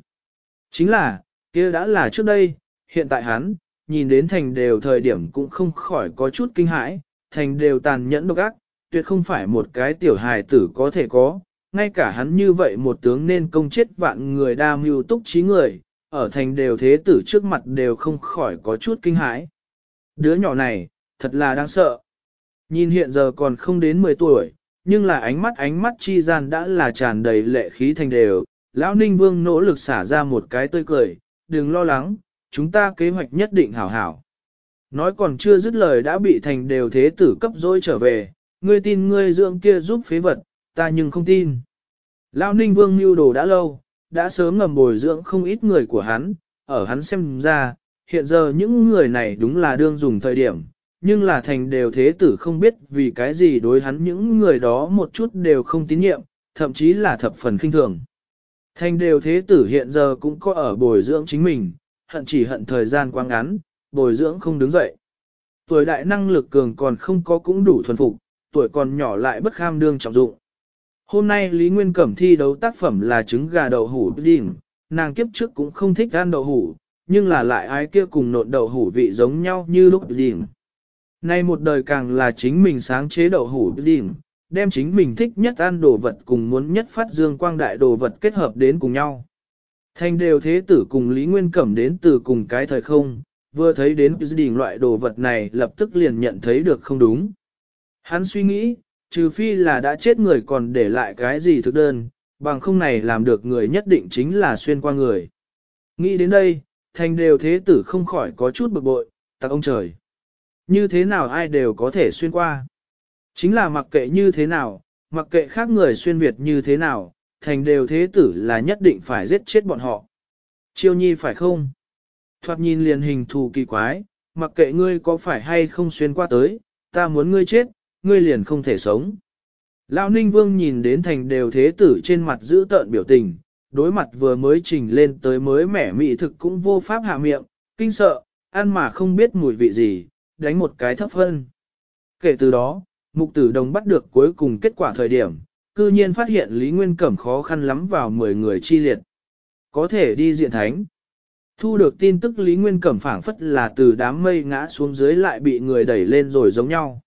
Chính là, kia đã là trước đây, hiện tại hắn, nhìn đến thành đều thời điểm cũng không khỏi có chút kinh hãi, thành đều tàn nhẫn độc ác, tuyệt không phải một cái tiểu hài tử có thể có, ngay cả hắn như vậy một tướng nên công chết vạn người đa mưu túc trí người, ở thành đều thế tử trước mặt đều không khỏi có chút kinh hãi. Đứa nhỏ này, thật là đáng sợ. Nhìn hiện giờ còn không đến 10 tuổi, nhưng là ánh mắt ánh mắt chi gian đã là tràn đầy lệ khí thành đều. Lão Ninh Vương nỗ lực xả ra một cái tươi cười, đừng lo lắng, chúng ta kế hoạch nhất định hảo hảo. Nói còn chưa dứt lời đã bị thành đều thế tử cấp dối trở về, ngươi tin ngươi dưỡng kia giúp phế vật, ta nhưng không tin. Lao ninh vương mưu đồ đã lâu, đã sớm ngầm bồi dưỡng không ít người của hắn, ở hắn xem ra, hiện giờ những người này đúng là đương dùng thời điểm, nhưng là thành đều thế tử không biết vì cái gì đối hắn những người đó một chút đều không tín nhiệm, thậm chí là thập phần khinh thường. Thành đều thế tử hiện giờ cũng có ở bồi dưỡng chính mình, hận chỉ hận thời gian quá ngắn, bồi dưỡng không đứng dậy. Tuổi đại năng lực cường còn không có cũng đủ thuần phục, tuổi còn nhỏ lại bất kham đương trọng dụng. Hôm nay Lý Nguyên Cẩm thi đấu tác phẩm là trứng gà đậu hủ đỉnh, nàng kiếp trước cũng không thích ăn đậu hủ, nhưng là lại ai kia cùng nộn đậu hủ vị giống nhau như lúc đỉnh. Nay một đời càng là chính mình sáng chế đậu hủ đỉnh, đem chính mình thích nhất ăn đồ vật cùng muốn nhất phát dương quang đại đồ vật kết hợp đến cùng nhau. Thành đều thế tử cùng Lý Nguyên Cẩm đến từ cùng cái thời không, vừa thấy đến cái đỉnh loại đồ vật này lập tức liền nhận thấy được không đúng. Hắn suy nghĩ, trừ phi là đã chết người còn để lại cái gì thực đơn, bằng không này làm được người nhất định chính là xuyên qua người. Nghĩ đến đây, thành đều thế tử không khỏi có chút bực bội, tặc ông trời. Như thế nào ai đều có thể xuyên qua. Chính là mặc kệ như thế nào, mặc kệ khác người xuyên Việt như thế nào, thành đều thế tử là nhất định phải giết chết bọn họ. Chiêu nhi phải không? Thoạt nhìn liền hình thù kỳ quái, mặc kệ ngươi có phải hay không xuyên qua tới, ta muốn ngươi chết, ngươi liền không thể sống. Lão Ninh Vương nhìn đến thành đều thế tử trên mặt giữ tợn biểu tình, đối mặt vừa mới trình lên tới mới mẻ mị thực cũng vô pháp hạ miệng, kinh sợ, ăn mà không biết mùi vị gì, đánh một cái thấp hơn. Kể từ đó, mục tử đồng bắt được cuối cùng kết quả thời điểm, cư nhiên phát hiện Lý Nguyên Cẩm khó khăn lắm vào 10 người chi liệt. Có thể đi diện thánh. Thu được tin tức Lý Nguyên Cẩm phản phất là từ đám mây ngã xuống dưới lại bị người đẩy lên rồi giống nhau.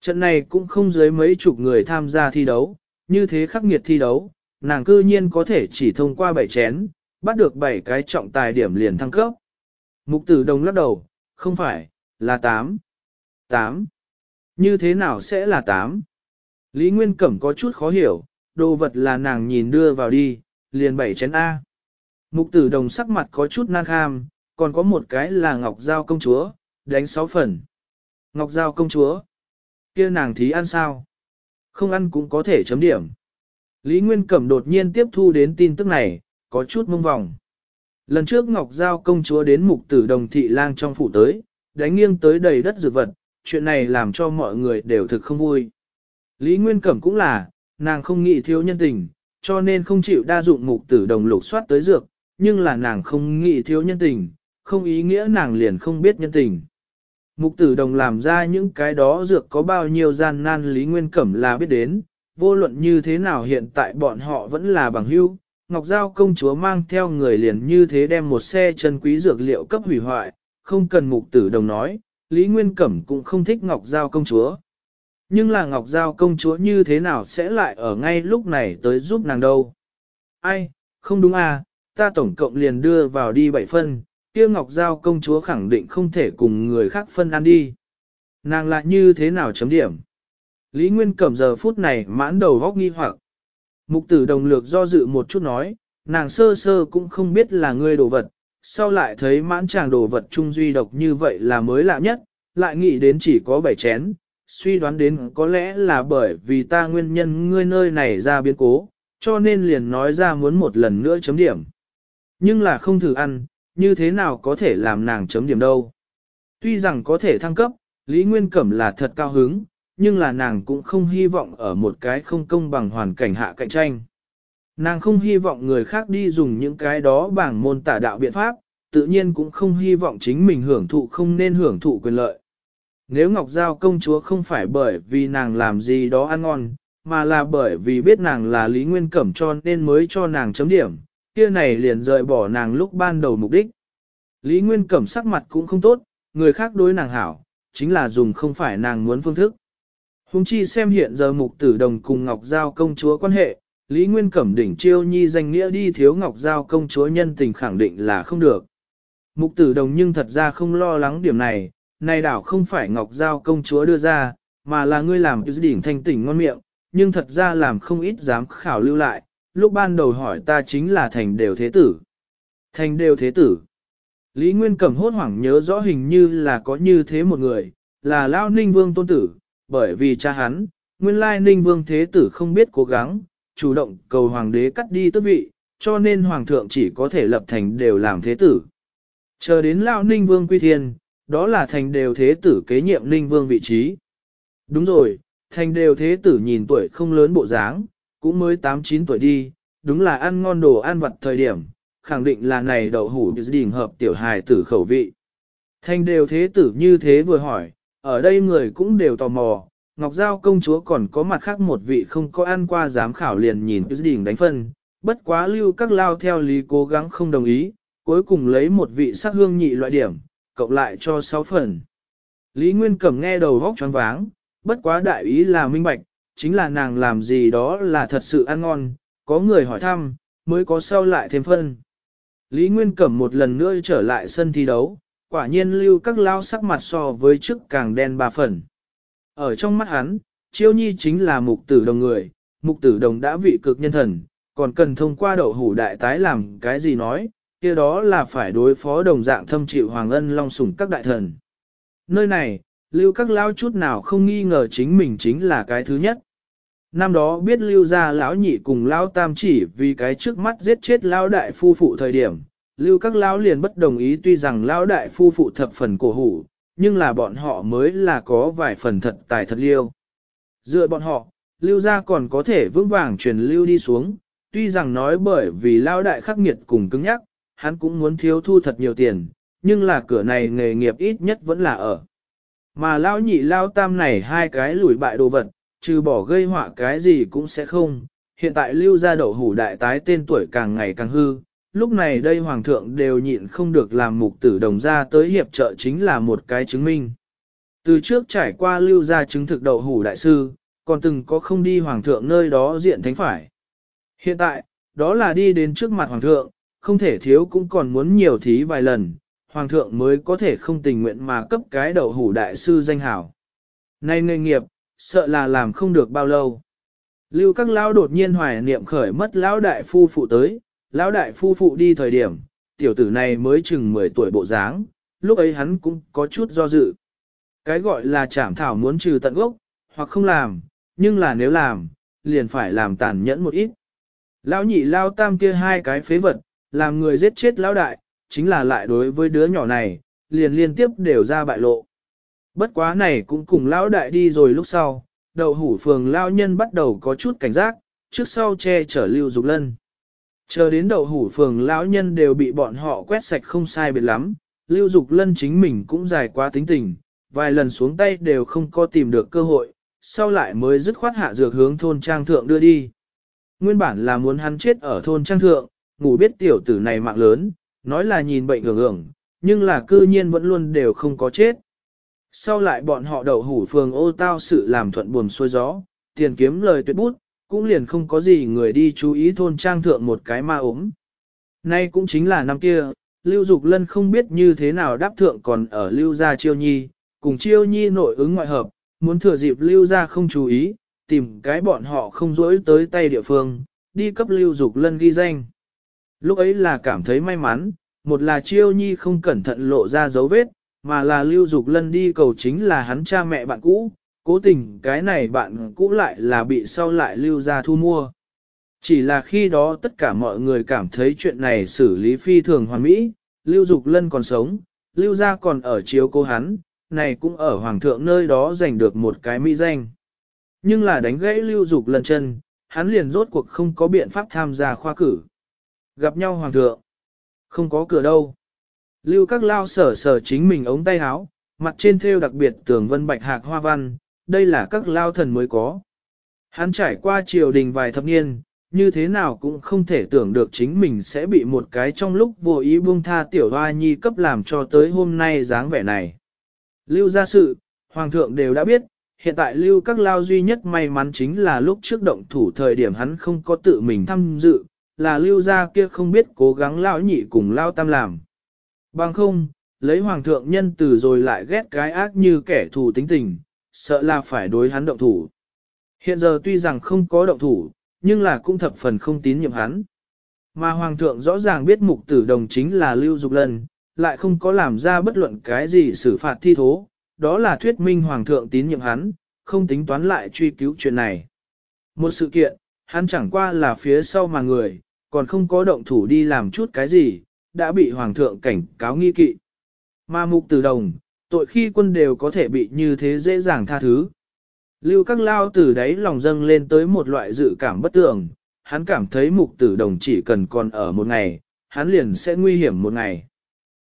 Trận này cũng không dưới mấy chục người tham gia thi đấu, như thế khắc nghiệt thi đấu, nàng cư nhiên có thể chỉ thông qua 7 chén, bắt được 7 cái trọng tài điểm liền thăng cấp. Mục tử đồng lắc đầu, không phải, là 8. 8. Như thế nào sẽ là 8? Lý Nguyên Cẩm có chút khó hiểu, đồ vật là nàng nhìn đưa vào đi, liền bảy chén A. Mục tử đồng sắc mặt có chút nang kham, còn có một cái là Ngọc Giao công chúa, đánh sáu phần. Ngọc Giao công chúa, kia nàng thí ăn sao? Không ăn cũng có thể chấm điểm. Lý Nguyên Cẩm đột nhiên tiếp thu đến tin tức này, có chút mông vòng. Lần trước Ngọc Giao công chúa đến mục tử đồng thị lang trong phủ tới, đánh nghiêng tới đầy đất dự vật, chuyện này làm cho mọi người đều thực không vui. Lý Nguyên Cẩm cũng là, nàng không nghĩ thiếu nhân tình, cho nên không chịu đa dụng mục tử đồng lục soát tới dược, nhưng là nàng không nghĩ thiếu nhân tình, không ý nghĩa nàng liền không biết nhân tình. Mục tử đồng làm ra những cái đó dược có bao nhiêu gian nan Lý Nguyên Cẩm là biết đến, vô luận như thế nào hiện tại bọn họ vẫn là bằng hữu Ngọc Giao công chúa mang theo người liền như thế đem một xe chân quý dược liệu cấp hủy hoại, không cần mục tử đồng nói, Lý Nguyên Cẩm cũng không thích Ngọc Giao công chúa. Nhưng là Ngọc Giao công chúa như thế nào sẽ lại ở ngay lúc này tới giúp nàng đâu? Ai, không đúng à, ta tổng cộng liền đưa vào đi bảy phân, kia Ngọc Giao công chúa khẳng định không thể cùng người khác phân ăn đi. Nàng lại như thế nào chấm điểm? Lý Nguyên cầm giờ phút này mãn đầu góc nghi hoặc. Mục tử đồng lược do dự một chút nói, nàng sơ sơ cũng không biết là người đồ vật, sau lại thấy mãn chàng đồ vật trung duy độc như vậy là mới lạ nhất, lại nghĩ đến chỉ có bảy chén, suy đoán đến có lẽ là bởi vì ta nguyên nhân ngươi nơi này ra biến cố, cho nên liền nói ra muốn một lần nữa chấm điểm. Nhưng là không thử ăn, như thế nào có thể làm nàng chấm điểm đâu. Tuy rằng có thể thăng cấp, Lý Nguyên Cẩm là thật cao hứng, nhưng là nàng cũng không hy vọng ở một cái không công bằng hoàn cảnh hạ cạnh tranh. Nàng không hy vọng người khác đi dùng những cái đó bảng môn tả đạo biện pháp, tự nhiên cũng không hy vọng chính mình hưởng thụ không nên hưởng thụ quyền lợi nếu Ngọc Giao công chúa không phải bởi vì nàng làm gì đó ăn ngon, mà là bởi vì biết nàng là Lý Nguyên Cẩm cho nên mới cho nàng chấm điểm, kia này liền rời bỏ nàng lúc ban đầu mục đích. Lý Nguyên Cẩm sắc mặt cũng không tốt, người khác đối nàng hảo, chính là dùng không phải nàng muốn phương thức. Hùng chi xem hiện giờ mục tử đồng cùng Ngọc Giao công chúa quan hệ, Lý Nguyên Cẩm đỉnh chiêu nhi danh nghĩa đi thiếu Ngọc Giao công chúa nhân tình khẳng định là không được. Mục tử đồng nhưng thật ra không lo lắng điểm này, này đảo không phải Ngọc Giao công chúa đưa ra, mà là ngươi làm cho đỉnh thanh tỉnh ngon miệng, nhưng thật ra làm không ít dám khảo lưu lại, lúc ban đầu hỏi ta chính là thành đều thế tử. Thành đều thế tử. Lý Nguyên cầm hốt hoảng nhớ rõ hình như là có như thế một người, là Lao Ninh Vương tôn tử, bởi vì cha hắn, nguyên lai Ninh Vương thế tử không biết cố gắng, chủ động cầu hoàng đế cắt đi tước vị, cho nên hoàng thượng chỉ có thể lập thành đều làm thế tử. Chờ đến Lao Ninh Vương quy thiên, đó là thành đều thế tử kế nhiệm ninh vương vị trí. Đúng rồi, thành đều thế tử nhìn tuổi không lớn bộ dáng, cũng mới 8-9 tuổi đi, đúng là ăn ngon đồ ăn vặt thời điểm, khẳng định là này đậu hủ đỉnh hợp tiểu hài tử khẩu vị. Thành đều thế tử như thế vừa hỏi, ở đây người cũng đều tò mò, Ngọc Giao công chúa còn có mặt khác một vị không có ăn qua dám khảo liền nhìn đỉnh đánh phân, bất quá lưu các lao theo lý cố gắng không đồng ý, cuối cùng lấy một vị sắc hương nhị loại điểm, cộng lại cho 6 phần. Lý Nguyên Cẩm nghe đầu vóc choáng váng, bất quá đại ý là minh bạch, chính là nàng làm gì đó là thật sự ăn ngon, có người hỏi thăm, mới có sau lại thêm phân. Lý Nguyên Cẩm một lần nữa trở lại sân thi đấu, quả nhiên lưu các lao sắc mặt so với trước càng đen bà phần. Ở trong mắt hắn, Chiêu Nhi chính là mục tử đồng người, mục tử đồng đã vị cực nhân thần, còn cần thông qua đậu hủ đại tái làm cái gì nói, kia đó là phải đối phó đồng dạng thâm chịu Hoàng Ân Long sủng các đại thần. Nơi này, lưu các lão chút nào không nghi ngờ chính mình chính là cái thứ nhất. Năm đó biết lưu gia lão nhị cùng lão tam chỉ vì cái trước mắt giết chết lão đại phu phụ thời điểm, lưu các lão liền bất đồng ý tuy rằng lão đại phu phụ thập phần cổ hủ, nhưng là bọn họ mới là có vài phần thật tài thật liêu. Dựa bọn họ, lưu gia còn có thể vững vàng truyền lưu đi xuống, tuy rằng nói bởi vì lão đại khắc nghiệt cùng cứng nhắc, hắn cũng muốn thiếu thu thật nhiều tiền, nhưng là cửa này nghề nghiệp ít nhất vẫn là ở. Mà lão nhị lao tam này hai cái lùi bại đồ vật, trừ bỏ gây họa cái gì cũng sẽ không, hiện tại lưu ra đậu hủ đại tái tên tuổi càng ngày càng hư, lúc này đây hoàng thượng đều nhịn không được làm mục tử đồng ra tới hiệp trợ chính là một cái chứng minh. Từ trước trải qua lưu ra chứng thực đậu hủ đại sư, còn từng có không đi hoàng thượng nơi đó diện thánh phải. Hiện tại, đó là đi đến trước mặt hoàng thượng, không thể thiếu cũng còn muốn nhiều thí vài lần, hoàng thượng mới có thể không tình nguyện mà cấp cái đầu hủ đại sư danh hảo. Nay nghề nghiệp, sợ là làm không được bao lâu. Lưu các lão đột nhiên hoài niệm khởi mất lão đại phu phụ tới, lão đại phu phụ đi thời điểm, tiểu tử này mới chừng 10 tuổi bộ dáng, lúc ấy hắn cũng có chút do dự. Cái gọi là trảm thảo muốn trừ tận gốc, hoặc không làm, nhưng là nếu làm, liền phải làm tàn nhẫn một ít. Lão nhị lao tam kia hai cái phế vật, làm người giết chết lão đại, chính là lại đối với đứa nhỏ này, liền liên tiếp đều ra bại lộ. Bất quá này cũng cùng lão đại đi rồi lúc sau, đầu hủ phường lao nhân bắt đầu có chút cảnh giác, trước sau che chở lưu dục lân. Chờ đến đầu hủ phường lão nhân đều bị bọn họ quét sạch không sai biệt lắm, lưu dục lân chính mình cũng dài quá tính tình, vài lần xuống tay đều không có tìm được cơ hội, sau lại mới dứt khoát hạ dược hướng thôn trang thượng đưa đi. Nguyên bản là muốn hắn chết ở thôn trang thượng, ngủ biết tiểu tử này mạng lớn, nói là nhìn bệnh hưởng hưởng, nhưng là cư nhiên vẫn luôn đều không có chết. Sau lại bọn họ đậu hủ phường ô tao sự làm thuận buồm xuôi gió, tiền kiếm lời tuyệt bút, cũng liền không có gì người đi chú ý thôn trang thượng một cái ma ốm. Nay cũng chính là năm kia, Lưu Dục Lân không biết như thế nào đáp thượng còn ở Lưu Gia Chiêu Nhi, cùng Chiêu Nhi nội ứng ngoại hợp, muốn thừa dịp Lưu Gia không chú ý, tìm cái bọn họ không dối tới tay địa phương, đi cấp Lưu Dục Lân ghi danh. Lúc ấy là cảm thấy may mắn, một là chiêu nhi không cẩn thận lộ ra dấu vết, mà là lưu dục lân đi cầu chính là hắn cha mẹ bạn cũ, cố tình cái này bạn cũ lại là bị sau lại lưu ra thu mua. Chỉ là khi đó tất cả mọi người cảm thấy chuyện này xử lý phi thường hoàn mỹ, lưu dục lân còn sống, lưu ra còn ở chiếu cô hắn, này cũng ở hoàng thượng nơi đó giành được một cái mỹ danh. Nhưng là đánh gãy lưu dục lân chân, hắn liền rốt cuộc không có biện pháp tham gia khoa cử. Gặp nhau hoàng thượng. Không có cửa đâu. Lưu các lao sở sở chính mình ống tay áo, mặt trên thêu đặc biệt tường vân bạch hạc hoa văn, đây là các lao thần mới có. Hắn trải qua triều đình vài thập niên, như thế nào cũng không thể tưởng được chính mình sẽ bị một cái trong lúc vô ý buông tha tiểu hoa nhi cấp làm cho tới hôm nay dáng vẻ này. Lưu ra sự, Hoàng thượng đều đã biết, hiện tại lưu các lao duy nhất may mắn chính là lúc trước động thủ thời điểm hắn không có tự mình tham dự, là lưu gia kia không biết cố gắng lão nhị cùng lao tam làm. Bằng không, lấy hoàng thượng nhân từ rồi lại ghét cái ác như kẻ thù tính tình, sợ là phải đối hắn động thủ. Hiện giờ tuy rằng không có động thủ, nhưng là cũng thập phần không tín nhiệm hắn. Mà hoàng thượng rõ ràng biết mục tử đồng chính là lưu dục lần, lại không có làm ra bất luận cái gì xử phạt thi thố, đó là thuyết minh hoàng thượng tín nhiệm hắn, không tính toán lại truy cứu chuyện này. Một sự kiện, hắn chẳng qua là phía sau mà người, còn không có động thủ đi làm chút cái gì, đã bị hoàng thượng cảnh cáo nghi kỵ. Mà mục từ đồng, tội khi quân đều có thể bị như thế dễ dàng tha thứ. Lưu các lao từ đấy lòng dâng lên tới một loại dự cảm bất tường, hắn cảm thấy mục tử đồng chỉ cần còn ở một ngày, hắn liền sẽ nguy hiểm một ngày.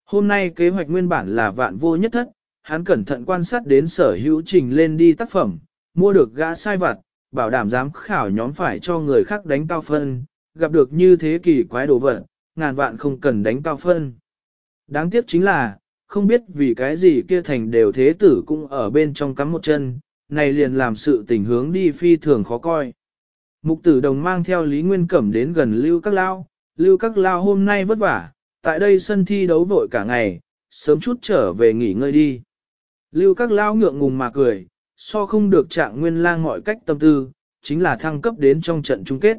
Hôm nay kế hoạch nguyên bản là vạn vô nhất thất, hắn cẩn thận quan sát đến sở hữu trình lên đi tác phẩm, mua được gã sai vặt, bảo đảm giám khảo nhóm phải cho người khác đánh cao phân, gặp được như thế kỷ quái đồ vật, ngàn vạn không cần đánh cao phân. Đáng tiếc chính là, không biết vì cái gì kia thành đều thế tử cũng ở bên trong cắm một chân, này liền làm sự tình hướng đi phi thường khó coi. Mục tử đồng mang theo Lý Nguyên Cẩm đến gần Lưu Các Lao, Lưu Các Lao hôm nay vất vả, tại đây sân thi đấu vội cả ngày, sớm chút trở về nghỉ ngơi đi. Lưu Các Lao ngượng ngùng mà cười, so không được trạng nguyên lang mọi cách tâm tư, chính là thăng cấp đến trong trận chung kết.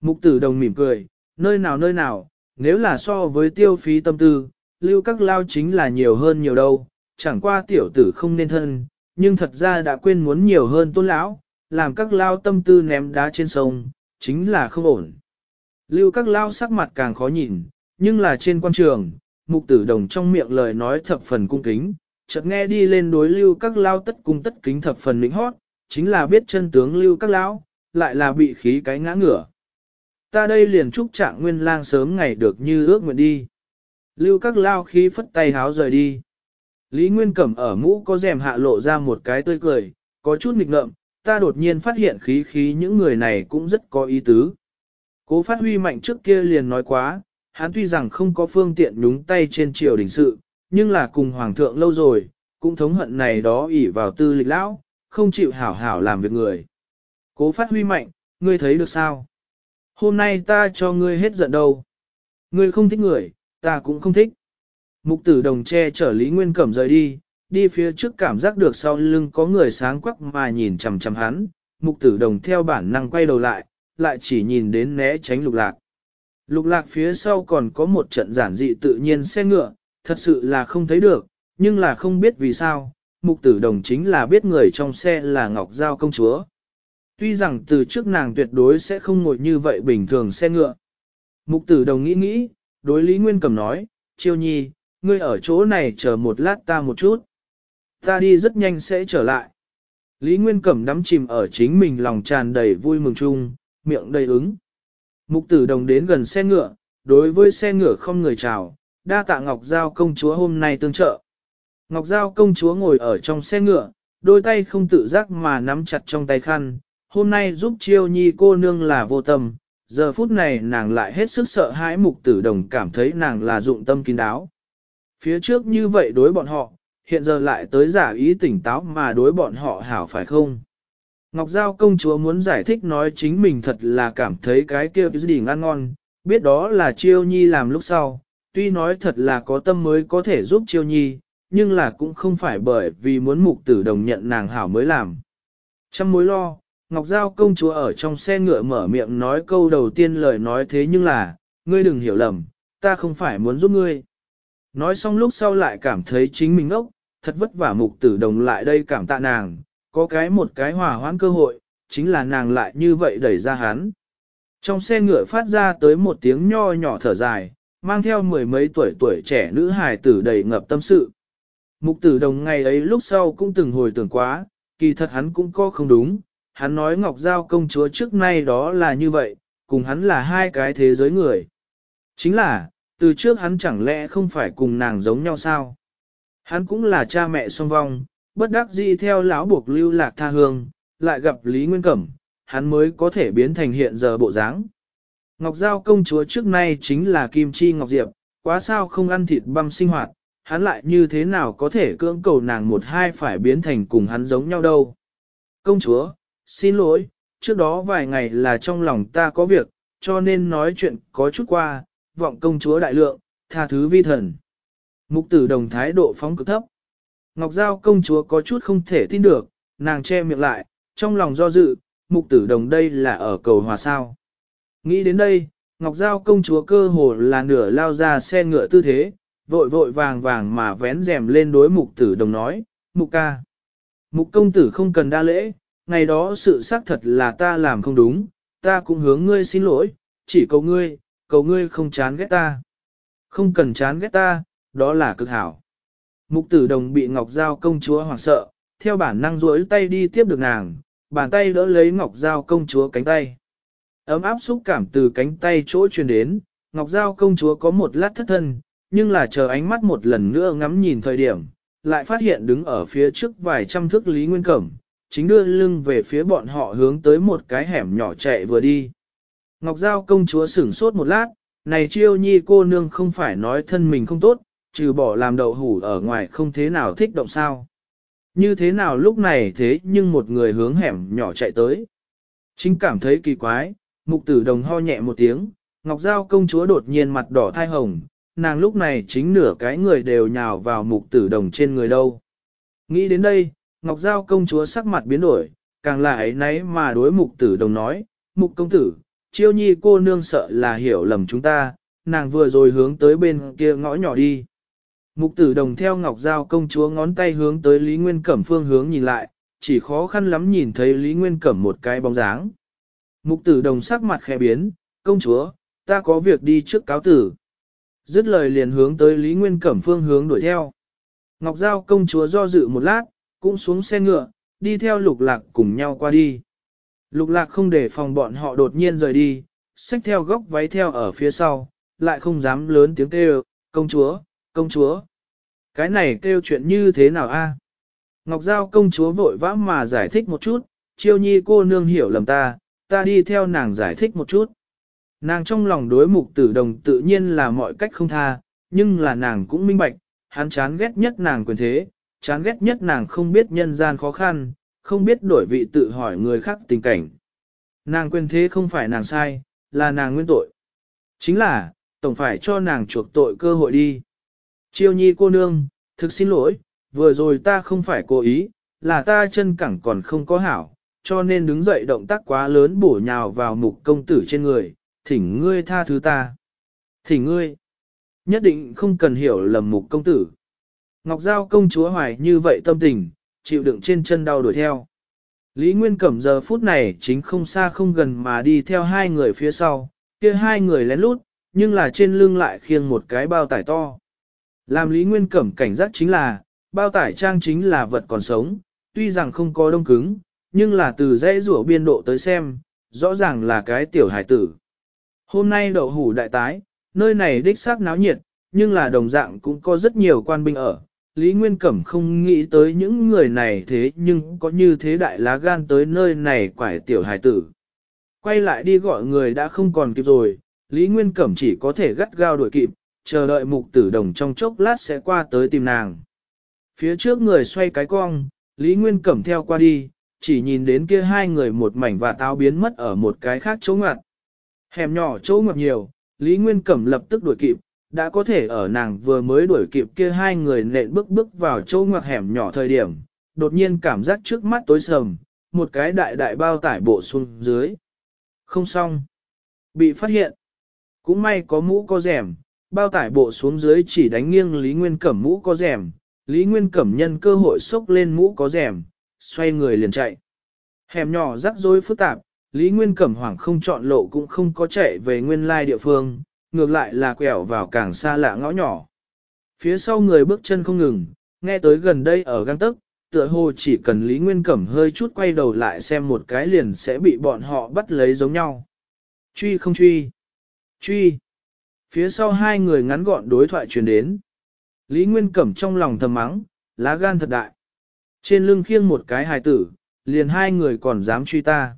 Mục tử đồng mỉm cười, nơi nào nơi nào, nếu là so với tiêu phí tâm tư, lưu các lao chính là nhiều hơn nhiều đâu, chẳng qua tiểu tử không nên thân, nhưng thật ra đã quên muốn nhiều hơn tôn lão, làm các lao tâm tư ném đá trên sông, chính là không ổn. Lưu các lao sắc mặt càng khó nhìn, nhưng là trên quan trường, mục tử đồng trong miệng lời nói thập phần cung kính, chợt nghe đi lên đối lưu các lao tất cung tất kính thập phần lĩnh hót, chính là biết chân tướng lưu các lão, lại là bị khí cái ngã ngửa ta đây liền chúc trạng nguyên lang sớm ngày được như ước nguyện đi. Lưu các lao khí phất tay háo rời đi. Lý Nguyên Cẩm ở mũ có rèm hạ lộ ra một cái tươi cười, có chút nghịch ngợm, ta đột nhiên phát hiện khí khí những người này cũng rất có ý tứ. Cố phát huy mạnh trước kia liền nói quá, hắn tuy rằng không có phương tiện đúng tay trên triều đình sự, nhưng là cùng hoàng thượng lâu rồi, cũng thống hận này đó ỷ vào tư lịch lão, không chịu hảo hảo làm việc người. Cố phát huy mạnh, ngươi thấy được sao? hôm nay ta cho ngươi hết giận đâu. Ngươi không thích người, ta cũng không thích. Mục tử đồng che chở Lý Nguyên Cẩm rời đi, đi phía trước cảm giác được sau lưng có người sáng quắc mà nhìn chằm chằm hắn, mục tử đồng theo bản năng quay đầu lại, lại chỉ nhìn đến né tránh lục lạc. Lục lạc phía sau còn có một trận giản dị tự nhiên xe ngựa, thật sự là không thấy được, nhưng là không biết vì sao, mục tử đồng chính là biết người trong xe là Ngọc Giao công chúa, Tuy rằng từ trước nàng tuyệt đối sẽ không ngồi như vậy bình thường xe ngựa. Mục tử đồng nghĩ nghĩ, đối Lý Nguyên Cẩm nói, chiêu nhi, ngươi ở chỗ này chờ một lát ta một chút. Ta đi rất nhanh sẽ trở lại. Lý Nguyên Cẩm đắm chìm ở chính mình lòng tràn đầy vui mừng chung, miệng đầy ứng. Mục tử đồng đến gần xe ngựa, đối với xe ngựa không người chào, đa tạ Ngọc Giao công chúa hôm nay tương trợ. Ngọc Giao công chúa ngồi ở trong xe ngựa, đôi tay không tự giác mà nắm chặt trong tay khăn, hôm nay giúp chiêu nhi cô nương là vô tâm, giờ phút này nàng lại hết sức sợ hãi mục tử đồng cảm thấy nàng là dụng tâm kín đáo. Phía trước như vậy đối bọn họ, hiện giờ lại tới giả ý tỉnh táo mà đối bọn họ hảo phải không? Ngọc Giao công chúa muốn giải thích nói chính mình thật là cảm thấy cái kia đỉnh ngon ngon, biết đó là chiêu nhi làm lúc sau, tuy nói thật là có tâm mới có thể giúp chiêu nhi, nhưng là cũng không phải bởi vì muốn mục tử đồng nhận nàng hảo mới làm. Trăm mối lo, Ngọc Giao công chúa ở trong xe ngựa mở miệng nói câu đầu tiên lời nói thế nhưng là, ngươi đừng hiểu lầm, ta không phải muốn giúp ngươi. Nói xong lúc sau lại cảm thấy chính mình ốc, thật vất vả mục tử đồng lại đây cảm tạ nàng, có cái một cái hòa hoãn cơ hội, chính là nàng lại như vậy đẩy ra hắn. Trong xe ngựa phát ra tới một tiếng nho nhỏ thở dài, mang theo mười mấy tuổi tuổi trẻ nữ hài tử đầy ngập tâm sự. Mục tử đồng ngày ấy lúc sau cũng từng hồi tưởng quá, kỳ thật hắn cũng có không đúng, hắn nói Ngọc Giao công chúa trước nay đó là như vậy, cùng hắn là hai cái thế giới người. Chính là, từ trước hắn chẳng lẽ không phải cùng nàng giống nhau sao? Hắn cũng là cha mẹ song vong, bất đắc dĩ theo lão buộc lưu lạc tha hương, lại gặp Lý Nguyên Cẩm, hắn mới có thể biến thành hiện giờ bộ dáng. Ngọc Giao công chúa trước nay chính là Kim Chi Ngọc Diệp, quá sao không ăn thịt băm sinh hoạt, hắn lại như thế nào có thể cưỡng cầu nàng một hai phải biến thành cùng hắn giống nhau đâu. Công chúa, Xin lỗi, trước đó vài ngày là trong lòng ta có việc, cho nên nói chuyện có chút qua, vọng công chúa đại lượng, tha thứ vi thần. Mục tử đồng thái độ phóng cực thấp. Ngọc Giao công chúa có chút không thể tin được, nàng che miệng lại, trong lòng do dự, mục tử đồng đây là ở cầu hòa sao. Nghĩ đến đây, Ngọc Giao công chúa cơ hồ là nửa lao ra xe ngựa tư thế, vội vội vàng vàng mà vén rèm lên đối mục tử đồng nói, mục ca. Mục công tử không cần đa lễ, ngày đó sự xác thật là ta làm không đúng, ta cũng hướng ngươi xin lỗi, chỉ cầu ngươi, cầu ngươi không chán ghét ta. Không cần chán ghét ta, đó là cực hảo. Mục tử đồng bị Ngọc Giao công chúa hoảng sợ, theo bản năng duỗi tay đi tiếp được nàng, bàn tay đỡ lấy Ngọc Giao công chúa cánh tay. Ấm áp xúc cảm từ cánh tay chỗ truyền đến, Ngọc Giao công chúa có một lát thất thân, nhưng là chờ ánh mắt một lần nữa ngắm nhìn thời điểm, lại phát hiện đứng ở phía trước vài trăm thước Lý Nguyên Cẩm, chính đưa lưng về phía bọn họ hướng tới một cái hẻm nhỏ chạy vừa đi. Ngọc Giao công chúa sửng sốt một lát, này chiêu nhi cô nương không phải nói thân mình không tốt, trừ bỏ làm đậu hủ ở ngoài không thế nào thích động sao. Như thế nào lúc này thế nhưng một người hướng hẻm nhỏ chạy tới. Chính cảm thấy kỳ quái, mục tử đồng ho nhẹ một tiếng, Ngọc Giao công chúa đột nhiên mặt đỏ thai hồng, nàng lúc này chính nửa cái người đều nhào vào mục tử đồng trên người đâu. Nghĩ đến đây, Ngọc Giao công chúa sắc mặt biến đổi, càng là ấy nấy mà đối mục tử đồng nói, mục công tử, chiêu nhi cô nương sợ là hiểu lầm chúng ta, nàng vừa rồi hướng tới bên kia ngõ nhỏ đi. Mục tử đồng theo Ngọc Giao công chúa ngón tay hướng tới Lý Nguyên Cẩm phương hướng nhìn lại, chỉ khó khăn lắm nhìn thấy Lý Nguyên Cẩm một cái bóng dáng. Mục tử đồng sắc mặt khẽ biến, công chúa, ta có việc đi trước cáo tử. Dứt lời liền hướng tới Lý Nguyên Cẩm phương hướng đuổi theo. Ngọc Giao công chúa do dự một lát, cũng xuống xe ngựa, đi theo lục lạc cùng nhau qua đi. Lục lạc không để phòng bọn họ đột nhiên rời đi, xách theo góc váy theo ở phía sau, lại không dám lớn tiếng kêu, công chúa, công chúa. Cái này kêu chuyện như thế nào a? Ngọc Giao công chúa vội vã mà giải thích một chút, chiêu nhi cô nương hiểu lầm ta, ta đi theo nàng giải thích một chút. Nàng trong lòng đối mục tử đồng tự nhiên là mọi cách không tha, nhưng là nàng cũng minh bạch, hắn chán ghét nhất nàng quyền thế, chán ghét nhất nàng không biết nhân gian khó khăn, không biết đổi vị tự hỏi người khác tình cảnh. Nàng quên thế không phải nàng sai, là nàng nguyên tội. Chính là, tổng phải cho nàng chuộc tội cơ hội đi. Chiêu nhi cô nương, thực xin lỗi, vừa rồi ta không phải cố ý, là ta chân cẳng còn không có hảo, cho nên đứng dậy động tác quá lớn bổ nhào vào mục công tử trên người, thỉnh ngươi tha thứ ta. Thỉnh ngươi, nhất định không cần hiểu lầm mục công tử. Ngọc Giao công chúa hoài như vậy tâm tình, chịu đựng trên chân đau đuổi theo. Lý Nguyên Cẩm giờ phút này chính không xa không gần mà đi theo hai người phía sau, kia hai người lén lút, nhưng là trên lưng lại khiêng một cái bao tải to. Làm Lý Nguyên Cẩm cảnh giác chính là, bao tải trang chính là vật còn sống, tuy rằng không có đông cứng, nhưng là từ dãy rủa biên độ tới xem, rõ ràng là cái tiểu hải tử. Hôm nay đậu hủ đại tái, nơi này đích xác náo nhiệt, nhưng là đồng dạng cũng có rất nhiều quan binh ở, Lý Nguyên Cẩm không nghĩ tới những người này thế nhưng có như thế đại lá gan tới nơi này quải tiểu hài tử. Quay lại đi gọi người đã không còn kịp rồi, Lý Nguyên Cẩm chỉ có thể gắt gao đuổi kịp, chờ đợi mục tử đồng trong chốc lát sẽ qua tới tìm nàng. Phía trước người xoay cái cong, Lý Nguyên Cẩm theo qua đi, chỉ nhìn đến kia hai người một mảnh và táo biến mất ở một cái khác chỗ ngặt. Hẻm nhỏ chỗ ngặt nhiều, Lý Nguyên Cẩm lập tức đuổi kịp, đã có thể ở nàng vừa mới đuổi kịp kia hai người nện bước bước vào chỗ ngoặc hẻm nhỏ thời điểm, đột nhiên cảm giác trước mắt tối sầm, một cái đại đại bao tải bộ xuống dưới. Không xong. Bị phát hiện. Cũng may có mũ có rèm, bao tải bộ xuống dưới chỉ đánh nghiêng Lý Nguyên Cẩm mũ có rèm, Lý Nguyên Cẩm nhân cơ hội xốc lên mũ có rèm, xoay người liền chạy. Hẻm nhỏ rắc rối phức tạp, Lý Nguyên Cẩm hoảng không chọn lộ cũng không có chạy về nguyên lai địa phương, ngược lại là quẹo vào càng xa lạ ngõ nhỏ. Phía sau người bước chân không ngừng, nghe tới gần đây ở găng tức. tựa hồ chỉ cần Lý Nguyên Cẩm hơi chút quay đầu lại xem một cái liền sẽ bị bọn họ bắt lấy giống nhau. Truy không truy? Truy! Phía sau hai người ngắn gọn đối thoại truyền đến. Lý Nguyên Cẩm trong lòng thầm mắng, lá gan thật đại. Trên lưng khiêng một cái hài tử, liền hai người còn dám truy ta.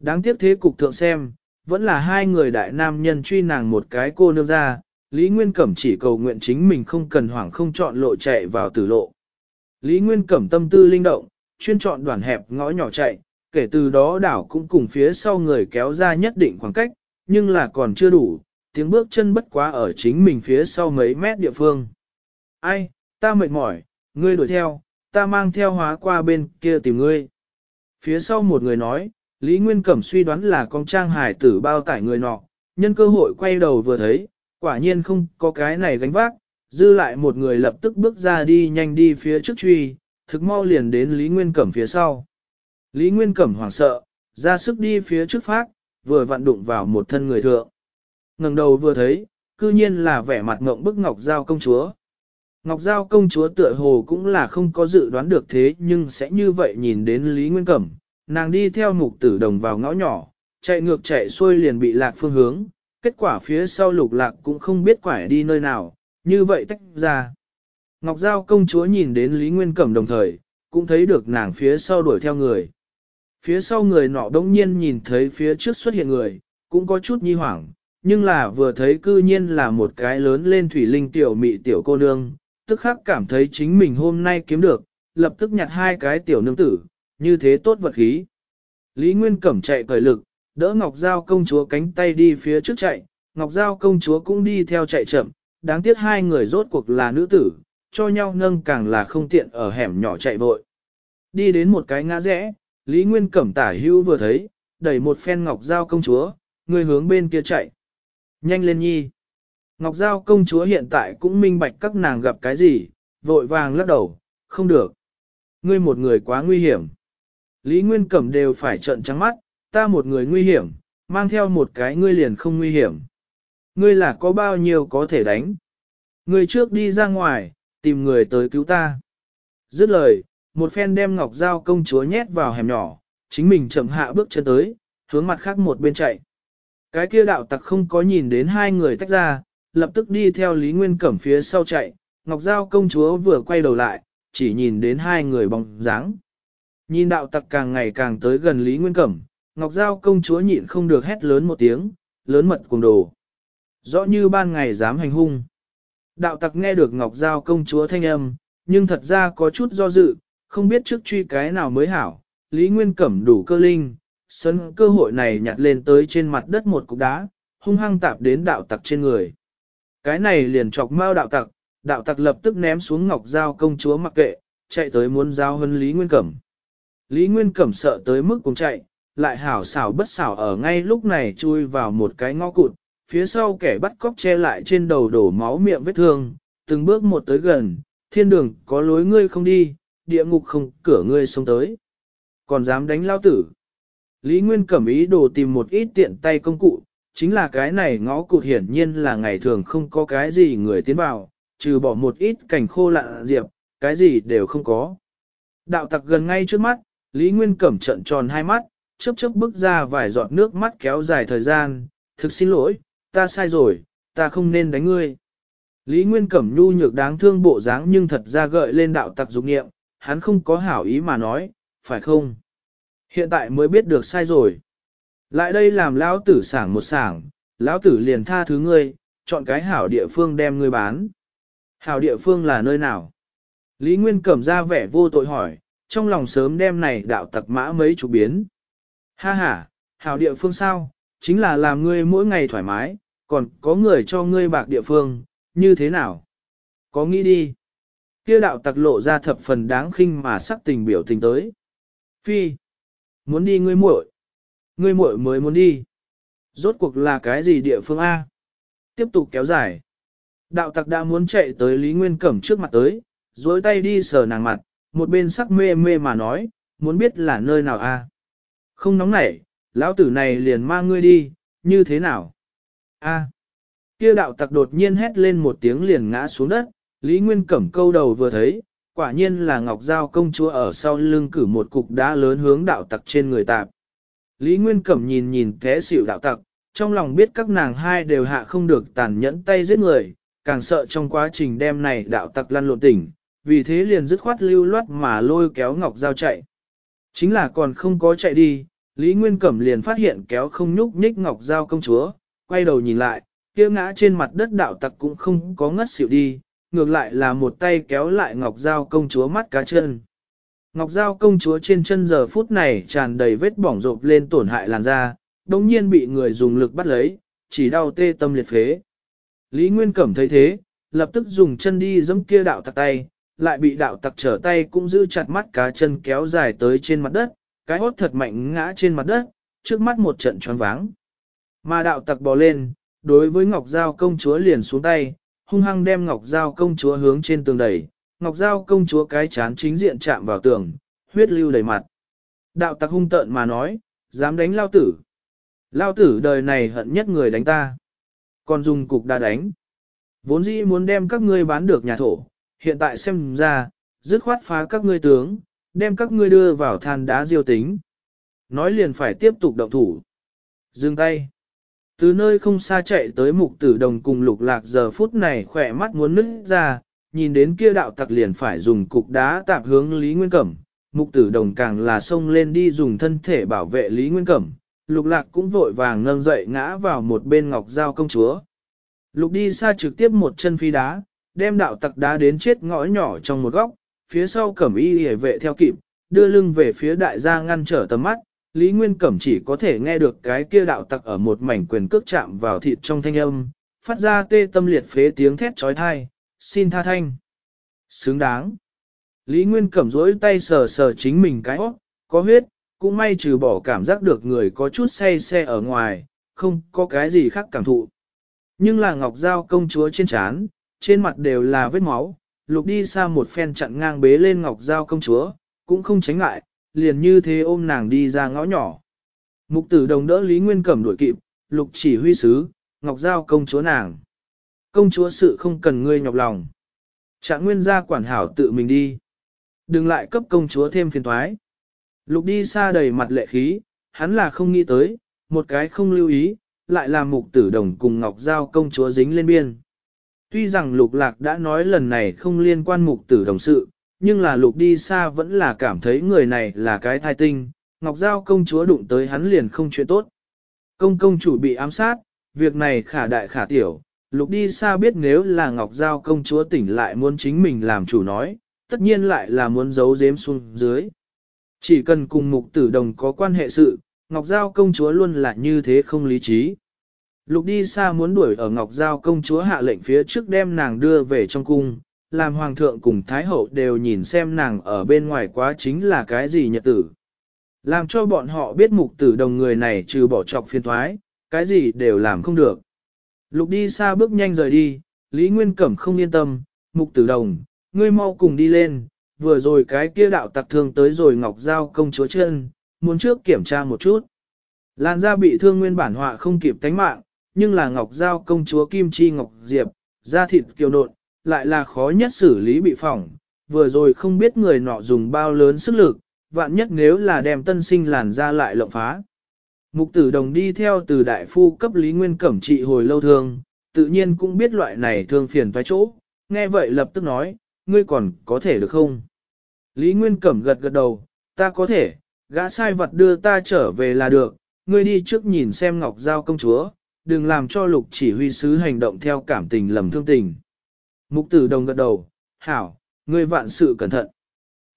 Đáng tiếc thế cục thượng xem, vẫn là hai người đại nam nhân truy nàng một cái cô nương ra, Lý Nguyên Cẩm chỉ cầu nguyện chính mình không cần hoảng không chọn lộ chạy vào tử lộ. Lý Nguyên Cẩm tâm tư linh động, chuyên chọn đoạn hẹp ngõ nhỏ chạy, kể từ đó đảo cũng cùng phía sau người kéo ra nhất định khoảng cách, nhưng là còn chưa đủ, tiếng bước chân bất quá ở chính mình phía sau mấy mét địa phương. Ai, ta mệt mỏi, ngươi đuổi theo, ta mang theo hóa qua bên kia tìm ngươi. Phía sau một người nói, Lý Nguyên Cẩm suy đoán là con trang hải tử bao tải người nọ, nhân cơ hội quay đầu vừa thấy, quả nhiên không có cái này gánh vác, dư lại một người lập tức bước ra đi nhanh đi phía trước truy, thực mau liền đến Lý Nguyên Cẩm phía sau. Lý Nguyên Cẩm hoảng sợ, ra sức đi phía trước phát, vừa vặn đụng vào một thân người thượng. Ngừng đầu vừa thấy, cư nhiên là vẻ mặt ngộng bức Ngọc Giao công chúa. Ngọc Giao công chúa tựa hồ cũng là không có dự đoán được thế nhưng sẽ như vậy nhìn đến Lý Nguyên Cẩm, nàng đi theo mục tử đồng vào ngõ nhỏ, chạy ngược chạy xuôi liền bị lạc phương hướng, kết quả phía sau lục lạc cũng không biết quải đi nơi nào, như vậy tách ra. Ngọc Giao công chúa nhìn đến Lý Nguyên Cẩm đồng thời, cũng thấy được nàng phía sau đuổi theo người. Phía sau người nọ đông nhiên nhìn thấy phía trước xuất hiện người, cũng có chút nhi hoảng, nhưng là vừa thấy cư nhiên là một cái lớn lên thủy linh tiểu mị tiểu cô nương, tức khắc cảm thấy chính mình hôm nay kiếm được, lập tức nhặt hai cái tiểu nương tử, như thế tốt vật khí. Lý Nguyên Cẩm chạy cởi lực, đỡ Ngọc Giao công chúa cánh tay đi phía trước chạy, Ngọc Giao công chúa cũng đi theo chạy chậm, đáng tiếc hai người rốt cuộc là nữ tử, cho nhau nâng càng là không tiện ở hẻm nhỏ chạy vội. Đi đến một cái ngã rẽ, Lý Nguyên Cẩm tả hưu vừa thấy, đẩy một phen Ngọc Giao công chúa, người hướng bên kia chạy. Nhanh lên nhi. Ngọc Giao công chúa hiện tại cũng minh bạch các nàng gặp cái gì, vội vàng lắc đầu, không được. Ngươi một người quá nguy hiểm. Lý Nguyên Cẩm đều phải trận trắng mắt, ta một người nguy hiểm, mang theo một cái ngươi liền không nguy hiểm. Ngươi là có bao nhiêu có thể đánh. Ngươi trước đi ra ngoài, tìm người tới cứu ta. Dứt lời, một phen đem ngọc dao công chúa nhét vào hẻm nhỏ, chính mình chậm hạ bước chân tới, hướng mặt khác một bên chạy. Cái kia đạo tặc không có nhìn đến hai người tách ra, lập tức đi theo Lý Nguyên Cẩm phía sau chạy, ngọc dao công chúa vừa quay đầu lại, chỉ nhìn đến hai người bóng dáng. Nhìn đạo tặc càng ngày càng tới gần Lý Nguyên Cẩm, Ngọc Giao công chúa nhịn không được hét lớn một tiếng, lớn mật cùng đồ. Rõ như ban ngày dám hành hung. Đạo tặc nghe được Ngọc Giao công chúa thanh âm, nhưng thật ra có chút do dự, không biết trước truy cái nào mới hảo. Lý Nguyên Cẩm đủ cơ linh, sân cơ hội này nhặt lên tới trên mặt đất một cục đá, hung hăng tạp đến đạo tặc trên người. Cái này liền chọc mau đạo tặc, đạo tặc lập tức ném xuống Ngọc Giao công chúa mặc kệ, chạy tới muốn giao hân Lý Nguyên Cẩm. Lý Nguyên Cẩm sợ tới mức cùng chạy, lại hảo xảo bất xảo ở ngay lúc này chui vào một cái ngõ cụt, phía sau kẻ bắt cóc che lại trên đầu đổ máu miệng vết thương, từng bước một tới gần, thiên đường có lối ngươi không đi, địa ngục không cửa ngươi xông tới. Còn dám đánh lao tử. Lý Nguyên Cẩm ý đồ tìm một ít tiện tay công cụ, chính là cái này ngõ cụt hiển nhiên là ngày thường không có cái gì người tiến vào, trừ bỏ một ít cảnh khô lạ diệp, cái gì đều không có. Đạo tặc gần ngay trước mắt, Lý Nguyên Cẩm trận tròn hai mắt, chớp chớp bước ra vài giọt nước mắt kéo dài thời gian, thực xin lỗi, ta sai rồi, ta không nên đánh ngươi. Lý Nguyên Cẩm nhu nhược đáng thương bộ dáng nhưng thật ra gợi lên đạo tặc dục nghiệm, hắn không có hảo ý mà nói, phải không? Hiện tại mới biết được sai rồi. Lại đây làm lão tử sảng một sảng, lão tử liền tha thứ ngươi, chọn cái hảo địa phương đem ngươi bán. Hảo địa phương là nơi nào? Lý Nguyên Cẩm ra vẻ vô tội hỏi, trong lòng sớm đem này đạo tặc mã mấy chủ biến. Ha ha, hào địa phương sao, chính là làm ngươi mỗi ngày thoải mái, còn có người cho ngươi bạc địa phương, như thế nào? Có nghĩ đi. Kia đạo tặc lộ ra thập phần đáng khinh mà sắc tình biểu tình tới. Phi, muốn đi ngươi muội, ngươi muội mới muốn đi. Rốt cuộc là cái gì địa phương A? Tiếp tục kéo dài. Đạo tặc đã muốn chạy tới Lý Nguyên Cẩm trước mặt tới, dối tay đi sờ nàng mặt, một bên sắc mê mê mà nói, muốn biết là nơi nào a? Không nóng nảy, lão tử này liền mang ngươi đi, như thế nào? A. Kia đạo tặc đột nhiên hét lên một tiếng liền ngã xuống đất, Lý Nguyên Cẩm câu đầu vừa thấy, quả nhiên là Ngọc Giao công chúa ở sau lưng cử một cục đá lớn hướng đạo tặc trên người tạp. Lý Nguyên Cẩm nhìn nhìn thế xỉu đạo tặc, trong lòng biết các nàng hai đều hạ không được tàn nhẫn tay giết người, càng sợ trong quá trình đem này đạo tặc lăn lộn tỉnh, vì thế liền dứt khoát lưu loát mà lôi kéo Ngọc Giao chạy. Chính là còn không có chạy đi, Lý Nguyên Cẩm liền phát hiện kéo không nhúc nhích Ngọc Giao công chúa, quay đầu nhìn lại, kia ngã trên mặt đất đạo tặc cũng không có ngất xỉu đi, ngược lại là một tay kéo lại Ngọc Giao công chúa mắt cá chân. Ngọc Giao công chúa trên chân giờ phút này tràn đầy vết bỏng rộp lên tổn hại làn da, đồng nhiên bị người dùng lực bắt lấy, chỉ đau tê tâm liệt phế. Lý Nguyên Cẩm thấy thế, lập tức dùng chân đi giẫm kia đạo tặc tay, lại bị đạo tặc trở tay cũng giữ chặt mắt cá chân kéo dài tới trên mặt đất, cái hốt thật mạnh ngã trên mặt đất, trước mắt một trận choáng váng. Mà đạo tặc bò lên, đối với Ngọc Giao công chúa liền xuống tay, hung hăng đem Ngọc Giao công chúa hướng trên tường đẩy, Ngọc Giao công chúa cái chán chính diện chạm vào tường, huyết lưu đầy mặt. Đạo tặc hung tợn mà nói, dám đánh lao tử. Lao tử đời này hận nhất người đánh ta. Còn dùng cục đa đánh. Vốn dĩ muốn đem các ngươi bán được nhà thổ, hiện tại xem ra, dứt khoát phá các ngươi tướng, đem các ngươi đưa vào than đá diêu tính. Nói liền phải tiếp tục động thủ. Dừng tay. Từ nơi không xa chạy tới mục tử đồng cùng lục lạc giờ phút này khỏe mắt muốn nứt ra, nhìn đến kia đạo tặc liền phải dùng cục đá tạp hướng Lý Nguyên Cẩm, mục tử đồng càng là xông lên đi dùng thân thể bảo vệ Lý Nguyên Cẩm, lục lạc cũng vội vàng nâng dậy ngã vào một bên ngọc dao công chúa. Lục đi xa trực tiếp một chân phi đá, đem đạo tặc đá đến chết ngõ nhỏ trong một góc, phía sau cẩm y hề vệ theo kịp, đưa lưng về phía đại gia ngăn trở tầm mắt, Lý Nguyên Cẩm chỉ có thể nghe được cái kia đạo tặc ở một mảnh quyền cước chạm vào thịt trong thanh âm, phát ra tê tâm liệt phế tiếng thét trói thai, xin tha thanh. Xứng đáng. Lý Nguyên Cẩm rỗi tay sờ sờ chính mình cái óc, có huyết, cũng may trừ bỏ cảm giác được người có chút say xe ở ngoài, không có cái gì khác cảm thụ. Nhưng là Ngọc Giao công chúa trên chán, trên mặt đều là vết máu, lục đi xa một phen chặn ngang bế lên ngọc giao công chúa, cũng không tránh ngại, liền như thế ôm nàng đi ra ngõ nhỏ. Mục tử đồng đỡ Lý Nguyên Cẩm đuổi kịp, lục chỉ huy sứ, ngọc giao công chúa nàng. Công chúa sự không cần ngươi nhọc lòng. Trạng nguyên gia quản hảo tự mình đi. Đừng lại cấp công chúa thêm phiền thoái. Lục đi xa đầy mặt lệ khí, hắn là không nghĩ tới, một cái không lưu ý, lại là mục tử đồng cùng ngọc giao công chúa dính lên biên. Tuy rằng lục lạc đã nói lần này không liên quan mục tử đồng sự, nhưng là lục đi xa vẫn là cảm thấy người này là cái thai tinh, Ngọc Giao công chúa đụng tới hắn liền không chuyện tốt. Công công chủ bị ám sát, việc này khả đại khả tiểu, lục đi xa biết nếu là Ngọc Giao công chúa tỉnh lại muốn chính mình làm chủ nói, tất nhiên lại là muốn giấu giếm xuống dưới. Chỉ cần cùng mục tử đồng có quan hệ sự, Ngọc Giao công chúa luôn là như thế không lý trí. Lục đi xa muốn đuổi ở Ngọc Giao công chúa hạ lệnh phía trước đem nàng đưa về trong cung, làm hoàng thượng cùng thái hậu đều nhìn xem nàng ở bên ngoài quá chính là cái gì nhật tử. Làm cho bọn họ biết mục tử đồng người này trừ bỏ trọc phiên thoái, cái gì đều làm không được. Lục đi xa bước nhanh rời đi, Lý Nguyên Cẩm không yên tâm, mục tử đồng, ngươi mau cùng đi lên, vừa rồi cái kia đạo tặc thương tới rồi ngọc giao công chúa chân, muốn trước kiểm tra một chút. Làn ra bị thương nguyên bản họa không kịp tánh mạng, nhưng là Ngọc Giao công chúa Kim Chi Ngọc Diệp, da thịt kiều nộn, lại là khó nhất xử lý bị phỏng, vừa rồi không biết người nọ dùng bao lớn sức lực, vạn nhất nếu là đem tân sinh làn ra lại lộng phá. Mục tử đồng đi theo từ đại phu cấp Lý Nguyên Cẩm trị hồi lâu thương, tự nhiên cũng biết loại này thương phiền thoái chỗ, nghe vậy lập tức nói, ngươi còn có thể được không? Lý Nguyên Cẩm gật gật đầu, ta có thể, gã sai vật đưa ta trở về là được, ngươi đi trước nhìn xem Ngọc Giao công chúa, đừng làm cho lục chỉ huy sứ hành động theo cảm tình lầm thương tình. Mục tử đồng gật đầu, hảo, ngươi vạn sự cẩn thận.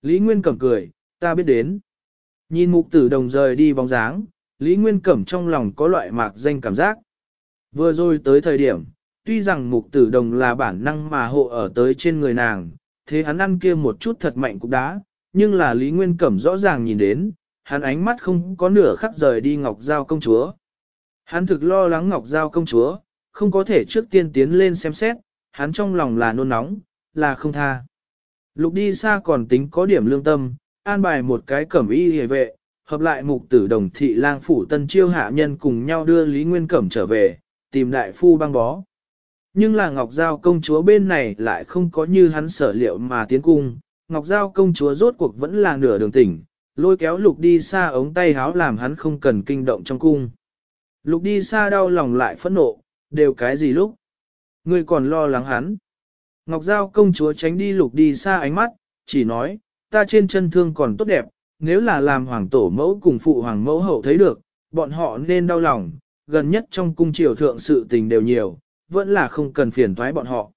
Lý Nguyên Cẩm cười, ta biết đến. Nhìn mục tử đồng rời đi bóng dáng, Lý Nguyên Cẩm trong lòng có loại mạc danh cảm giác. Vừa rồi tới thời điểm, tuy rằng mục tử đồng là bản năng mà hộ ở tới trên người nàng, thế hắn ăn kia một chút thật mạnh cục đá, nhưng là Lý Nguyên Cẩm rõ ràng nhìn đến, hắn ánh mắt không có nửa khắc rời đi Ngọc Giao công chúa. Hắn thực lo lắng Ngọc Giao công chúa, không có thể trước tiên tiến lên xem xét, hắn trong lòng là nôn nóng, là không tha. Lục đi xa còn tính có điểm lương tâm, an bài một cái cẩm y hề vệ, hợp lại mục tử đồng thị lang phủ tân chiêu hạ nhân cùng nhau đưa Lý Nguyên Cẩm trở về, tìm đại phu băng bó. Nhưng là Ngọc Giao công chúa bên này lại không có như hắn sở liệu mà tiến cung, Ngọc Giao công chúa rốt cuộc vẫn là nửa đường tỉnh, lôi kéo lục đi xa ống tay háo làm hắn không cần kinh động trong cung. Lục đi xa đau lòng lại phẫn nộ, đều cái gì lúc? Ngươi còn lo lắng hắn. Ngọc Giao công chúa tránh đi lục đi xa ánh mắt, chỉ nói, ta trên chân thương còn tốt đẹp, nếu là làm hoàng tổ mẫu cùng phụ hoàng mẫu hậu thấy được, bọn họ nên đau lòng, gần nhất trong cung triều thượng sự tình đều nhiều, vẫn là không cần phiền thoái bọn họ.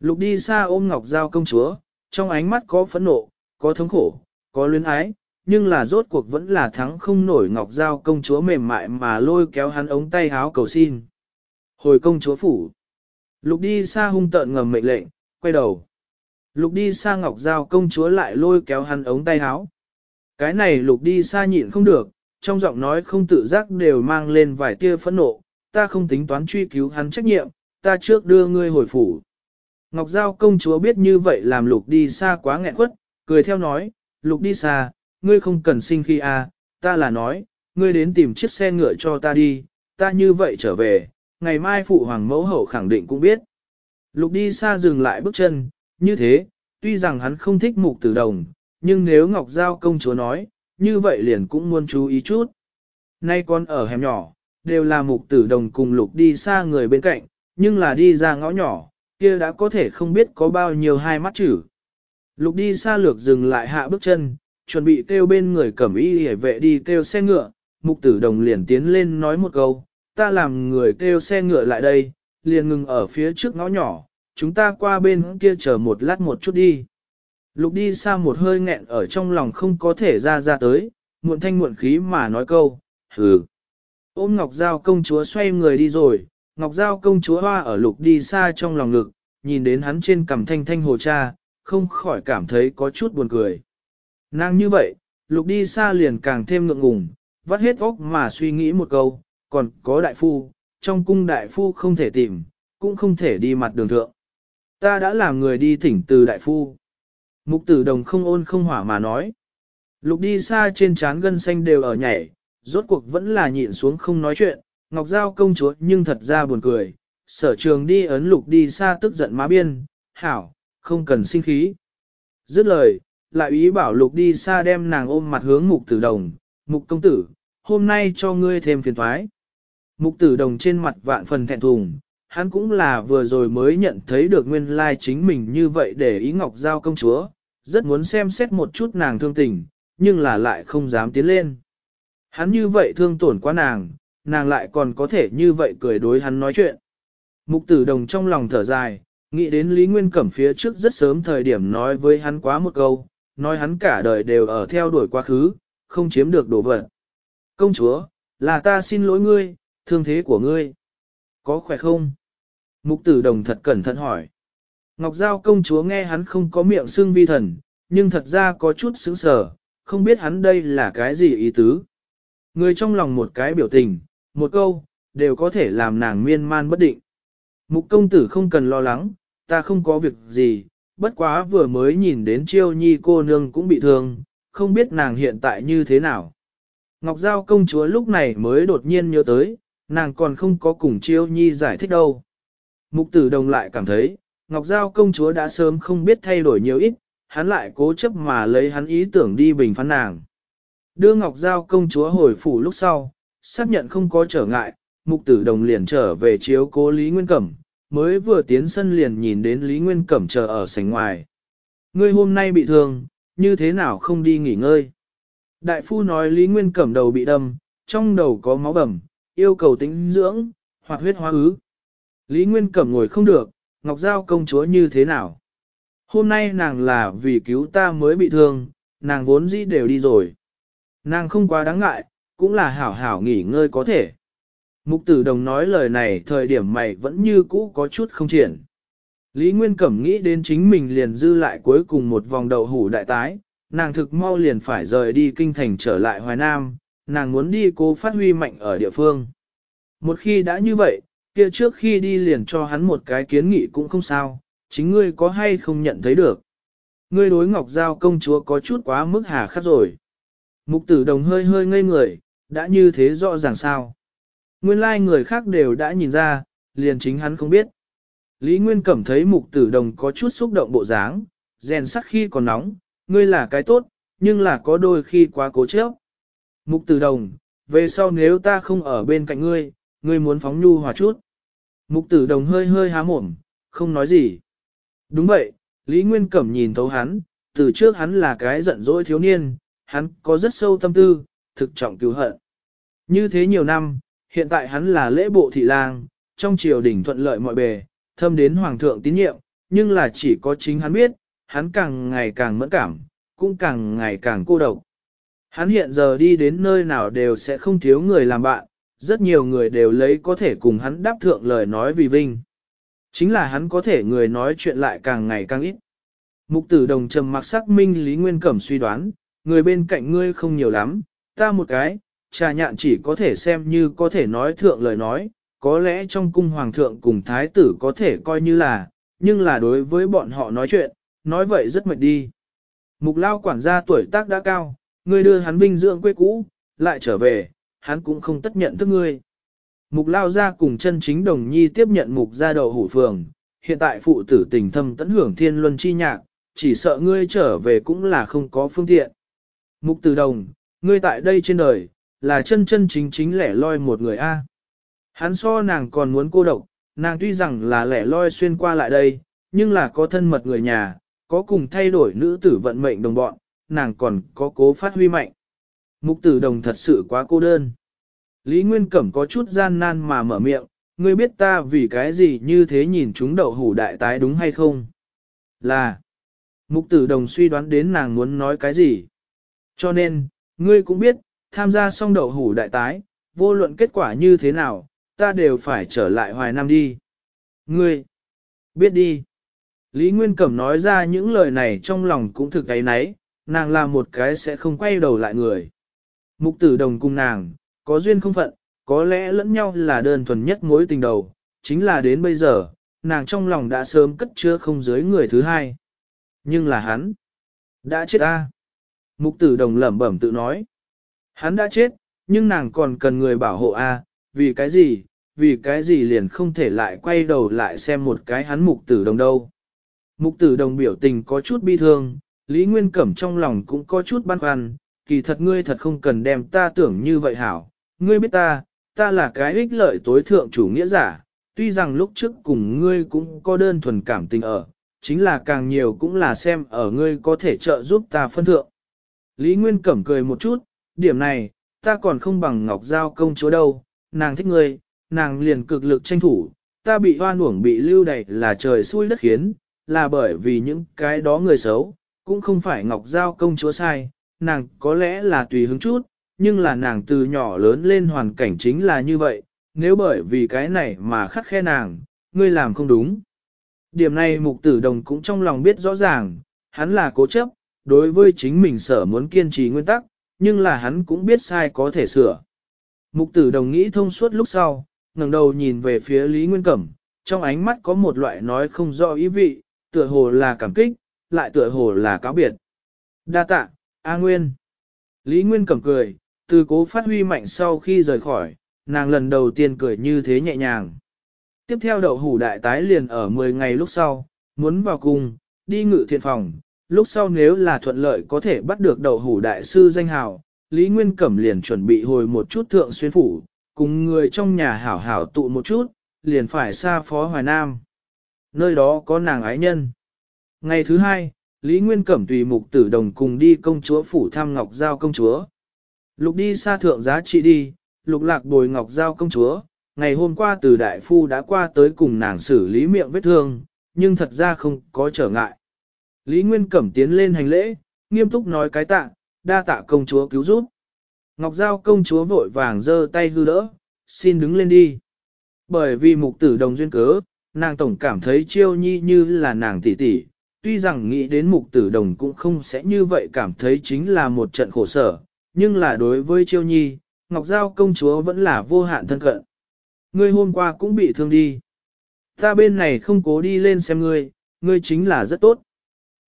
Lục đi xa ôm Ngọc Giao công chúa, trong ánh mắt có phẫn nộ, có thống khổ, có luyến ái, nhưng là rốt cuộc vẫn là thắng không nổi ngọc giao công chúa mềm mại mà lôi kéo hắn ống tay háo cầu xin. Hồi công chúa phủ. Lục đi xa hung tợn ngầm mệnh lệnh, quay đầu. Lục đi xa ngọc giao công chúa lại lôi kéo hắn ống tay háo. Cái này lục đi xa nhịn không được, trong giọng nói không tự giác đều mang lên vài tia phẫn nộ, ta không tính toán truy cứu hắn trách nhiệm, ta trước đưa ngươi hồi phủ. Ngọc Giao công chúa biết như vậy làm lục đi xa quá nghẹn quất, cười theo nói, lục đi xa, ngươi không cần sinh khi a, ta là nói, ngươi đến tìm chiếc xe ngựa cho ta đi, ta như vậy trở về, ngày mai phụ hoàng mẫu hậu khẳng định cũng biết. Lục đi xa dừng lại bước chân, như thế, tuy rằng hắn không thích mục tử đồng, nhưng nếu Ngọc Giao công chúa nói, như vậy liền cũng muốn chú ý chút. Nay con ở hẻm nhỏ, đều là mục tử đồng cùng lục đi xa người bên cạnh, nhưng là đi ra ngõ nhỏ, kia đã có thể không biết có bao nhiêu hai mắt chữ. Lục đi xa lược dừng lại hạ bước chân, chuẩn bị kêu bên người cẩm y hề vệ đi kêu xe ngựa, mục tử đồng liền tiến lên nói một câu, ta làm người kêu xe ngựa lại đây, liền ngừng ở phía trước ngõ nhỏ, chúng ta qua bên kia chờ một lát một chút đi. Lục đi xa một hơi nghẹn ở trong lòng không có thể ra ra tới, muộn thanh muộn khí mà nói câu, hừ. Ôm Ngọc Giao công chúa xoay người đi rồi, Ngọc Giao công chúa hoa ở lục đi xa trong lòng lực, nhìn đến hắn trên cằm thanh thanh hồ cha, không khỏi cảm thấy có chút buồn cười. Nàng như vậy, lục đi xa liền càng thêm ngượng ngùng, vắt hết óc mà suy nghĩ một câu, còn có đại phu, trong cung đại phu không thể tìm, cũng không thể đi mặt đường thượng. Ta đã làm người đi thỉnh từ đại phu. Mục tử đồng không ôn không hỏa mà nói. Lục đi xa trên trán gân xanh đều ở nhảy, rốt cuộc vẫn là nhịn xuống không nói chuyện, Ngọc Giao công chúa nhưng thật ra buồn cười, sở trường đi ấn lục đi xa tức giận má biên, hảo, không cần sinh khí. Dứt lời, lại ý bảo lục đi xa đem nàng ôm mặt hướng mục tử đồng, mục công tử, hôm nay cho ngươi thêm phiền thoái. Mục tử đồng trên mặt vạn phần thẹn thùng, hắn cũng là vừa rồi mới nhận thấy được nguyên lai chính mình như vậy để ý ngọc giao công chúa, rất muốn xem xét một chút nàng thương tình, nhưng là lại không dám tiến lên. Hắn như vậy thương tổn quá nàng, nàng lại còn có thể như vậy cười đối hắn nói chuyện. Mục tử đồng trong lòng thở dài, nghĩ đến Lý Nguyên Cẩm phía trước rất sớm thời điểm nói với hắn quá một câu, nói hắn cả đời đều ở theo đuổi quá khứ, không chiếm được đồ vật. Công chúa, là ta xin lỗi ngươi, thương thế của ngươi. Có khỏe không? Mục tử đồng thật cẩn thận hỏi. Ngọc Giao công chúa nghe hắn không có miệng xưng vi thần, nhưng thật ra có chút sững sờ, không biết hắn đây là cái gì ý tứ. Người trong lòng một cái biểu tình, một câu, đều có thể làm nàng miên man bất định. Mục công tử không cần lo lắng, ta không có việc gì, bất quá vừa mới nhìn đến chiêu nhi cô nương cũng bị thương, không biết nàng hiện tại như thế nào. Ngọc Giao công chúa lúc này mới đột nhiên nhớ tới, nàng còn không có cùng chiêu nhi giải thích đâu. Mục tử đồng lại cảm thấy, Ngọc Giao công chúa đã sớm không biết thay đổi nhiều ít, hắn lại cố chấp mà lấy hắn ý tưởng đi bình phán nàng. Đưa Ngọc Giao công chúa hồi phủ lúc sau, xác nhận không có trở ngại, mục tử đồng liền trở về chiếu cố Lý Nguyên Cẩm, mới vừa tiến sân liền nhìn đến Lý Nguyên Cẩm chờ ở sảnh ngoài. Ngươi hôm nay bị thương, như thế nào không đi nghỉ ngơi? Đại phu nói Lý Nguyên Cẩm đầu bị đâm, trong đầu có máu bầm, yêu cầu tính dưỡng, hoặc huyết hóa ứ. Lý Nguyên Cẩm ngồi không được, Ngọc Giao công chúa như thế nào? Hôm nay nàng là vì cứu ta mới bị thương, nàng vốn dĩ đều đi rồi. Nàng không quá đáng ngại, cũng là hảo hảo nghỉ ngơi có thể. Mục tử đồng nói lời này thời điểm mày vẫn như cũ có chút không triển. Lý Nguyên Cẩm nghĩ đến chính mình liền dư lại cuối cùng một vòng đầu hủ đại tái, nàng thực mau liền phải rời đi kinh thành trở lại Hoài Nam, nàng muốn đi cố phát huy mạnh ở địa phương. Một khi đã như vậy, kia trước khi đi liền cho hắn một cái kiến nghị cũng không sao, chính ngươi có hay không nhận thấy được. Ngươi đối Ngọc Giao công chúa có chút quá mức hà khắc rồi. Mục tử đồng hơi hơi ngây người, đã như thế rõ ràng sao nguyên lai like người khác đều đã nhìn ra, liền chính hắn không biết. Lý Nguyên Cẩm thấy mục tử đồng có chút xúc động bộ dáng, rèn sắt khi còn nóng, ngươi là cái tốt, nhưng là có đôi khi quá cố chấp. Mục tử đồng, về sau nếu ta không ở bên cạnh ngươi, ngươi muốn phóng nhu hòa chút. Mục tử đồng hơi hơi há mồm, không nói gì. Đúng vậy, Lý Nguyên Cẩm nhìn thấu hắn, từ trước hắn là cái giận dỗi thiếu niên, hắn có rất sâu tâm tư, thực trọng cứu hận. Như thế nhiều năm, Hiện tại hắn là lễ bộ thị lang, trong triều đình thuận lợi mọi bề, thâm đến hoàng thượng tín nhiệm, nhưng là chỉ có chính hắn biết, hắn càng ngày càng mẫn cảm, cũng càng ngày càng cô độc. Hắn hiện giờ đi đến nơi nào đều sẽ không thiếu người làm bạn, rất nhiều người đều lấy có thể cùng hắn đáp thượng lời nói vì vinh. Chính là hắn có thể người nói chuyện lại càng ngày càng ít. Mục tử đồng trầm mặc sắc minh Lý Nguyên Cẩm suy đoán, người bên cạnh ngươi không nhiều lắm, ta một cái, trà nhạn chỉ có thể xem như có thể nói thượng lời nói, có lẽ trong cung hoàng thượng cùng thái tử có thể coi như là, nhưng là đối với bọn họ nói chuyện, nói vậy rất mệt đi. Mục lao quản gia tuổi tác đã cao, ngươi đưa hắn vinh dưỡng quê cũ, lại trở về, hắn cũng không tất nhận thức ngươi. Mục lao gia cùng chân chính đồng nhi tiếp nhận mục gia đầu hủ phường, hiện tại phụ tử tình thâm tẫn hưởng thiên luân chi nhạc, chỉ sợ ngươi trở về cũng là không có phương tiện. Mục từ đồng, ngươi tại đây trên đời, là chân chân chính chính lẻ loi một người A. Hắn so nàng còn muốn cô độc, nàng tuy rằng là lẻ loi xuyên qua lại đây, nhưng là có thân mật người nhà, có cùng thay đổi nữ tử vận mệnh đồng bọn, nàng còn có cố phát huy mạnh. Mục tử đồng thật sự quá cô đơn. Lý Nguyên Cẩm có chút gian nan mà mở miệng, ngươi biết ta vì cái gì như thế nhìn chúng đậu hủ đại tái đúng hay không? Là, mục tử đồng suy đoán đến nàng muốn nói cái gì. Cho nên, ngươi cũng biết, Tham gia xong đậu hủ đại tái, vô luận kết quả như thế nào, ta đều phải trở lại Hoài Nam đi. Ngươi, biết đi. Lý Nguyên Cẩm nói ra những lời này trong lòng cũng thực cái nấy, nàng là một cái sẽ không quay đầu lại người. Mục tử đồng cùng nàng, có duyên không phận, có lẽ lẫn nhau là đơn thuần nhất mối tình đầu, chính là đến bây giờ, nàng trong lòng đã sớm cất chứa không dưới người thứ hai. Nhưng là hắn, đã chết ta. Mục tử đồng lẩm bẩm tự nói. Hắn đã chết, nhưng nàng còn cần người bảo hộ a vì cái gì, vì cái gì liền không thể lại quay đầu lại xem một cái hắn mục tử đồng đâu. Mục tử đồng biểu tình có chút bi thương, Lý Nguyên Cẩm trong lòng cũng có chút băn khoăn, kỳ thật ngươi thật không cần đem ta tưởng như vậy hảo, ngươi biết ta, ta là cái ích lợi tối thượng chủ nghĩa giả, tuy rằng lúc trước cùng ngươi cũng có đơn thuần cảm tình ở, chính là càng nhiều cũng là xem ở ngươi có thể trợ giúp ta phân thượng. Lý Nguyên Cẩm cười một chút, điểm này, ta còn không bằng Ngọc Giao công chúa đâu, nàng thích ngươi, nàng liền cực lực tranh thủ, ta bị hoan uổng bị lưu đày là trời xui đất khiến, là bởi vì những cái đó người xấu, cũng không phải Ngọc Giao công chúa sai, nàng có lẽ là tùy hứng chút, nhưng là nàng từ nhỏ lớn lên hoàn cảnh chính là như vậy, nếu bởi vì cái này mà khắc khe nàng, ngươi làm không đúng. Điểm này mục tử đồng cũng trong lòng biết rõ ràng, hắn là cố chấp, đối với chính mình sở muốn kiên trì nguyên tắc, nhưng là hắn cũng biết sai có thể sửa. Mục tử đồng nghĩ thông suốt lúc sau, ngẩng đầu nhìn về phía Lý Nguyên Cẩm, trong ánh mắt có một loại nói không rõ ý vị, tựa hồ là cảm kích, lại tựa hồ là cáo biệt. Đa tạ, A Nguyên. Lý Nguyên Cẩm cười, từ cố phát huy mạnh sau khi rời khỏi, nàng lần đầu tiên cười như thế nhẹ nhàng. Tiếp theo đậu hủ đại tái liền ở 10 ngày lúc sau, muốn vào cùng, đi ngự thiện phòng, lúc sau nếu là thuận lợi có thể bắt được đầu hủ đại sư danh hào, Lý Nguyên Cẩm liền chuẩn bị hồi một chút thượng xuyên phủ, cùng người trong nhà hảo hảo tụ một chút, liền phải xa phó Hoài Nam. Nơi đó có nàng ái nhân. Ngày thứ hai, Lý Nguyên Cẩm tùy mục tử đồng cùng đi công chúa phủ thăm Ngọc Giao công chúa. Lục đi xa thượng giá trị đi, lục lạc bồi Ngọc Giao công chúa, ngày hôm qua từ đại phu đã qua tới cùng nàng xử lý miệng vết thương, nhưng thật ra không có trở ngại. Lý Nguyên Cẩm tiến lên hành lễ, nghiêm túc nói cái tạ, đa tạ công chúa cứu giúp. Ngọc Giao công chúa vội vàng giơ tay hư đỡ, xin đứng lên đi. Bởi vì mục tử đồng duyên cớ, nàng tổng cảm thấy chiêu nhi như là nàng tỷ tỷ, tuy rằng nghĩ đến mục tử đồng cũng không sẽ như vậy cảm thấy chính là một trận khổ sở, nhưng là đối với chiêu nhi, Ngọc Giao công chúa vẫn là vô hạn thân cận. Ngươi hôm qua cũng bị thương đi. Ta bên này không cố đi lên xem ngươi, ngươi chính là rất tốt.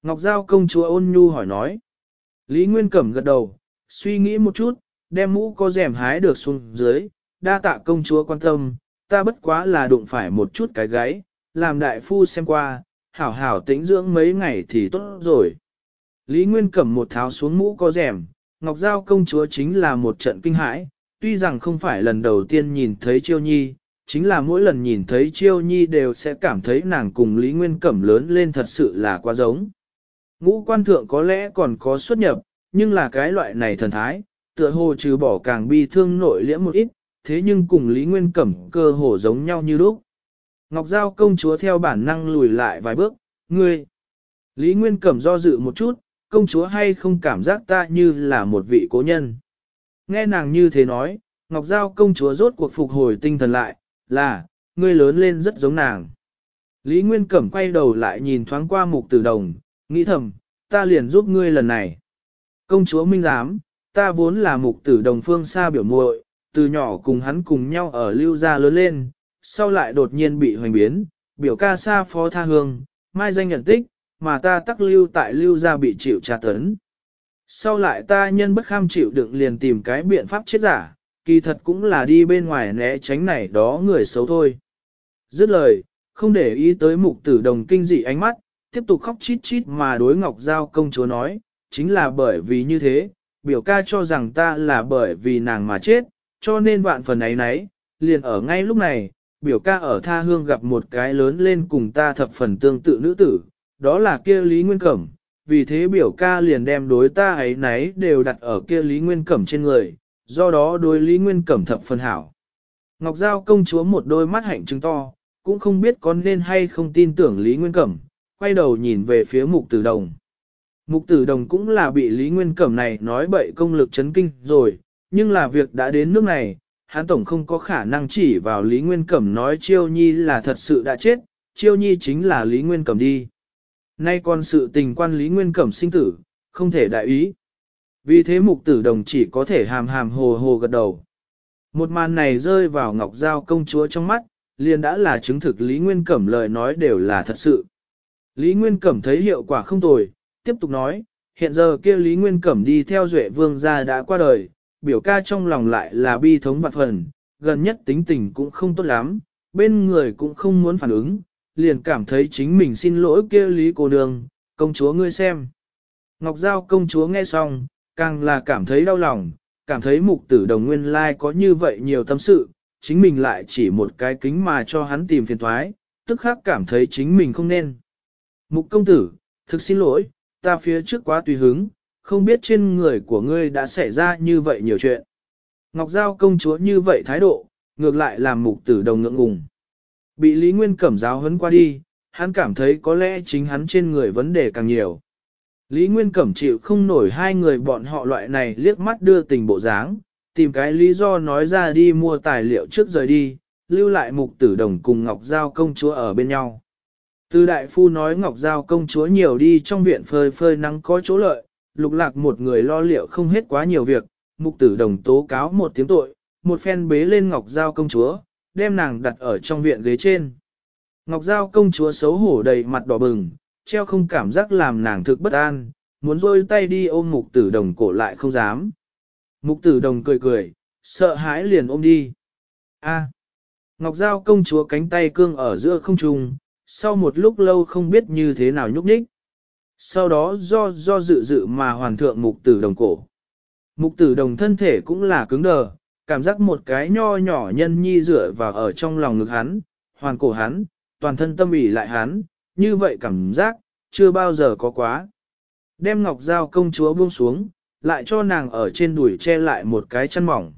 Ngọc Giao công chúa ôn nhu hỏi nói. Lý Nguyên Cẩm gật đầu, suy nghĩ một chút, đem mũ có rèm hái được xuống dưới, đa tạ công chúa quan tâm, ta bất quá là đụng phải một chút cái gáy, làm đại phu xem qua, hảo hảo tĩnh dưỡng mấy ngày thì tốt rồi. Lý Nguyên Cẩm một tháo xuống mũ có rèm, Ngọc Giao công chúa chính là một trận kinh hãi, tuy rằng không phải lần đầu tiên nhìn thấy Chiêu Nhi, chính là mỗi lần nhìn thấy Chiêu Nhi đều sẽ cảm thấy nàng cùng Lý Nguyên Cẩm lớn lên thật sự là quá giống. Ngũ quan thượng có lẽ còn có xuất nhập, nhưng là cái loại này thần thái, tựa hồ trừ bỏ càng bi thương nội liễm một ít, thế nhưng cùng Lý Nguyên Cẩm cơ hồ giống nhau như lúc. Ngọc Giao công chúa theo bản năng lùi lại vài bước, ngươi. Lý Nguyên Cẩm do dự một chút, công chúa hay không cảm giác ta như là một vị cố nhân. Nghe nàng như thế nói, Ngọc Giao công chúa rốt cuộc phục hồi tinh thần lại, là, ngươi lớn lên rất giống nàng. Lý Nguyên Cẩm quay đầu lại nhìn thoáng qua mục tử đồng, Nghĩ thầm, ta liền giúp ngươi lần này. Công chúa Minh Giám, ta vốn là mục tử đồng phương xa biểu muội, từ nhỏ cùng hắn cùng nhau ở lưu gia lớn lên, sau lại đột nhiên bị hoành biến, biểu ca xa phó tha hương, mai danh nhận tích, mà ta tắc lưu tại lưu gia bị chịu tra tấn. Sau lại ta nhân bất kham chịu đựng liền tìm cái biện pháp chết giả, kỳ thật cũng là đi bên ngoài né tránh này đó người xấu thôi. Dứt lời, không để ý tới mục tử đồng kinh dị ánh mắt, tiếp tục khóc chít chít mà đối Ngọc Giao công chúa nói, chính là bởi vì như thế, biểu ca cho rằng ta là bởi vì nàng mà chết, cho nên vạn phần ấy nấy, liền ở ngay lúc này, biểu ca ở tha hương gặp một cái lớn lên cùng ta thập phần tương tự nữ tử, đó là kia Lý Nguyên Cẩm, vì thế biểu ca liền đem đối ta ấy nấy đều đặt ở kia Lý Nguyên Cẩm trên người, do đó đối Lý Nguyên Cẩm thập phần hảo. Ngọc Giao công chúa một đôi mắt hạnh trứng to, cũng không biết có nên hay không tin tưởng Lý Nguyên Cẩm, quay đầu nhìn về phía mục tử đồng. Mục tử đồng cũng là bị Lý Nguyên Cẩm này nói bậy công lực chấn kinh rồi, nhưng là việc đã đến nước này, hắn tổng không có khả năng chỉ vào Lý Nguyên Cẩm nói Chiêu Nhi là thật sự đã chết, Chiêu Nhi chính là Lý Nguyên Cẩm đi. Nay còn sự tình quan Lý Nguyên Cẩm sinh tử, không thể đại ý. Vì thế mục tử đồng chỉ có thể hàm hàm hồ hồ gật đầu. Một màn này rơi vào Ngọc Giao công chúa trong mắt, liền đã là chứng thực Lý Nguyên Cẩm lời nói đều là thật sự. Lý Nguyên Cẩm thấy hiệu quả không tồi, tiếp tục nói, hiện giờ kia Lý Nguyên Cẩm đi theo Duệ Vương gia đã qua đời, biểu ca trong lòng lại là bi thống vạn phần, gần nhất tính tình cũng không tốt lắm, bên người cũng không muốn phản ứng, liền cảm thấy chính mình xin lỗi kia Lý cô Đường, công chúa ngươi xem. Ngọc Giao công chúa nghe xong, càng là cảm thấy đau lòng, cảm thấy mục tử đồng nguyên lai có như vậy nhiều tâm sự, chính mình lại chỉ một cái kính mà cho hắn tìm phiền thoái, tức khác cảm thấy chính mình không nên. Mục công tử, thực xin lỗi, ta phía trước quá tùy hứng, không biết trên người của ngươi đã xảy ra như vậy nhiều chuyện. Ngọc Giao công chúa như vậy thái độ, ngược lại làm mục tử đồng ngượng ngùng. Bị Lý Nguyên cẩm giáo hấn qua đi, hắn cảm thấy có lẽ chính hắn trên người vấn đề càng nhiều. Lý Nguyên cẩm chịu không nổi hai người bọn họ loại này liếc mắt đưa tình bộ dáng, tìm cái lý do nói ra đi mua tài liệu trước rời đi, lưu lại mục tử đồng cùng Ngọc Giao công chúa ở bên nhau. Từ đại phu nói Ngọc Giao công chúa nhiều đi trong viện phơi phơi nắng có chỗ lợi, lục lạc một người lo liệu không hết quá nhiều việc, mục tử đồng tố cáo một tiếng tội, một phen bế lên Ngọc Giao công chúa, đem nàng đặt ở trong viện ghế trên. Ngọc Giao công chúa xấu hổ đầy mặt đỏ bừng, treo không cảm giác làm nàng thực bất an, muốn rôi tay đi ôm mục tử đồng cổ lại không dám. Mục tử đồng cười cười, sợ hãi liền ôm đi. A. Ngọc Giao công chúa cánh tay cương ở giữa không trùng sau một lúc lâu không biết như thế nào nhúc nhích. Sau đó do do dự dự mà hoàn thượng mục tử đồng cổ. Mục tử đồng thân thể cũng là cứng đờ, cảm giác một cái nho nhỏ nhân nhi rửa vào ở trong lòng ngực hắn, hoàn cổ hắn, toàn thân tâm ủy lại hắn, như vậy cảm giác, chưa bao giờ có quá. Đem ngọc dao công chúa buông xuống, lại cho nàng ở trên đùi che lại một cái chăn mỏng.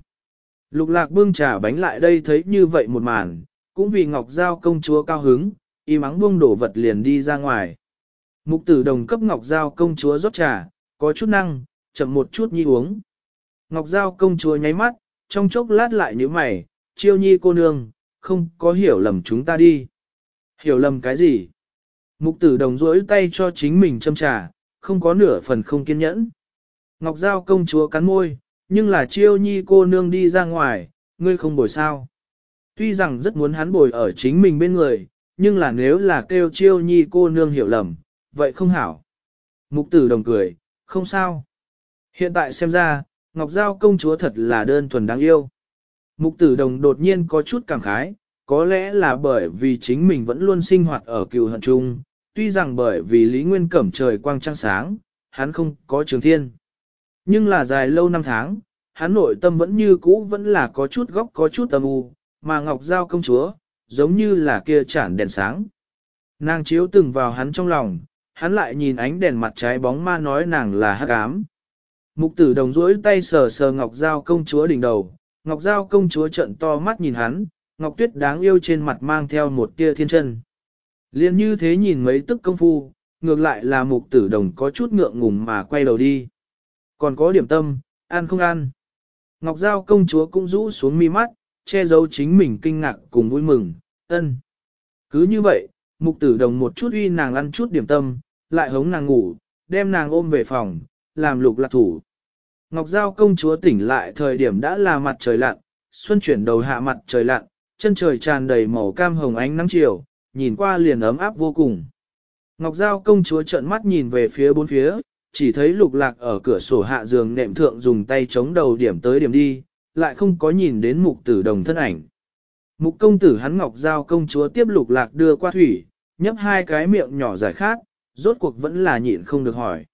Lục lạc bưng trà bánh lại đây thấy như vậy một màn, cũng vì ngọc dao công chúa cao hứng, y mắng buông đổ vật liền đi ra ngoài. Mục tử đồng cấp Ngọc Giao công chúa rót trà, có chút năng, chậm một chút nhi uống. Ngọc Giao công chúa nháy mắt, trong chốc lát lại nhíu mày, chiêu nhi cô nương, không có hiểu lầm chúng ta đi. Hiểu lầm cái gì? Mục tử đồng rỗi tay cho chính mình châm trà, không có nửa phần không kiên nhẫn. Ngọc Giao công chúa cắn môi, nhưng là chiêu nhi cô nương đi ra ngoài, ngươi không bồi sao. Tuy rằng rất muốn hắn bồi ở chính mình bên người, nhưng là nếu là kêu chiêu nhi cô nương hiểu lầm, vậy không hảo. Mục tử đồng cười, không sao. Hiện tại xem ra, Ngọc Giao công chúa thật là đơn thuần đáng yêu. Mục tử đồng đột nhiên có chút cảm khái, có lẽ là bởi vì chính mình vẫn luôn sinh hoạt ở cựu hận trung tuy rằng bởi vì Lý Nguyên Cẩm trời quang trăng sáng, hắn không có trường thiên. Nhưng là dài lâu năm tháng, hắn nội tâm vẫn như cũ vẫn là có chút góc có chút âm u, mà Ngọc Giao công chúa, giống như là kia chản đèn sáng. Nàng chiếu từng vào hắn trong lòng, hắn lại nhìn ánh đèn mặt trái bóng ma nói nàng là hắc ám. Mục tử đồng rỗi tay sờ sờ Ngọc Giao công chúa đỉnh đầu, Ngọc Giao công chúa trận to mắt nhìn hắn, Ngọc Tuyết đáng yêu trên mặt mang theo một tia thiên chân. Liên như thế nhìn mấy tức công phu, ngược lại là mục tử đồng có chút ngượng ngùng mà quay đầu đi. Còn có điểm tâm, ăn không ăn. Ngọc Giao công chúa cũng rũ xuống mi mắt, che giấu chính mình kinh ngạc cùng vui mừng, ân. Cứ như vậy, mục tử đồng một chút uy nàng ăn chút điểm tâm, lại hống nàng ngủ, đem nàng ôm về phòng, làm lục lạc thủ. Ngọc Giao công chúa tỉnh lại thời điểm đã là mặt trời lặn, xuân chuyển đầu hạ mặt trời lặn, chân trời tràn đầy màu cam hồng ánh nắng chiều, nhìn qua liền ấm áp vô cùng. Ngọc Giao công chúa trợn mắt nhìn về phía bốn phía, chỉ thấy lục lạc ở cửa sổ hạ giường nệm thượng dùng tay chống đầu điểm tới điểm đi, lại không có nhìn đến mục tử đồng thân ảnh. Mục công tử hắn ngọc giao công chúa tiếp lục lạc đưa qua thủy, nhấp hai cái miệng nhỏ giải khát, rốt cuộc vẫn là nhịn không được hỏi.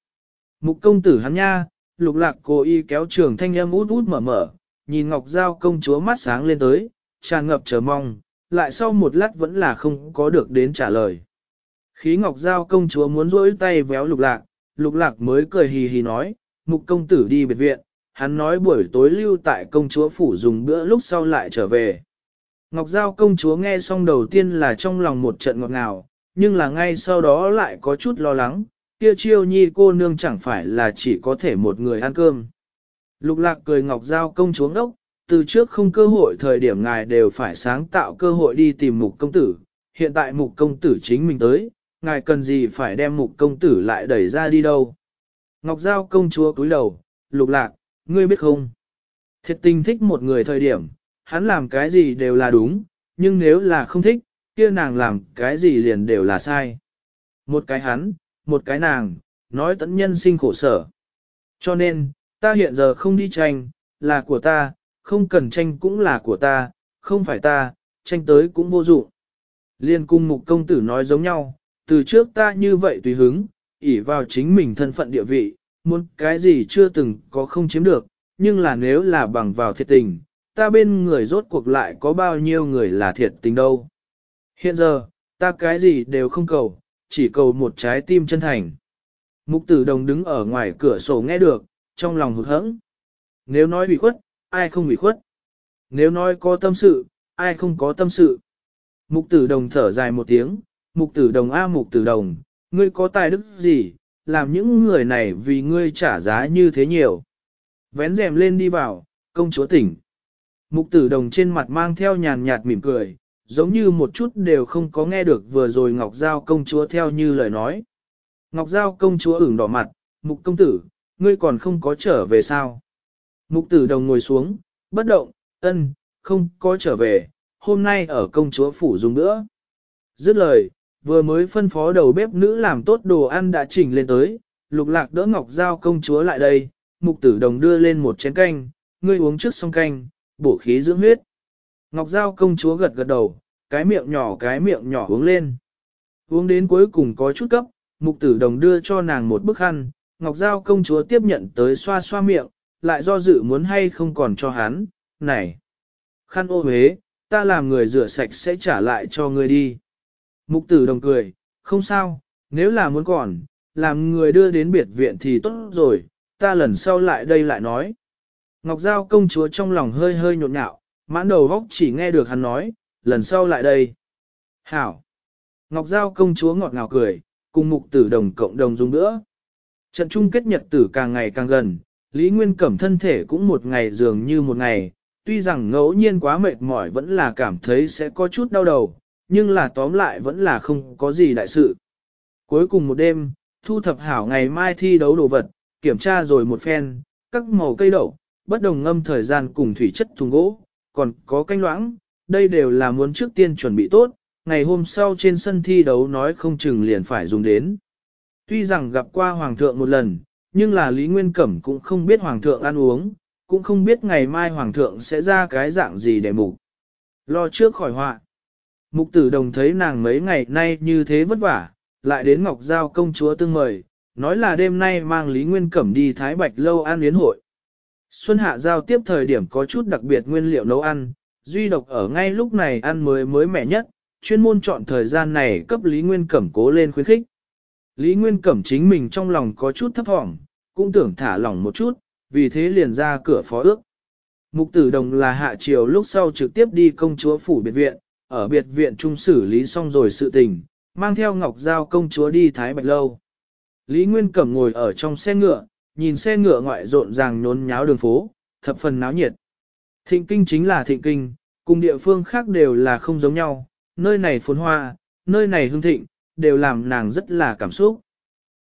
Mục công tử hắn nha, lục lạc cô y kéo trường thanh em út út mở mở, nhìn ngọc giao công chúa mắt sáng lên tới, tràn ngập chờ mong, lại sau một lát vẫn là không có được đến trả lời. Khí ngọc giao công chúa muốn rỗi tay véo lục lạc, lục lạc mới cười hì hì nói, mục công tử đi biệt viện, hắn nói buổi tối lưu tại công chúa phủ dùng bữa lúc sau lại trở về. Ngọc Giao công chúa nghe xong đầu tiên là trong lòng một trận ngọt ngào, nhưng là ngay sau đó lại có chút lo lắng, kia chiêu nhi cô nương chẳng phải là chỉ có thể một người ăn cơm. Lục lạc cười Ngọc Giao công chúa ngốc, từ trước không cơ hội thời điểm ngài đều phải sáng tạo cơ hội đi tìm mục công tử, hiện tại mục công tử chính mình tới, ngài cần gì phải đem mục công tử lại đẩy ra đi đâu. Ngọc Giao công chúa cúi đầu, lục lạc, ngươi biết không? Thiệt tình thích một người thời điểm, hắn làm cái gì đều là đúng, nhưng nếu là không thích, kia nàng làm cái gì liền đều là sai. Một cái hắn, một cái nàng, nói tận nhân sinh khổ sở. Cho nên, ta hiện giờ không đi tranh, là của ta, không cần tranh cũng là của ta, không phải ta, tranh tới cũng vô dụng. Liên cung mục công tử nói giống nhau, từ trước ta như vậy tùy hứng, ỷ vào chính mình thân phận địa vị, muốn cái gì chưa từng có không chiếm được, nhưng là nếu là bằng vào thiệt tình, ta bên người rốt cuộc lại có bao nhiêu người là thiệt tình đâu. Hiện giờ, ta cái gì đều không cầu, chỉ cầu một trái tim chân thành. Mục tử đồng đứng ở ngoài cửa sổ nghe được, trong lòng hụt hẫng. Nếu nói bị khuất, ai không bị khuất? Nếu nói có tâm sự, ai không có tâm sự? Mục tử đồng thở dài một tiếng, mục tử đồng a mục tử đồng, ngươi có tài đức gì, làm những người này vì ngươi trả giá như thế nhiều. Vén rèm lên đi vào, công chúa tỉnh. Mục tử đồng trên mặt mang theo nhàn nhạt mỉm cười, giống như một chút đều không có nghe được vừa rồi Ngọc Giao công chúa theo như lời nói. Ngọc Giao công chúa ửng đỏ mặt, mục công tử, ngươi còn không có trở về sao? Mục tử đồng ngồi xuống, bất động, ân, không có trở về, hôm nay ở công chúa phủ dùng nữa. Dứt lời, Vừa mới phân phó đầu bếp nữ làm tốt đồ ăn đã chỉnh lên tới, lục lạc đỡ ngọc giao công chúa lại đây, mục tử đồng đưa lên một chén canh, ngươi uống trước xong canh, bổ khí dưỡng huyết. Ngọc giao công chúa gật gật đầu, cái miệng nhỏ cái miệng nhỏ uống lên. Uống đến cuối cùng có chút cấp, mục tử đồng đưa cho nàng một bức khăn, ngọc giao công chúa tiếp nhận tới xoa xoa miệng, lại do dự muốn hay không còn cho hắn, này. Khăn ô huế, ta làm người rửa sạch sẽ trả lại cho ngươi đi. Mục tử đồng cười, không sao, nếu là muốn còn, làm người đưa đến biệt viện thì tốt rồi, ta lần sau lại đây lại nói. Ngọc Giao công chúa trong lòng hơi hơi nhộn nhạo, mãn đầu vóc chỉ nghe được hắn nói, lần sau lại đây. Hảo! Ngọc Giao công chúa ngọt ngào cười, cùng mục tử đồng cộng đồng dùng nữa. Trận chung kết nhật tử càng ngày càng gần, Lý Nguyên Cẩm thân thể cũng một ngày dường như một ngày, tuy rằng ngẫu nhiên quá mệt mỏi vẫn là cảm thấy sẽ có chút đau đầu, nhưng là tóm lại vẫn là không có gì đại sự. Cuối cùng một đêm, thu thập hảo ngày mai thi đấu đồ vật, kiểm tra rồi một phen, các màu cây đậu, bất đồng ngâm thời gian cùng thủy chất thùng gỗ, còn có canh loãng, đây đều là muốn trước tiên chuẩn bị tốt, ngày hôm sau trên sân thi đấu nói không chừng liền phải dùng đến. Tuy rằng gặp qua Hoàng thượng một lần, nhưng là Lý Nguyên Cẩm cũng không biết Hoàng thượng ăn uống, cũng không biết ngày mai Hoàng thượng sẽ ra cái dạng gì để mục Lo trước khỏi họa Mục tử đồng thấy nàng mấy ngày nay như thế vất vả, lại đến Ngọc Giao công chúa tương mời, nói là đêm nay mang Lý Nguyên Cẩm đi Thái Bạch Lâu ăn yến hội. Xuân Hạ Giao tiếp thời điểm có chút đặc biệt nguyên liệu nấu ăn, duy độc ở ngay lúc này ăn mới mới mẻ nhất, chuyên môn chọn thời gian này cấp Lý Nguyên Cẩm cố lên khuyến khích. Lý Nguyên Cẩm chính mình trong lòng có chút thấp hỏng, cũng tưởng thả lỏng một chút, vì thế liền ra cửa phó ước. Mục tử đồng là hạ triều lúc sau trực tiếp đi công chúa phủ biệt viện, ở biệt viện trung xử lý xong rồi sự tình, mang theo Ngọc Giao công chúa đi Thái Bạch Lâu. Lý Nguyên Cẩm ngồi ở trong xe ngựa, nhìn xe ngựa ngoại rộn ràng nhốn nháo đường phố, thập phần náo nhiệt. Thịnh kinh chính là thịnh kinh, cùng địa phương khác đều là không giống nhau, nơi này phồn hoa, nơi này hương thịnh, đều làm nàng rất là cảm xúc.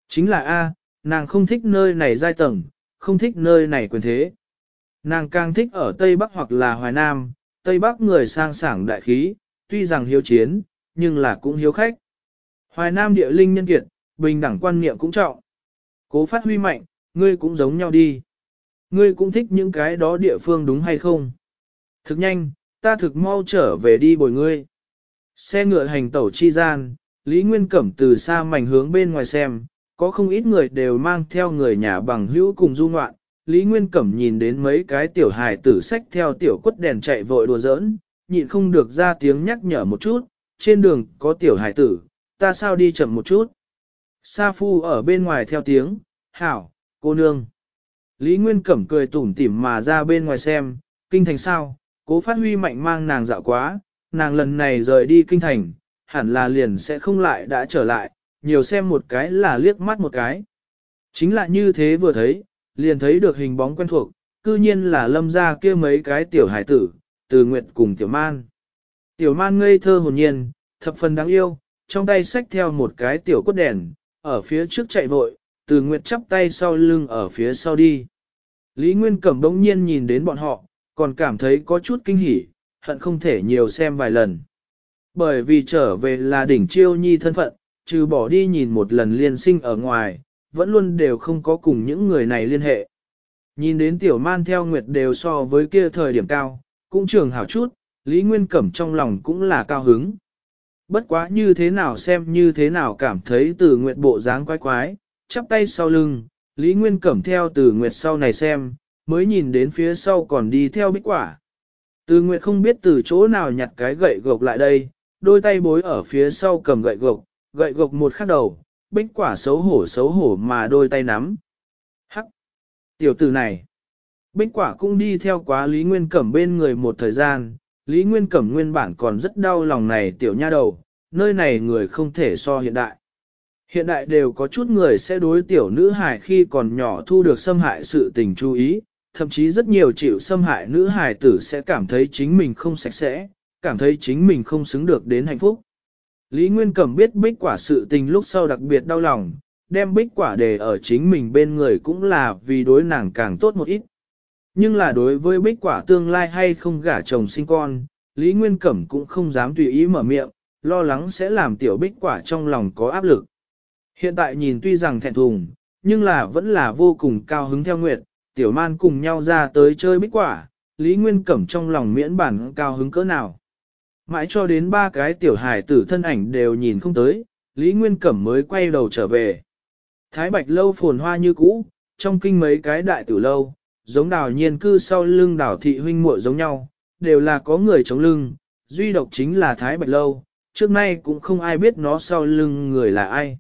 Chính là A, nàng không thích nơi này giai tầng, không thích nơi này quyền thế. Nàng càng thích ở Tây Bắc hoặc là Hoài Nam, Tây Bắc người sang sảng đại khí, tuy rằng hiếu chiến, nhưng là cũng hiếu khách. Hoài Nam địa linh nhân kiệt, bình đẳng quan niệm cũng trọng. Cố phát huy mạnh, ngươi cũng giống nhau đi. Ngươi cũng thích những cái đó địa phương đúng hay không? Thực nhanh, ta thực mau trở về đi bồi ngươi. Xe ngựa hành tẩu chi gian, Lý Nguyên Cẩm từ xa mảnh hướng bên ngoài xem, có không ít người đều mang theo người nhà bằng hữu cùng du ngoạn. Lý Nguyên Cẩm nhìn đến mấy cái tiểu hài tử sách theo tiểu quất đèn chạy vội đùa giỡn, nhịn không được ra tiếng nhắc nhở một chút, trên đường có tiểu hải tử, ta sao đi chậm một chút. Sa phu ở bên ngoài theo tiếng, hảo, cô nương. Lý Nguyên Cẩm cười tủm tỉm mà ra bên ngoài xem, kinh thành sao, cố phát huy mạnh mang nàng dạo quá, nàng lần này rời đi kinh thành, hẳn là liền sẽ không lại đã trở lại, nhiều xem một cái là liếc mắt một cái. Chính là như thế vừa thấy, liền thấy được hình bóng quen thuộc, cư nhiên là lâm ra kia mấy cái tiểu hải tử, từ nguyệt cùng tiểu man. Tiểu man ngây thơ hồn nhiên, thập phần đáng yêu, trong tay xách theo một cái tiểu cốt đèn, ở phía trước chạy vội, từ nguyệt chắp tay sau lưng ở phía sau đi. Lý Nguyên Cẩm bỗng nhiên nhìn đến bọn họ, còn cảm thấy có chút kinh hỉ, hận không thể nhiều xem vài lần. Bởi vì trở về là đỉnh chiêu nhi thân phận, trừ bỏ đi nhìn một lần liên sinh ở ngoài, vẫn luôn đều không có cùng những người này liên hệ. Nhìn đến tiểu man theo nguyệt đều so với kia thời điểm cao, cũng trường hảo chút, Lý Nguyên Cẩm trong lòng cũng là cao hứng. Bất quá như thế nào xem như thế nào cảm thấy từ nguyệt bộ dáng quái quái, chắp tay sau lưng, Lý Nguyên Cẩm theo từ nguyệt sau này xem, mới nhìn đến phía sau còn đi theo bích quả. Từ nguyệt không biết từ chỗ nào nhặt cái gậy gộc lại đây, đôi tay bối ở phía sau cầm gậy gộc, gậy gộc một khắc đầu, bích quả xấu hổ xấu hổ mà đôi tay nắm. Hắc! Tiểu tử này! Bích quả cũng đi theo quá Lý Nguyên Cẩm bên người một thời gian, Lý Nguyên Cẩm nguyên bản còn rất đau lòng này tiểu nha đầu, nơi này người không thể so hiện đại. Hiện đại đều có chút người sẽ đối tiểu nữ hài khi còn nhỏ thu được xâm hại sự tình chú ý, thậm chí rất nhiều chịu xâm hại nữ hài tử sẽ cảm thấy chính mình không sạch sẽ, cảm thấy chính mình không xứng được đến hạnh phúc. Lý Nguyên Cẩm biết bích quả sự tình lúc sau đặc biệt đau lòng, đem bích quả đề ở chính mình bên người cũng là vì đối nàng càng tốt một ít. Nhưng là đối với bích quả tương lai hay không gả chồng sinh con, Lý Nguyên Cẩm cũng không dám tùy ý mở miệng, lo lắng sẽ làm tiểu bích quả trong lòng có áp lực. Hiện tại nhìn tuy rằng thẹn thùng, nhưng là vẫn là vô cùng cao hứng theo nguyệt, tiểu man cùng nhau ra tới chơi bích quả, Lý Nguyên Cẩm trong lòng miễn bản cao hứng cỡ nào. Mãi cho đến ba cái tiểu hài tử thân ảnh đều nhìn không tới, Lý Nguyên Cẩm mới quay đầu trở về. Thái Bạch lâu phồn hoa như cũ, trong kinh mấy cái đại tử lâu, giống đào nhiên cư sau lưng đào thị huynh muội giống nhau, đều là có người chống lưng, duy độc chính là Thái Bạch Lâu, trước nay cũng không ai biết nó sau lưng người là ai.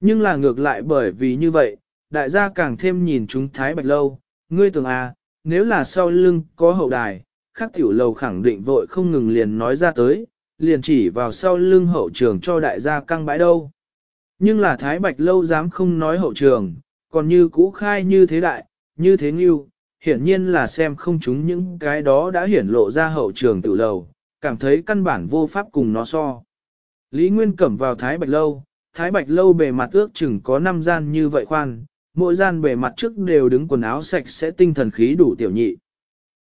Nhưng là ngược lại bởi vì như vậy, đại gia càng thêm nhìn chúng Thái Bạch Lâu, ngươi tưởng à, nếu là sau lưng có hậu đài, khắc tiểu lầu khẳng định vội không ngừng liền nói ra tới, liền chỉ vào sau lưng hậu trường cho đại gia căng bãi đâu. Nhưng là Thái Bạch Lâu dám không nói hậu trường, còn như cũ khai như thế đại, như thế nghiêu, hiển nhiên là xem không chúng những cái đó đã hiển lộ ra hậu trường tự lầu, cảm thấy căn bản vô pháp cùng nó so. Lý Nguyên cẩm vào Thái Bạch Lâu, Thái Bạch Lâu bề mặt ước chừng có 5 gian như vậy khoan, mỗi gian bề mặt trước đều đứng quần áo sạch sẽ tinh thần khí đủ tiểu nhị.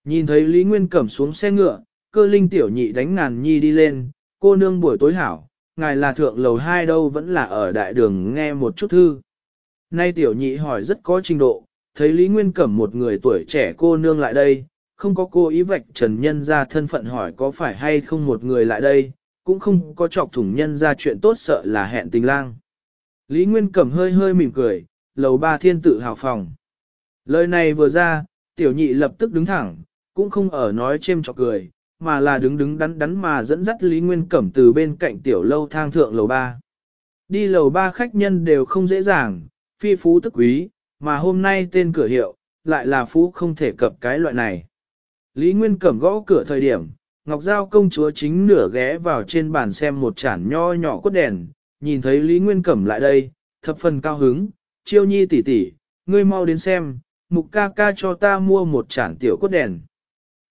Nhìn thấy Lý Nguyên cẩm xuống xe ngựa, cơ linh tiểu nhị đánh ngàn nhi đi lên, cô nương buổi tối hảo, ngài là thượng lầu 2 đâu vẫn là ở đại đường nghe một chút thư. Nay tiểu nhị hỏi rất có trình độ, thấy Lý Nguyên Cẩm một người tuổi trẻ cô nương lại đây, không có cô ý vạch trần nhân ra thân phận hỏi có phải hay không một người lại đây, cũng không có chọc thủng nhân ra chuyện tốt sợ là hẹn tình lang. Lý Nguyên Cẩm hơi hơi mỉm cười, lầu ba thiên tự hào phòng. Lời này vừa ra, tiểu nhị lập tức đứng thẳng, cũng không ở nói chêm chọc cười, mà là đứng đứng đắn đắn mà dẫn dắt Lý Nguyên Cẩm từ bên cạnh tiểu lâu thang thượng lầu ba Đi lầu ba khách nhân đều không dễ dàng, phi phú tức quý, mà hôm nay tên cửa hiệu, lại là phú không thể cập cái loại này. Lý Nguyên Cẩm gõ cửa thời điểm, Ngọc Giao công chúa chính nửa ghé vào trên bàn xem một chản nho nhỏ cốt đèn, nhìn thấy Lý Nguyên Cẩm lại đây, thập phần cao hứng, chiêu nhi tỷ tỷ ngươi mau đến xem, mục ca ca cho ta mua một chản tiểu cốt đèn.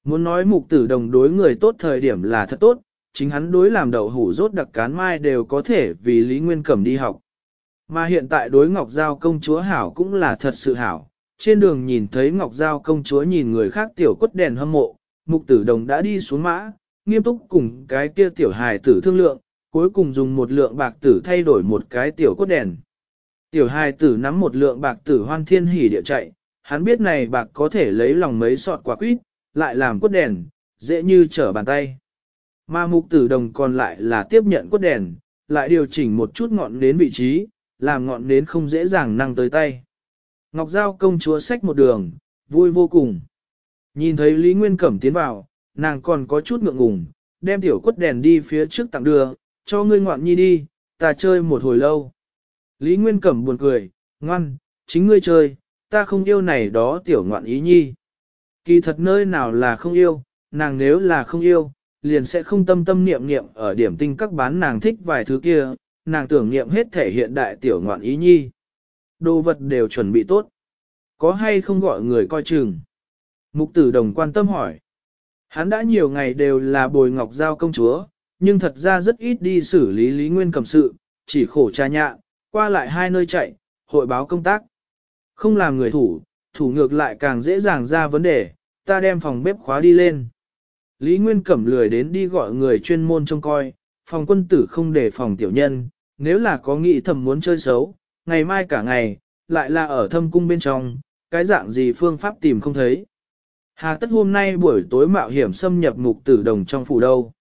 Muốn nói mục tử đồng đối người tốt thời điểm là thật tốt, chính hắn đối làm đậu hủ rốt đặc cán mai đều có thể vì Lý Nguyên Cẩm đi học. Mà hiện tại đối Ngọc Giao công chúa hảo cũng là thật sự hảo. Trên đường nhìn thấy Ngọc Giao công chúa nhìn người khác tiểu quất đèn hâm mộ, mục tử đồng đã đi xuống mã, nghiêm túc cùng cái kia tiểu hài tử thương lượng, cuối cùng dùng một lượng bạc tử thay đổi một cái tiểu cốt đèn. Tiểu hài tử nắm một lượng bạc tử hoan thiên hỉ địa chạy, hắn biết này bạc có thể lấy lòng mấy sọt quả quýt, lại làm cốt đèn, dễ như trở bàn tay. Mà mục tử đồng còn lại là tiếp nhận cốt đèn, lại điều chỉnh một chút ngọn đến vị trí, làm ngọn nến không dễ dàng năng tới tay. Ngọc Giao công chúa xách một đường, vui vô cùng. Nhìn thấy Lý Nguyên Cẩm tiến vào, nàng còn có chút ngượng ngùng, đem tiểu quất đèn đi phía trước tặng đưa, cho ngươi ngoạn nhi đi, ta chơi một hồi lâu. Lý Nguyên Cẩm buồn cười, ngoan, chính ngươi chơi, ta không yêu này đó tiểu ngoạn ý nhi. Kỳ thật nơi nào là không yêu, nàng nếu là không yêu, liền sẽ không tâm tâm niệm niệm ở điểm tinh các bán nàng thích vài thứ kia, nàng tưởng nghiệm hết thể hiện đại tiểu ngoạn ý nhi. Đồ vật đều chuẩn bị tốt. Có hay không gọi người coi chừng? Mục tử đồng quan tâm hỏi. Hắn đã nhiều ngày đều là bồi ngọc giao công chúa, nhưng thật ra rất ít đi xử lý lý nguyên cầm sự, chỉ khổ cha nhạ, qua lại hai nơi chạy, hội báo công tác. Không làm người thủ, thủ ngược lại càng dễ dàng ra vấn đề, ta đem phòng bếp khóa đi lên. Lý Nguyên Cẩm lười đến đi gọi người chuyên môn trông coi, phòng quân tử không để phòng tiểu nhân, nếu là có nghĩ thầm muốn chơi xấu, ngày mai cả ngày, lại là ở thâm cung bên trong, cái dạng gì phương pháp tìm không thấy. Hà tất hôm nay buổi tối mạo hiểm xâm nhập mục tử đồng trong phủ đâu.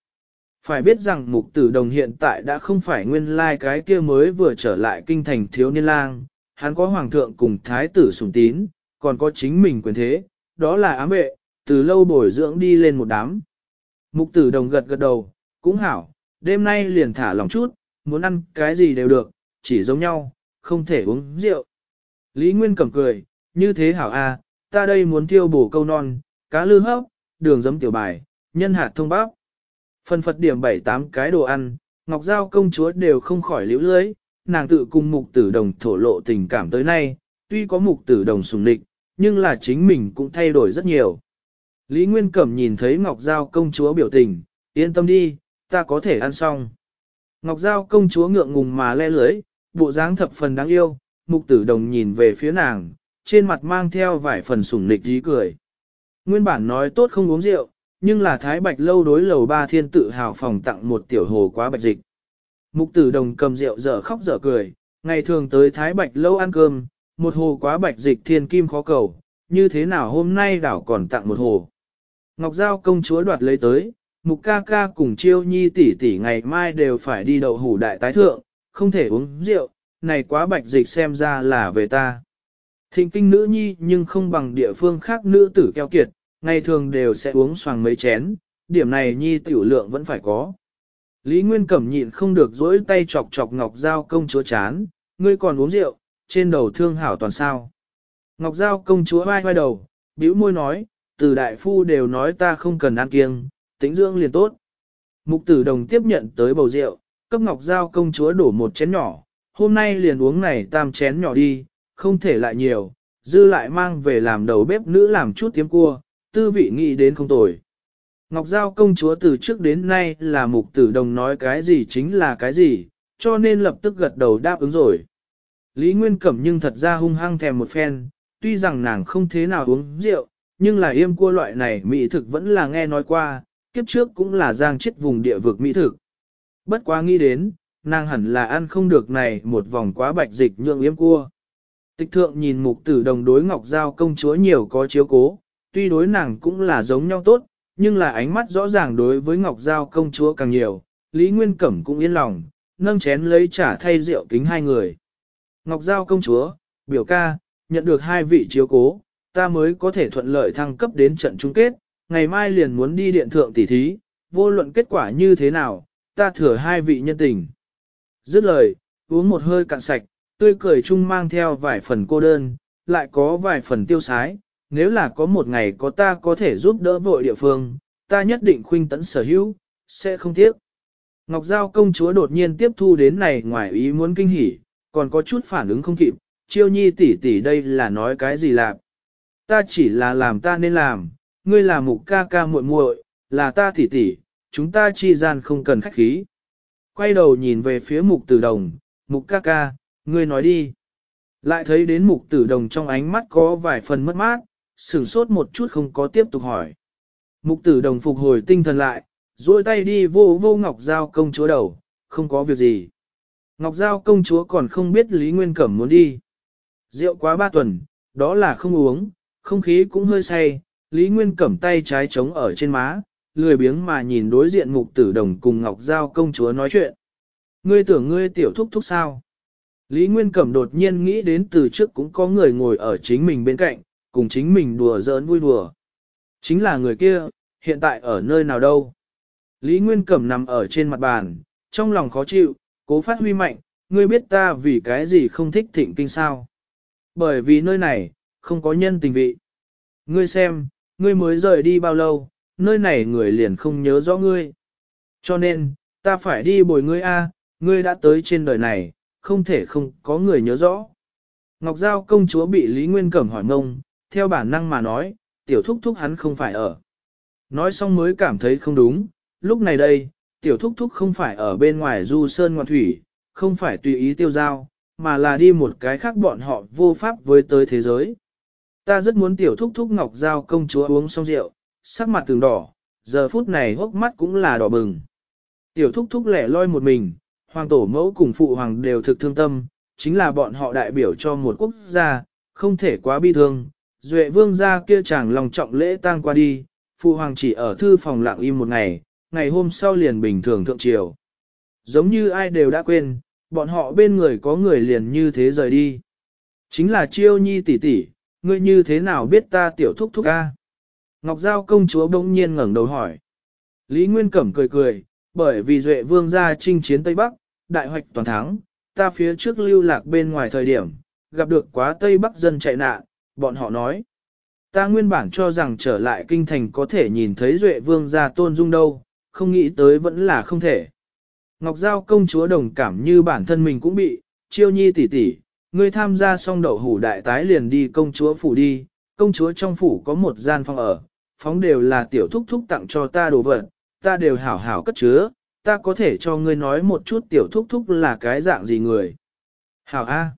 Phải biết rằng mục tử đồng hiện tại đã không phải nguyên lai cái kia mới vừa trở lại kinh thành thiếu niên lang, hắn có hoàng thượng cùng thái tử sùng tín, còn có chính mình quyền thế, đó là ám vệ, từ lâu bồi dưỡng đi lên một đám. Mục tử đồng gật gật đầu, cũng hảo, đêm nay liền thả lòng chút, muốn ăn cái gì đều được, chỉ giống nhau, không thể uống rượu. Lý Nguyên cầm cười, như thế hảo a à, ta đây muốn thiêu bổ câu non, cá lư hấp, đường giấm tiểu bài, nhân hạt thông bắp. Phần phật điểm 78 cái đồ ăn, Ngọc Giao công chúa đều không khỏi liễu lưới, nàng tự cùng mục tử đồng thổ lộ tình cảm tới nay, tuy có mục tử đồng sùng lịch, nhưng là chính mình cũng thay đổi rất nhiều. Lý Nguyên Cẩm nhìn thấy Ngọc Giao công chúa biểu tình, yên tâm đi, ta có thể ăn xong. Ngọc Giao công chúa ngượng ngùng mà le lưới, bộ dáng thập phần đáng yêu, mục tử đồng nhìn về phía nàng, trên mặt mang theo vài phần sủng nịch dí cười. Nguyên bản nói tốt không uống rượu, nhưng là Thái Bạch lâu đối lầu ba thiên tự hào phòng tặng một tiểu hồ quá bạch dịch. Mục tử đồng cầm rượu dở khóc dở cười, ngày thường tới Thái Bạch lâu ăn cơm, một hồ quá bạch dịch thiên kim khó cầu, như thế nào hôm nay đảo còn tặng một hồ. Ngọc Giao công chúa đoạt lấy tới, mục ca ca cùng chiêu nhi tỷ tỷ ngày mai đều phải đi đậu hủ đại tái thượng, không thể uống rượu, này quá bạch dịch xem ra là về ta. Thịnh kinh nữ nhi nhưng không bằng địa phương khác nữ tử keo kiệt, ngày thường đều sẽ uống xoàng mấy chén, điểm này nhi tiểu lượng vẫn phải có. Lý Nguyên Cẩm nhịn không được dỗi tay chọc chọc Ngọc Giao công chúa chán, ngươi còn uống rượu, trên đầu thương hảo toàn sao. Ngọc Giao công chúa vai vai đầu, bĩu môi nói, từ đại phu đều nói ta không cần ăn kiêng, tính dưỡng liền tốt. Mục tử đồng tiếp nhận tới bầu rượu, cấp ngọc giao công chúa đổ một chén nhỏ, hôm nay liền uống này tam chén nhỏ đi, không thể lại nhiều, dư lại mang về làm đầu bếp nữ làm chút tiếm cua, tư vị nghĩ đến không tồi. Ngọc Giao công chúa từ trước đến nay là mục tử đồng nói cái gì chính là cái gì, cho nên lập tức gật đầu đáp ứng rồi. Lý Nguyên Cẩm nhưng thật ra hung hăng thèm một phen, tuy rằng nàng không thế nào uống rượu, nhưng là yêm cua loại này mỹ thực vẫn là nghe nói qua, kiếp trước cũng là giang chết vùng địa vực mỹ thực. Bất quá nghĩ đến, nàng hẳn là ăn không được này một vòng quá bạch dịch nhượng yếm cua. Tịch thượng nhìn mục tử đồng đối ngọc giao công chúa nhiều có chiếu cố, tuy đối nàng cũng là giống nhau tốt, nhưng là ánh mắt rõ ràng đối với ngọc giao công chúa càng nhiều, Lý Nguyên Cẩm cũng yên lòng, nâng chén lấy trả thay rượu kính hai người. Ngọc giao công chúa, biểu ca, nhận được hai vị chiếu cố, ta mới có thể thuận lợi thăng cấp đến trận chung kết, ngày mai liền muốn đi điện thượng tỉ thí, vô luận kết quả như thế nào, ta thừa hai vị nhân tình. Dứt lời, uống một hơi cạn sạch, tươi cười chung mang theo vài phần cô đơn, lại có vài phần tiêu sái, nếu là có một ngày có ta có thể giúp đỡ vội địa phương, ta nhất định khuynh tấn sở hữu, sẽ không tiếc. Ngọc Giao công chúa đột nhiên tiếp thu đến này ngoài ý muốn kinh hỉ, còn có chút phản ứng không kịp, chiêu nhi tỷ tỷ đây là nói cái gì lạ? Ta chỉ là làm ta nên làm, ngươi là mục ca ca muội muội, là ta tỷ tỷ, chúng ta chi gian không cần khách khí. Quay đầu nhìn về phía mục tử đồng, mục ca ca, ngươi nói đi. Lại thấy đến mục tử đồng trong ánh mắt có vài phần mất mát, sửng sốt một chút không có tiếp tục hỏi. Mục tử đồng phục hồi tinh thần lại, duỗi tay đi vô vô Ngọc Giao công chúa đầu, không có việc gì. Ngọc Giao công chúa còn không biết Lý Nguyên Cẩm muốn đi. Rượu quá ba tuần, đó là không uống, không khí cũng hơi say, Lý Nguyên cầm tay trái trống ở trên má, lười biếng mà nhìn đối diện mục tử đồng cùng Ngọc Giao công chúa nói chuyện. Ngươi tưởng ngươi tiểu thúc thúc sao? Lý Nguyên Cẩm đột nhiên nghĩ đến từ trước cũng có người ngồi ở chính mình bên cạnh, cùng chính mình đùa giỡn vui đùa. Chính là người kia, hiện tại ở nơi nào đâu? Lý Nguyên Cẩm nằm ở trên mặt bàn, trong lòng khó chịu, cố phát huy mạnh, ngươi biết ta vì cái gì không thích thịnh kinh sao? Bởi vì nơi này, không có nhân tình vị. Ngươi xem, ngươi mới rời đi bao lâu, nơi này người liền không nhớ rõ ngươi. Cho nên, ta phải đi bồi ngươi a, ngươi đã tới trên đời này, không thể không có người nhớ rõ. Ngọc Giao công chúa bị Lý Nguyên Cẩm hỏi ngông, theo bản năng mà nói, tiểu thúc thúc hắn không phải ở. Nói xong mới cảm thấy không đúng, lúc này đây, tiểu thúc thúc không phải ở bên ngoài du sơn ngoạn thủy, không phải tùy ý tiêu giao, mà là đi một cái khác bọn họ vô pháp với tới thế giới. Ta rất muốn tiểu thúc thúc ngọc giao công chúa uống xong rượu, sắc mặt từng đỏ, giờ phút này hốc mắt cũng là đỏ bừng. Tiểu thúc thúc lẻ loi một mình, hoàng tổ mẫu cùng phụ hoàng đều thực thương tâm, chính là bọn họ đại biểu cho một quốc gia, không thể quá bi thương. Duệ vương gia kia chàng lòng trọng lễ tang qua đi, phụ hoàng chỉ ở thư phòng lặng im một ngày, ngày hôm sau liền bình thường thượng triều. Giống như ai đều đã quên, bọn họ bên người có người liền như thế rời đi. Chính là chiêu nhi tỷ tỷ, ngươi như thế nào biết ta tiểu thúc thúc a? Ngọc Giao công chúa bỗng nhiên ngẩng đầu hỏi. Lý Nguyên Cẩm cười cười, bởi vì Duệ Vương ra chinh chiến Tây Bắc, đại hoạch toàn thắng, ta phía trước lưu lạc bên ngoài thời điểm, gặp được quá Tây Bắc dân chạy nạn, bọn họ nói. Ta nguyên bản cho rằng trở lại kinh thành có thể nhìn thấy Duệ Vương ra tôn dung đâu, không nghĩ tới vẫn là không thể. Ngọc Giao công chúa đồng cảm như bản thân mình cũng bị, chiêu nhi tỷ tỷ, ngươi tham gia xong đậu hủ đại tái liền đi công chúa phủ đi, công chúa trong phủ có một gian phòng ở, phóng đều là tiểu thúc thúc tặng cho ta đồ vật, ta đều hảo hảo cất chứa, ta có thể cho ngươi nói một chút tiểu thúc thúc là cái dạng gì người. Hảo A.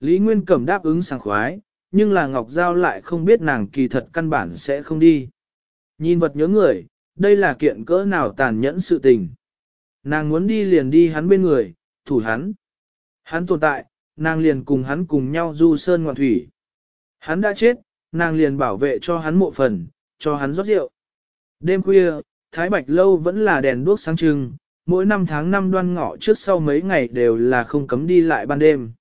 Lý Nguyên Cẩm đáp ứng sảng khoái, nhưng là Ngọc Giao lại không biết nàng kỳ thật căn bản sẽ không đi. Nhìn vật nhớ người, đây là kiện cỡ nào tàn nhẫn sự tình. Nàng muốn đi liền đi hắn bên người, thủ hắn. Hắn tồn tại, nàng liền cùng hắn cùng nhau du sơn ngoạn thủy. Hắn đã chết, nàng liền bảo vệ cho hắn mộ phần, cho hắn rót rượu. Đêm khuya, Thái Bạch Lâu vẫn là đèn đuốc sáng trưng, mỗi năm tháng năm đoan ngọ trước sau mấy ngày đều là không cấm đi lại ban đêm.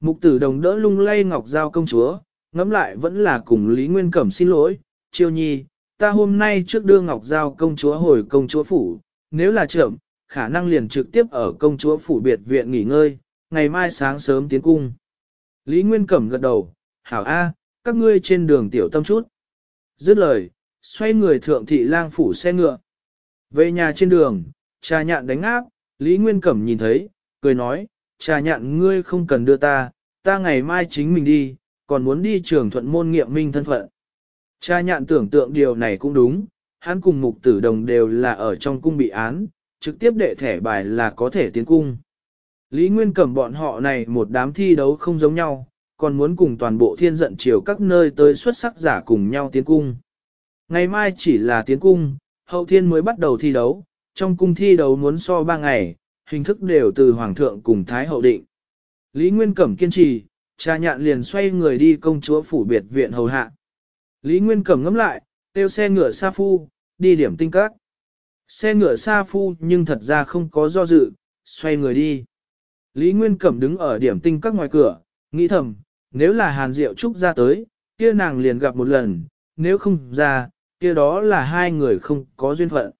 Mục tử đồng đỡ lung lay ngọc giao công chúa, ngẫm lại vẫn là cùng Lý Nguyên Cẩm xin lỗi, chiêu nhi, ta hôm nay trước đưa ngọc giao công chúa hồi công chúa phủ, nếu là trưởng, khả năng liền trực tiếp ở công chúa phủ biệt viện nghỉ ngơi, ngày mai sáng sớm tiến cung. Lý Nguyên Cẩm gật đầu, hảo A, các ngươi trên đường tiểu tâm chút. Dứt lời, xoay người thượng thị lang phủ xe ngựa. Về nhà trên đường, trà nhạn đánh áp, Lý Nguyên Cẩm nhìn thấy, cười nói, trà nhạn ngươi không cần đưa ta, ta ngày mai chính mình đi, còn muốn đi trường thuận môn nghiệm minh thân phận. Trà nhạn tưởng tượng điều này cũng đúng, hắn cùng mục tử đồng đều là ở trong cung bị án, trực tiếp đệ thẻ bài là có thể tiến cung. Lý Nguyên Cẩm bọn họ này một đám thi đấu không giống nhau, còn muốn cùng toàn bộ thiên giận chiều các nơi tới xuất sắc giả cùng nhau tiến cung. Ngày mai chỉ là tiến cung, hậu thiên mới bắt đầu thi đấu, trong cung thi đấu muốn so 3 ngày, hình thức đều từ Hoàng thượng cùng Thái hậu định. Lý Nguyên Cẩm kiên trì, cha nhạn liền xoay người đi công chúa phủ biệt viện hầu hạ. Lý Nguyên Cẩm ngắm lại, têu xe ngựa sa phu, đi điểm tinh các. Xe ngựa sa phu nhưng thật ra không có do dự, xoay người đi. Lý Nguyên Cẩm đứng ở điểm tinh các ngoài cửa, nghĩ thầm, nếu là Hàn Diệu Trúc ra tới, kia nàng liền gặp một lần, nếu không ra, kia đó là hai người không có duyên phận.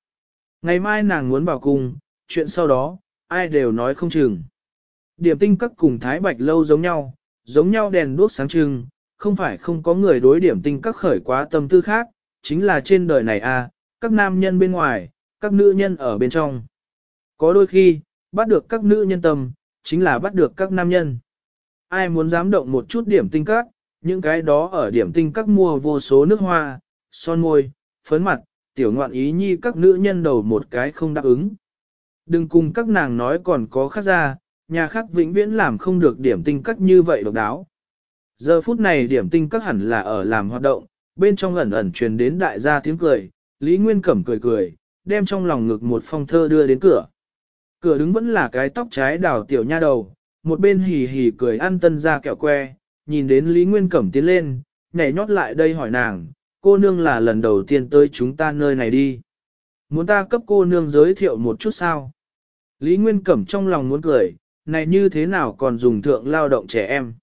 Ngày mai nàng muốn vào cùng, chuyện sau đó, ai đều nói không chừng. Điểm tinh các cùng Thái Bạch lâu giống nhau, giống nhau đèn đuốc sáng trưng, không phải không có người đối điểm tinh các khởi quá tâm tư khác, chính là trên đời này a à, các nam nhân bên ngoài, các nữ nhân ở bên trong. Có đôi khi, bắt được các nữ nhân tâm, chính là bắt được các nam nhân. Ai muốn dám động một chút điểm tinh các, những cái đó ở điểm tinh các mua vô số nước hoa, son môi, phấn mặt, tiểu ngoạn ý nhi các nữ nhân đầu một cái không đáp ứng. Đừng cùng các nàng nói còn có khác ra, nhà khác vĩnh viễn làm không được điểm tinh các như vậy độc đáo. Giờ phút này điểm tinh các hẳn là ở làm hoạt động, bên trong ẩn ẩn truyền đến đại gia tiếng cười, Lý Nguyên Cẩm cười cười, đem trong lòng ngực một phong thơ đưa đến cửa. Cửa đứng vẫn là cái tóc trái đảo tiểu nha đầu, một bên hì hì cười ăn tân ra kẹo que, nhìn đến Lý Nguyên Cẩm tiến lên, nhảy nhót lại đây hỏi nàng, cô nương là lần đầu tiên tới chúng ta nơi này đi. Muốn ta cấp cô nương giới thiệu một chút sao? Lý Nguyên Cẩm trong lòng muốn cười, này như thế nào còn dùng thượng lao động trẻ em.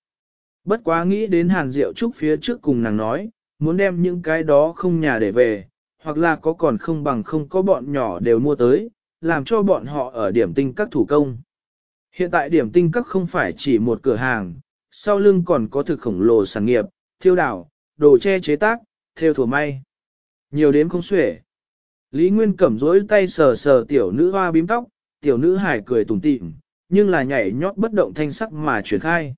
Bất quá nghĩ đến Hàn Diệu Trúc phía trước cùng nàng nói, muốn đem những cái đó không nhà để về, hoặc là có còn không bằng không có bọn nhỏ đều mua tới, làm cho bọn họ ở điểm tinh các thủ công. Hiện tại điểm tinh các không phải chỉ một cửa hàng, sau lưng còn có thực khổng lồ sản nghiệp, thiêu đảo, đồ che chế tác, theo thủ may. Nhiều đến không xuể. Lý Nguyên cẩm rối tay sờ sờ tiểu nữ hoa bím tóc, tiểu nữ hải cười tủm tịm, nhưng là nhảy nhót bất động thanh sắc mà chuyển khai.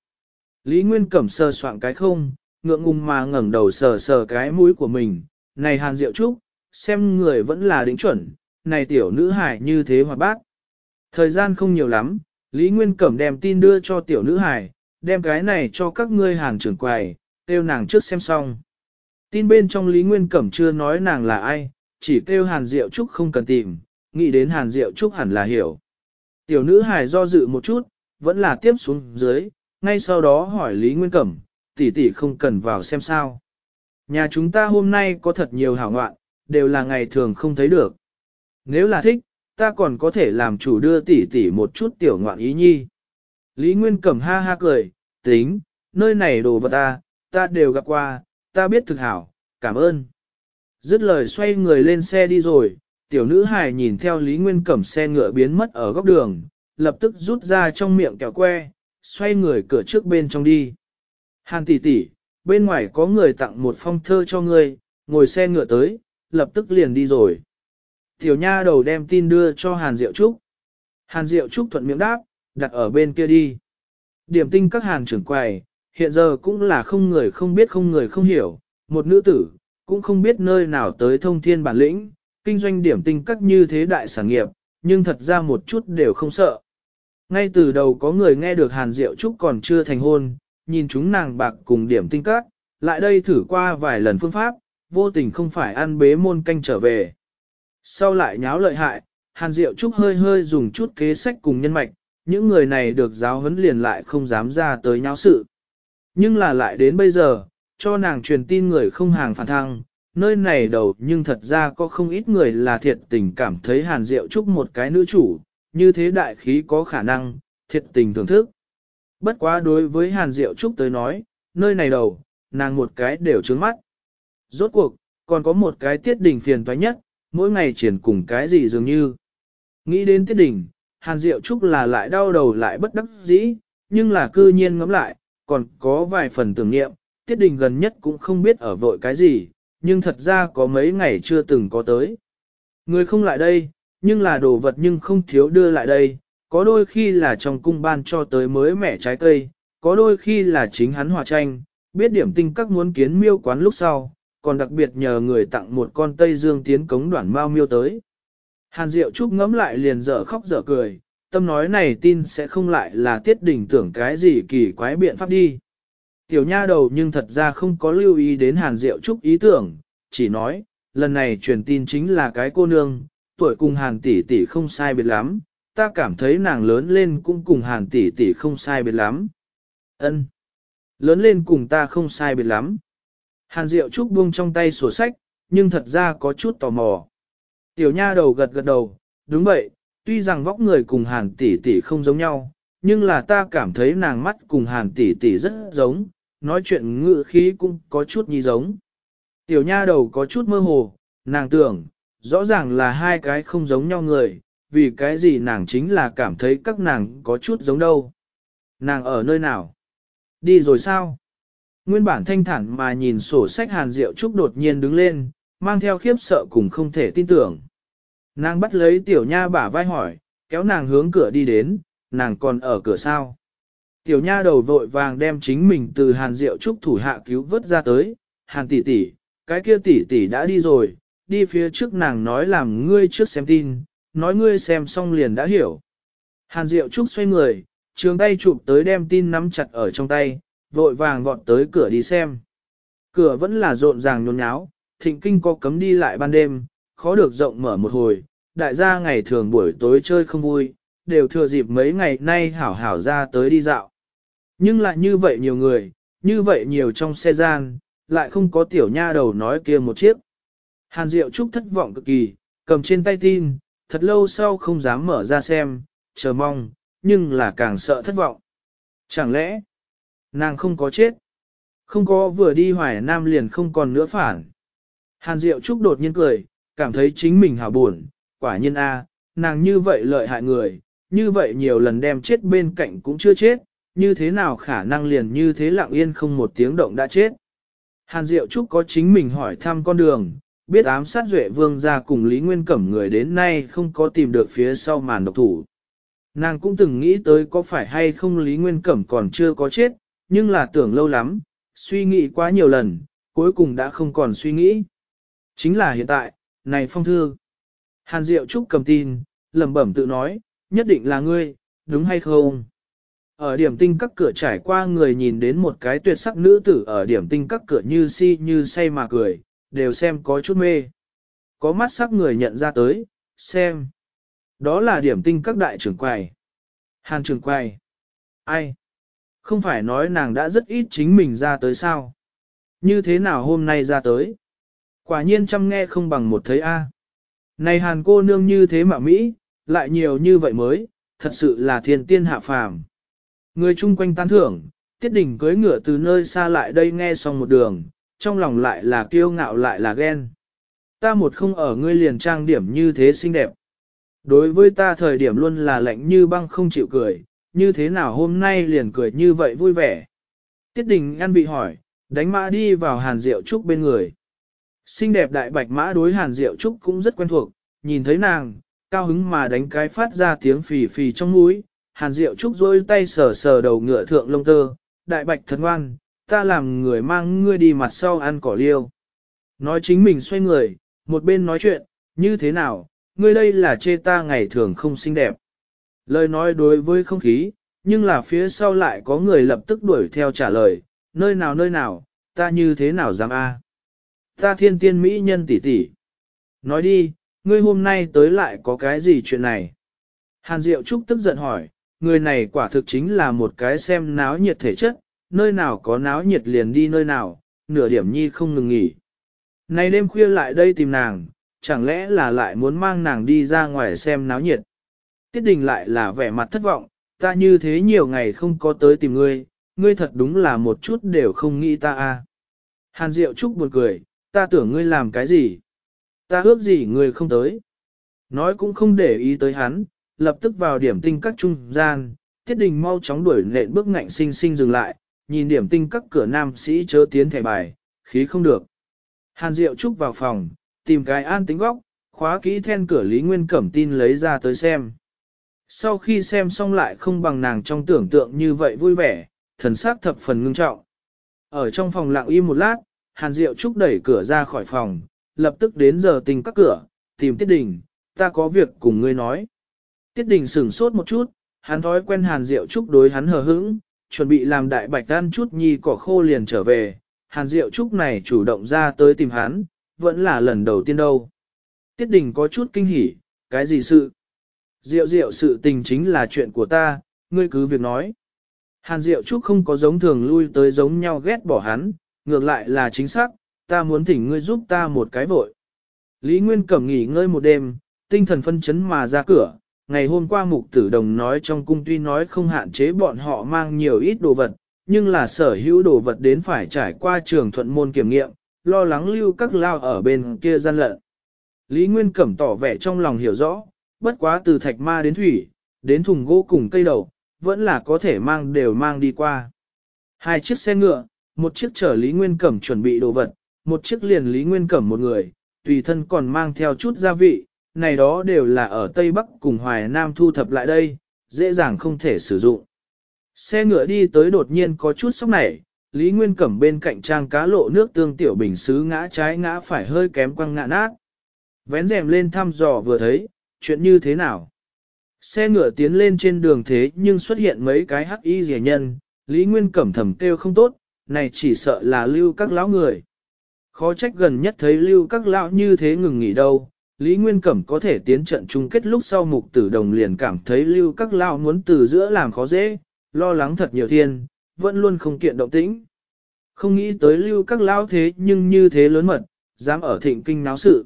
Lý Nguyên cẩm sờ soạn cái không, ngượng ngùng mà ngẩn đầu sờ sờ cái mũi của mình, này hàn diệu trúc, xem người vẫn là đính chuẩn, này tiểu nữ hải như thế hoạt bát. Thời gian không nhiều lắm, Lý Nguyên Cẩm đem tin đưa cho tiểu nữ hải, đem cái này cho các ngươi hàng trưởng quầy, kêu nàng trước xem xong. Tin bên trong Lý Nguyên Cẩm chưa nói nàng là ai, chỉ kêu Hàn Diệu Trúc không cần tìm, nghĩ đến Hàn Diệu Trúc hẳn là hiểu. Tiểu nữ hài do dự một chút, vẫn là tiếp xuống dưới, ngay sau đó hỏi Lý Nguyên Cẩm, tỷ tỷ không cần vào xem sao. Nhà chúng ta hôm nay có thật nhiều hảo ngoạn, đều là ngày thường không thấy được. Nếu là thích, ta còn có thể làm chủ đưa tỷ tỷ một chút tiểu ngoạn ý nhi. Lý Nguyên Cẩm ha ha cười, tính, nơi này đồ vật ta, ta đều gặp qua, ta biết thực hảo, cảm ơn. Dứt lời xoay người lên xe đi rồi, tiểu nữ hài nhìn theo Lý Nguyên Cẩm xe ngựa biến mất ở góc đường, lập tức rút ra trong miệng kẹo que, xoay người cửa trước bên trong đi. Hàn tỷ tỷ, bên ngoài có người tặng một phong thơ cho ngươi, ngồi xe ngựa tới, lập tức liền đi rồi. Tiểu nha đầu đem tin đưa cho Hàn Diệu Trúc. Hàn Diệu Trúc thuận miệng đáp, đặt ở bên kia đi. Điểm tinh các hàn trưởng quầy, hiện giờ cũng là không người không biết không người không hiểu, một nữ tử, cũng không biết nơi nào tới thông thiên bản lĩnh, kinh doanh điểm tinh các như thế đại sản nghiệp, nhưng thật ra một chút đều không sợ. Ngay từ đầu có người nghe được Hàn Diệu Trúc còn chưa thành hôn, nhìn chúng nàng bạc cùng điểm tinh các, lại đây thử qua vài lần phương pháp, vô tình không phải ăn bế môn canh trở về sau lại nháo lợi hại, Hàn Diệu Trúc hơi hơi dùng chút kế sách cùng nhân mạch, những người này được giáo huấn liền lại không dám ra tới nháo sự. Nhưng là lại đến bây giờ, cho nàng truyền tin người không hàng phản thăng, nơi này đầu nhưng thật ra có không ít người là thiệt tình cảm thấy Hàn Diệu Trúc một cái nữ chủ, như thế đại khí có khả năng, thiệt tình thưởng thức. Bất quá đối với Hàn Diệu Trúc tới nói, nơi này đầu, nàng một cái đều trướng mắt. Rốt cuộc, còn có một cái tiết đỉnh phiền toái nhất, mỗi ngày triển cùng cái gì dường như. Nghĩ đến tiết đỉnh, Hàn Diệu Trúc là lại đau đầu lại bất đắc dĩ, nhưng là cư nhiên ngẫm lại, còn có vài phần tưởng niệm, tiết đình gần nhất cũng không biết ở vội cái gì, nhưng thật ra có mấy ngày chưa từng có tới. Người không lại đây, nhưng là đồ vật nhưng không thiếu đưa lại đây, có đôi khi là trong cung ban cho tới mới mẻ trái cây, có đôi khi là chính hắn hòa tranh, biết điểm tinh các muốn kiến miêu quán lúc sau, còn đặc biệt nhờ người tặng một con Tây Dương tiến cống đoạn mao miêu tới. Hàn Diệu Trúc ngẫm lại liền dở khóc dở cười, tâm nói này tin sẽ không lại là tiết đỉnh tưởng cái gì kỳ quái biện pháp đi. Tiểu nha đầu nhưng thật ra không có lưu ý đến Hàn Diệu Trúc ý tưởng, chỉ nói, lần này truyền tin chính là cái cô nương, tuổi cùng Hàn tỷ tỷ không sai biệt lắm, ta cảm thấy nàng lớn lên cũng cùng Hàn tỷ tỷ không sai biệt lắm. Ân, Lớn lên cùng ta không sai biệt lắm. Hàn Diệu Trúc buông trong tay sổ sách, nhưng thật ra có chút tò mò. Tiểu nha đầu gật gật đầu, đúng vậy, tuy rằng vóc người cùng Hàn tỷ tỷ không giống nhau, nhưng là ta cảm thấy nàng mắt cùng Hàn tỷ tỷ rất giống, nói chuyện ngữ khí cũng có chút nhi giống. Tiểu nha đầu có chút mơ hồ, nàng tưởng, rõ ràng là hai cái không giống nhau người, vì cái gì nàng chính là cảm thấy các nàng có chút giống đâu. Nàng ở nơi nào? Đi rồi sao? Nguyên bản thanh thản mà nhìn sổ sách Hàn Diệu Trúc đột nhiên đứng lên, mang theo khiếp sợ cùng không thể tin tưởng. Nàng bắt lấy tiểu nha bả vai hỏi, kéo nàng hướng cửa đi đến, nàng còn ở cửa sao. Tiểu nha đầu vội vàng đem chính mình từ Hàn Diệu Trúc thủ hạ cứu vớt ra tới, Hàn tỷ tỷ, cái kia tỷ tỷ đã đi rồi, đi phía trước nàng nói làm ngươi trước xem tin, nói ngươi xem xong liền đã hiểu. Hàn Diệu Trúc xoay người, trường tay chụp tới đem tin nắm chặt ở trong tay, vội vàng vọt tới cửa đi xem. Cửa vẫn là rộn ràng nhốn nháo, thịnh kinh có cấm đi lại ban đêm, khó được rộng mở một hồi, đại gia ngày thường buổi tối chơi không vui, đều thừa dịp mấy ngày nay hảo hảo ra tới đi dạo. Nhưng lại như vậy nhiều người, như vậy nhiều trong xe gian, lại không có tiểu nha đầu nói kia một chiếc. Hàn Diệu Trúc thất vọng cực kỳ, cầm trên tay tin, thật lâu sau không dám mở ra xem, chờ mong, nhưng là càng sợ thất vọng. Chẳng lẽ, Nàng không có chết. Không có vừa đi hoài nam liền không còn nữa phản. Hàn Diệu Trúc đột nhiên cười, cảm thấy chính mình hảo buồn, quả nhiên a, nàng như vậy lợi hại người, như vậy nhiều lần đem chết bên cạnh cũng chưa chết, như thế nào khả năng liền như thế lặng yên không một tiếng động đã chết. Hàn Diệu Trúc có chính mình hỏi thăm con đường, biết ám sát Duệ Vương ra cùng Lý Nguyên Cẩm người đến nay không có tìm được phía sau màn độc thủ. Nàng cũng từng nghĩ tới có phải hay không Lý Nguyên Cẩm còn chưa có chết, nhưng là tưởng lâu lắm, suy nghĩ quá nhiều lần, cuối cùng đã không còn suy nghĩ. Chính là hiện tại, này phong thư. Hàn Diệu Trúc cầm tin, lẩm bẩm tự nói, nhất định là ngươi, đúng hay không? Ở điểm tinh các cửa trải qua người nhìn đến một cái tuyệt sắc nữ tử ở điểm tinh các cửa như si như say mà cười, đều xem có chút mê. Có mắt sắc người nhận ra tới, xem. Đó là điểm tinh các đại trưởng quầy. Hàn trưởng quầy. Ai? không phải nói nàng đã rất ít chính mình ra tới sao. Như thế nào hôm nay ra tới? Quả nhiên chăm nghe không bằng một thấy A. Này hàn cô nương như thế mà Mỹ, lại nhiều như vậy mới, thật sự là thiên tiên hạ phàm. Người chung quanh tán thưởng, tiết đỉnh cưới ngựa từ nơi xa lại đây nghe xong một đường, trong lòng lại là kiêu ngạo lại là ghen. Ta một không ở ngươi liền trang điểm như thế xinh đẹp. Đối với ta thời điểm luôn là lạnh như băng không chịu cười, như thế nào hôm nay liền cười như vậy vui vẻ. Tiết đình ăn vị hỏi, đánh mã đi vào hàn Diệu trúc bên người. Xinh đẹp đại bạch mã đối hàn Diệu trúc cũng rất quen thuộc, nhìn thấy nàng, cao hứng mà đánh cái phát ra tiếng phì phì trong mũi, hàn Diệu trúc rôi tay sờ sờ đầu ngựa thượng lông tơ, đại bạch thật ngoan, ta làm người mang ngươi đi mặt sau ăn cỏ liêu. Nói chính mình xoay người, một bên nói chuyện, như thế nào, ngươi đây là chê ta ngày thường không xinh đẹp. Lời nói đối với không khí, nhưng là phía sau lại có người lập tức đuổi theo trả lời, nơi nào nơi nào, ta như thế nào dám a? À? Ta thiên tiên mỹ nhân tỷ tỷ. Nói đi, ngươi hôm nay tới lại có cái gì chuyện này? Hàn Diệu Trúc tức giận hỏi, người này quả thực chính là một cái xem náo nhiệt thể chất, nơi nào có náo nhiệt liền đi nơi nào, nửa điểm nhi không ngừng nghỉ. nay đêm khuya lại đây tìm nàng, chẳng lẽ là lại muốn mang nàng đi ra ngoài xem náo nhiệt. Tiết Đình lại là vẻ mặt thất vọng, ta như thế nhiều ngày không có tới tìm ngươi, ngươi thật đúng là một chút đều không nghĩ ta a. Hàn Diệu Trúc buồn cười, ta tưởng ngươi làm cái gì? Ta ước gì ngươi không tới? Nói cũng không để ý tới hắn, lập tức vào điểm tinh các trung gian, Tiết Đình mau chóng đuổi nện bước ngạnh sinh sinh dừng lại, nhìn điểm tinh các cửa nam sĩ chớ tiến thẻ bài, khí không được. Hàn Diệu Trúc vào phòng, tìm cái an tính góc, khóa kỹ then cửa Lý Nguyên Cẩm tin lấy ra tới xem. Sau khi xem xong lại không bằng nàng trong tưởng tượng như vậy vui vẻ, thần sắc thập phần ngưng trọng. Ở trong phòng lặng im một lát, Hàn Diệu Trúc đẩy cửa ra khỏi phòng, lập tức đến giờ tình các cửa, tìm Tiết Đình, ta có việc cùng ngươi nói. Tiết Đình sửng sốt một chút, hắn thói quen Hàn Diệu Trúc đối hắn hờ hững, chuẩn bị làm đại bạch tan chút nhi cỏ khô liền trở về. Hàn Diệu Trúc này chủ động ra tới tìm hắn, vẫn là lần đầu tiên đâu. Tiết Đình có chút kinh hỉ, cái gì sự? Diệu diệu sự tình chính là chuyện của ta, ngươi cứ việc nói. Hàn diệu trúc không có giống thường lui tới giống nhau ghét bỏ hắn, ngược lại là chính xác, ta muốn thỉnh ngươi giúp ta một cái vội. Lý Nguyên Cẩm nghỉ ngơi một đêm, tinh thần phân chấn mà ra cửa, ngày hôm qua mục tử đồng nói trong cung tuy nói không hạn chế bọn họ mang nhiều ít đồ vật, nhưng là sở hữu đồ vật đến phải trải qua trường thuận môn kiểm nghiệm, lo lắng lưu các lao ở bên kia gian lận. Lý Nguyên Cẩm tỏ vẻ trong lòng hiểu rõ, bất quá từ thạch ma đến thủy, đến thùng gỗ cùng cây đầu, vẫn là có thể mang đều mang đi qua. Hai chiếc xe ngựa, một chiếc chở Lý Nguyên Cẩm chuẩn bị đồ vật, một chiếc liền Lý Nguyên Cẩm một người, tùy thân còn mang theo chút gia vị, này đó đều là ở Tây Bắc cùng Hoài Nam thu thập lại đây, dễ dàng không thể sử dụng. Xe ngựa đi tới đột nhiên có chút sốc nảy, Lý Nguyên Cẩm bên cạnh trang cá lộ nước tương tiểu bình xứ ngã trái ngã phải hơi kém quăng ngã nát. Vén rèm lên thăm dò vừa thấy, chuyện như thế nào? Xe ngựa tiến lên trên đường thế nhưng xuất hiện mấy cái hắc y rẻ nhân, Lý Nguyên cẩm thầm kêu không tốt, này chỉ sợ là lưu các lão người. Khó trách gần nhất thấy lưu các lão như thế ngừng nghỉ đâu, Lý Nguyên Cẩm có thể tiến trận chung kết lúc sau mục tử đồng liền cảm thấy lưu các lão muốn từ giữa làm khó dễ, lo lắng thật nhiều thiên, vẫn luôn không kiện động tĩnh. Không nghĩ tới lưu các lão thế nhưng như thế lớn mật, dám ở thịnh kinh náo sự.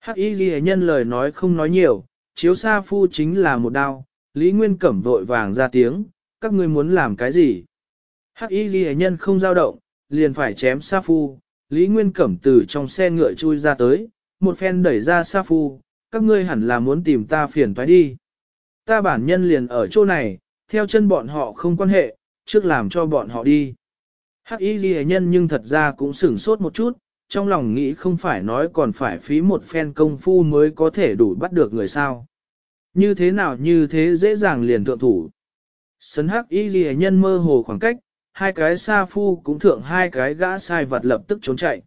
Hắc y ghi nhân lời nói không nói nhiều, chiếu sa phu chính là một đao, Lý Nguyên Cẩm vội vàng ra tiếng, các ngươi muốn làm cái gì? Hắc y ghi nhân không dao động, liền phải chém sa phu, Lý Nguyên Cẩm từ trong xe ngựa chui ra tới, một phen đẩy ra sa phu, các ngươi hẳn là muốn tìm ta phiền toái đi. Ta bản nhân liền ở chỗ này, theo chân bọn họ không quan hệ, trước làm cho bọn họ đi. Hắc y ghi nhân nhưng thật ra cũng sửng sốt một chút, trong lòng nghĩ không phải nói còn phải phí một phen công phu mới có thể đủ bắt được người sao. Như thế nào như thế dễ dàng liền thượng thủ. Sấn hắc y ghi nhân mơ hồ khoảng cách, hai cái xa phu cũng thượng hai cái gã sai vật lập tức trốn chạy.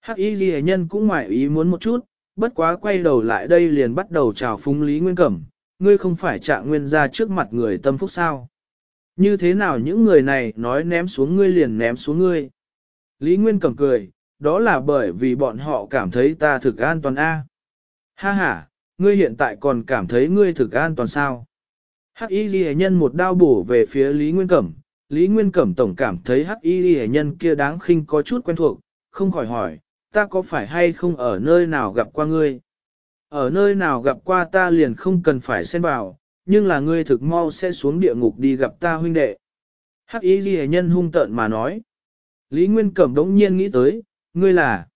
Hắc y ghi nhân cũng ngoại ý muốn một chút, bất quá quay đầu lại đây liền bắt đầu chào phúng Lý Nguyên Cẩm, ngươi không phải trạng nguyên ra trước mặt người tâm phúc sao. Như thế nào những người này nói ném xuống ngươi liền ném xuống ngươi. Lý Nguyên Cẩm cười, đó là bởi vì bọn họ cảm thấy ta thực an toàn A. Ha ha, ngươi hiện tại còn cảm thấy ngươi thực an toàn sao? Hắc y ghi nhân một đao bổ về phía Lý Nguyên Cẩm, Lý Nguyên Cẩm tổng cảm thấy Hắc y ghi nhân kia đáng khinh có chút quen thuộc, không khỏi hỏi, ta có phải hay không ở nơi nào gặp qua ngươi? Ở nơi nào gặp qua ta liền không cần phải xen vào, nhưng là ngươi thực mau sẽ xuống địa ngục đi gặp ta huynh đệ. Hắc y ghi nhân hung tợn mà nói. Lý Nguyên Cẩm đống nhiên nghĩ tới, Ngươi là...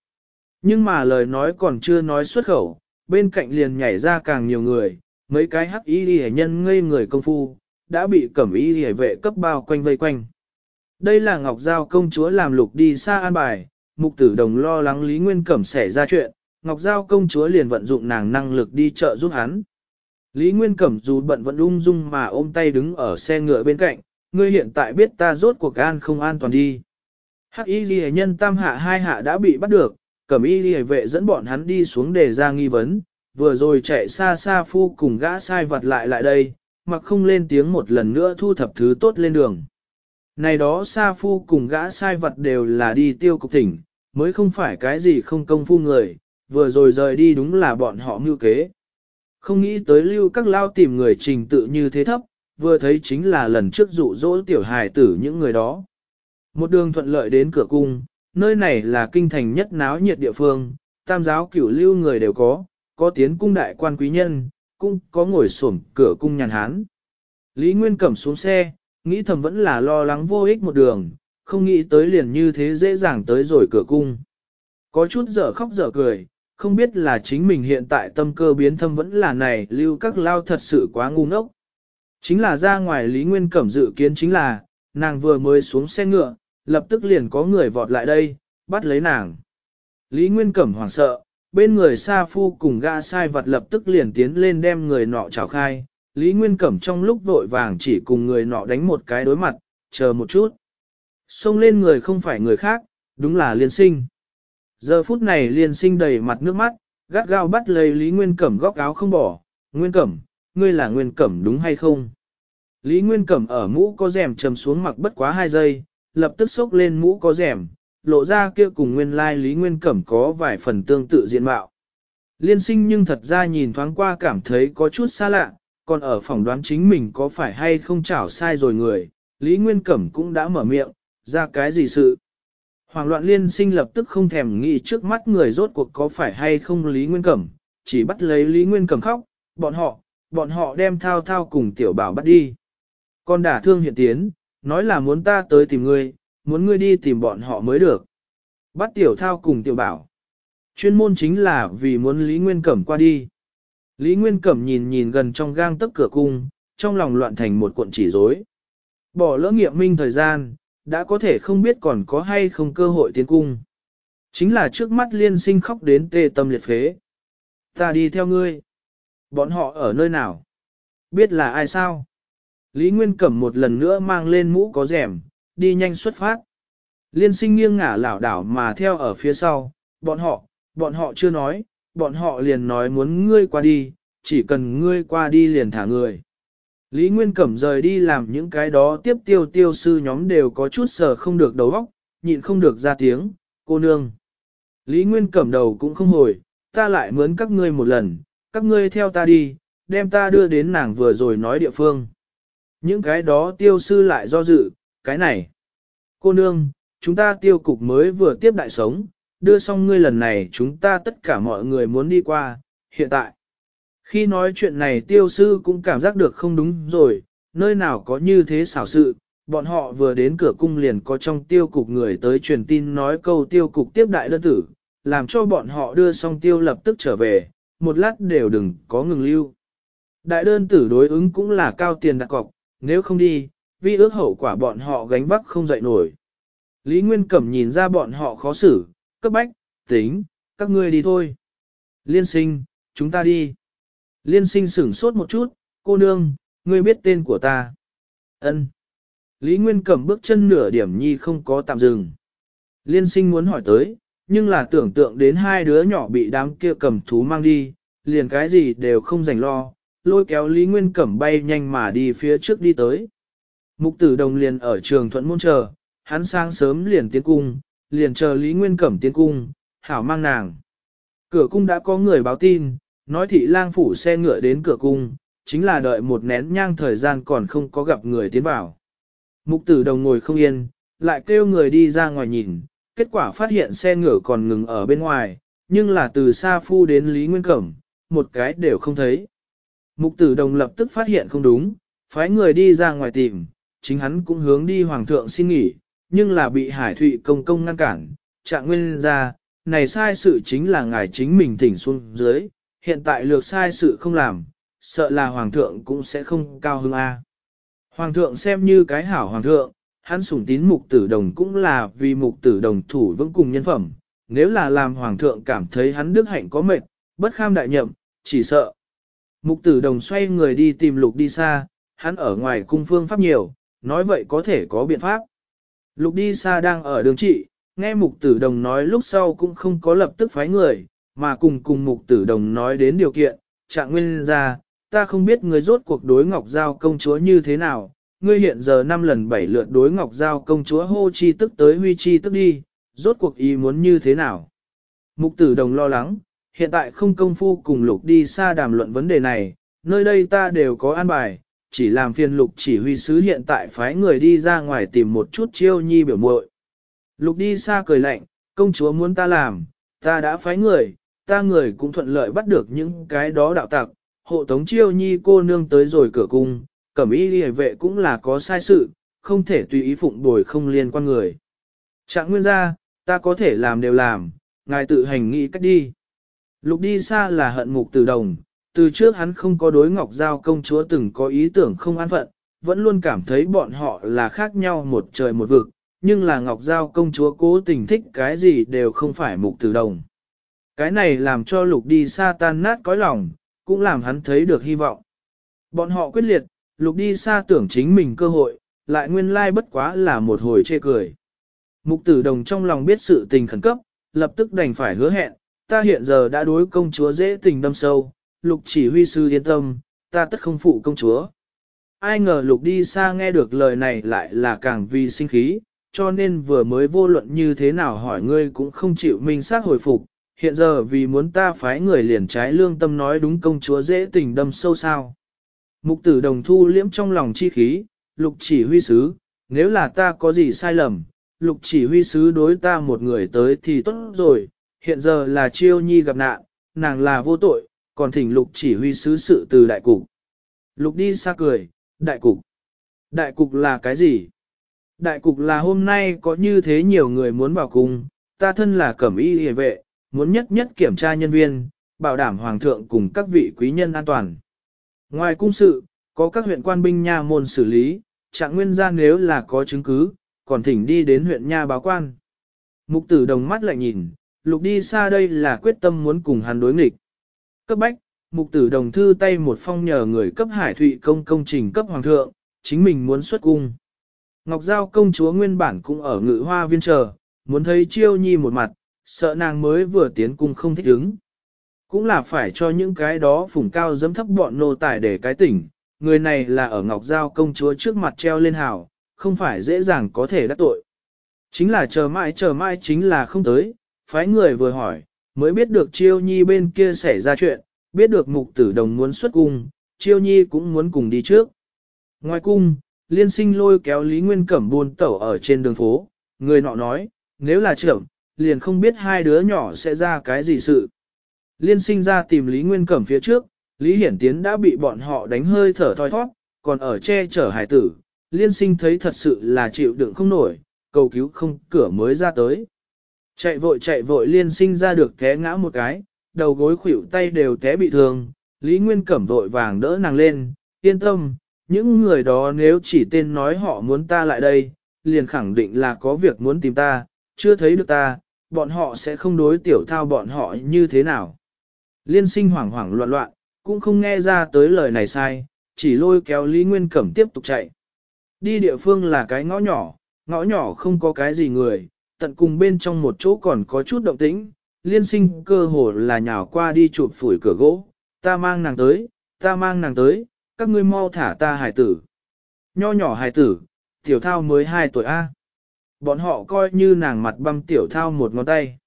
Nhưng mà lời nói còn chưa nói xuất khẩu, bên cạnh liền nhảy ra càng nhiều người, mấy cái hắc y hề nhân ngây người công phu, đã bị cẩm y hề vệ cấp bao quanh vây quanh. Đây là Ngọc Giao công chúa làm lục đi xa an bài, mục tử đồng lo lắng Lý Nguyên Cẩm xảy ra chuyện, Ngọc Giao công chúa liền vận dụng nàng năng lực đi chợ giúp hắn. Lý Nguyên Cẩm dù bận vẫn ung dung mà ôm tay đứng ở xe ngựa bên cạnh, ngươi hiện tại biết ta rốt cuộc an không an toàn đi. Hắc y ghi nhân tam hạ hai hạ đã bị bắt được, cẩm y ghi vệ dẫn bọn hắn đi xuống để ra nghi vấn, vừa rồi chạy xa xa phu cùng gã sai vặt lại lại đây, mặc không lên tiếng một lần nữa thu thập thứ tốt lên đường. Này đó xa phu cùng gã sai vật đều là đi tiêu cục tỉnh, mới không phải cái gì không công phu người, vừa rồi rời đi đúng là bọn họ mưu kế. Không nghĩ tới lưu các lao tìm người trình tự như thế thấp, vừa thấy chính là lần trước dụ dỗ tiểu hài tử những người đó. Một đường thuận lợi đến cửa cung, nơi này là kinh thành nhất náo nhiệt địa phương, tam giáo cửu lưu người đều có, có tiến cung đại quan quý nhân, cũng có ngồi xổm cửa cung nhàn hán. Lý Nguyên cẩm xuống xe, nghĩ thầm vẫn là lo lắng vô ích một đường, không nghĩ tới liền như thế dễ dàng tới rồi cửa cung. Có chút giở khóc giở cười, không biết là chính mình hiện tại tâm cơ biến thâm vẫn là này lưu các lao thật sự quá ngu ngốc. Chính là ra ngoài Lý Nguyên Cẩm dự kiến chính là, nàng vừa mới xuống xe ngựa, lập tức liền có người vọt lại đây, bắt lấy nàng. Lý Nguyên Cẩm hoảng sợ, bên người Sa Phu cùng gã sai vật lập tức liền tiến lên đem người nọ trào khai. Lý Nguyên Cẩm trong lúc vội vàng chỉ cùng người nọ đánh một cái đối mặt, chờ một chút. Xông lên người không phải người khác, đúng là liên sinh. Giờ phút này liên sinh đầy mặt nước mắt, gắt gao bắt lấy Lý Nguyên Cẩm góc áo không bỏ. Nguyên Cẩm, ngươi là Nguyên Cẩm đúng hay không? Lý Nguyên Cẩm ở mũ có rèm trầm xuống mặc bất quá 2 giây, lập tức xốc lên mũ có rèm, lộ ra kia cùng nguyên lai Lý Nguyên Cẩm có vài phần tương tự diện mạo. Liên sinh nhưng thật ra nhìn thoáng qua cảm thấy có chút xa lạ, còn ở phòng đoán chính mình có phải hay không chảo sai rồi người, Lý Nguyên Cẩm cũng đã mở miệng, ra cái gì sự. Hoàng loạn liên sinh lập tức không thèm nghĩ trước mắt người rốt cuộc có phải hay không Lý Nguyên Cẩm, chỉ bắt lấy Lý Nguyên Cẩm khóc, bọn họ, bọn họ đem thao thao cùng tiểu bảo bắt đi. Con đả thương hiện tiến, nói là muốn ta tới tìm ngươi, muốn ngươi đi tìm bọn họ mới được. Bắt tiểu thao cùng tiểu bảo. Chuyên môn chính là vì muốn Lý Nguyên Cẩm qua đi. Lý Nguyên Cẩm nhìn nhìn gần trong gang tấc cửa cung, trong lòng loạn thành một cuộn chỉ rối. Bỏ lỡ nghiệm minh thời gian, đã có thể không biết còn có hay không cơ hội tiến cung. Chính là trước mắt liên sinh khóc đến tê tâm liệt phế. Ta đi theo ngươi. Bọn họ ở nơi nào? Biết là ai sao? Lý Nguyên Cẩm một lần nữa mang lên mũ có rèm, đi nhanh xuất phát. Liên sinh nghiêng ngả lảo đảo mà theo ở phía sau, bọn họ, bọn họ chưa nói, bọn họ liền nói muốn ngươi qua đi, chỉ cần ngươi qua đi liền thả người. Lý Nguyên Cẩm rời đi làm những cái đó tiếp tiêu tiêu sư nhóm đều có chút sờ không được đầu óc, nhịn không được ra tiếng, cô nương. Lý Nguyên Cẩm đầu cũng không hồi, ta lại mướn các ngươi một lần, các ngươi theo ta đi, đem ta đưa đến nàng vừa rồi nói địa phương. Những cái đó tiêu sư lại do dự, cái này. Cô nương, chúng ta tiêu cục mới vừa tiếp đại sống, đưa xong ngươi lần này chúng ta tất cả mọi người muốn đi qua, hiện tại. Khi nói chuyện này tiêu sư cũng cảm giác được không đúng rồi, nơi nào có như thế xảo sự, bọn họ vừa đến cửa cung liền có trong tiêu cục người tới truyền tin nói câu tiêu cục tiếp đại đơn tử, làm cho bọn họ đưa xong tiêu lập tức trở về, một lát đều đừng có ngừng lưu. Đại đơn tử đối ứng cũng là cao tiền đặt cọc, nếu không đi, vi ước hậu quả bọn họ gánh vác không dậy nổi. Lý Nguyên Cẩm nhìn ra bọn họ khó xử, cấp bách, tính, các ngươi đi thôi. Liên sinh, chúng ta đi. Liên sinh sửng sốt một chút, cô nương, ngươi biết tên của ta. ân Lý Nguyên Cẩm bước chân nửa điểm nhi không có tạm dừng. Liên sinh muốn hỏi tới, nhưng là tưởng tượng đến hai đứa nhỏ bị đám kia cầm thú mang đi, liền cái gì đều không dành lo, lôi kéo Lý Nguyên Cẩm bay nhanh mà đi phía trước đi tới. Mục tử đồng liền ở trường thuận môn chờ, hắn sang sớm liền tiến cung, liền chờ Lý Nguyên Cẩm tiến cung, hảo mang nàng. Cửa cung đã có người báo tin, nói thị lang phủ xe ngựa đến cửa cung, chính là đợi một nén nhang thời gian còn không có gặp người tiến vào. Mục tử đồng ngồi không yên, lại kêu người đi ra ngoài nhìn, kết quả phát hiện xe ngựa còn ngừng ở bên ngoài, nhưng là từ xa phu đến Lý Nguyên Cẩm, một cái đều không thấy. Mục tử đồng lập tức phát hiện không đúng, phái người đi ra ngoài tìm, chính hắn cũng hướng đi hoàng thượng xin nghỉ, nhưng là bị hải thụy công công ngăn cản, trạng nguyên ra, này sai sự chính là ngài chính mình tỉnh xuống dưới, hiện tại lược sai sự không làm, sợ là hoàng thượng cũng sẽ không cao hứng a. Hoàng thượng xem như cái hảo hoàng thượng, hắn sủng tín mục tử đồng cũng là vì mục tử đồng thủ vững cùng nhân phẩm, nếu là làm hoàng thượng cảm thấy hắn đức hạnh có mệt, bất kham đại nhậm, chỉ sợ, Mục tử đồng xoay người đi tìm lục đi xa, hắn ở ngoài cung phương pháp nhiều, nói vậy có thể có biện pháp. Lục đi xa đang ở đường trị, nghe mục tử đồng nói lúc sau cũng không có lập tức phái người, mà cùng cùng mục tử đồng nói đến điều kiện, trạng nguyên ra, ta không biết người rốt cuộc đối ngọc giao công chúa như thế nào, ngươi hiện giờ năm lần bảy lượt đối ngọc giao công chúa hô chi tức tới huy chi tức đi, rốt cuộc ý muốn như thế nào. Mục tử đồng lo lắng, hiện tại không công phu cùng lục đi xa đàm luận vấn đề này, nơi đây ta đều có an bài, chỉ làm phiền lục chỉ huy sứ hiện tại phái người đi ra ngoài tìm một chút chiêu nhi biểu muội. Lục đi xa cười lạnh, công chúa muốn ta làm, ta đã phái người, ta người cũng thuận lợi bắt được những cái đó đạo tặc, hộ tống chiêu nhi cô nương tới rồi cửa cung, cẩm y liề vệ cũng là có sai sự, không thể tùy ý phụng bồi không liên quan người. Trạng nguyên gia, ta có thể làm đều làm, ngài tự hành nghĩ cách đi. Lục đi xa là hận mục tử đồng, từ trước hắn không có đối ngọc giao công chúa từng có ý tưởng không an phận, vẫn luôn cảm thấy bọn họ là khác nhau một trời một vực, nhưng là ngọc giao công chúa cố tình thích cái gì đều không phải mục tử đồng. Cái này làm cho lục đi xa tan nát cõi lòng, cũng làm hắn thấy được hy vọng. Bọn họ quyết liệt, lục đi xa tưởng chính mình cơ hội, lại nguyên lai bất quá là một hồi chê cười. Mục tử đồng trong lòng biết sự tình khẩn cấp, lập tức đành phải hứa hẹn, ta hiện giờ đã đối công chúa dễ tình đâm sâu, lục chỉ huy sư yên tâm, ta tất không phụ công chúa. Ai ngờ lục đi xa nghe được lời này lại là càng vì sinh khí, cho nên vừa mới vô luận như thế nào hỏi ngươi cũng không chịu minh xác hồi phục, hiện giờ vì muốn ta phái người liền trái lương tâm nói đúng công chúa dễ tình đâm sâu sao. Mục tử đồng thu liễm trong lòng chi khí, lục chỉ huy sứ, nếu là ta có gì sai lầm, lục chỉ huy sứ đối ta một người tới thì tốt rồi, hiện giờ là chiêu nhi gặp nạn, nàng là vô tội, còn thỉnh lục chỉ huy sứ sự từ đại cục. Lục đi xa cười, đại cục. Đại cục là cái gì? Đại cục là hôm nay có như thế nhiều người muốn vào cung, ta thân là cẩm y hề vệ, muốn nhất nhất kiểm tra nhân viên, bảo đảm hoàng thượng cùng các vị quý nhân an toàn. Ngoài cung sự, có các huyện quan binh nha môn xử lý, trạng nguyên ra nếu là có chứng cứ, còn thỉnh đi đến huyện nha báo quan. Mục tử đồng mắt lại nhìn, lục đi xa đây là quyết tâm muốn cùng hắn đối nghịch. Cấp bách, mục tử đồng thư tay một phong nhờ người cấp hải thụy công công trình cấp hoàng thượng, chính mình muốn xuất cung. Ngọc Giao công chúa nguyên bản cũng ở ngự hoa viên chờ, muốn thấy chiêu nhi một mặt, sợ nàng mới vừa tiến cung không thích ứng. Cũng là phải cho những cái đó phủng cao dấm thấp bọn nô tài để cái tỉnh, người này là ở Ngọc Giao công chúa trước mặt treo lên hào, không phải dễ dàng có thể đắc tội. Chính là chờ mãi chờ mãi chính là không tới, phái người vừa hỏi, mới biết được Chiêu Nhi bên kia xảy ra chuyện, biết được mục tử đồng muốn xuất cung, Chiêu Nhi cũng muốn cùng đi trước. Ngoài cung, liên sinh lôi kéo Lý Nguyên Cẩm buôn tẩu ở trên đường phố, người nọ nói, nếu là trưởng, liền không biết hai đứa nhỏ sẽ ra cái gì sự. Liên sinh ra tìm Lý Nguyên Cẩm phía trước, Lý Hiển Tiến đã bị bọn họ đánh hơi thở thoi thoát, còn ở che chở hải tử, liên sinh thấy thật sự là chịu đựng không nổi, cầu cứu không cửa mới ra tới chạy vội chạy vội liên sinh ra được té ngã một cái, đầu gối khuỷu tay đều té bị thương, Lý Nguyên Cẩm vội vàng đỡ nàng lên, yên tâm, những người đó nếu chỉ tên nói họ muốn ta lại đây, liền khẳng định là có việc muốn tìm ta, chưa thấy được ta, bọn họ sẽ không đối tiểu thao bọn họ như thế nào. Liên sinh hoảng hoảng loạn loạn, cũng không nghe ra tới lời này sai, chỉ lôi kéo Lý Nguyên Cẩm tiếp tục chạy. Đi địa phương là cái ngõ nhỏ, ngõ nhỏ không có cái gì người, tận cùng bên trong một chỗ còn có chút động tĩnh, liên sinh cơ hồ là nhào qua đi chụp phủi cửa gỗ, ta mang nàng tới, ta mang nàng tới, các ngươi mau thả ta hài tử. Nho nhỏ hài tử, tiểu thao mới 2 tuổi A. Bọn họ coi như nàng mặt băm tiểu thao một ngón tay.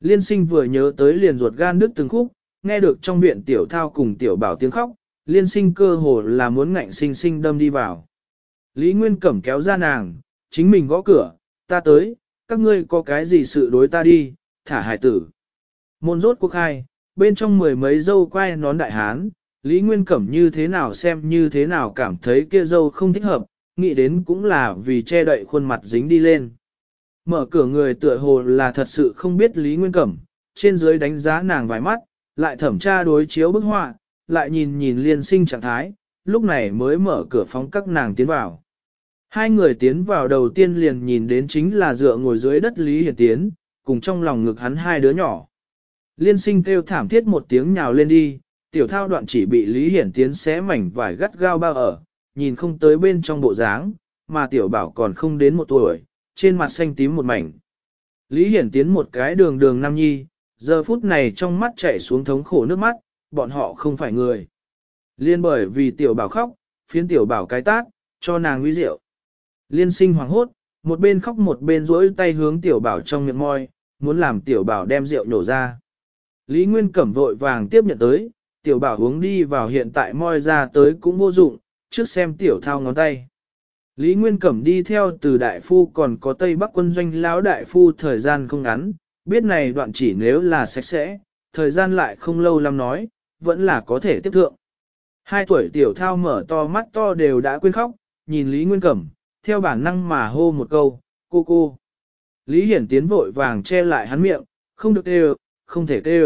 Liên sinh vừa nhớ tới liền ruột gan đứt từng khúc, nghe được trong viện tiểu thao cùng tiểu bảo tiếng khóc, liên sinh cơ hồ là muốn ngạnh sinh sinh đâm đi vào. Lý Nguyên Cẩm kéo ra nàng, chính mình gõ cửa, ta tới, các ngươi có cái gì sự đối ta đi, thả hải tử. Môn rốt quốc hai, bên trong mười mấy dâu quay nón đại hán, Lý Nguyên Cẩm như thế nào xem như thế nào cảm thấy kia dâu không thích hợp, nghĩ đến cũng là vì che đậy khuôn mặt dính đi lên. Mở cửa người tựa hồ là thật sự không biết Lý Nguyên Cẩm, trên dưới đánh giá nàng vài mắt, lại thẩm tra đối chiếu bức họa, lại nhìn nhìn liên sinh trạng thái, lúc này mới mở cửa phóng các nàng tiến vào. Hai người tiến vào đầu tiên liền nhìn đến chính là dựa ngồi dưới đất Lý Hiển Tiến, cùng trong lòng ngực hắn hai đứa nhỏ. Liên sinh kêu thảm thiết một tiếng nhào lên đi, tiểu thao đoạn chỉ bị Lý Hiển Tiến xé mảnh vải gắt gao bao ở, nhìn không tới bên trong bộ dáng, mà tiểu bảo còn không đến một tuổi, trên mặt xanh tím một mảnh. Lý Hiển Tiến một cái đường đường nam nhi, giờ phút này trong mắt chảy xuống thống khổ nước mắt, bọn họ không phải người. Liên bởi vì tiểu bảo khóc, phiến tiểu bảo cái tát, cho nàng nguy rượu. Liên sinh hoảng hốt, một bên khóc một bên rỗi tay hướng tiểu bảo trong miệng môi, muốn làm tiểu bảo đem rượu nhổ ra. Lý Nguyên Cẩm vội vàng tiếp nhận tới, tiểu bảo hướng đi vào hiện tại moi ra tới cũng vô dụng, trước xem tiểu thao ngón tay. Lý Nguyên Cẩm đi theo từ đại phu còn có Tây Bắc quân doanh lão đại phu thời gian không ngắn, biết này đoạn chỉ nếu là sạch sẽ, thời gian lại không lâu lắm nói, vẫn là có thể tiếp thượng. Hai tuổi tiểu thao mở to mắt to đều đã quên khóc, nhìn Lý Nguyên Cẩm, theo bản năng mà hô một câu, cô cô. Lý Hiển Tiến vội vàng che lại hắn miệng, không được tê không thể tê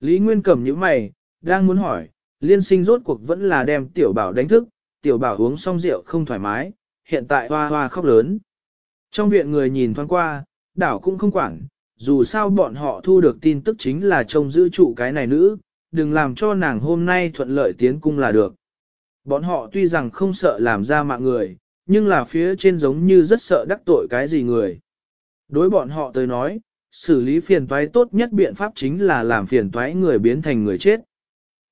Lý Nguyên cầm những mày, đang muốn hỏi, liên sinh rốt cuộc vẫn là đem tiểu bảo đánh thức, tiểu bảo uống xong rượu không thoải mái, hiện tại hoa hoa khóc lớn. Trong viện người nhìn thoáng qua, đảo cũng không quản, dù sao bọn họ thu được tin tức chính là trông giữ trụ cái này nữ, đừng làm cho nàng hôm nay thuận lợi tiến cung là được. Bọn họ tuy rằng không sợ làm ra mạng người, nhưng là phía trên giống như rất sợ đắc tội cái gì người. Đối bọn họ tới nói, xử lý phiền toái tốt nhất biện pháp chính là làm phiền toái người biến thành người chết.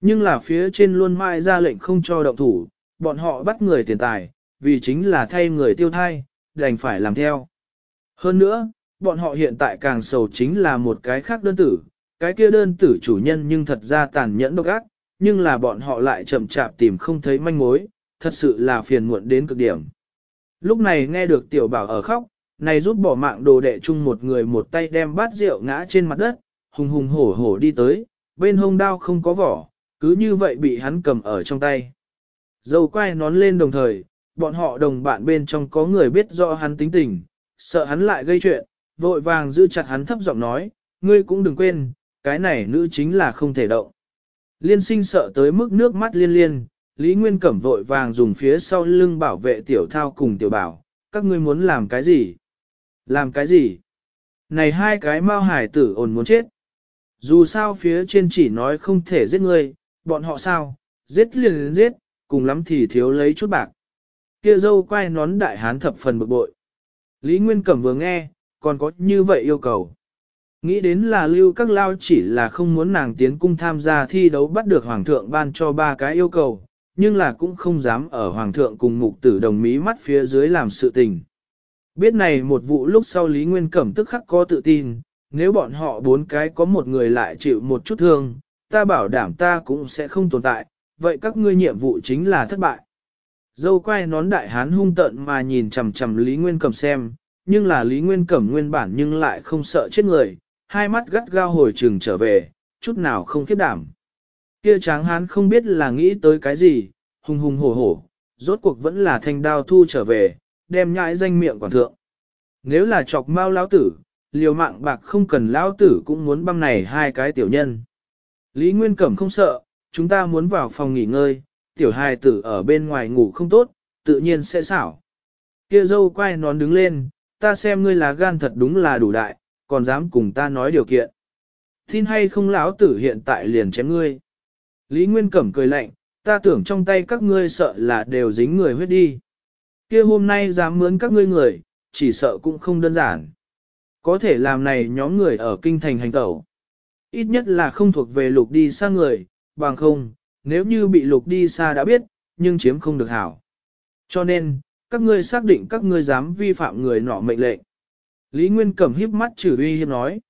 Nhưng là phía trên luôn mãi ra lệnh không cho động thủ, bọn họ bắt người tiền tài, vì chính là thay người tiêu thai, đành phải làm theo. Hơn nữa, bọn họ hiện tại càng sầu chính là một cái khác đơn tử, cái kia đơn tử chủ nhân nhưng thật ra tàn nhẫn độc ác, nhưng là bọn họ lại chậm chạp tìm không thấy manh mối, thật sự là phiền muộn đến cực điểm. Lúc này nghe được tiểu bảo ở khóc, này rút bỏ mạng đồ đệ chung một người một tay đem bát rượu ngã trên mặt đất, hùng hùng hổ hổ đi tới, bên hông đao không có vỏ, cứ như vậy bị hắn cầm ở trong tay. Dầu quay nón lên đồng thời, bọn họ đồng bạn bên trong có người biết rõ hắn tính tình, sợ hắn lại gây chuyện, vội vàng giữ chặt hắn thấp giọng nói, ngươi cũng đừng quên, cái này nữ chính là không thể động. Liên sinh sợ tới mức nước mắt liên liên, Lý Nguyên Cẩm vội vàng dùng phía sau lưng bảo vệ tiểu thao cùng tiểu bảo, các ngươi muốn làm cái gì? Làm cái gì? Này hai cái mau hải tử ồn muốn chết. Dù sao phía trên chỉ nói không thể giết ngươi, bọn họ sao, giết liền giết, cùng lắm thì thiếu lấy chút bạc. Kia dâu quay nón đại hán thập phần bực bội. Lý Nguyên Cẩm vừa nghe, còn có như vậy yêu cầu. Nghĩ đến là lưu các lao chỉ là không muốn nàng tiến cung tham gia thi đấu bắt được hoàng thượng ban cho ba cái yêu cầu, nhưng là cũng không dám ở hoàng thượng cùng mục tử đồng mí mắt phía dưới làm sự tình. Biết này một vụ lúc sau Lý Nguyên Cẩm tức khắc có tự tin, nếu bọn họ bốn cái có một người lại chịu một chút thương, ta bảo đảm ta cũng sẽ không tồn tại, vậy các ngươi nhiệm vụ chính là thất bại. Dâu quay nón đại hán hung tận mà nhìn chầm chầm Lý Nguyên Cẩm xem, nhưng là Lý Nguyên Cẩm nguyên bản nhưng lại không sợ chết người, hai mắt gắt gao hồi trừng trở về, chút nào không khiếp đảm. Kia tráng hán không biết là nghĩ tới cái gì, hùng hùng hổ hổ, rốt cuộc vẫn là thanh đao thu trở về, đem nhãi danh miệng quản thượng. Nếu là chọc mau lão tử, liều mạng bạc không cần lão tử cũng muốn băm này hai cái tiểu nhân. Lý Nguyên Cẩm không sợ, chúng ta muốn vào phòng nghỉ ngơi, tiểu hài tử ở bên ngoài ngủ không tốt, tự nhiên sẽ xảo. Kia dâu quay nón đứng lên, ta xem ngươi là gan thật đúng là đủ đại, còn dám cùng ta nói điều kiện. Tin hay không lão tử hiện tại liền chém ngươi. Lý Nguyên Cẩm cười lạnh, ta tưởng trong tay các ngươi sợ là đều dính người huyết đi. kia hôm nay dám mướn các ngươi người, chỉ sợ cũng không đơn giản. Có thể làm này nhóm người ở kinh thành hành tẩu. Ít nhất là không thuộc về lục đi xa người, bằng không, nếu như bị lục đi xa đã biết, nhưng chiếm không được hảo. Cho nên, các ngươi xác định các ngươi dám vi phạm người nọ mệnh lệnh. Lý Nguyên Cẩm híp mắt chửi uy hiếp nói.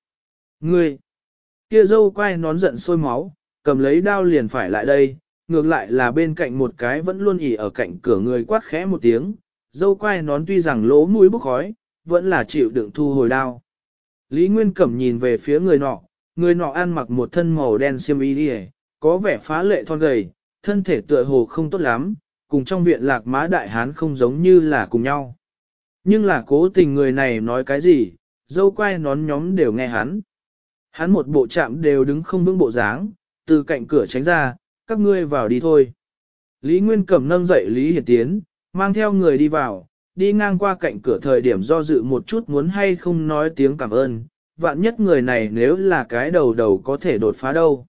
Ngươi! Kia dâu quay nón giận sôi máu, cầm lấy đao liền phải lại đây, ngược lại là bên cạnh một cái vẫn luôn ỉ ở cạnh cửa người quát khẽ một tiếng, dâu quai nón tuy rằng lỗ mũi bốc khói, vẫn là chịu đựng thu hồi đao. Lý Nguyên Cẩm nhìn về phía người nọ, người nọ ăn mặc một thân màu đen xiêm y đi có vẻ phá lệ thon gầy, thân thể tựa hồ không tốt lắm, cùng trong viện lạc má đại hán không giống như là cùng nhau. Nhưng là cố tình người này nói cái gì, dâu quai nón nhóm đều nghe hắn. Hắn một bộ chạm đều đứng không vững bộ dáng, từ cạnh cửa tránh ra, các ngươi vào đi thôi. Lý Nguyên Cẩm nâng dậy Lý Hiển Tiến, mang theo người đi vào, đi ngang qua cạnh cửa thời điểm do dự một chút muốn hay không nói tiếng cảm ơn, vạn nhất người này nếu là cái đầu đầu có thể đột phá đâu.